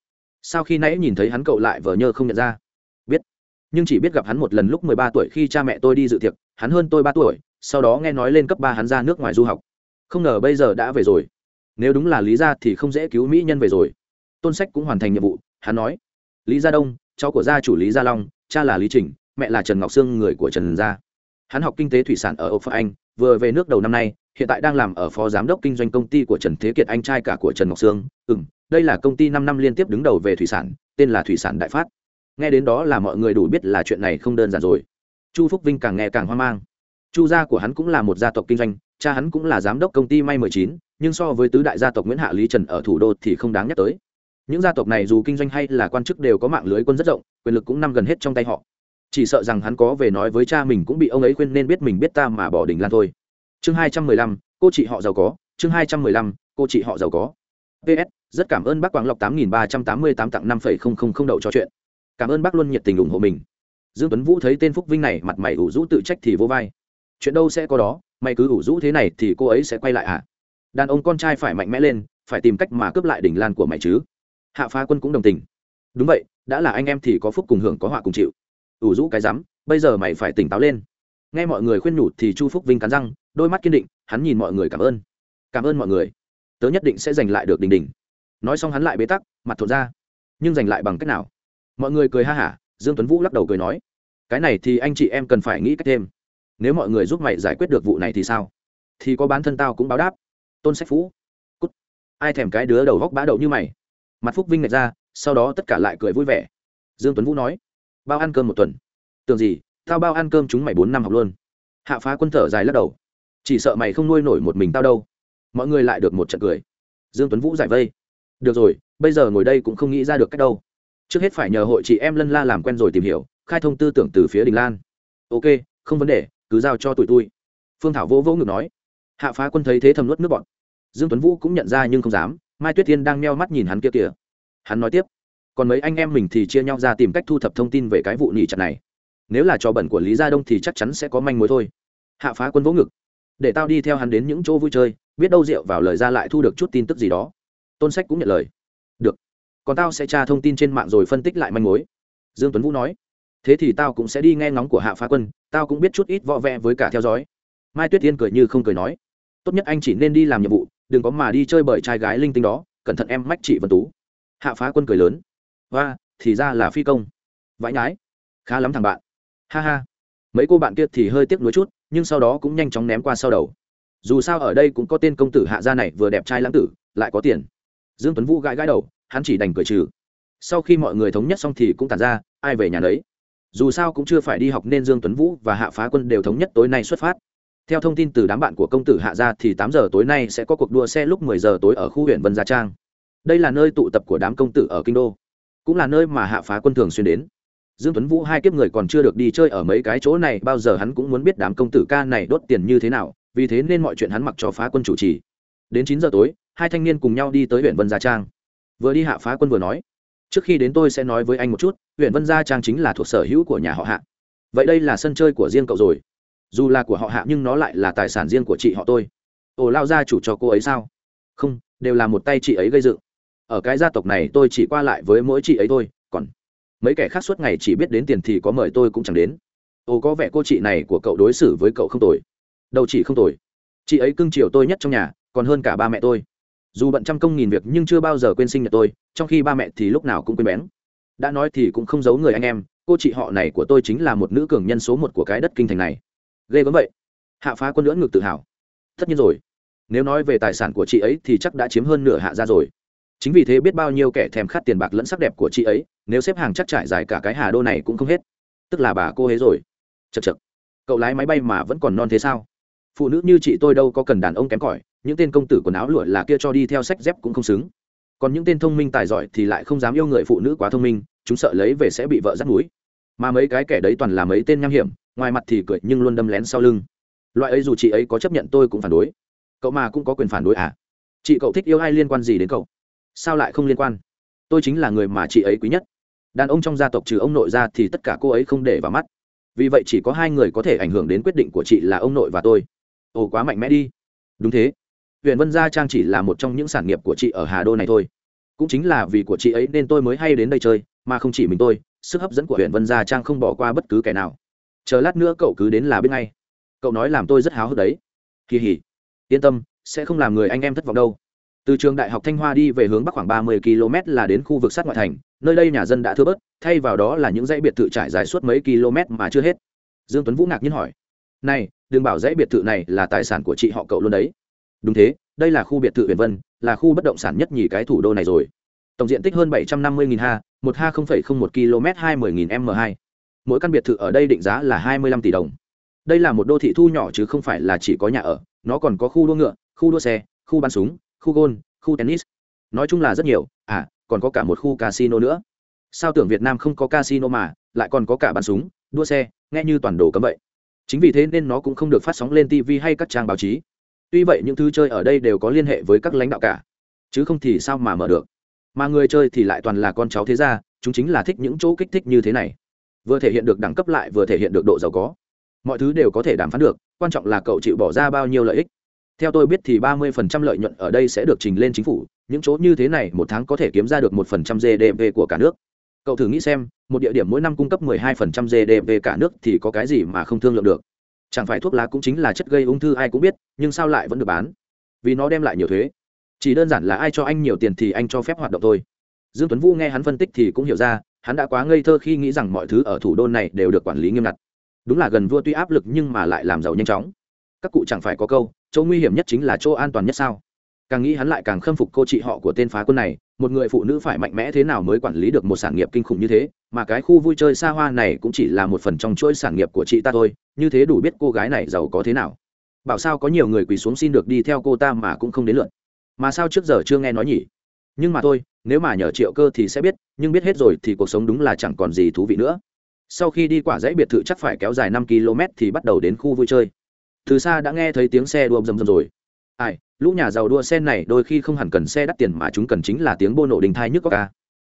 Sau khi nãy nhìn thấy hắn, cậu lại vờ nhơ không nhận ra. Biết. Nhưng chỉ biết gặp hắn một lần lúc mười ba tuổi khi cha mẹ tôi đi dự tiệc, hắn hơn tôi ba tuổi, sau đó nghe nói lên cấp ba hắn ra nước ngoài du học. Không ngờ bây giờ đã về rồi nếu đúng là lý gia thì không dễ cứu mỹ nhân về rồi. Tôn sách cũng hoàn thành nhiệm vụ, hắn nói, lý gia đông, cháu của gia chủ lý gia long, cha là lý trình, mẹ là trần ngọc sương, người của trần gia. Hắn học kinh tế thủy sản ở âu pháp anh, vừa về nước đầu năm nay, hiện tại đang làm ở phó giám đốc kinh doanh công ty của trần thế kiệt, anh trai cả của trần ngọc sương. Ừ m đây là công ty năm năm liên tiếp đứng đầu về thủy sản, tên là thủy sản đại phát. Nghe đến đó là mọi người đủ biết là chuyện này không đơn giản rồi. Chu phúc vinh càng nghe càng hoang mang. Chu gia của hắn cũng là một gia tộc kinh doanh cha hắn cũng là giám đốc công ty may mười chín, nhưng so với tứ đại gia tộc nguyễn hạ lý trần ở thủ đô thì không đáng nhắc tới. Những gia tộc này dù kinh doanh hay là quan chức đều có mạng lưới quân rất rộng, quyền lực cũng nằm gần hết trong tay họ. Chỉ sợ rằng hắn có về nói với cha mình cũng bị ông ấy khuyên nên biết mình biết ta mà bỏ đỉnh lan thôi. Chương hai trăm mười lăm, cô chị họ giàu có. Chương hai trăm mười lăm, cô chị họ giàu có. Ps rất cảm ơn bác quảng lộc tám nghìn ba trăm tám mươi tám tặng năm phẩy không không không đậu cho chuyện. Cảm ơn bác luôn nhiệt tình ủng hộ mình. Dương tuấn vũ thấy tên phúc vinh này mặt mày ủ rũ tự trách thì vô vai. Chuyện đâu sẽ có đó? Mày cứ ủ rũ thế này thì cô ấy sẽ quay lại à? Đàn ông con trai phải mạnh mẽ lên, phải tìm cách mà cướp lại đỉnh lan của mày chứ? Hạ phá quân cũng đồng tình. Đúng vậy, đã là anh em thì có phúc cùng hưởng có họa cùng chịu. Ủ rũ cái rắm, bây giờ mày phải tỉnh táo lên. Nghe mọi người khuyên nhủ thì chu phúc vinh cắn răng, đôi mắt kiên định, hắn nhìn mọi người cảm ơn. Cảm ơn mọi người. Tớ nhất định sẽ giành lại được đình đình nói xong hắn lại bế tắc, mặt thột ra. Nhưng giành lại bằng cách nào? Mọi người cười ha hả, dương tuấn vũ lắc đầu cười nói, cái này thì anh chị em cần phải nghĩ cách thêm nếu mọi người giúp mày giải quyết được vụ này thì sao? Thì có bán thân tao cũng báo đáp. Tôn sách phú, cút. Ai thèm cái đứa đầu góc bá đậu như mày? Mặt phúc vinh ngạch ra, sau đó tất cả lại cười vui vẻ. Dương tuấn vũ nói, bao ăn cơm một tuần. Tưởng gì, tao bao ăn cơm chúng mày bốn năm học luôn. Hạ phá quân thở dài lắc đầu. Chỉ sợ mày không nuôi nổi một mình tao đâu. Mọi người lại được một trận cười. Dương tuấn vũ giải vây. Được rồi, bây giờ ngồi đây cũng không nghĩ ra được cách đâu. Trước hết phải nhờ hội chị em lân la làm quen rồi tìm hiểu, khai thông tư tưởng từ phía đình lan. Ok, không vấn đề cứ giao cho tụi tôi. Phương thảo vỗ vỗ ngực nói. Hạ phá quân thấy thế thầm nuốt nước bọn dương tuấn vũ cũng nhận ra nhưng không dám. Mai tuyết thiên đang meo mắt nhìn hắn kia kìa. Hắn nói tiếp. Còn mấy anh em mình thì chia nhau ra tìm cách thu thập thông tin về cái vụ nỉ chặt này. Nếu là trò bẩn của lý gia đông thì chắc chắn sẽ có manh mối thôi. Hạ phá quân vỗ ngực. Để tao đi theo hắn đến những chỗ vui chơi, biết đâu rượu vào lời ra lại thu được chút tin tức gì đó. Tôn sách cũng nhận lời. Được. Còn tao sẽ tra thông tin trên mạng rồi phân tích lại manh mối. Dương tuấn vũ nói thế thì tao cũng sẽ đi nghe ngóng của hạ phá quân, tao cũng biết chút ít võ vẽ với cả theo dõi. Mai tuyết yên cười như không cười nói, tốt nhất anh chỉ nên đi làm nhiệm vụ, đừng có mà đi chơi bởi trai gái linh tinh đó, cẩn thận em mách chị vân tú. Hạ phá quân cười lớn và thì ra là phi công. Vãi nhái khá lắm thằng bạn. Ha ha. Mấy cô bạn kia thì hơi tiếc nuối chút, nhưng sau đó cũng nhanh chóng ném qua sau đầu. Dù sao ở đây cũng có tên công tử hạ gia này vừa đẹp trai lãng tử, lại có tiền. Dương tuấn vũ gãi gãi đầu, hắn chỉ đành cười trừ. Sau khi mọi người thống nhất xong thì cũng tàn ra, ai về nhà đấy dù sao cũng chưa phải đi học nên dương tuấn vũ và hạ phá quân đều thống nhất tối nay xuất phát. Theo thông tin từ đám bạn của công tử hạ gia thì tám giờ tối nay sẽ có cuộc đua xe lúc 10 giờ tối ở khu huyện vân gia trang. Đây là nơi tụ tập của đám công tử ở kinh đô. Cũng là nơi mà hạ phá quân thường xuyên đến. Dương tuấn vũ hai kiếp người còn chưa được đi chơi ở mấy cái chỗ này, bao giờ hắn cũng muốn biết đám công tử ca này đốt tiền như thế nào, vì thế nên mọi chuyện hắn mặc cho phá quân chủ trì. Đến chín giờ tối, hai thanh niên cùng nhau đi tới huyện vân gia trang. Vừa đi hạ phá quân vừa nói trước khi đến tôi sẽ nói với anh một chút, huyện vân gia trang chính là thuộc sở hữu của nhà họ hạ. Vậy đây là sân chơi của riêng cậu rồi. Dù là của họ hạ nhưng nó lại là tài sản riêng của chị họ tôi. Ồ lao gia chủ cho cô ấy sao? Không, đều là một tay chị ấy gây dựng. Ở cái gia tộc này tôi chỉ qua lại với mỗi chị ấy thôi, còn mấy kẻ khác suốt ngày chỉ biết đến tiền thì có mời tôi cũng chẳng đến. Ồ, có vẻ cô chị này của cậu đối xử với cậu không tồi. Đâu chị không tồi. Chị ấy cưng chiều tôi nhất trong nhà, còn hơn cả ba mẹ tôi dù bận trăm công nghìn việc nhưng chưa bao giờ quên sinh nhật tôi, trong khi ba mẹ thì lúc nào cũng quên bén. Đã nói thì cũng không giấu người anh em, cô chị họ này của tôi chính là một nữ cường nhân số một của cái đất kinh thành này. Ghê gớm vậy. Hạ phá quân lưỡng ngực tự hào. Tất nhiên rồi. Nếu nói về tài sản của chị ấy thì chắc đã chiếm hơn nửa hạ ra rồi. Chính vì thế biết bao nhiêu kẻ thèm khát tiền bạc lẫn sắc đẹp của chị ấy, nếu xếp hàng chắc trải dài cả cái hà đô này cũng không hết. Tức là bà cô ấy rồi. Chật chật. Cậu lái máy bay mà vẫn còn non thế sao? Phụ nữ như chị tôi đâu có cần đàn ông kém cỏi những tên công tử quần áo lụa là kia cho đi theo sách dép cũng không xứng. Còn những tên thông minh tài giỏi thì lại không dám yêu người phụ nữ quá thông minh, chúng sợ lấy về sẽ bị vợ dắt núi. Mà mấy cái kẻ đấy toàn là mấy tên nham hiểm, ngoài mặt thì cười nhưng luôn đâm lén sau lưng. Loại ấy dù chị ấy có chấp nhận tôi cũng phản đối. Cậu mà cũng có quyền phản đối à? Chị cậu thích yêu ai liên quan gì đến cậu? Sao lại không liên quan? Tôi chính là người mà chị ấy quý nhất. Đàn ông trong gia tộc trừ ông nội ra thì tất cả cô ấy không để vào mắt. Vì vậy chỉ có hai người có thể ảnh hưởng đến quyết định của chị là ông nội và tôi. Ồ, quá mạnh mẽ đi. Đúng thế huyện vân gia trang chỉ là một trong những sản nghiệp của chị ở hà đô này thôi. Cũng chính là vì của chị ấy nên tôi mới hay đến đây chơi, mà không chỉ mình tôi, sức hấp dẫn của huyện vân gia trang không bỏ qua bất cứ kẻ nào. Chờ lát nữa cậu cứ đến là biết ngay. Cậu nói làm tôi rất háo hức đấy. Kỳ hỉ. Yên tâm, sẽ không làm người anh em thất vọng đâu. Từ trường đại học thanh hoa đi về hướng bắc khoảng ba mươi km là đến khu vực sát ngoại thành, nơi đây nhà dân đã thưa bớt, thay vào đó là những dãy biệt thự trải dài suốt mấy km mà chưa hết. Dương tuấn vũ ngạc nhiên hỏi, này, đừng bảo dãy biệt thự này là tài sản của chị họ cậu luôn đấy đúng thế, đây là khu biệt thự huyền vân, là khu bất động sản nhất nhì cái thủ đô này rồi. Tổng diện tích hơn bảy trăm năm mươi ha, một ha một km hai mươi m hai. Mỗi căn biệt thự ở đây định giá là hai mươi lăm tỷ đồng. Đây là một đô thị thu nhỏ chứ không phải là chỉ có nhà ở, nó còn có khu đua ngựa, khu đua xe, khu bắn súng, khu gôn, khu tennis. Nói chung là rất nhiều à còn có cả một khu casino nữa. Sao tưởng việt nam không có casino mà, lại còn có cả bắn súng, đua xe, nghe như toàn đồ cấm vậy. Chính vì thế nên nó cũng không được phát sóng lên tv hay các trang báo chí tuy vậy những thứ chơi ở đây đều có liên hệ với các lãnh đạo cả, chứ không thì sao mà mở được? Mà người chơi thì lại toàn là con cháu thế gia, chúng chính là thích những chỗ kích thích như thế này. Vừa thể hiện được đẳng cấp lại vừa thể hiện được độ giàu có. Mọi thứ đều có thể đàm phán được, quan trọng là cậu chịu bỏ ra bao nhiêu lợi ích. Theo tôi biết thì ba mươi phần trăm lợi nhuận ở đây sẽ được trình lên chính phủ, những chỗ như thế này một tháng có thể kiếm ra được một phần trăm gdp của cả nước. Cậu thử nghĩ xem, một địa điểm mỗi năm cung cấp mười hai phần trăm gdp cả nước thì có cái gì mà không thương lượng được? Chẳng phải thuốc lá cũng chính là chất gây ung thư, ai cũng biết, nhưng sao lại vẫn được bán? Vì nó đem lại nhiều thuế. Chỉ đơn giản là ai cho anh nhiều tiền thì anh cho phép hoạt động thôi. Dương tuấn vũ nghe hắn phân tích thì cũng hiểu ra, hắn đã quá ngây thơ khi nghĩ rằng mọi thứ ở thủ đô này đều được quản lý nghiêm ngặt. Đúng là gần vua tuy áp lực nhưng mà lại làm giàu nhanh chóng. Các cụ chẳng phải có câu, chỗ nguy hiểm nhất chính là chỗ an toàn nhất sao? Càng nghĩ hắn lại càng khâm phục cô chị họ của tên phá quân này, một người phụ nữ phải mạnh mẽ thế nào mới quản lý được một sản nghiệp kinh khủng như thế, mà cái khu vui chơi xa hoa này cũng chỉ là một phần trong chuỗi sản nghiệp của chị ta thôi, như thế đủ biết cô gái này giàu có thế nào. Bảo sao có nhiều người quỳ xuống xin được đi theo cô ta mà cũng không đến lượt. Mà sao trước giờ chưa nghe nói nhỉ? Nhưng mà thôi, nếu mà nhờ triệu cơ thì sẽ biết, nhưng biết hết rồi thì cuộc sống đúng là chẳng còn gì thú vị nữa. Sau khi đi quả dãy biệt thự chắc phải kéo dài năm km thì bắt đầu đến khu vui chơi. Từ xa đã nghe thấy tiếng xe đua rầm rầm rồi ai, lũ nhà giàu đua xe này đôi khi không hẳn cần xe đắt tiền mà chúng cần chính là tiếng bô nổ đình thai nhức có ca à.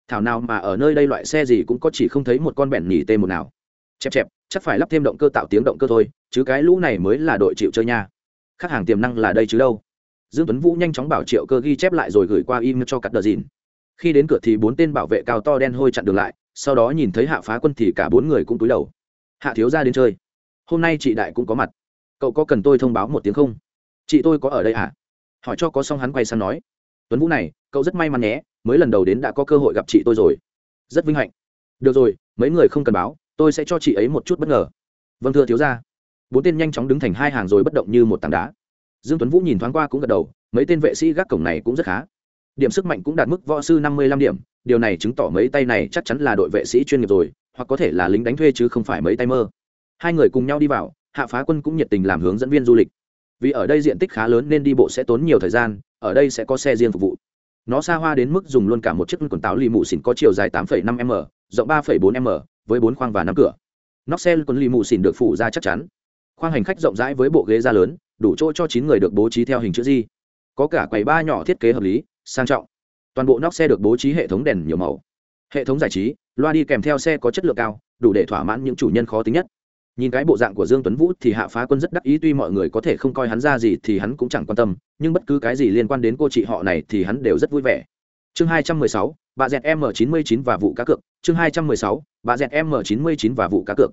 thảo nào mà ở nơi đây loại xe gì cũng có chỉ không thấy một con bẹn nhỉ tê một nào. Chẹp chẹp, chắc phải lắp thêm động cơ tạo tiếng động cơ thôi, chứ cái lũ này mới là đội chịu chơi nha. Khách hàng tiềm năng là đây chứ đâu. Dương tuấn vũ nhanh chóng bảo triệu cơ ghi chép lại rồi gửi qua email cho cắt đờ dìn. Khi đến cửa thì bốn tên bảo vệ cao to đen hôi chặn đường lại, sau đó nhìn thấy hạ phá quân thì cả bốn người cũng túi đầu. Hạ thiếu ra đến chơi. Hôm nay chị đại cũng có mặt. Cậu có cần tôi thông báo một tiếng không? Chị tôi có ở đây à? Hỏi cho có xong hắn quay sang nói. Tuấn vũ này, cậu rất may mắn nhé, mới lần đầu đến đã có cơ hội gặp chị tôi rồi. Rất vinh hạnh. Được rồi, mấy người không cần báo, tôi sẽ cho chị ấy một chút bất ngờ. Vâng thưa thiếu ra bốn tên nhanh chóng đứng thành hai hàng rồi bất động như một tảng đá. Dương tuấn vũ nhìn thoáng qua cũng gật đầu, mấy tên vệ sĩ gác cổng này cũng rất khá. Điểm sức mạnh cũng đạt mức võ sư năm mươi lăm điểm, điều này chứng tỏ mấy tay này chắc chắn là đội vệ sĩ chuyên nghiệp rồi, hoặc có thể là lính đánh thuê chứ không phải mấy tay mơ. Hai người cùng nhau đi vào, hạ phá quân cũng nhiệt tình làm hướng dẫn viên du lịch vì ở đây diện tích khá lớn nên đi bộ sẽ tốn nhiều thời gian ở đây sẽ có xe riêng phục vụ. Nó xa hoa đến mức dùng luôn cả một chiếc quần táo lì mù xỉn có chiều dài 8,5 m rộng 3,4 m với bốn khoang và năm cửa. Nóc xe quần lì mù xỉn được phủ ra chắc chắn. Khoang hành khách rộng rãi với bộ ghế da lớn đủ chỗ cho chín người được bố trí theo hình chữ di có cả quầy ba nhỏ thiết kế hợp lý sang trọng. Toàn bộ nóc xe được bố trí hệ thống đèn nhiều màu. Hệ thống giải trí loa đi kèm theo xe có chất lượng cao đủ để thỏa mãn những chủ nhân khó tính nhất nhìn cái bộ dạng của dương tuấn vũ thì hạ phá quân rất đắc ý tuy mọi người có thể không coi hắn ra gì thì hắn cũng chẳng quan tâm nhưng bất cứ cái gì liên quan đến cô chị họ này thì hắn đều rất vui vẻ. Chương 216, bà dẹt m 99 và vụ cá cược. Chương 216, bà dẹt m 99 và vụ cá cược.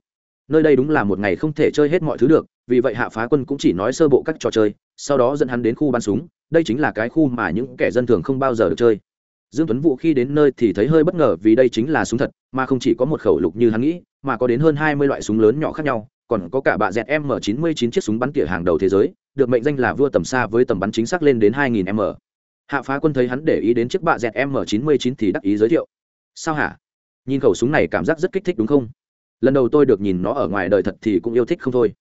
Nơi đây đúng là một ngày không thể chơi hết mọi thứ được vì vậy hạ phá quân cũng chỉ nói sơ bộ các trò chơi sau đó dẫn hắn đến khu bắn súng. Đây chính là cái khu mà những kẻ dân thường không bao giờ được chơi. Dương tuấn vũ khi đến nơi thì thấy hơi bất ngờ vì đây chính là súng thật mà không chỉ có một khẩu lục như hắn nghĩ mà có đến hơn 20 loại súng lớn nhỏ khác nhau, còn có cả bạ dẹt m 99 chiếc súng bắn tỉa hàng đầu thế giới, được mệnh danh là vua tầm xa với tầm bắn chính xác lên đến 2000 m. Hạ phá quân thấy hắn để ý đến chiếc bạ dẹt m 99 thì đắc ý giới thiệu. Sao hả? Nhìn khẩu súng này cảm giác rất kích thích đúng không? Lần đầu tôi được nhìn nó ở ngoài đời thật thì cũng yêu thích không thôi.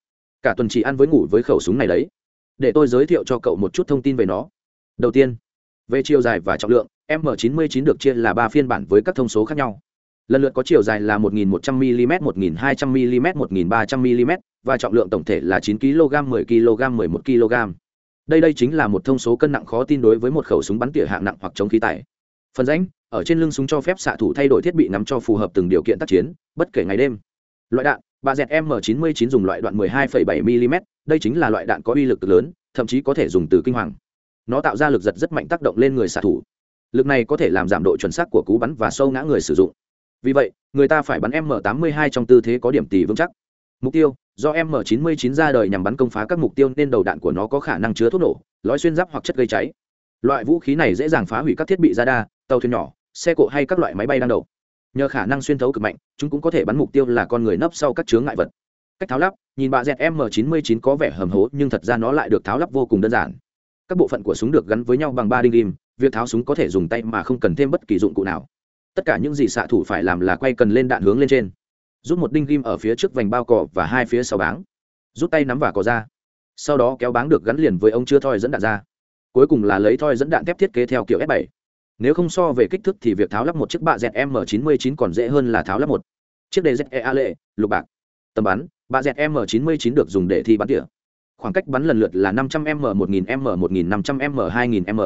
Cả tuần chỉ ăn với ngủ với khẩu súng này đấy. Để tôi giới thiệu cho cậu một chút thông tin về nó. Đầu tiên, về chiều dài và trọng lượng, m 99 được chia là ba phiên bản với các thông số khác nhau lần lượt có chiều dài là 1.100 mm 1.200 mm 1.300 mm và trọng lượng tổng thể là 9 kg 10 kg 11 kg đây đây chính là một thông số cân nặng khó tin đối với một khẩu súng bắn tỉa hạng nặng hoặc chống khí tải. Phần rãnh ở trên lưng súng cho phép xạ thủ thay đổi thiết bị nắm cho phù hợp từng điều kiện tác chiến bất kể ngày đêm. Loại đạn bà dẹt m 99 dùng loại đoạn 12,7 mm đây chính là loại đạn có uy lực cực lớn thậm chí có thể dùng từ kinh hoàng. Nó tạo ra lực giật rất mạnh tác động lên người xạ thủ. Lực này có thể làm giảm độ chuẩn xác của cú bắn và sâu ngã người sử dụng vì vậy, người ta phải bắn m 82 trong tư thế có điểm tỷ vững chắc. Mục tiêu, do m 99 ra đời nhằm bắn công phá các mục tiêu nên đầu đạn của nó có khả năng chứa thuốc nổ lõi xuyên giáp hoặc chất gây cháy. Loại vũ khí này dễ dàng phá hủy các thiết bị radar, tàu thuyền nhỏ, xe cộ hay các loại máy bay đang đậu nhờ khả năng xuyên thấu cực mạnh, chúng cũng có thể bắn mục tiêu là con người nấp sau các chướng ngại vật. Cách tháo lắp, nhìn bà dẹt m 99 có vẻ hầm hố, nhưng thật ra nó lại được tháo lắp vô cùng đơn giản. Các bộ phận của súng được gắn với nhau bằng ba đinh ghim, việc tháo súng có thể dùng tay mà không cần thêm bất kỳ dụng cụ nào tất cả những gì xạ thủ phải làm là quay cần lên đạn hướng lên trên, rút một đinh ghim ở phía trước vành bao cò và hai phía sau báng, rút tay nắm và cò ra, sau đó kéo báng được gắn liền với ống chưa thoi dẫn đạn ra, cuối cùng là lấy thoi dẫn đạn thép thiết kế theo kiểu f 7 nếu không so về kích thước thì việc tháo lắp một chiếc bạ dẹt m 99 còn dễ hơn là tháo lắp một chiếc đề e lệ, lục bạc tầm bắn, bạ dẹt m 99 được dùng để thi bắn tỉa. Khoảng cách bắn lần lượt là 500 m 1000 m 1500 m 2000 m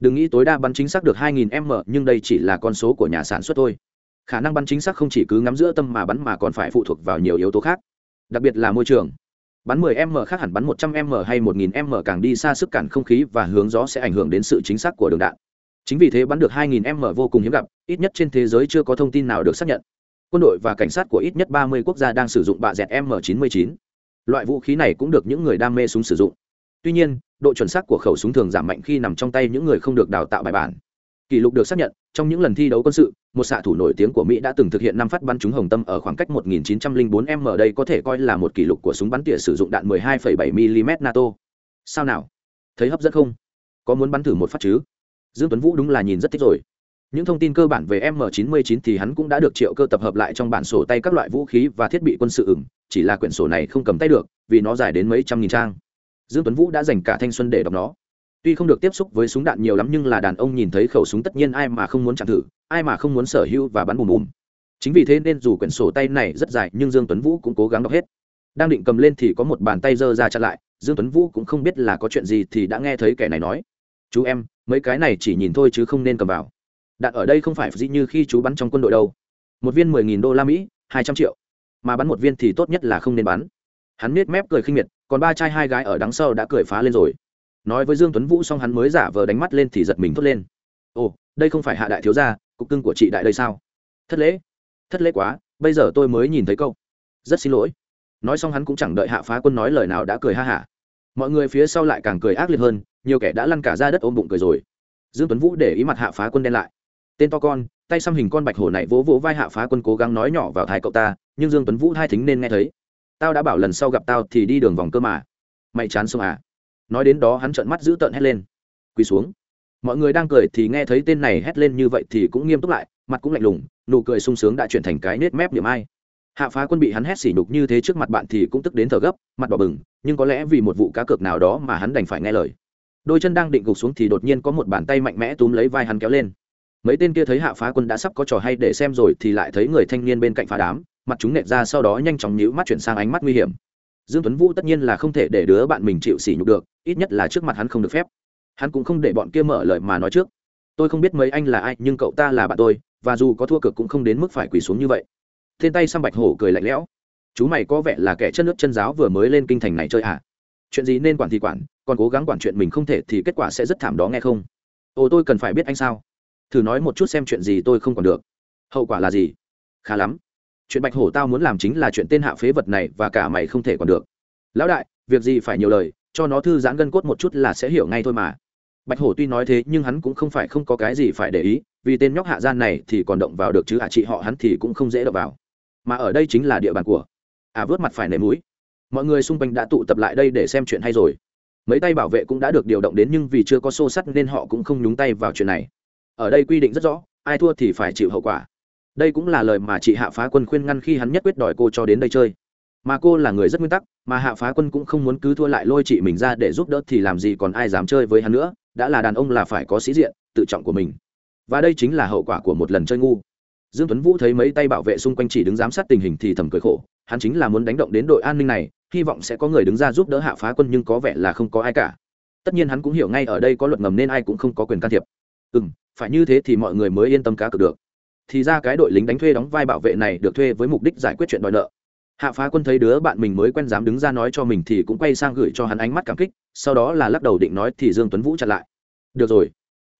đừng nghĩ tối đa bắn chính xác được 2000 m nhưng đây chỉ là con số của nhà sản xuất thôi. Khả năng bắn chính xác không chỉ cứ ngắm giữa tâm mà bắn mà còn phải phụ thuộc vào nhiều yếu tố khác. Đặc biệt là môi trường. Bắn 10 m khác hẳn bắn 100 m hay 1000 m càng đi xa sức cản không khí và hướng gió sẽ ảnh hưởng đến sự chính xác của đường đạn. Chính vì thế bắn được 2000 m vô cùng hiếm gặp, ít nhất trên thế giới chưa có thông tin nào được xác nhận. Quân đội và cảnh sát của ít nhất 30 quốc gia đang sử dụng bạ dẹt m 99 loại vũ khí này cũng được những người đam mê súng sử dụng tuy nhiên độ chuẩn xác của khẩu súng thường giảm mạnh khi nằm trong tay những người không được đào tạo bài bản. Kỷ lục được xác nhận trong những lần thi đấu quân sự một xạ thủ nổi tiếng của mỹ đã từng thực hiện năm phát bắn trúng hồng tâm ở khoảng cách 1904 m đây có thể coi là một kỷ lục của súng bắn tỉa sử dụng đạn 12,7 mm nato. Sao nào? Thấy hấp dẫn không? Có muốn bắn thử một phát chứ? Dương tuấn vũ đúng là nhìn rất thích rồi. Những thông tin cơ bản về m 99 thì hắn cũng đã được triệu cơ tập hợp lại trong bản sổ tay các loại vũ khí và thiết bị quân sự ửng chỉ là quyển sổ này không cầm tay được vì nó dài đến mấy trăm nghìn trang dương tuấn vũ đã dành cả thanh xuân để đọc nó. Tuy không được tiếp xúc với súng đạn nhiều lắm nhưng là đàn ông nhìn thấy khẩu súng tất nhiên ai mà không muốn chạm thử, ai mà không muốn sở hữu và bắn bùm bùm. Chính vì thế nên dù quyển sổ tay này rất dài nhưng dương tuấn vũ cũng cố gắng đọc hết. Đang định cầm lên thì có một bàn tay giơ ra chặn lại, dương tuấn vũ cũng không biết là có chuyện gì thì đã nghe thấy kẻ này nói. Chú em, mấy cái này chỉ nhìn thôi chứ không nên cầm vào. Đạn ở đây không phải dĩ như khi chú bắn trong quân đội đâu. Một viên mười nghìn đô la mỹ, hai trăm triệu. Mà bắn một viên thì tốt nhất là không nên bắn hắn nết mép cười khinh miệt, còn ba trai hai gái ở đằng sau đã cười phá lên rồi. Nói với dương tuấn vũ xong hắn mới giả vờ đánh mắt lên thì giật mình thốt lên. Ồ, đây không phải hạ đại thiếu gia, cục cưng của chị đại đây sao? Thất lễ thất lễ quá, bây giờ tôi mới nhìn thấy câu rất xin lỗi. Nói xong hắn cũng chẳng đợi hạ phá quân nói lời nào đã cười ha hả. Mọi người phía sau lại càng cười ác liệt hơn, nhiều kẻ đã lăn cả ra đất ôm bụng cười rồi. Dương tuấn vũ để ý mặt hạ phá quân đen lại. Tên to con, tay xăm hình con bạch hổ này vỗ vỗ vai hạ phá quân cố gắng nói nhỏ vào thai cậu ta, nhưng dương tuấn vũ hai thính nên nghe thấy tao đã bảo lần sau gặp tao thì đi đường vòng cơ mà. Mày chán xong à? Nói đến đó hắn trợn mắt giữ tợn hét lên. Quỳ xuống. Mọi người đang cười thì nghe thấy tên này hét lên như vậy thì cũng nghiêm túc lại, mặt cũng lạnh lùng, nụ cười sung sướng đã chuyển thành cái nết mép điểm ai. Hạ phá quân bị hắn hét xỉ nhục như thế trước mặt bạn thì cũng tức đến thở gấp, mặt đỏ bừng, nhưng có lẽ vì một vụ cá cược nào đó mà hắn đành phải nghe lời. Đôi chân đang định gục xuống thì đột nhiên có một bàn tay mạnh mẽ túm lấy vai hắn kéo lên. Mấy tên kia thấy hạ phá quân đã sắp có trò hay để xem rồi thì lại thấy người thanh niên bên cạnh phá đám mặt chúng nẹt ra sau đó nhanh chóng nhíu mắt chuyển sang ánh mắt nguy hiểm. Dương tuấn vũ tất nhiên là không thể để đứa bạn mình chịu sỉ nhục được, ít nhất là trước mặt hắn không được phép. Hắn cũng không để bọn kia mở lời mà nói trước. Tôi không biết mấy anh là ai, nhưng cậu ta là bạn tôi, và dù có thua cực cũng không đến mức phải quỳ xuống như vậy. Thiên tay xăm bạch hổ cười lạnh lẽo. Chú mày có vẻ là kẻ chân nước chân giáo vừa mới lên kinh thành này chơi à chuyện gì nên quản thì quản, còn cố gắng quản chuyện mình không thể thì kết quả sẽ rất thảm đó nghe không? Ồ, tôi cần phải biết anh sao. Thử nói một chút xem chuyện gì tôi không còn được. Hậu quả là gì? Khá lắm chuyện bạch hổ tao muốn làm chính là chuyện tên hạ phế vật này và cả mày không thể còn được. Lão đại, việc gì phải nhiều lời, cho nó thư giãn gân cốt một chút là sẽ hiểu ngay thôi mà. Bạch hổ tuy nói thế nhưng hắn cũng không phải không có cái gì phải để ý, vì tên nhóc hạ gian này thì còn động vào được chứ hạ chị họ hắn thì cũng không dễ động vào. Mà ở đây chính là địa bàn của. À vớt mặt phải nảy mũi. Mọi người xung quanh đã tụ tập lại đây để xem chuyện hay rồi. Mấy tay bảo vệ cũng đã được điều động đến nhưng vì chưa có xô sắt nên họ cũng không nhúng tay vào chuyện này. Ở đây quy định rất rõ, ai thua thì phải chịu hậu quả đây cũng là lời mà chị hạ phá quân khuyên ngăn khi hắn nhất quyết đòi cô cho đến đây chơi. Mà cô là người rất nguyên tắc, mà hạ phá quân cũng không muốn cứ thua lại lôi chị mình ra để giúp đỡ thì làm gì còn ai dám chơi với hắn nữa, đã là đàn ông là phải có sĩ diện, tự trọng của mình. Và đây chính là hậu quả của một lần chơi ngu. Dương tuấn vũ thấy mấy tay bảo vệ xung quanh chỉ đứng giám sát tình hình thì thầm cười khổ, hắn chính là muốn đánh động đến đội an ninh này, hy vọng sẽ có người đứng ra giúp đỡ hạ phá quân nhưng có vẻ là không có ai cả. Tất nhiên hắn cũng hiểu ngay ở đây có luật ngầm nên ai cũng không có quyền can thiệp. Ừ phải như thế thì mọi người mới yên tâm cá cược được thì ra cái đội lính đánh thuê đóng vai bảo vệ này được thuê với mục đích giải quyết chuyện đòi nợ. Hạ phá quân thấy đứa bạn mình mới quen dám đứng ra nói cho mình thì cũng quay sang gửi cho hắn ánh mắt cảm kích, sau đó là lắc đầu định nói thì dương tuấn vũ chặn lại. Được rồi.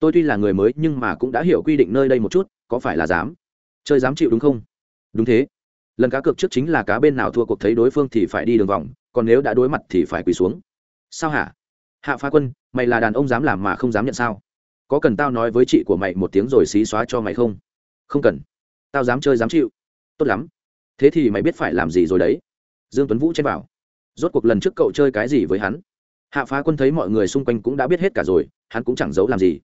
Tôi tuy là người mới nhưng mà cũng đã hiểu quy định nơi đây một chút, có phải là dám? Chơi dám chịu đúng không? Đúng thế. Lần cá cược trước chính là cá bên nào thua cuộc thấy đối phương thì phải đi đường vòng, còn nếu đã đối mặt thì phải quỳ xuống. Sao hả? Hạ phá quân, mày là đàn ông dám làm mà không dám nhận sao? Có cần tao nói với chị của mày một tiếng rồi xí xóa cho mày không? Không cần. Tao dám chơi dám chịu. Tốt lắm. Thế thì mày biết phải làm gì rồi đấy. Dương tuấn vũ chen vào. Rốt cuộc lần trước cậu chơi cái gì với hắn? Hạ phá quân thấy mọi người xung quanh cũng đã biết hết cả rồi, hắn cũng chẳng giấu làm gì.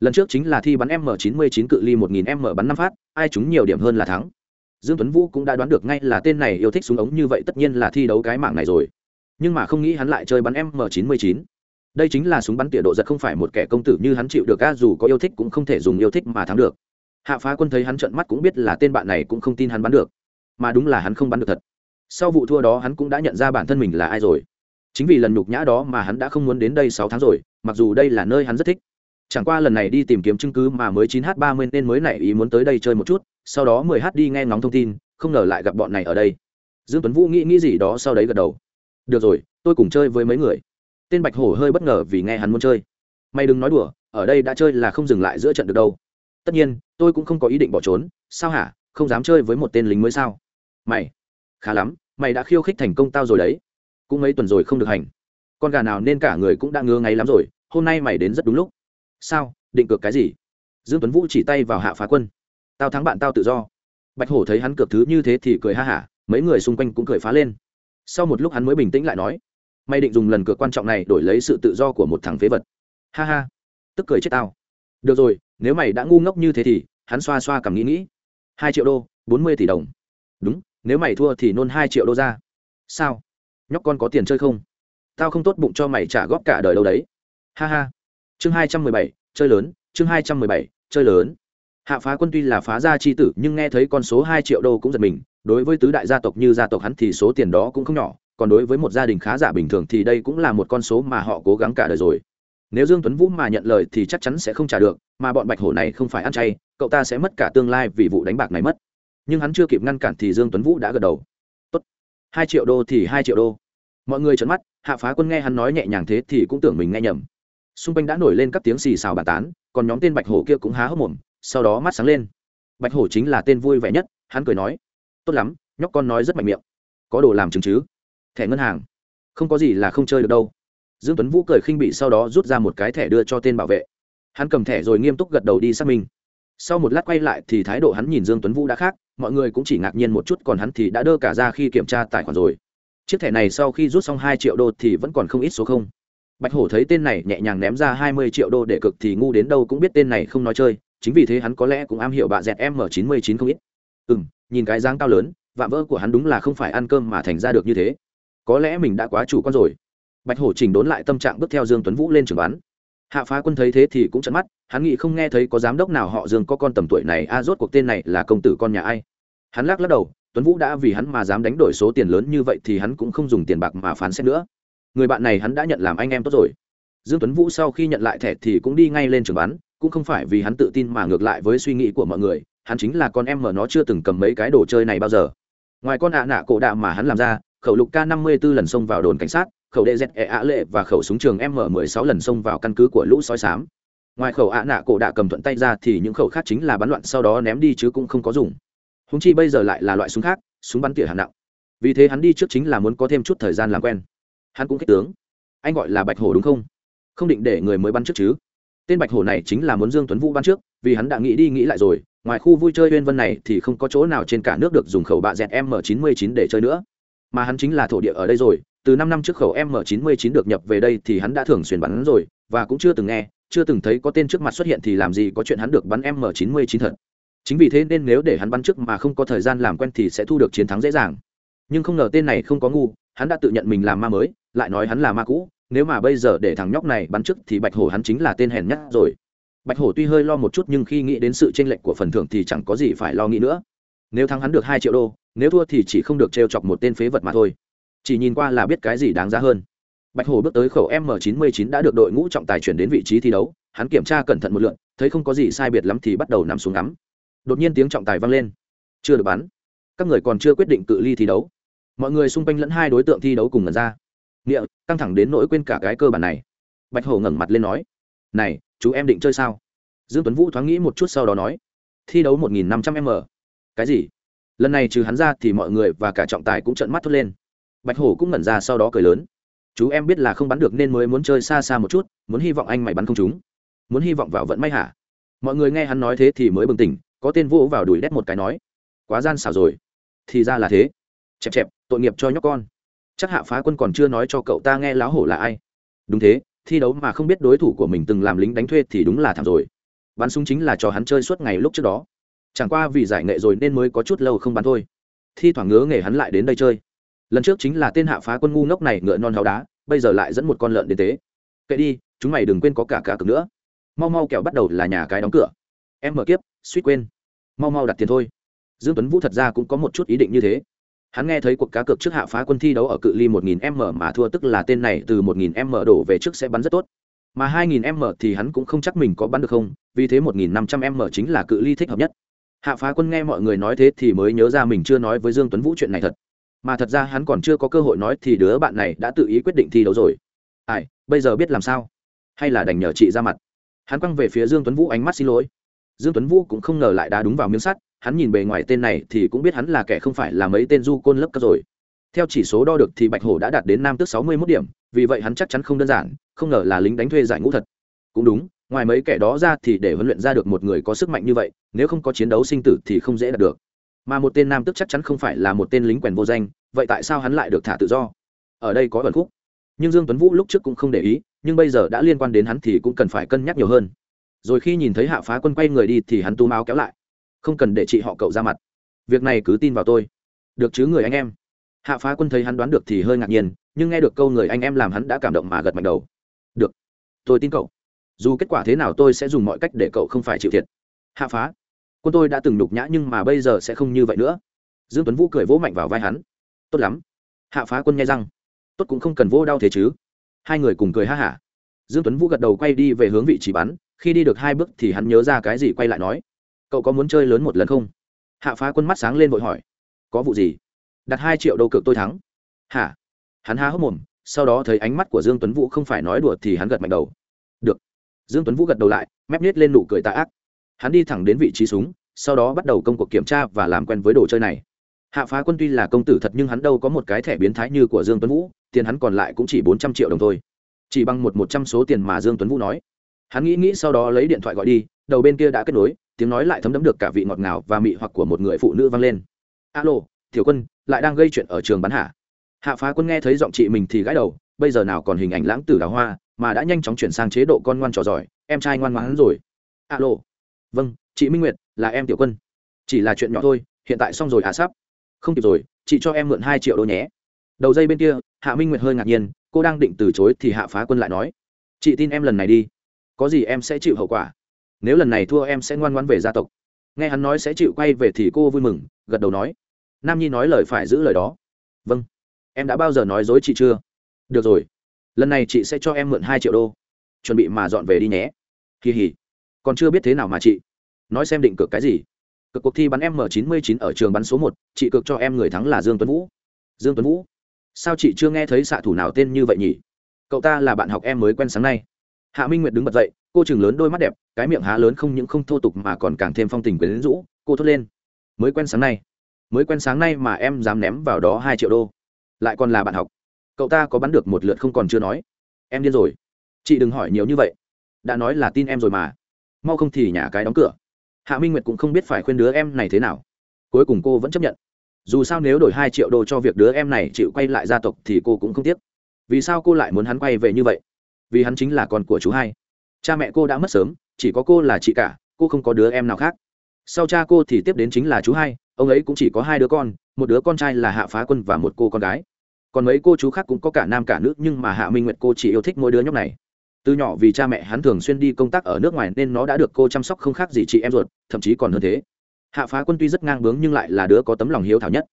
Lần trước chính là thi bắn m 99 cự ly 1000 m bắn năm phát, ai trúng nhiều điểm hơn là thắng. Dương tuấn vũ cũng đã đoán được ngay là tên này yêu thích súng ống như vậy tất nhiên là thi đấu cái mạng này rồi. Nhưng mà không nghĩ hắn lại chơi bắn m 99 đây chính là súng bắn tỉa độ giật không phải một kẻ công tử như hắn chịu được, a dù có yêu thích cũng không thể dùng yêu thích mà thắng được hạ phá quân thấy hắn trợn mắt cũng biết là tên bạn này cũng không tin hắn bắn được, mà đúng là hắn không bắn được thật. Sau vụ thua đó hắn cũng đã nhận ra bản thân mình là ai rồi. Chính vì lần nhục nhã đó mà hắn đã không muốn đến đây sáu tháng rồi, mặc dù đây là nơi hắn rất thích. Chẳng qua lần này đi tìm kiếm chứng cứ mà mới chín h ba mươi nên mới nảy ý muốn tới đây chơi một chút, sau đó mười h đi nghe ngóng thông tin, không ngờ lại gặp bọn này ở đây. Dương tuấn vũ nghĩ nghĩ gì đó sau đấy gật đầu. Được rồi, tôi cùng chơi với mấy người. Tên bạch hổ hơi bất ngờ vì nghe hắn muốn chơi. Mày đừng nói đùa, ở đây đã chơi là không dừng lại giữa trận được đâu tất nhiên, tôi cũng không có ý định bỏ trốn, sao hả? Không dám chơi với một tên lính mới sao? Mày, khá lắm, mày đã khiêu khích thành công tao rồi đấy. Cũng mấy tuần rồi không được hành. Con gà nào nên cả người cũng đã ngứa ngáy lắm rồi, hôm nay mày đến rất đúng lúc. Sao, định cược cái gì? Dương tuấn vũ chỉ tay vào hạ phá quân. Tao thắng bạn tao tự do. Bạch hổ thấy hắn cược thứ như thế thì cười ha hả, mấy người xung quanh cũng cười phá lên. Sau một lúc hắn mới bình tĩnh lại nói, mày định dùng lần cược quan trọng này đổi lấy sự tự do của một thằng phế vật. Ha ha, tức cười chết tao. Được rồi nếu mày đã ngu ngốc như thế thì, hắn xoa xoa cảm nghĩ nghĩ. Hai triệu đô, bốn mươi tỷ đồng. Đúng, nếu mày thua thì nôn hai triệu đô ra. Sao? Nhóc con có tiền chơi không? Tao không tốt bụng cho mày trả góp cả đời đâu đấy. Ha ha. Chương hai trăm mười bảy, chơi lớn, chương hai trăm mười bảy, chơi lớn. Hạ phá quân tuy là phá gia chi tử, nhưng nghe thấy con số hai triệu đô cũng giật mình. Đối với tứ đại gia tộc như gia tộc hắn thì số tiền đó cũng không nhỏ, còn đối với một gia đình khá giả bình thường thì đây cũng là một con số mà họ cố gắng cả đời rồi. Nếu dương tuấn vũ mà nhận lời thì chắc chắn sẽ không trả được mà bọn bạch hổ này không phải ăn chay, cậu ta sẽ mất cả tương lai vì vụ đánh bạc này mất. Nhưng hắn chưa kịp ngăn cản thì dương tuấn vũ đã gật đầu. Tốt. Hai triệu đô thì hai triệu đô. Mọi người trợn mắt, hạ phá quân nghe hắn nói nhẹ nhàng thế thì cũng tưởng mình nghe nhầm. Xung quanh đã nổi lên các tiếng xì xào bàn tán, còn nhóm tên bạch hổ kia cũng há hốc mồm, sau đó mắt sáng lên. Bạch hổ chính là tên vui vẻ nhất, hắn cười nói. Tốt lắm, nhóc con nói rất mạnh miệng. Có đồ làm chứng chứ? Thẻ ngân hàng. Không có gì là không chơi được đâu. Dương tuấn vũ cười khinh bị sau đó rút ra một cái thẻ đưa cho tên bảo vệ hắn cầm thẻ rồi nghiêm túc gật đầu đi xác minh. Sau một lát quay lại thì thái độ hắn nhìn dương tuấn vũ đã khác, mọi người cũng chỉ ngạc nhiên một chút, còn hắn thì đã đơ cả ra khi kiểm tra tài khoản rồi. Chiếc thẻ này sau khi rút xong hai triệu đô thì vẫn còn không ít số không. Bạch hổ thấy tên này nhẹ nhàng ném ra hai mươi triệu đô để cực thì ngu đến đâu cũng biết tên này không nói chơi, chính vì thế hắn có lẽ cũng am hiểu bà dẹt m chín mươi chín không ít. Ừ m nhìn cái dáng cao lớn, vạm vỡ của hắn đúng là không phải ăn cơm mà thành ra được như thế. Có lẽ mình đã quá chủ con rồi. Bạch hổ chỉnh đốn lại tâm trạng bước theo dương tuấn vũ lên trường bắn hạ phá quân thấy thế thì cũng chấn mắt hắn nghĩ không nghe thấy có giám đốc nào họ dương có con tầm tuổi này a rốt cuộc tên này là công tử con nhà ai? Hắn lắc lắc đầu tuấn vũ đã vì hắn mà dám đánh đổi số tiền lớn như vậy thì hắn cũng không dùng tiền bạc mà phán xét nữa. Người bạn này hắn đã nhận làm anh em tốt rồi. Dương tuấn vũ sau khi nhận lại thẻ thì cũng đi ngay lên trường bán, cũng không phải vì hắn tự tin mà ngược lại với suy nghĩ của mọi người hắn chính là con em mà nó chưa từng cầm mấy cái đồ chơi này bao giờ. Ngoài con ạ nạ cổ đạ mà hắn làm ra khẩu lục k 54 lần xông vào đồn cảnh sát khẩu đệ dẹt ẹ ạ lệ và khẩu súng trường m 16 lần xông vào căn cứ của lũ sói sám ngoài khẩu ạ nạ cổ đạ cầm thuận tay ra thì những khẩu khác chính là bắn loạn, sau đó ném đi chứ cũng không có dùng. Húng chi bây giờ lại là loại súng khác, súng bắn tỉa hạng nặng. Vì thế hắn đi trước chính là muốn có thêm chút thời gian làm quen. Hắn cũng kích tướng. Anh gọi là bạch hổ đúng không? Không định để người mới bắn trước chứ. Tên bạch hổ này chính là muốn dương tuấn vũ bắn trước, vì hắn đã nghĩ đi nghĩ lại rồi. Ngoài khu vui chơi uyên vân này thì không có chỗ nào trên cả nước được dùng khẩu bạ dẹt m 99 để chơi nữa. Mà hắn chính là thổ địa ở đây rồi từ năm năm trước khẩu m 99 được nhập về đây thì hắn đã thường xuyên bắn rồi, và cũng chưa từng nghe, chưa từng thấy có tên trước mặt xuất hiện thì làm gì có chuyện hắn được bắn m 99 thật. Chính vì thế nên nếu để hắn bắn trước mà không có thời gian làm quen thì sẽ thu được chiến thắng dễ dàng. Nhưng không ngờ tên này không có ngu, hắn đã tự nhận mình là ma mới, lại nói hắn là ma cũ, nếu mà bây giờ để thằng nhóc này bắn trước thì bạch hổ hắn chính là tên hèn nhất rồi. Bạch hổ tuy hơi lo một chút nhưng khi nghĩ đến sự tranh lệch của phần thưởng thì chẳng có gì phải lo nghĩ nữa. Nếu thắng hắn được hai triệu đô, nếu thua thì chỉ không được trêu chọc một tên phế vật mà thôi chỉ nhìn qua là biết cái gì đáng giá hơn. Bạch hổ bước tới khẩu m 99 đã được đội ngũ trọng tài chuyển đến vị trí thi đấu, hắn kiểm tra cẩn thận một lượn thấy không có gì sai biệt lắm thì bắt đầu nằm xuống ngắm. Đột nhiên tiếng trọng tài vang lên. Chưa được bắn. Các người còn chưa quyết định cự ly thi đấu. Mọi người xung quanh lẫn hai đối tượng thi đấu cùng ngẩn ra. Nghĩa, căng thẳng đến nỗi quên cả cái cơ bản này. Bạch hổ ngẩng mặt lên nói. Này, chú em định chơi sao? Dương tuấn vũ thoáng nghĩ một chút sau đó nói. Thi đấu một nghìn năm trăm m. Cái gì? Lần này trừ hắn ra thì mọi người và cả trọng tài cũng trợn mắt thốt lên bạch hổ cũng ngẩn ra sau đó cười lớn. Chú em biết là không bắn được nên mới muốn chơi xa xa một chút, muốn hy vọng anh mày bắn không chúng muốn hy vọng vào vận may hả? Mọi người nghe hắn nói thế thì mới bừng tỉnh, có tên vỗ vào đùi đét một cái nói. Quá gian xảo rồi. Thì ra là thế. Chẹp chẹp, tội nghiệp cho nhóc con. Chắc hạ phá quân còn chưa nói cho cậu ta nghe láo hổ là ai. Đúng thế, thi đấu mà không biết đối thủ của mình từng làm lính đánh thuê thì đúng là thảm rồi. Bắn súng chính là cho hắn chơi suốt ngày lúc trước đó. Chẳng qua vì giải nghệ rồi nên mới có chút lâu không bắn thôi. Thi thoảng ngớ nghề hắn lại đến đây chơi lần trước chính là tên hạ phá quân ngu ngốc này ngựa non háo đá, bây giờ lại dẫn một con lợn đến tế kệ đi, chúng mày đừng quên có cả cả cực nữa. Mau mau kẹo bắt đầu là nhà cái đóng cửa. Em mở kiếp, suýt quên. Mau mau đặt tiền thôi. Dương tuấn vũ thật ra cũng có một chút ý định như thế. Hắn nghe thấy cuộc cá cược trước hạ phá quân thi đấu ở cự ly 1000m mà thua tức là tên này từ 1000m đổ về trước sẽ bắn rất tốt. Mà 2000m thì hắn cũng không chắc mình có bắn được không, vì thế 1500m chính là cự ly thích hợp nhất. Hạ phá quân nghe mọi người nói thế thì mới nhớ ra mình chưa nói với dương tuấn vũ chuyện này thật mà thật ra hắn còn chưa có cơ hội nói thì đứa bạn này đã tự ý quyết định thi đấu rồi. Ai, bây giờ biết làm sao? Hay là đành nhờ chị ra mặt? Hắn quăng về phía dương tuấn vũ ánh mắt xin lỗi. Dương tuấn vũ cũng không ngờ lại đá đúng vào miếng sắt, hắn nhìn bề ngoài tên này thì cũng biết hắn là kẻ không phải là mấy tên du côn lớp cấp rồi. Theo chỉ số đo được thì bạch hổ đã đạt đến nam tước sáu mươi 61 điểm, vì vậy hắn chắc chắn không đơn giản, không ngờ là lính đánh thuê giải ngũ thật. Cũng đúng, ngoài mấy kẻ đó ra thì để huấn luyện ra được một người có sức mạnh như vậy, nếu không có chiến đấu sinh tử thì không dễ đạt được. Mà một tên nam tước chắc chắn không phải là một tên lính quèn vô danh vậy tại sao hắn lại được thả tự do? Ở đây có ẩn khúc. Nhưng dương tuấn vũ lúc trước cũng không để ý, nhưng bây giờ đã liên quan đến hắn thì cũng cần phải cân nhắc nhiều hơn. Rồi khi nhìn thấy hạ phá quân quay người đi thì hắn tú máu kéo lại. Không cần để chị họ cậu ra mặt. Việc này cứ tin vào tôi. Được chứ người anh em? Hạ phá quân thấy hắn đoán được thì hơi ngạc nhiên, nhưng nghe được câu người anh em làm hắn đã cảm động mà gật mạnh đầu. Được. Tôi tin cậu. Dù kết quả thế nào tôi sẽ dùng mọi cách để cậu không phải chịu thiệt. Hạ phá. Quân tôi đã từng nhục nhã nhưng mà bây giờ sẽ không như vậy nữa. Dương tuấn vũ cười vỗ mạnh vào vai hắn tốt lắm. Hạ phá quân nghe răng. Tốt cũng không cần vô đau thế chứ. Hai người cùng cười ha hả. Dương tuấn vũ gật đầu quay đi về hướng vị trí bắn, khi đi được hai bước thì hắn nhớ ra cái gì quay lại nói. Cậu có muốn chơi lớn một lần không? Hạ phá quân mắt sáng lên vội hỏi. Có vụ gì? Đặt hai triệu đầu cược tôi thắng. Hả? Hắn há hốc mồm, sau đó thấy ánh mắt của dương tuấn vũ không phải nói đùa thì hắn gật mạnh đầu. Được. Dương tuấn vũ gật đầu lại, mép nết lên nụ cười tà ác. Hắn đi thẳng đến vị trí súng, sau đó bắt đầu công cuộc kiểm tra và làm quen với đồ chơi này hạ phá quân tuy là công tử thật nhưng hắn đâu có một cái thẻ biến thái như của dương tuấn vũ, tiền hắn còn lại cũng chỉ bốn trăm triệu đồng thôi. Chỉ bằng một một trăm số tiền mà dương tuấn vũ nói. Hắn nghĩ nghĩ sau đó lấy điện thoại gọi đi, đầu bên kia đã kết nối, tiếng nói lại thấm đẫm được cả vị ngọt ngào và mị hoặc của một người phụ nữ vang lên. Alo, tiểu quân, lại đang gây chuyện ở trường bắn hạ. Hạ phá quân nghe thấy giọng chị mình thì gãi đầu, bây giờ nào còn hình ảnh lãng tử đào hoa, mà đã nhanh chóng chuyển sang chế độ con ngoan trò giỏi, em trai ngoan ngoãn rồi. Alo. Vâng chị minh nguyệt, là em tiểu quân. Chỉ là chuyện nhỏ thôi, hiện tại xong rồi à sắp không kịp rồi, chị cho em mượn hai triệu đô nhé. Đầu dây bên kia, hạ minh nguyệt hơi ngạc nhiên, cô đang định từ chối thì hạ phá quân lại nói, chị tin em lần này đi, có gì em sẽ chịu hậu quả. Nếu lần này thua em sẽ ngoan ngoan về gia tộc. Nghe hắn nói sẽ chịu quay về thì cô vui mừng, gật đầu nói, nam nhi nói lời phải giữ lời đó. Vâng. Em đã bao giờ nói dối chị chưa? Được rồi, lần này chị sẽ cho em mượn hai triệu đô, chuẩn bị mà dọn về đi nhé. Kỳ hỉ còn chưa biết thế nào mà chị, nói xem định cược cái gì cực cuộc thi bắn m 99 ở trường bắn số một, chị cược cho em người thắng là dương tuấn vũ. Dương tuấn vũ, sao chị chưa nghe thấy xạ thủ nào tên như vậy nhỉ? Cậu ta là bạn học em mới quen sáng nay. Hạ minh nguyệt đứng bật dậy, cô chừng lớn đôi mắt đẹp, cái miệng há lớn không những không thô tục mà còn càng thêm phong tình quyến rũ, cô thốt lên. Mới quen sáng nay. Mới quen sáng nay mà em dám ném vào đó hai triệu đô. Lại còn là bạn học. Cậu ta có bắn được một lượt không còn chưa nói. Em điên rồi. Chị đừng hỏi nhiều như vậy. Đã nói là tin em rồi mà. Mau không thì nhà cái đóng cửa hạ minh nguyệt cũng không biết phải khuyên đứa em này thế nào. Cuối cùng cô vẫn chấp nhận. Dù sao nếu đổi hai triệu đô cho việc đứa em này chịu quay lại gia tộc thì cô cũng không tiếc. Vì sao cô lại muốn hắn quay về như vậy? Vì hắn chính là con của chú hai. Cha mẹ cô đã mất sớm, chỉ có cô là chị cả, cô không có đứa em nào khác. Sau cha cô thì tiếp đến chính là chú hai, ông ấy cũng chỉ có hai đứa con, một đứa con trai là hạ phá quân và một cô con gái. Còn mấy cô chú khác cũng có cả nam cả nữ, nhưng mà hạ minh nguyệt cô chỉ yêu thích mỗi đứa nhóc này từ nhỏ vì cha mẹ hắn thường xuyên đi công tác ở nước ngoài nên nó đã được cô chăm sóc không khác gì chị em ruột, thậm chí còn hơn thế. Hạ phá quân tuy rất ngang bướng nhưng lại là đứa có tấm lòng hiếu thảo nhất.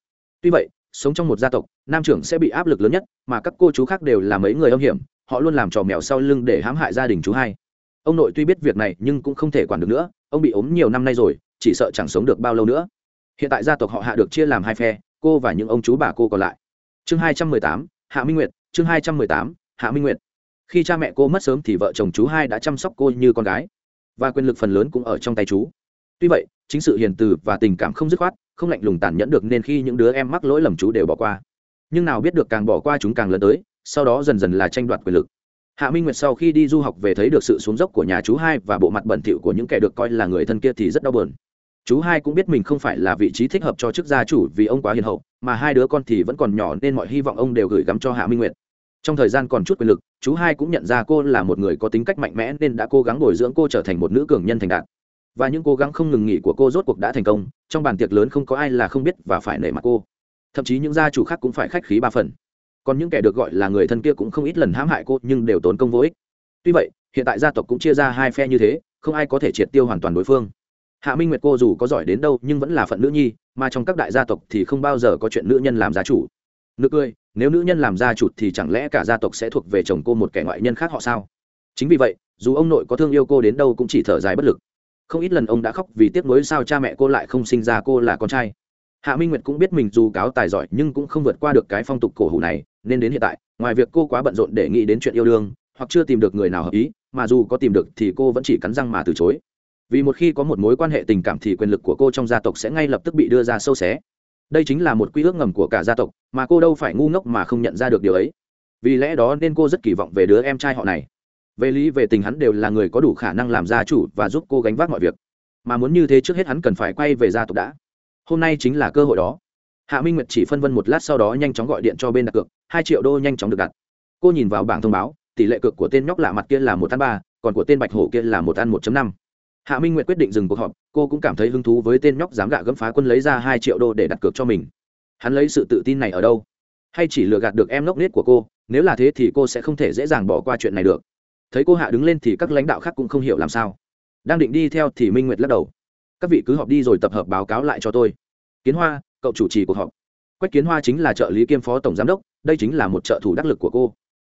Tuy vậy, sống trong một gia tộc, nam trưởng sẽ bị áp lực lớn nhất, mà các cô chú khác đều là mấy người âm hiểm, họ luôn làm trò mèo sau lưng để hãm hại gia đình chú hai. Ông nội tuy biết việc này nhưng cũng không thể quản được nữa, ông bị ốm nhiều năm nay rồi, chỉ sợ chẳng sống được bao lâu nữa. Hiện tại gia tộc họ hạ được chia làm hai phe, cô và những ông chú bà cô còn lại. Chương hai trăm mười tám, hạ minh nguyệt, chương hai trăm mười tám, hạ minh nguyệt khi cha mẹ cô mất sớm thì vợ chồng chú hai đã chăm sóc cô như con gái, và quyền lực phần lớn cũng ở trong tay chú. Tuy vậy, chính sự hiền từ và tình cảm không dứt khoát, không lạnh lùng tàn nhẫn được nên khi những đứa em mắc lỗi lầm chú đều bỏ qua. Nhưng nào biết được càng bỏ qua chúng càng lớn tới, sau đó dần dần là tranh đoạt quyền lực. Hạ minh nguyệt sau khi đi du học về thấy được sự xuống dốc của nhà chú hai và bộ mặt bẩn thỉu của những kẻ được coi là người thân kia thì rất đau buồn. Chú hai cũng biết mình không phải là vị trí thích hợp cho chức gia chủ vì ông quá hiền hậu, mà hai đứa con thì vẫn còn nhỏ nên mọi hy vọng ông đều gửi gắm cho hạ minh nguyệt trong thời gian còn chút quyền lực, chú hai cũng nhận ra cô là một người có tính cách mạnh mẽ nên đã cố gắng bồi dưỡng cô trở thành một nữ cường nhân thành đạt. Và những cố gắng không ngừng nghỉ của cô rốt cuộc đã thành công, trong bàn tiệc lớn không có ai là không biết và phải nể mặt cô. Thậm chí những gia chủ khác cũng phải khách khí ba phần. Còn những kẻ được gọi là người thân kia cũng không ít lần hãm hại cô nhưng đều tốn công vô ích. Tuy vậy, hiện tại gia tộc cũng chia ra hai phe như thế, không ai có thể triệt tiêu hoàn toàn đối phương. Hạ minh nguyệt cô dù có giỏi đến đâu nhưng vẫn là phận nữ nhi, mà trong các đại gia tộc thì không bao giờ có chuyện nữ nhân làm gia chủ nữ cười, nếu nữ nhân làm gia chủ thì chẳng lẽ cả gia tộc sẽ thuộc về chồng cô một kẻ ngoại nhân khác họ sao? Chính vì vậy, dù ông nội có thương yêu cô đến đâu cũng chỉ thở dài bất lực. Không ít lần ông đã khóc vì tiếc nuối sao cha mẹ cô lại không sinh ra cô là con trai. Hạ minh nguyệt cũng biết mình dù cáo tài giỏi nhưng cũng không vượt qua được cái phong tục cổ hủ này, nên đến hiện tại, ngoài việc cô quá bận rộn để nghĩ đến chuyện yêu đương, hoặc chưa tìm được người nào hợp ý, mà dù có tìm được thì cô vẫn chỉ cắn răng mà từ chối. Vì một khi có một mối quan hệ tình cảm thì quyền lực của cô trong gia tộc sẽ ngay lập tức bị đưa ra sâu xé đây chính là một quy ước ngầm của cả gia tộc, mà cô đâu phải ngu ngốc mà không nhận ra được điều ấy. Vì lẽ đó nên cô rất kỳ vọng về đứa em trai họ này. Về lý, về tình hắn đều là người có đủ khả năng làm gia chủ và giúp cô gánh vác mọi việc. Mà muốn như thế trước hết hắn cần phải quay về gia tộc đã. Hôm nay chính là cơ hội đó. Hạ minh nguyệt chỉ phân vân một lát sau đó nhanh chóng gọi điện cho bên đặt cược, hai triệu đô nhanh chóng được đặt. Cô nhìn vào bảng thông báo, tỷ lệ cược của tên nhóc lạ mặt kia là một ăn ba, còn của tên bạch hổ kia là một ăn một năm hạ minh nguyệt quyết định dừng cuộc họp, cô cũng cảm thấy hứng thú với tên nhóc dám gạ gẫm phá quân lấy ra hai triệu đô để đặt cược cho mình. Hắn lấy sự tự tin này ở đâu? Hay chỉ lừa gạt được em ngốc nết của cô, nếu là thế thì cô sẽ không thể dễ dàng bỏ qua chuyện này được. Thấy cô hạ đứng lên thì các lãnh đạo khác cũng không hiểu làm sao. Đang định đi theo thì minh nguyệt lắc đầu. Các vị cứ họp đi rồi tập hợp báo cáo lại cho tôi. Kiến hoa, cậu chủ trì cuộc họp. Quách kiến hoa chính là trợ lý kiêm phó tổng giám đốc, đây chính là một trợ thủ đắc lực của cô.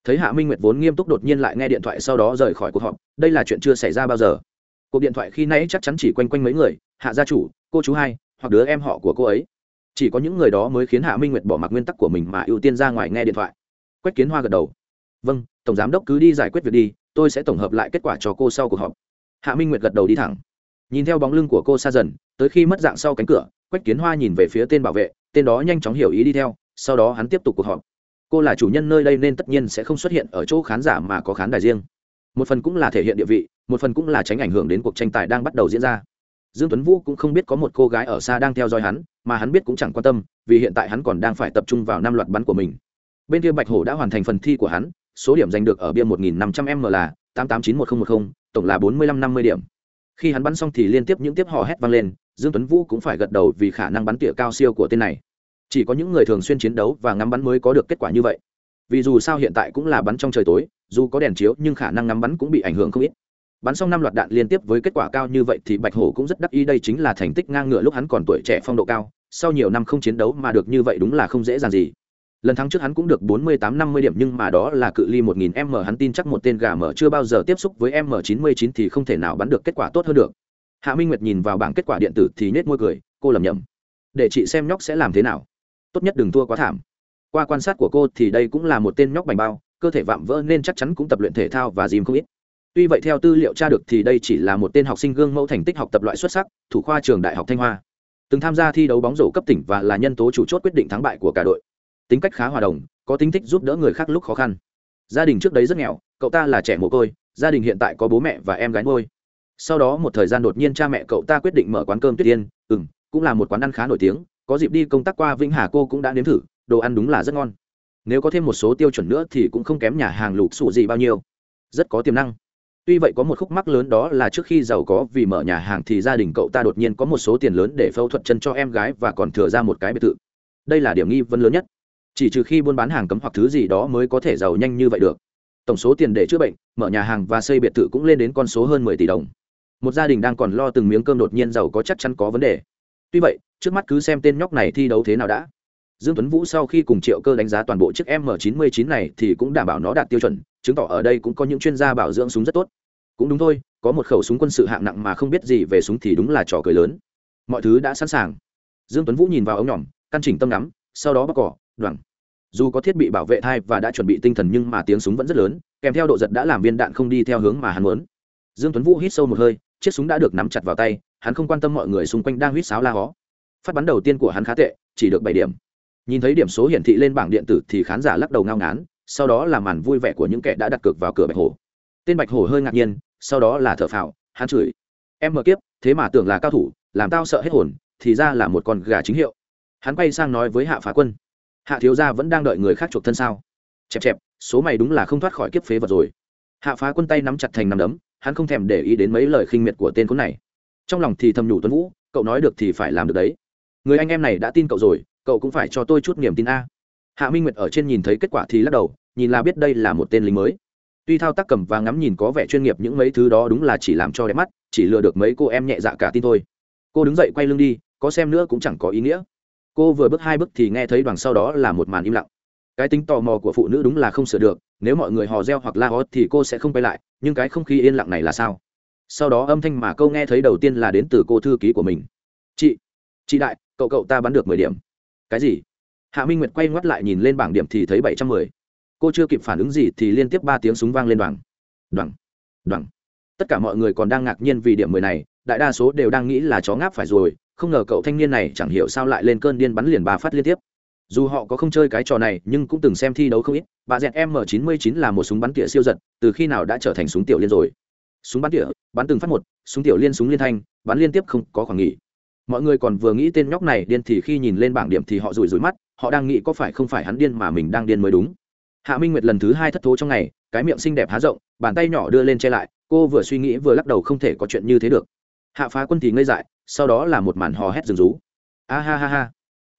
Thấy hạ minh nguyệt vốn nghiêm túc đột nhiên lại nghe điện thoại sau đó rời khỏi cuộc họp, đây là chuyện chưa xảy ra bao giờ cuộc điện thoại khi nãy chắc chắn chỉ quanh quanh mấy người, hạ gia chủ, cô chú hai, hoặc đứa em họ của cô ấy. Chỉ có những người đó mới khiến hạ minh nguyệt bỏ mặc nguyên tắc của mình mà ưu tiên ra ngoài nghe điện thoại. Quách kiến hoa gật đầu. Vâng tổng giám đốc cứ đi giải quyết việc đi, tôi sẽ tổng hợp lại kết quả cho cô sau cuộc họp. Hạ minh nguyệt gật đầu đi thẳng. Nhìn theo bóng lưng của cô xa dần, tới khi mất dạng sau cánh cửa, quách kiến hoa nhìn về phía tên bảo vệ, tên đó nhanh chóng hiểu ý đi theo, sau đó hắn tiếp tục cuộc họp. Cô là chủ nhân nơi đây nên tất nhiên sẽ không xuất hiện ở chỗ khán giả mà có khán đài riêng. Một phần cũng là thể hiện địa vị một phần cũng là tránh ảnh hưởng đến cuộc tranh tài đang bắt đầu diễn ra. Dương tuấn vũ cũng không biết có một cô gái ở xa đang theo dõi hắn mà hắn biết cũng chẳng quan tâm vì hiện tại hắn còn đang phải tập trung vào năm loạt bắn của mình. Bên kia bạch hổ đã hoàn thành phần thi của hắn số điểm giành được ở bia 1.500 m là 88911010, tổng là 45-50 điểm. Khi hắn bắn xong thì liên tiếp những tiếp hò hét vang lên dương tuấn vũ cũng phải gật đầu vì khả năng bắn tỉa cao siêu của tên này. Chỉ có những người thường xuyên chiến đấu và ngắm bắn mới có được kết quả như vậy. Vì dù sao hiện tại cũng là bắn trong trời tối dù có đèn chiếu nhưng khả năng ngắm bắn cũng bị ảnh hưởng không ít bắn xong năm loạt đạn liên tiếp với kết quả cao như vậy thì bạch hổ cũng rất đắc ý, đây chính là thành tích ngang ngửa lúc hắn còn tuổi trẻ phong độ cao, sau nhiều năm không chiến đấu mà được như vậy đúng là không dễ dàng gì. Lần thắng trước hắn cũng được 48-50 điểm nhưng mà đó là cự ly 1000 m, hắn tin chắc một tên gà mở chưa bao giờ tiếp xúc với m 99 thì không thể nào bắn được kết quả tốt hơn được. Hạ minh nguyệt nhìn vào bảng kết quả điện tử thì nết môi cười, cô lầm nhầm để chị xem nhóc sẽ làm thế nào. Tốt nhất đừng thua quá thảm. Qua quan sát của cô thì đây cũng là một tên nhóc bành bao, cơ thể vạm vỡ nên chắc chắn cũng tập luyện thể thao và dìm không ít tuy vậy theo tư liệu tra được thì đây chỉ là một tên học sinh gương mẫu thành tích học tập loại xuất sắc, thủ khoa trường đại học thanh hoa. Từng tham gia thi đấu bóng rổ cấp tỉnh và là nhân tố chủ chốt quyết định thắng bại của cả đội. Tính cách khá hòa đồng, có tính thích giúp đỡ người khác lúc khó khăn. Gia đình trước đấy rất nghèo, cậu ta là trẻ mồ côi, gia đình hiện tại có bố mẹ và em gái ngôi sau đó một thời gian đột nhiên cha mẹ cậu ta quyết định mở quán cơm tuyết yên ừ m cũng là một quán ăn khá nổi tiếng, có dịp đi công tác qua vĩnh hà cô cũng đã nếm thử, đồ ăn đúng là rất ngon. Nếu có thêm một số tiêu chuẩn nữa thì cũng không kém nhà hàng lục xù gì bao nhiêu. Rất có tiềm năng tuy vậy có một khúc mắc lớn đó là trước khi giàu có vì mở nhà hàng thì gia đình cậu ta đột nhiên có một số tiền lớn để phẫu thuật chân cho em gái và còn thừa ra một cái biệt thự. Đây là điểm nghi vấn lớn nhất. Chỉ trừ khi buôn bán hàng cấm hoặc thứ gì đó mới có thể giàu nhanh như vậy được. Tổng số tiền để chữa bệnh, mở nhà hàng và xây biệt thự cũng lên đến con số hơn mười tỷ đồng. Một gia đình đang còn lo từng miếng cơm đột nhiên giàu có chắc chắn có vấn đề. Tuy vậy, trước mắt cứ xem tên nhóc này thi đấu thế nào đã. Dương tuấn vũ sau khi cùng triệu cơ đánh giá toàn bộ chiếc m 99 này thì cũng đảm bảo nó đạt tiêu chuẩn chứng tỏ ở đây cũng có những chuyên gia bảo dưỡng súng rất tốt. Cũng đúng thôi, có một khẩu súng quân sự hạng nặng mà không biết gì về súng thì đúng là trò cười lớn. Mọi thứ đã sẵn sàng. Dương tuấn vũ nhìn vào ống nhỏm căn chỉnh tâm ngắm, sau đó bóc cỏ đoằng dù có thiết bị bảo vệ thai và đã chuẩn bị tinh thần nhưng mà tiếng súng vẫn rất lớn, kèm theo độ giật đã làm viên đạn không đi theo hướng mà hắn muốn. Dương tuấn vũ hít sâu một hơi, chiếc súng đã được nắm chặt vào tay, hắn không quan tâm mọi người xung quanh đang huýt sáo la hó. Phát bắn đầu tiên của hắn khá tệ, chỉ được bảy điểm. Nhìn thấy điểm số hiển thị lên bảng điện tử thì khán giả lắc đầu ngao ngán sau đó là màn vui vẻ của những kẻ đã đặt cược vào cửa bạch hổ. Tên bạch hổ hơi ngạc nhiên, sau đó là thở phào, hắn chửi. Em mở kiếp, thế mà tưởng là cao thủ, làm tao sợ hết hồn, thì ra là một con gà chính hiệu. Hắn quay sang nói với hạ phá quân. Hạ thiếu gia vẫn đang đợi người khác chuộc thân sao? Chẹp chẹp, số mày đúng là không thoát khỏi kiếp phế vật rồi. Hạ phá quân tay nắm chặt thành nắm đấm, hắn không thèm để ý đến mấy lời khinh miệt của tên khốn này. Trong lòng thì thầm nhủ tuấn vũ, cậu nói được thì phải làm được đấy. Người anh em này đã tin cậu rồi, cậu cũng phải cho tôi chút niềm tin a hạ minh nguyệt ở trên nhìn thấy kết quả thì lắc đầu, nhìn là biết đây là một tên lính mới. Tuy thao tác cầm và ngắm nhìn có vẻ chuyên nghiệp những mấy thứ đó đúng là chỉ làm cho đẹp mắt, chỉ lừa được mấy cô em nhẹ dạ cả tin thôi. Cô đứng dậy quay lưng đi, có xem nữa cũng chẳng có ý nghĩa. Cô vừa bước hai bước thì nghe thấy đoàn sau đó là một màn im lặng. Cái tính tò mò của phụ nữ đúng là không sửa được, nếu mọi người hò reo hoặc la hót thì cô sẽ không quay lại, nhưng cái không khí yên lặng này là sao? Sau đó âm thanh mà câu nghe thấy đầu tiên là đến từ cô thư ký của mình. Chị chị đại, cậu cậu ta bắn được mười điểm. Cái gì? Hạ minh nguyệt quay ngoắt lại nhìn lên bảng điểm thì thấy bảy trăm mười. Cô chưa kịp phản ứng gì thì liên tiếp ba tiếng súng vang lên đoàn đoàn đoàn tất cả mọi người còn đang ngạc nhiên vì điểm mười này, đại đa số đều đang nghĩ là chó ngáp phải rồi, không ngờ cậu thanh niên này chẳng hiểu sao lại lên cơn điên bắn liền ba phát liên tiếp. Dù họ có không chơi cái trò này, nhưng cũng từng xem thi đấu không ít, bà dẹt m 99 là một súng bắn tỉa siêu giật, từ khi nào đã trở thành súng tiểu liên rồi? Súng bắn tỉa, bắn từng phát một, súng tiểu liên súng liên thanh, bắn liên tiếp không có khoảng nghỉ. Mọi người còn vừa nghĩ tên nhóc này điên thì khi nhìn lên bảng điểm thì họ rủi rủi mắt họ đang nghĩ có phải không phải hắn điên mà mình đang điên mới đúng. Hạ minh nguyệt lần thứ hai thất thố trong ngày, cái miệng xinh đẹp há rộng, bàn tay nhỏ đưa lên che lại, cô vừa suy nghĩ vừa lắc đầu không thể có chuyện như thế được. Hạ phá quân thì ngây dại, sau đó là một màn hò hét rừng rú. A ha ha ha.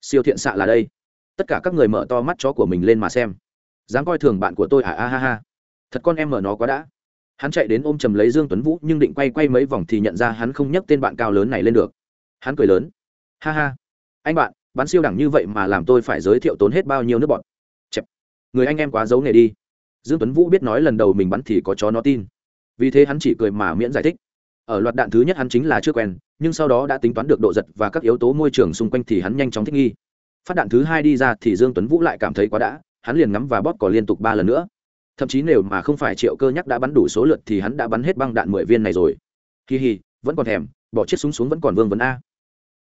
Siêu thiện xạ là đây. Tất cả các người mở to mắt chó của mình lên mà xem. Dám coi thường bạn của tôi à a ha ha. Thật con em mở nó quá đã. Hắn chạy đến ôm chầm lấy dương tuấn vũ, nhưng định quay quay mấy vòng thì nhận ra hắn không nhấc tên bạn cao lớn này lên được. Hắn cười lớn. Ha ha. Anh bạn bắn siêu đẳng như vậy mà làm tôi phải giới thiệu tốn hết bao nhiêu nước bọn Chẹp. người anh em quá giấu nghề đi. Dương tuấn vũ biết nói lần đầu mình bắn thì có chó nó tin. Vì thế hắn chỉ cười mà miễn giải thích. Ở loạt đạn thứ nhất hắn chính là chưa quen, nhưng sau đó đã tính toán được độ giật và các yếu tố môi trường xung quanh thì hắn nhanh chóng thích nghi. Phát đạn thứ hai đi ra thì dương tuấn vũ lại cảm thấy quá đã, hắn liền ngắm và bóp cò liên tục ba lần nữa. Thậm chí nếu mà không phải triệu cơ nhắc đã bắn đủ số lượt thì hắn đã bắn hết băng đạn mười viên này rồi. Kỳ hì vẫn còn thèm, bỏ chiếc súng xuống vẫn còn vương vấn a.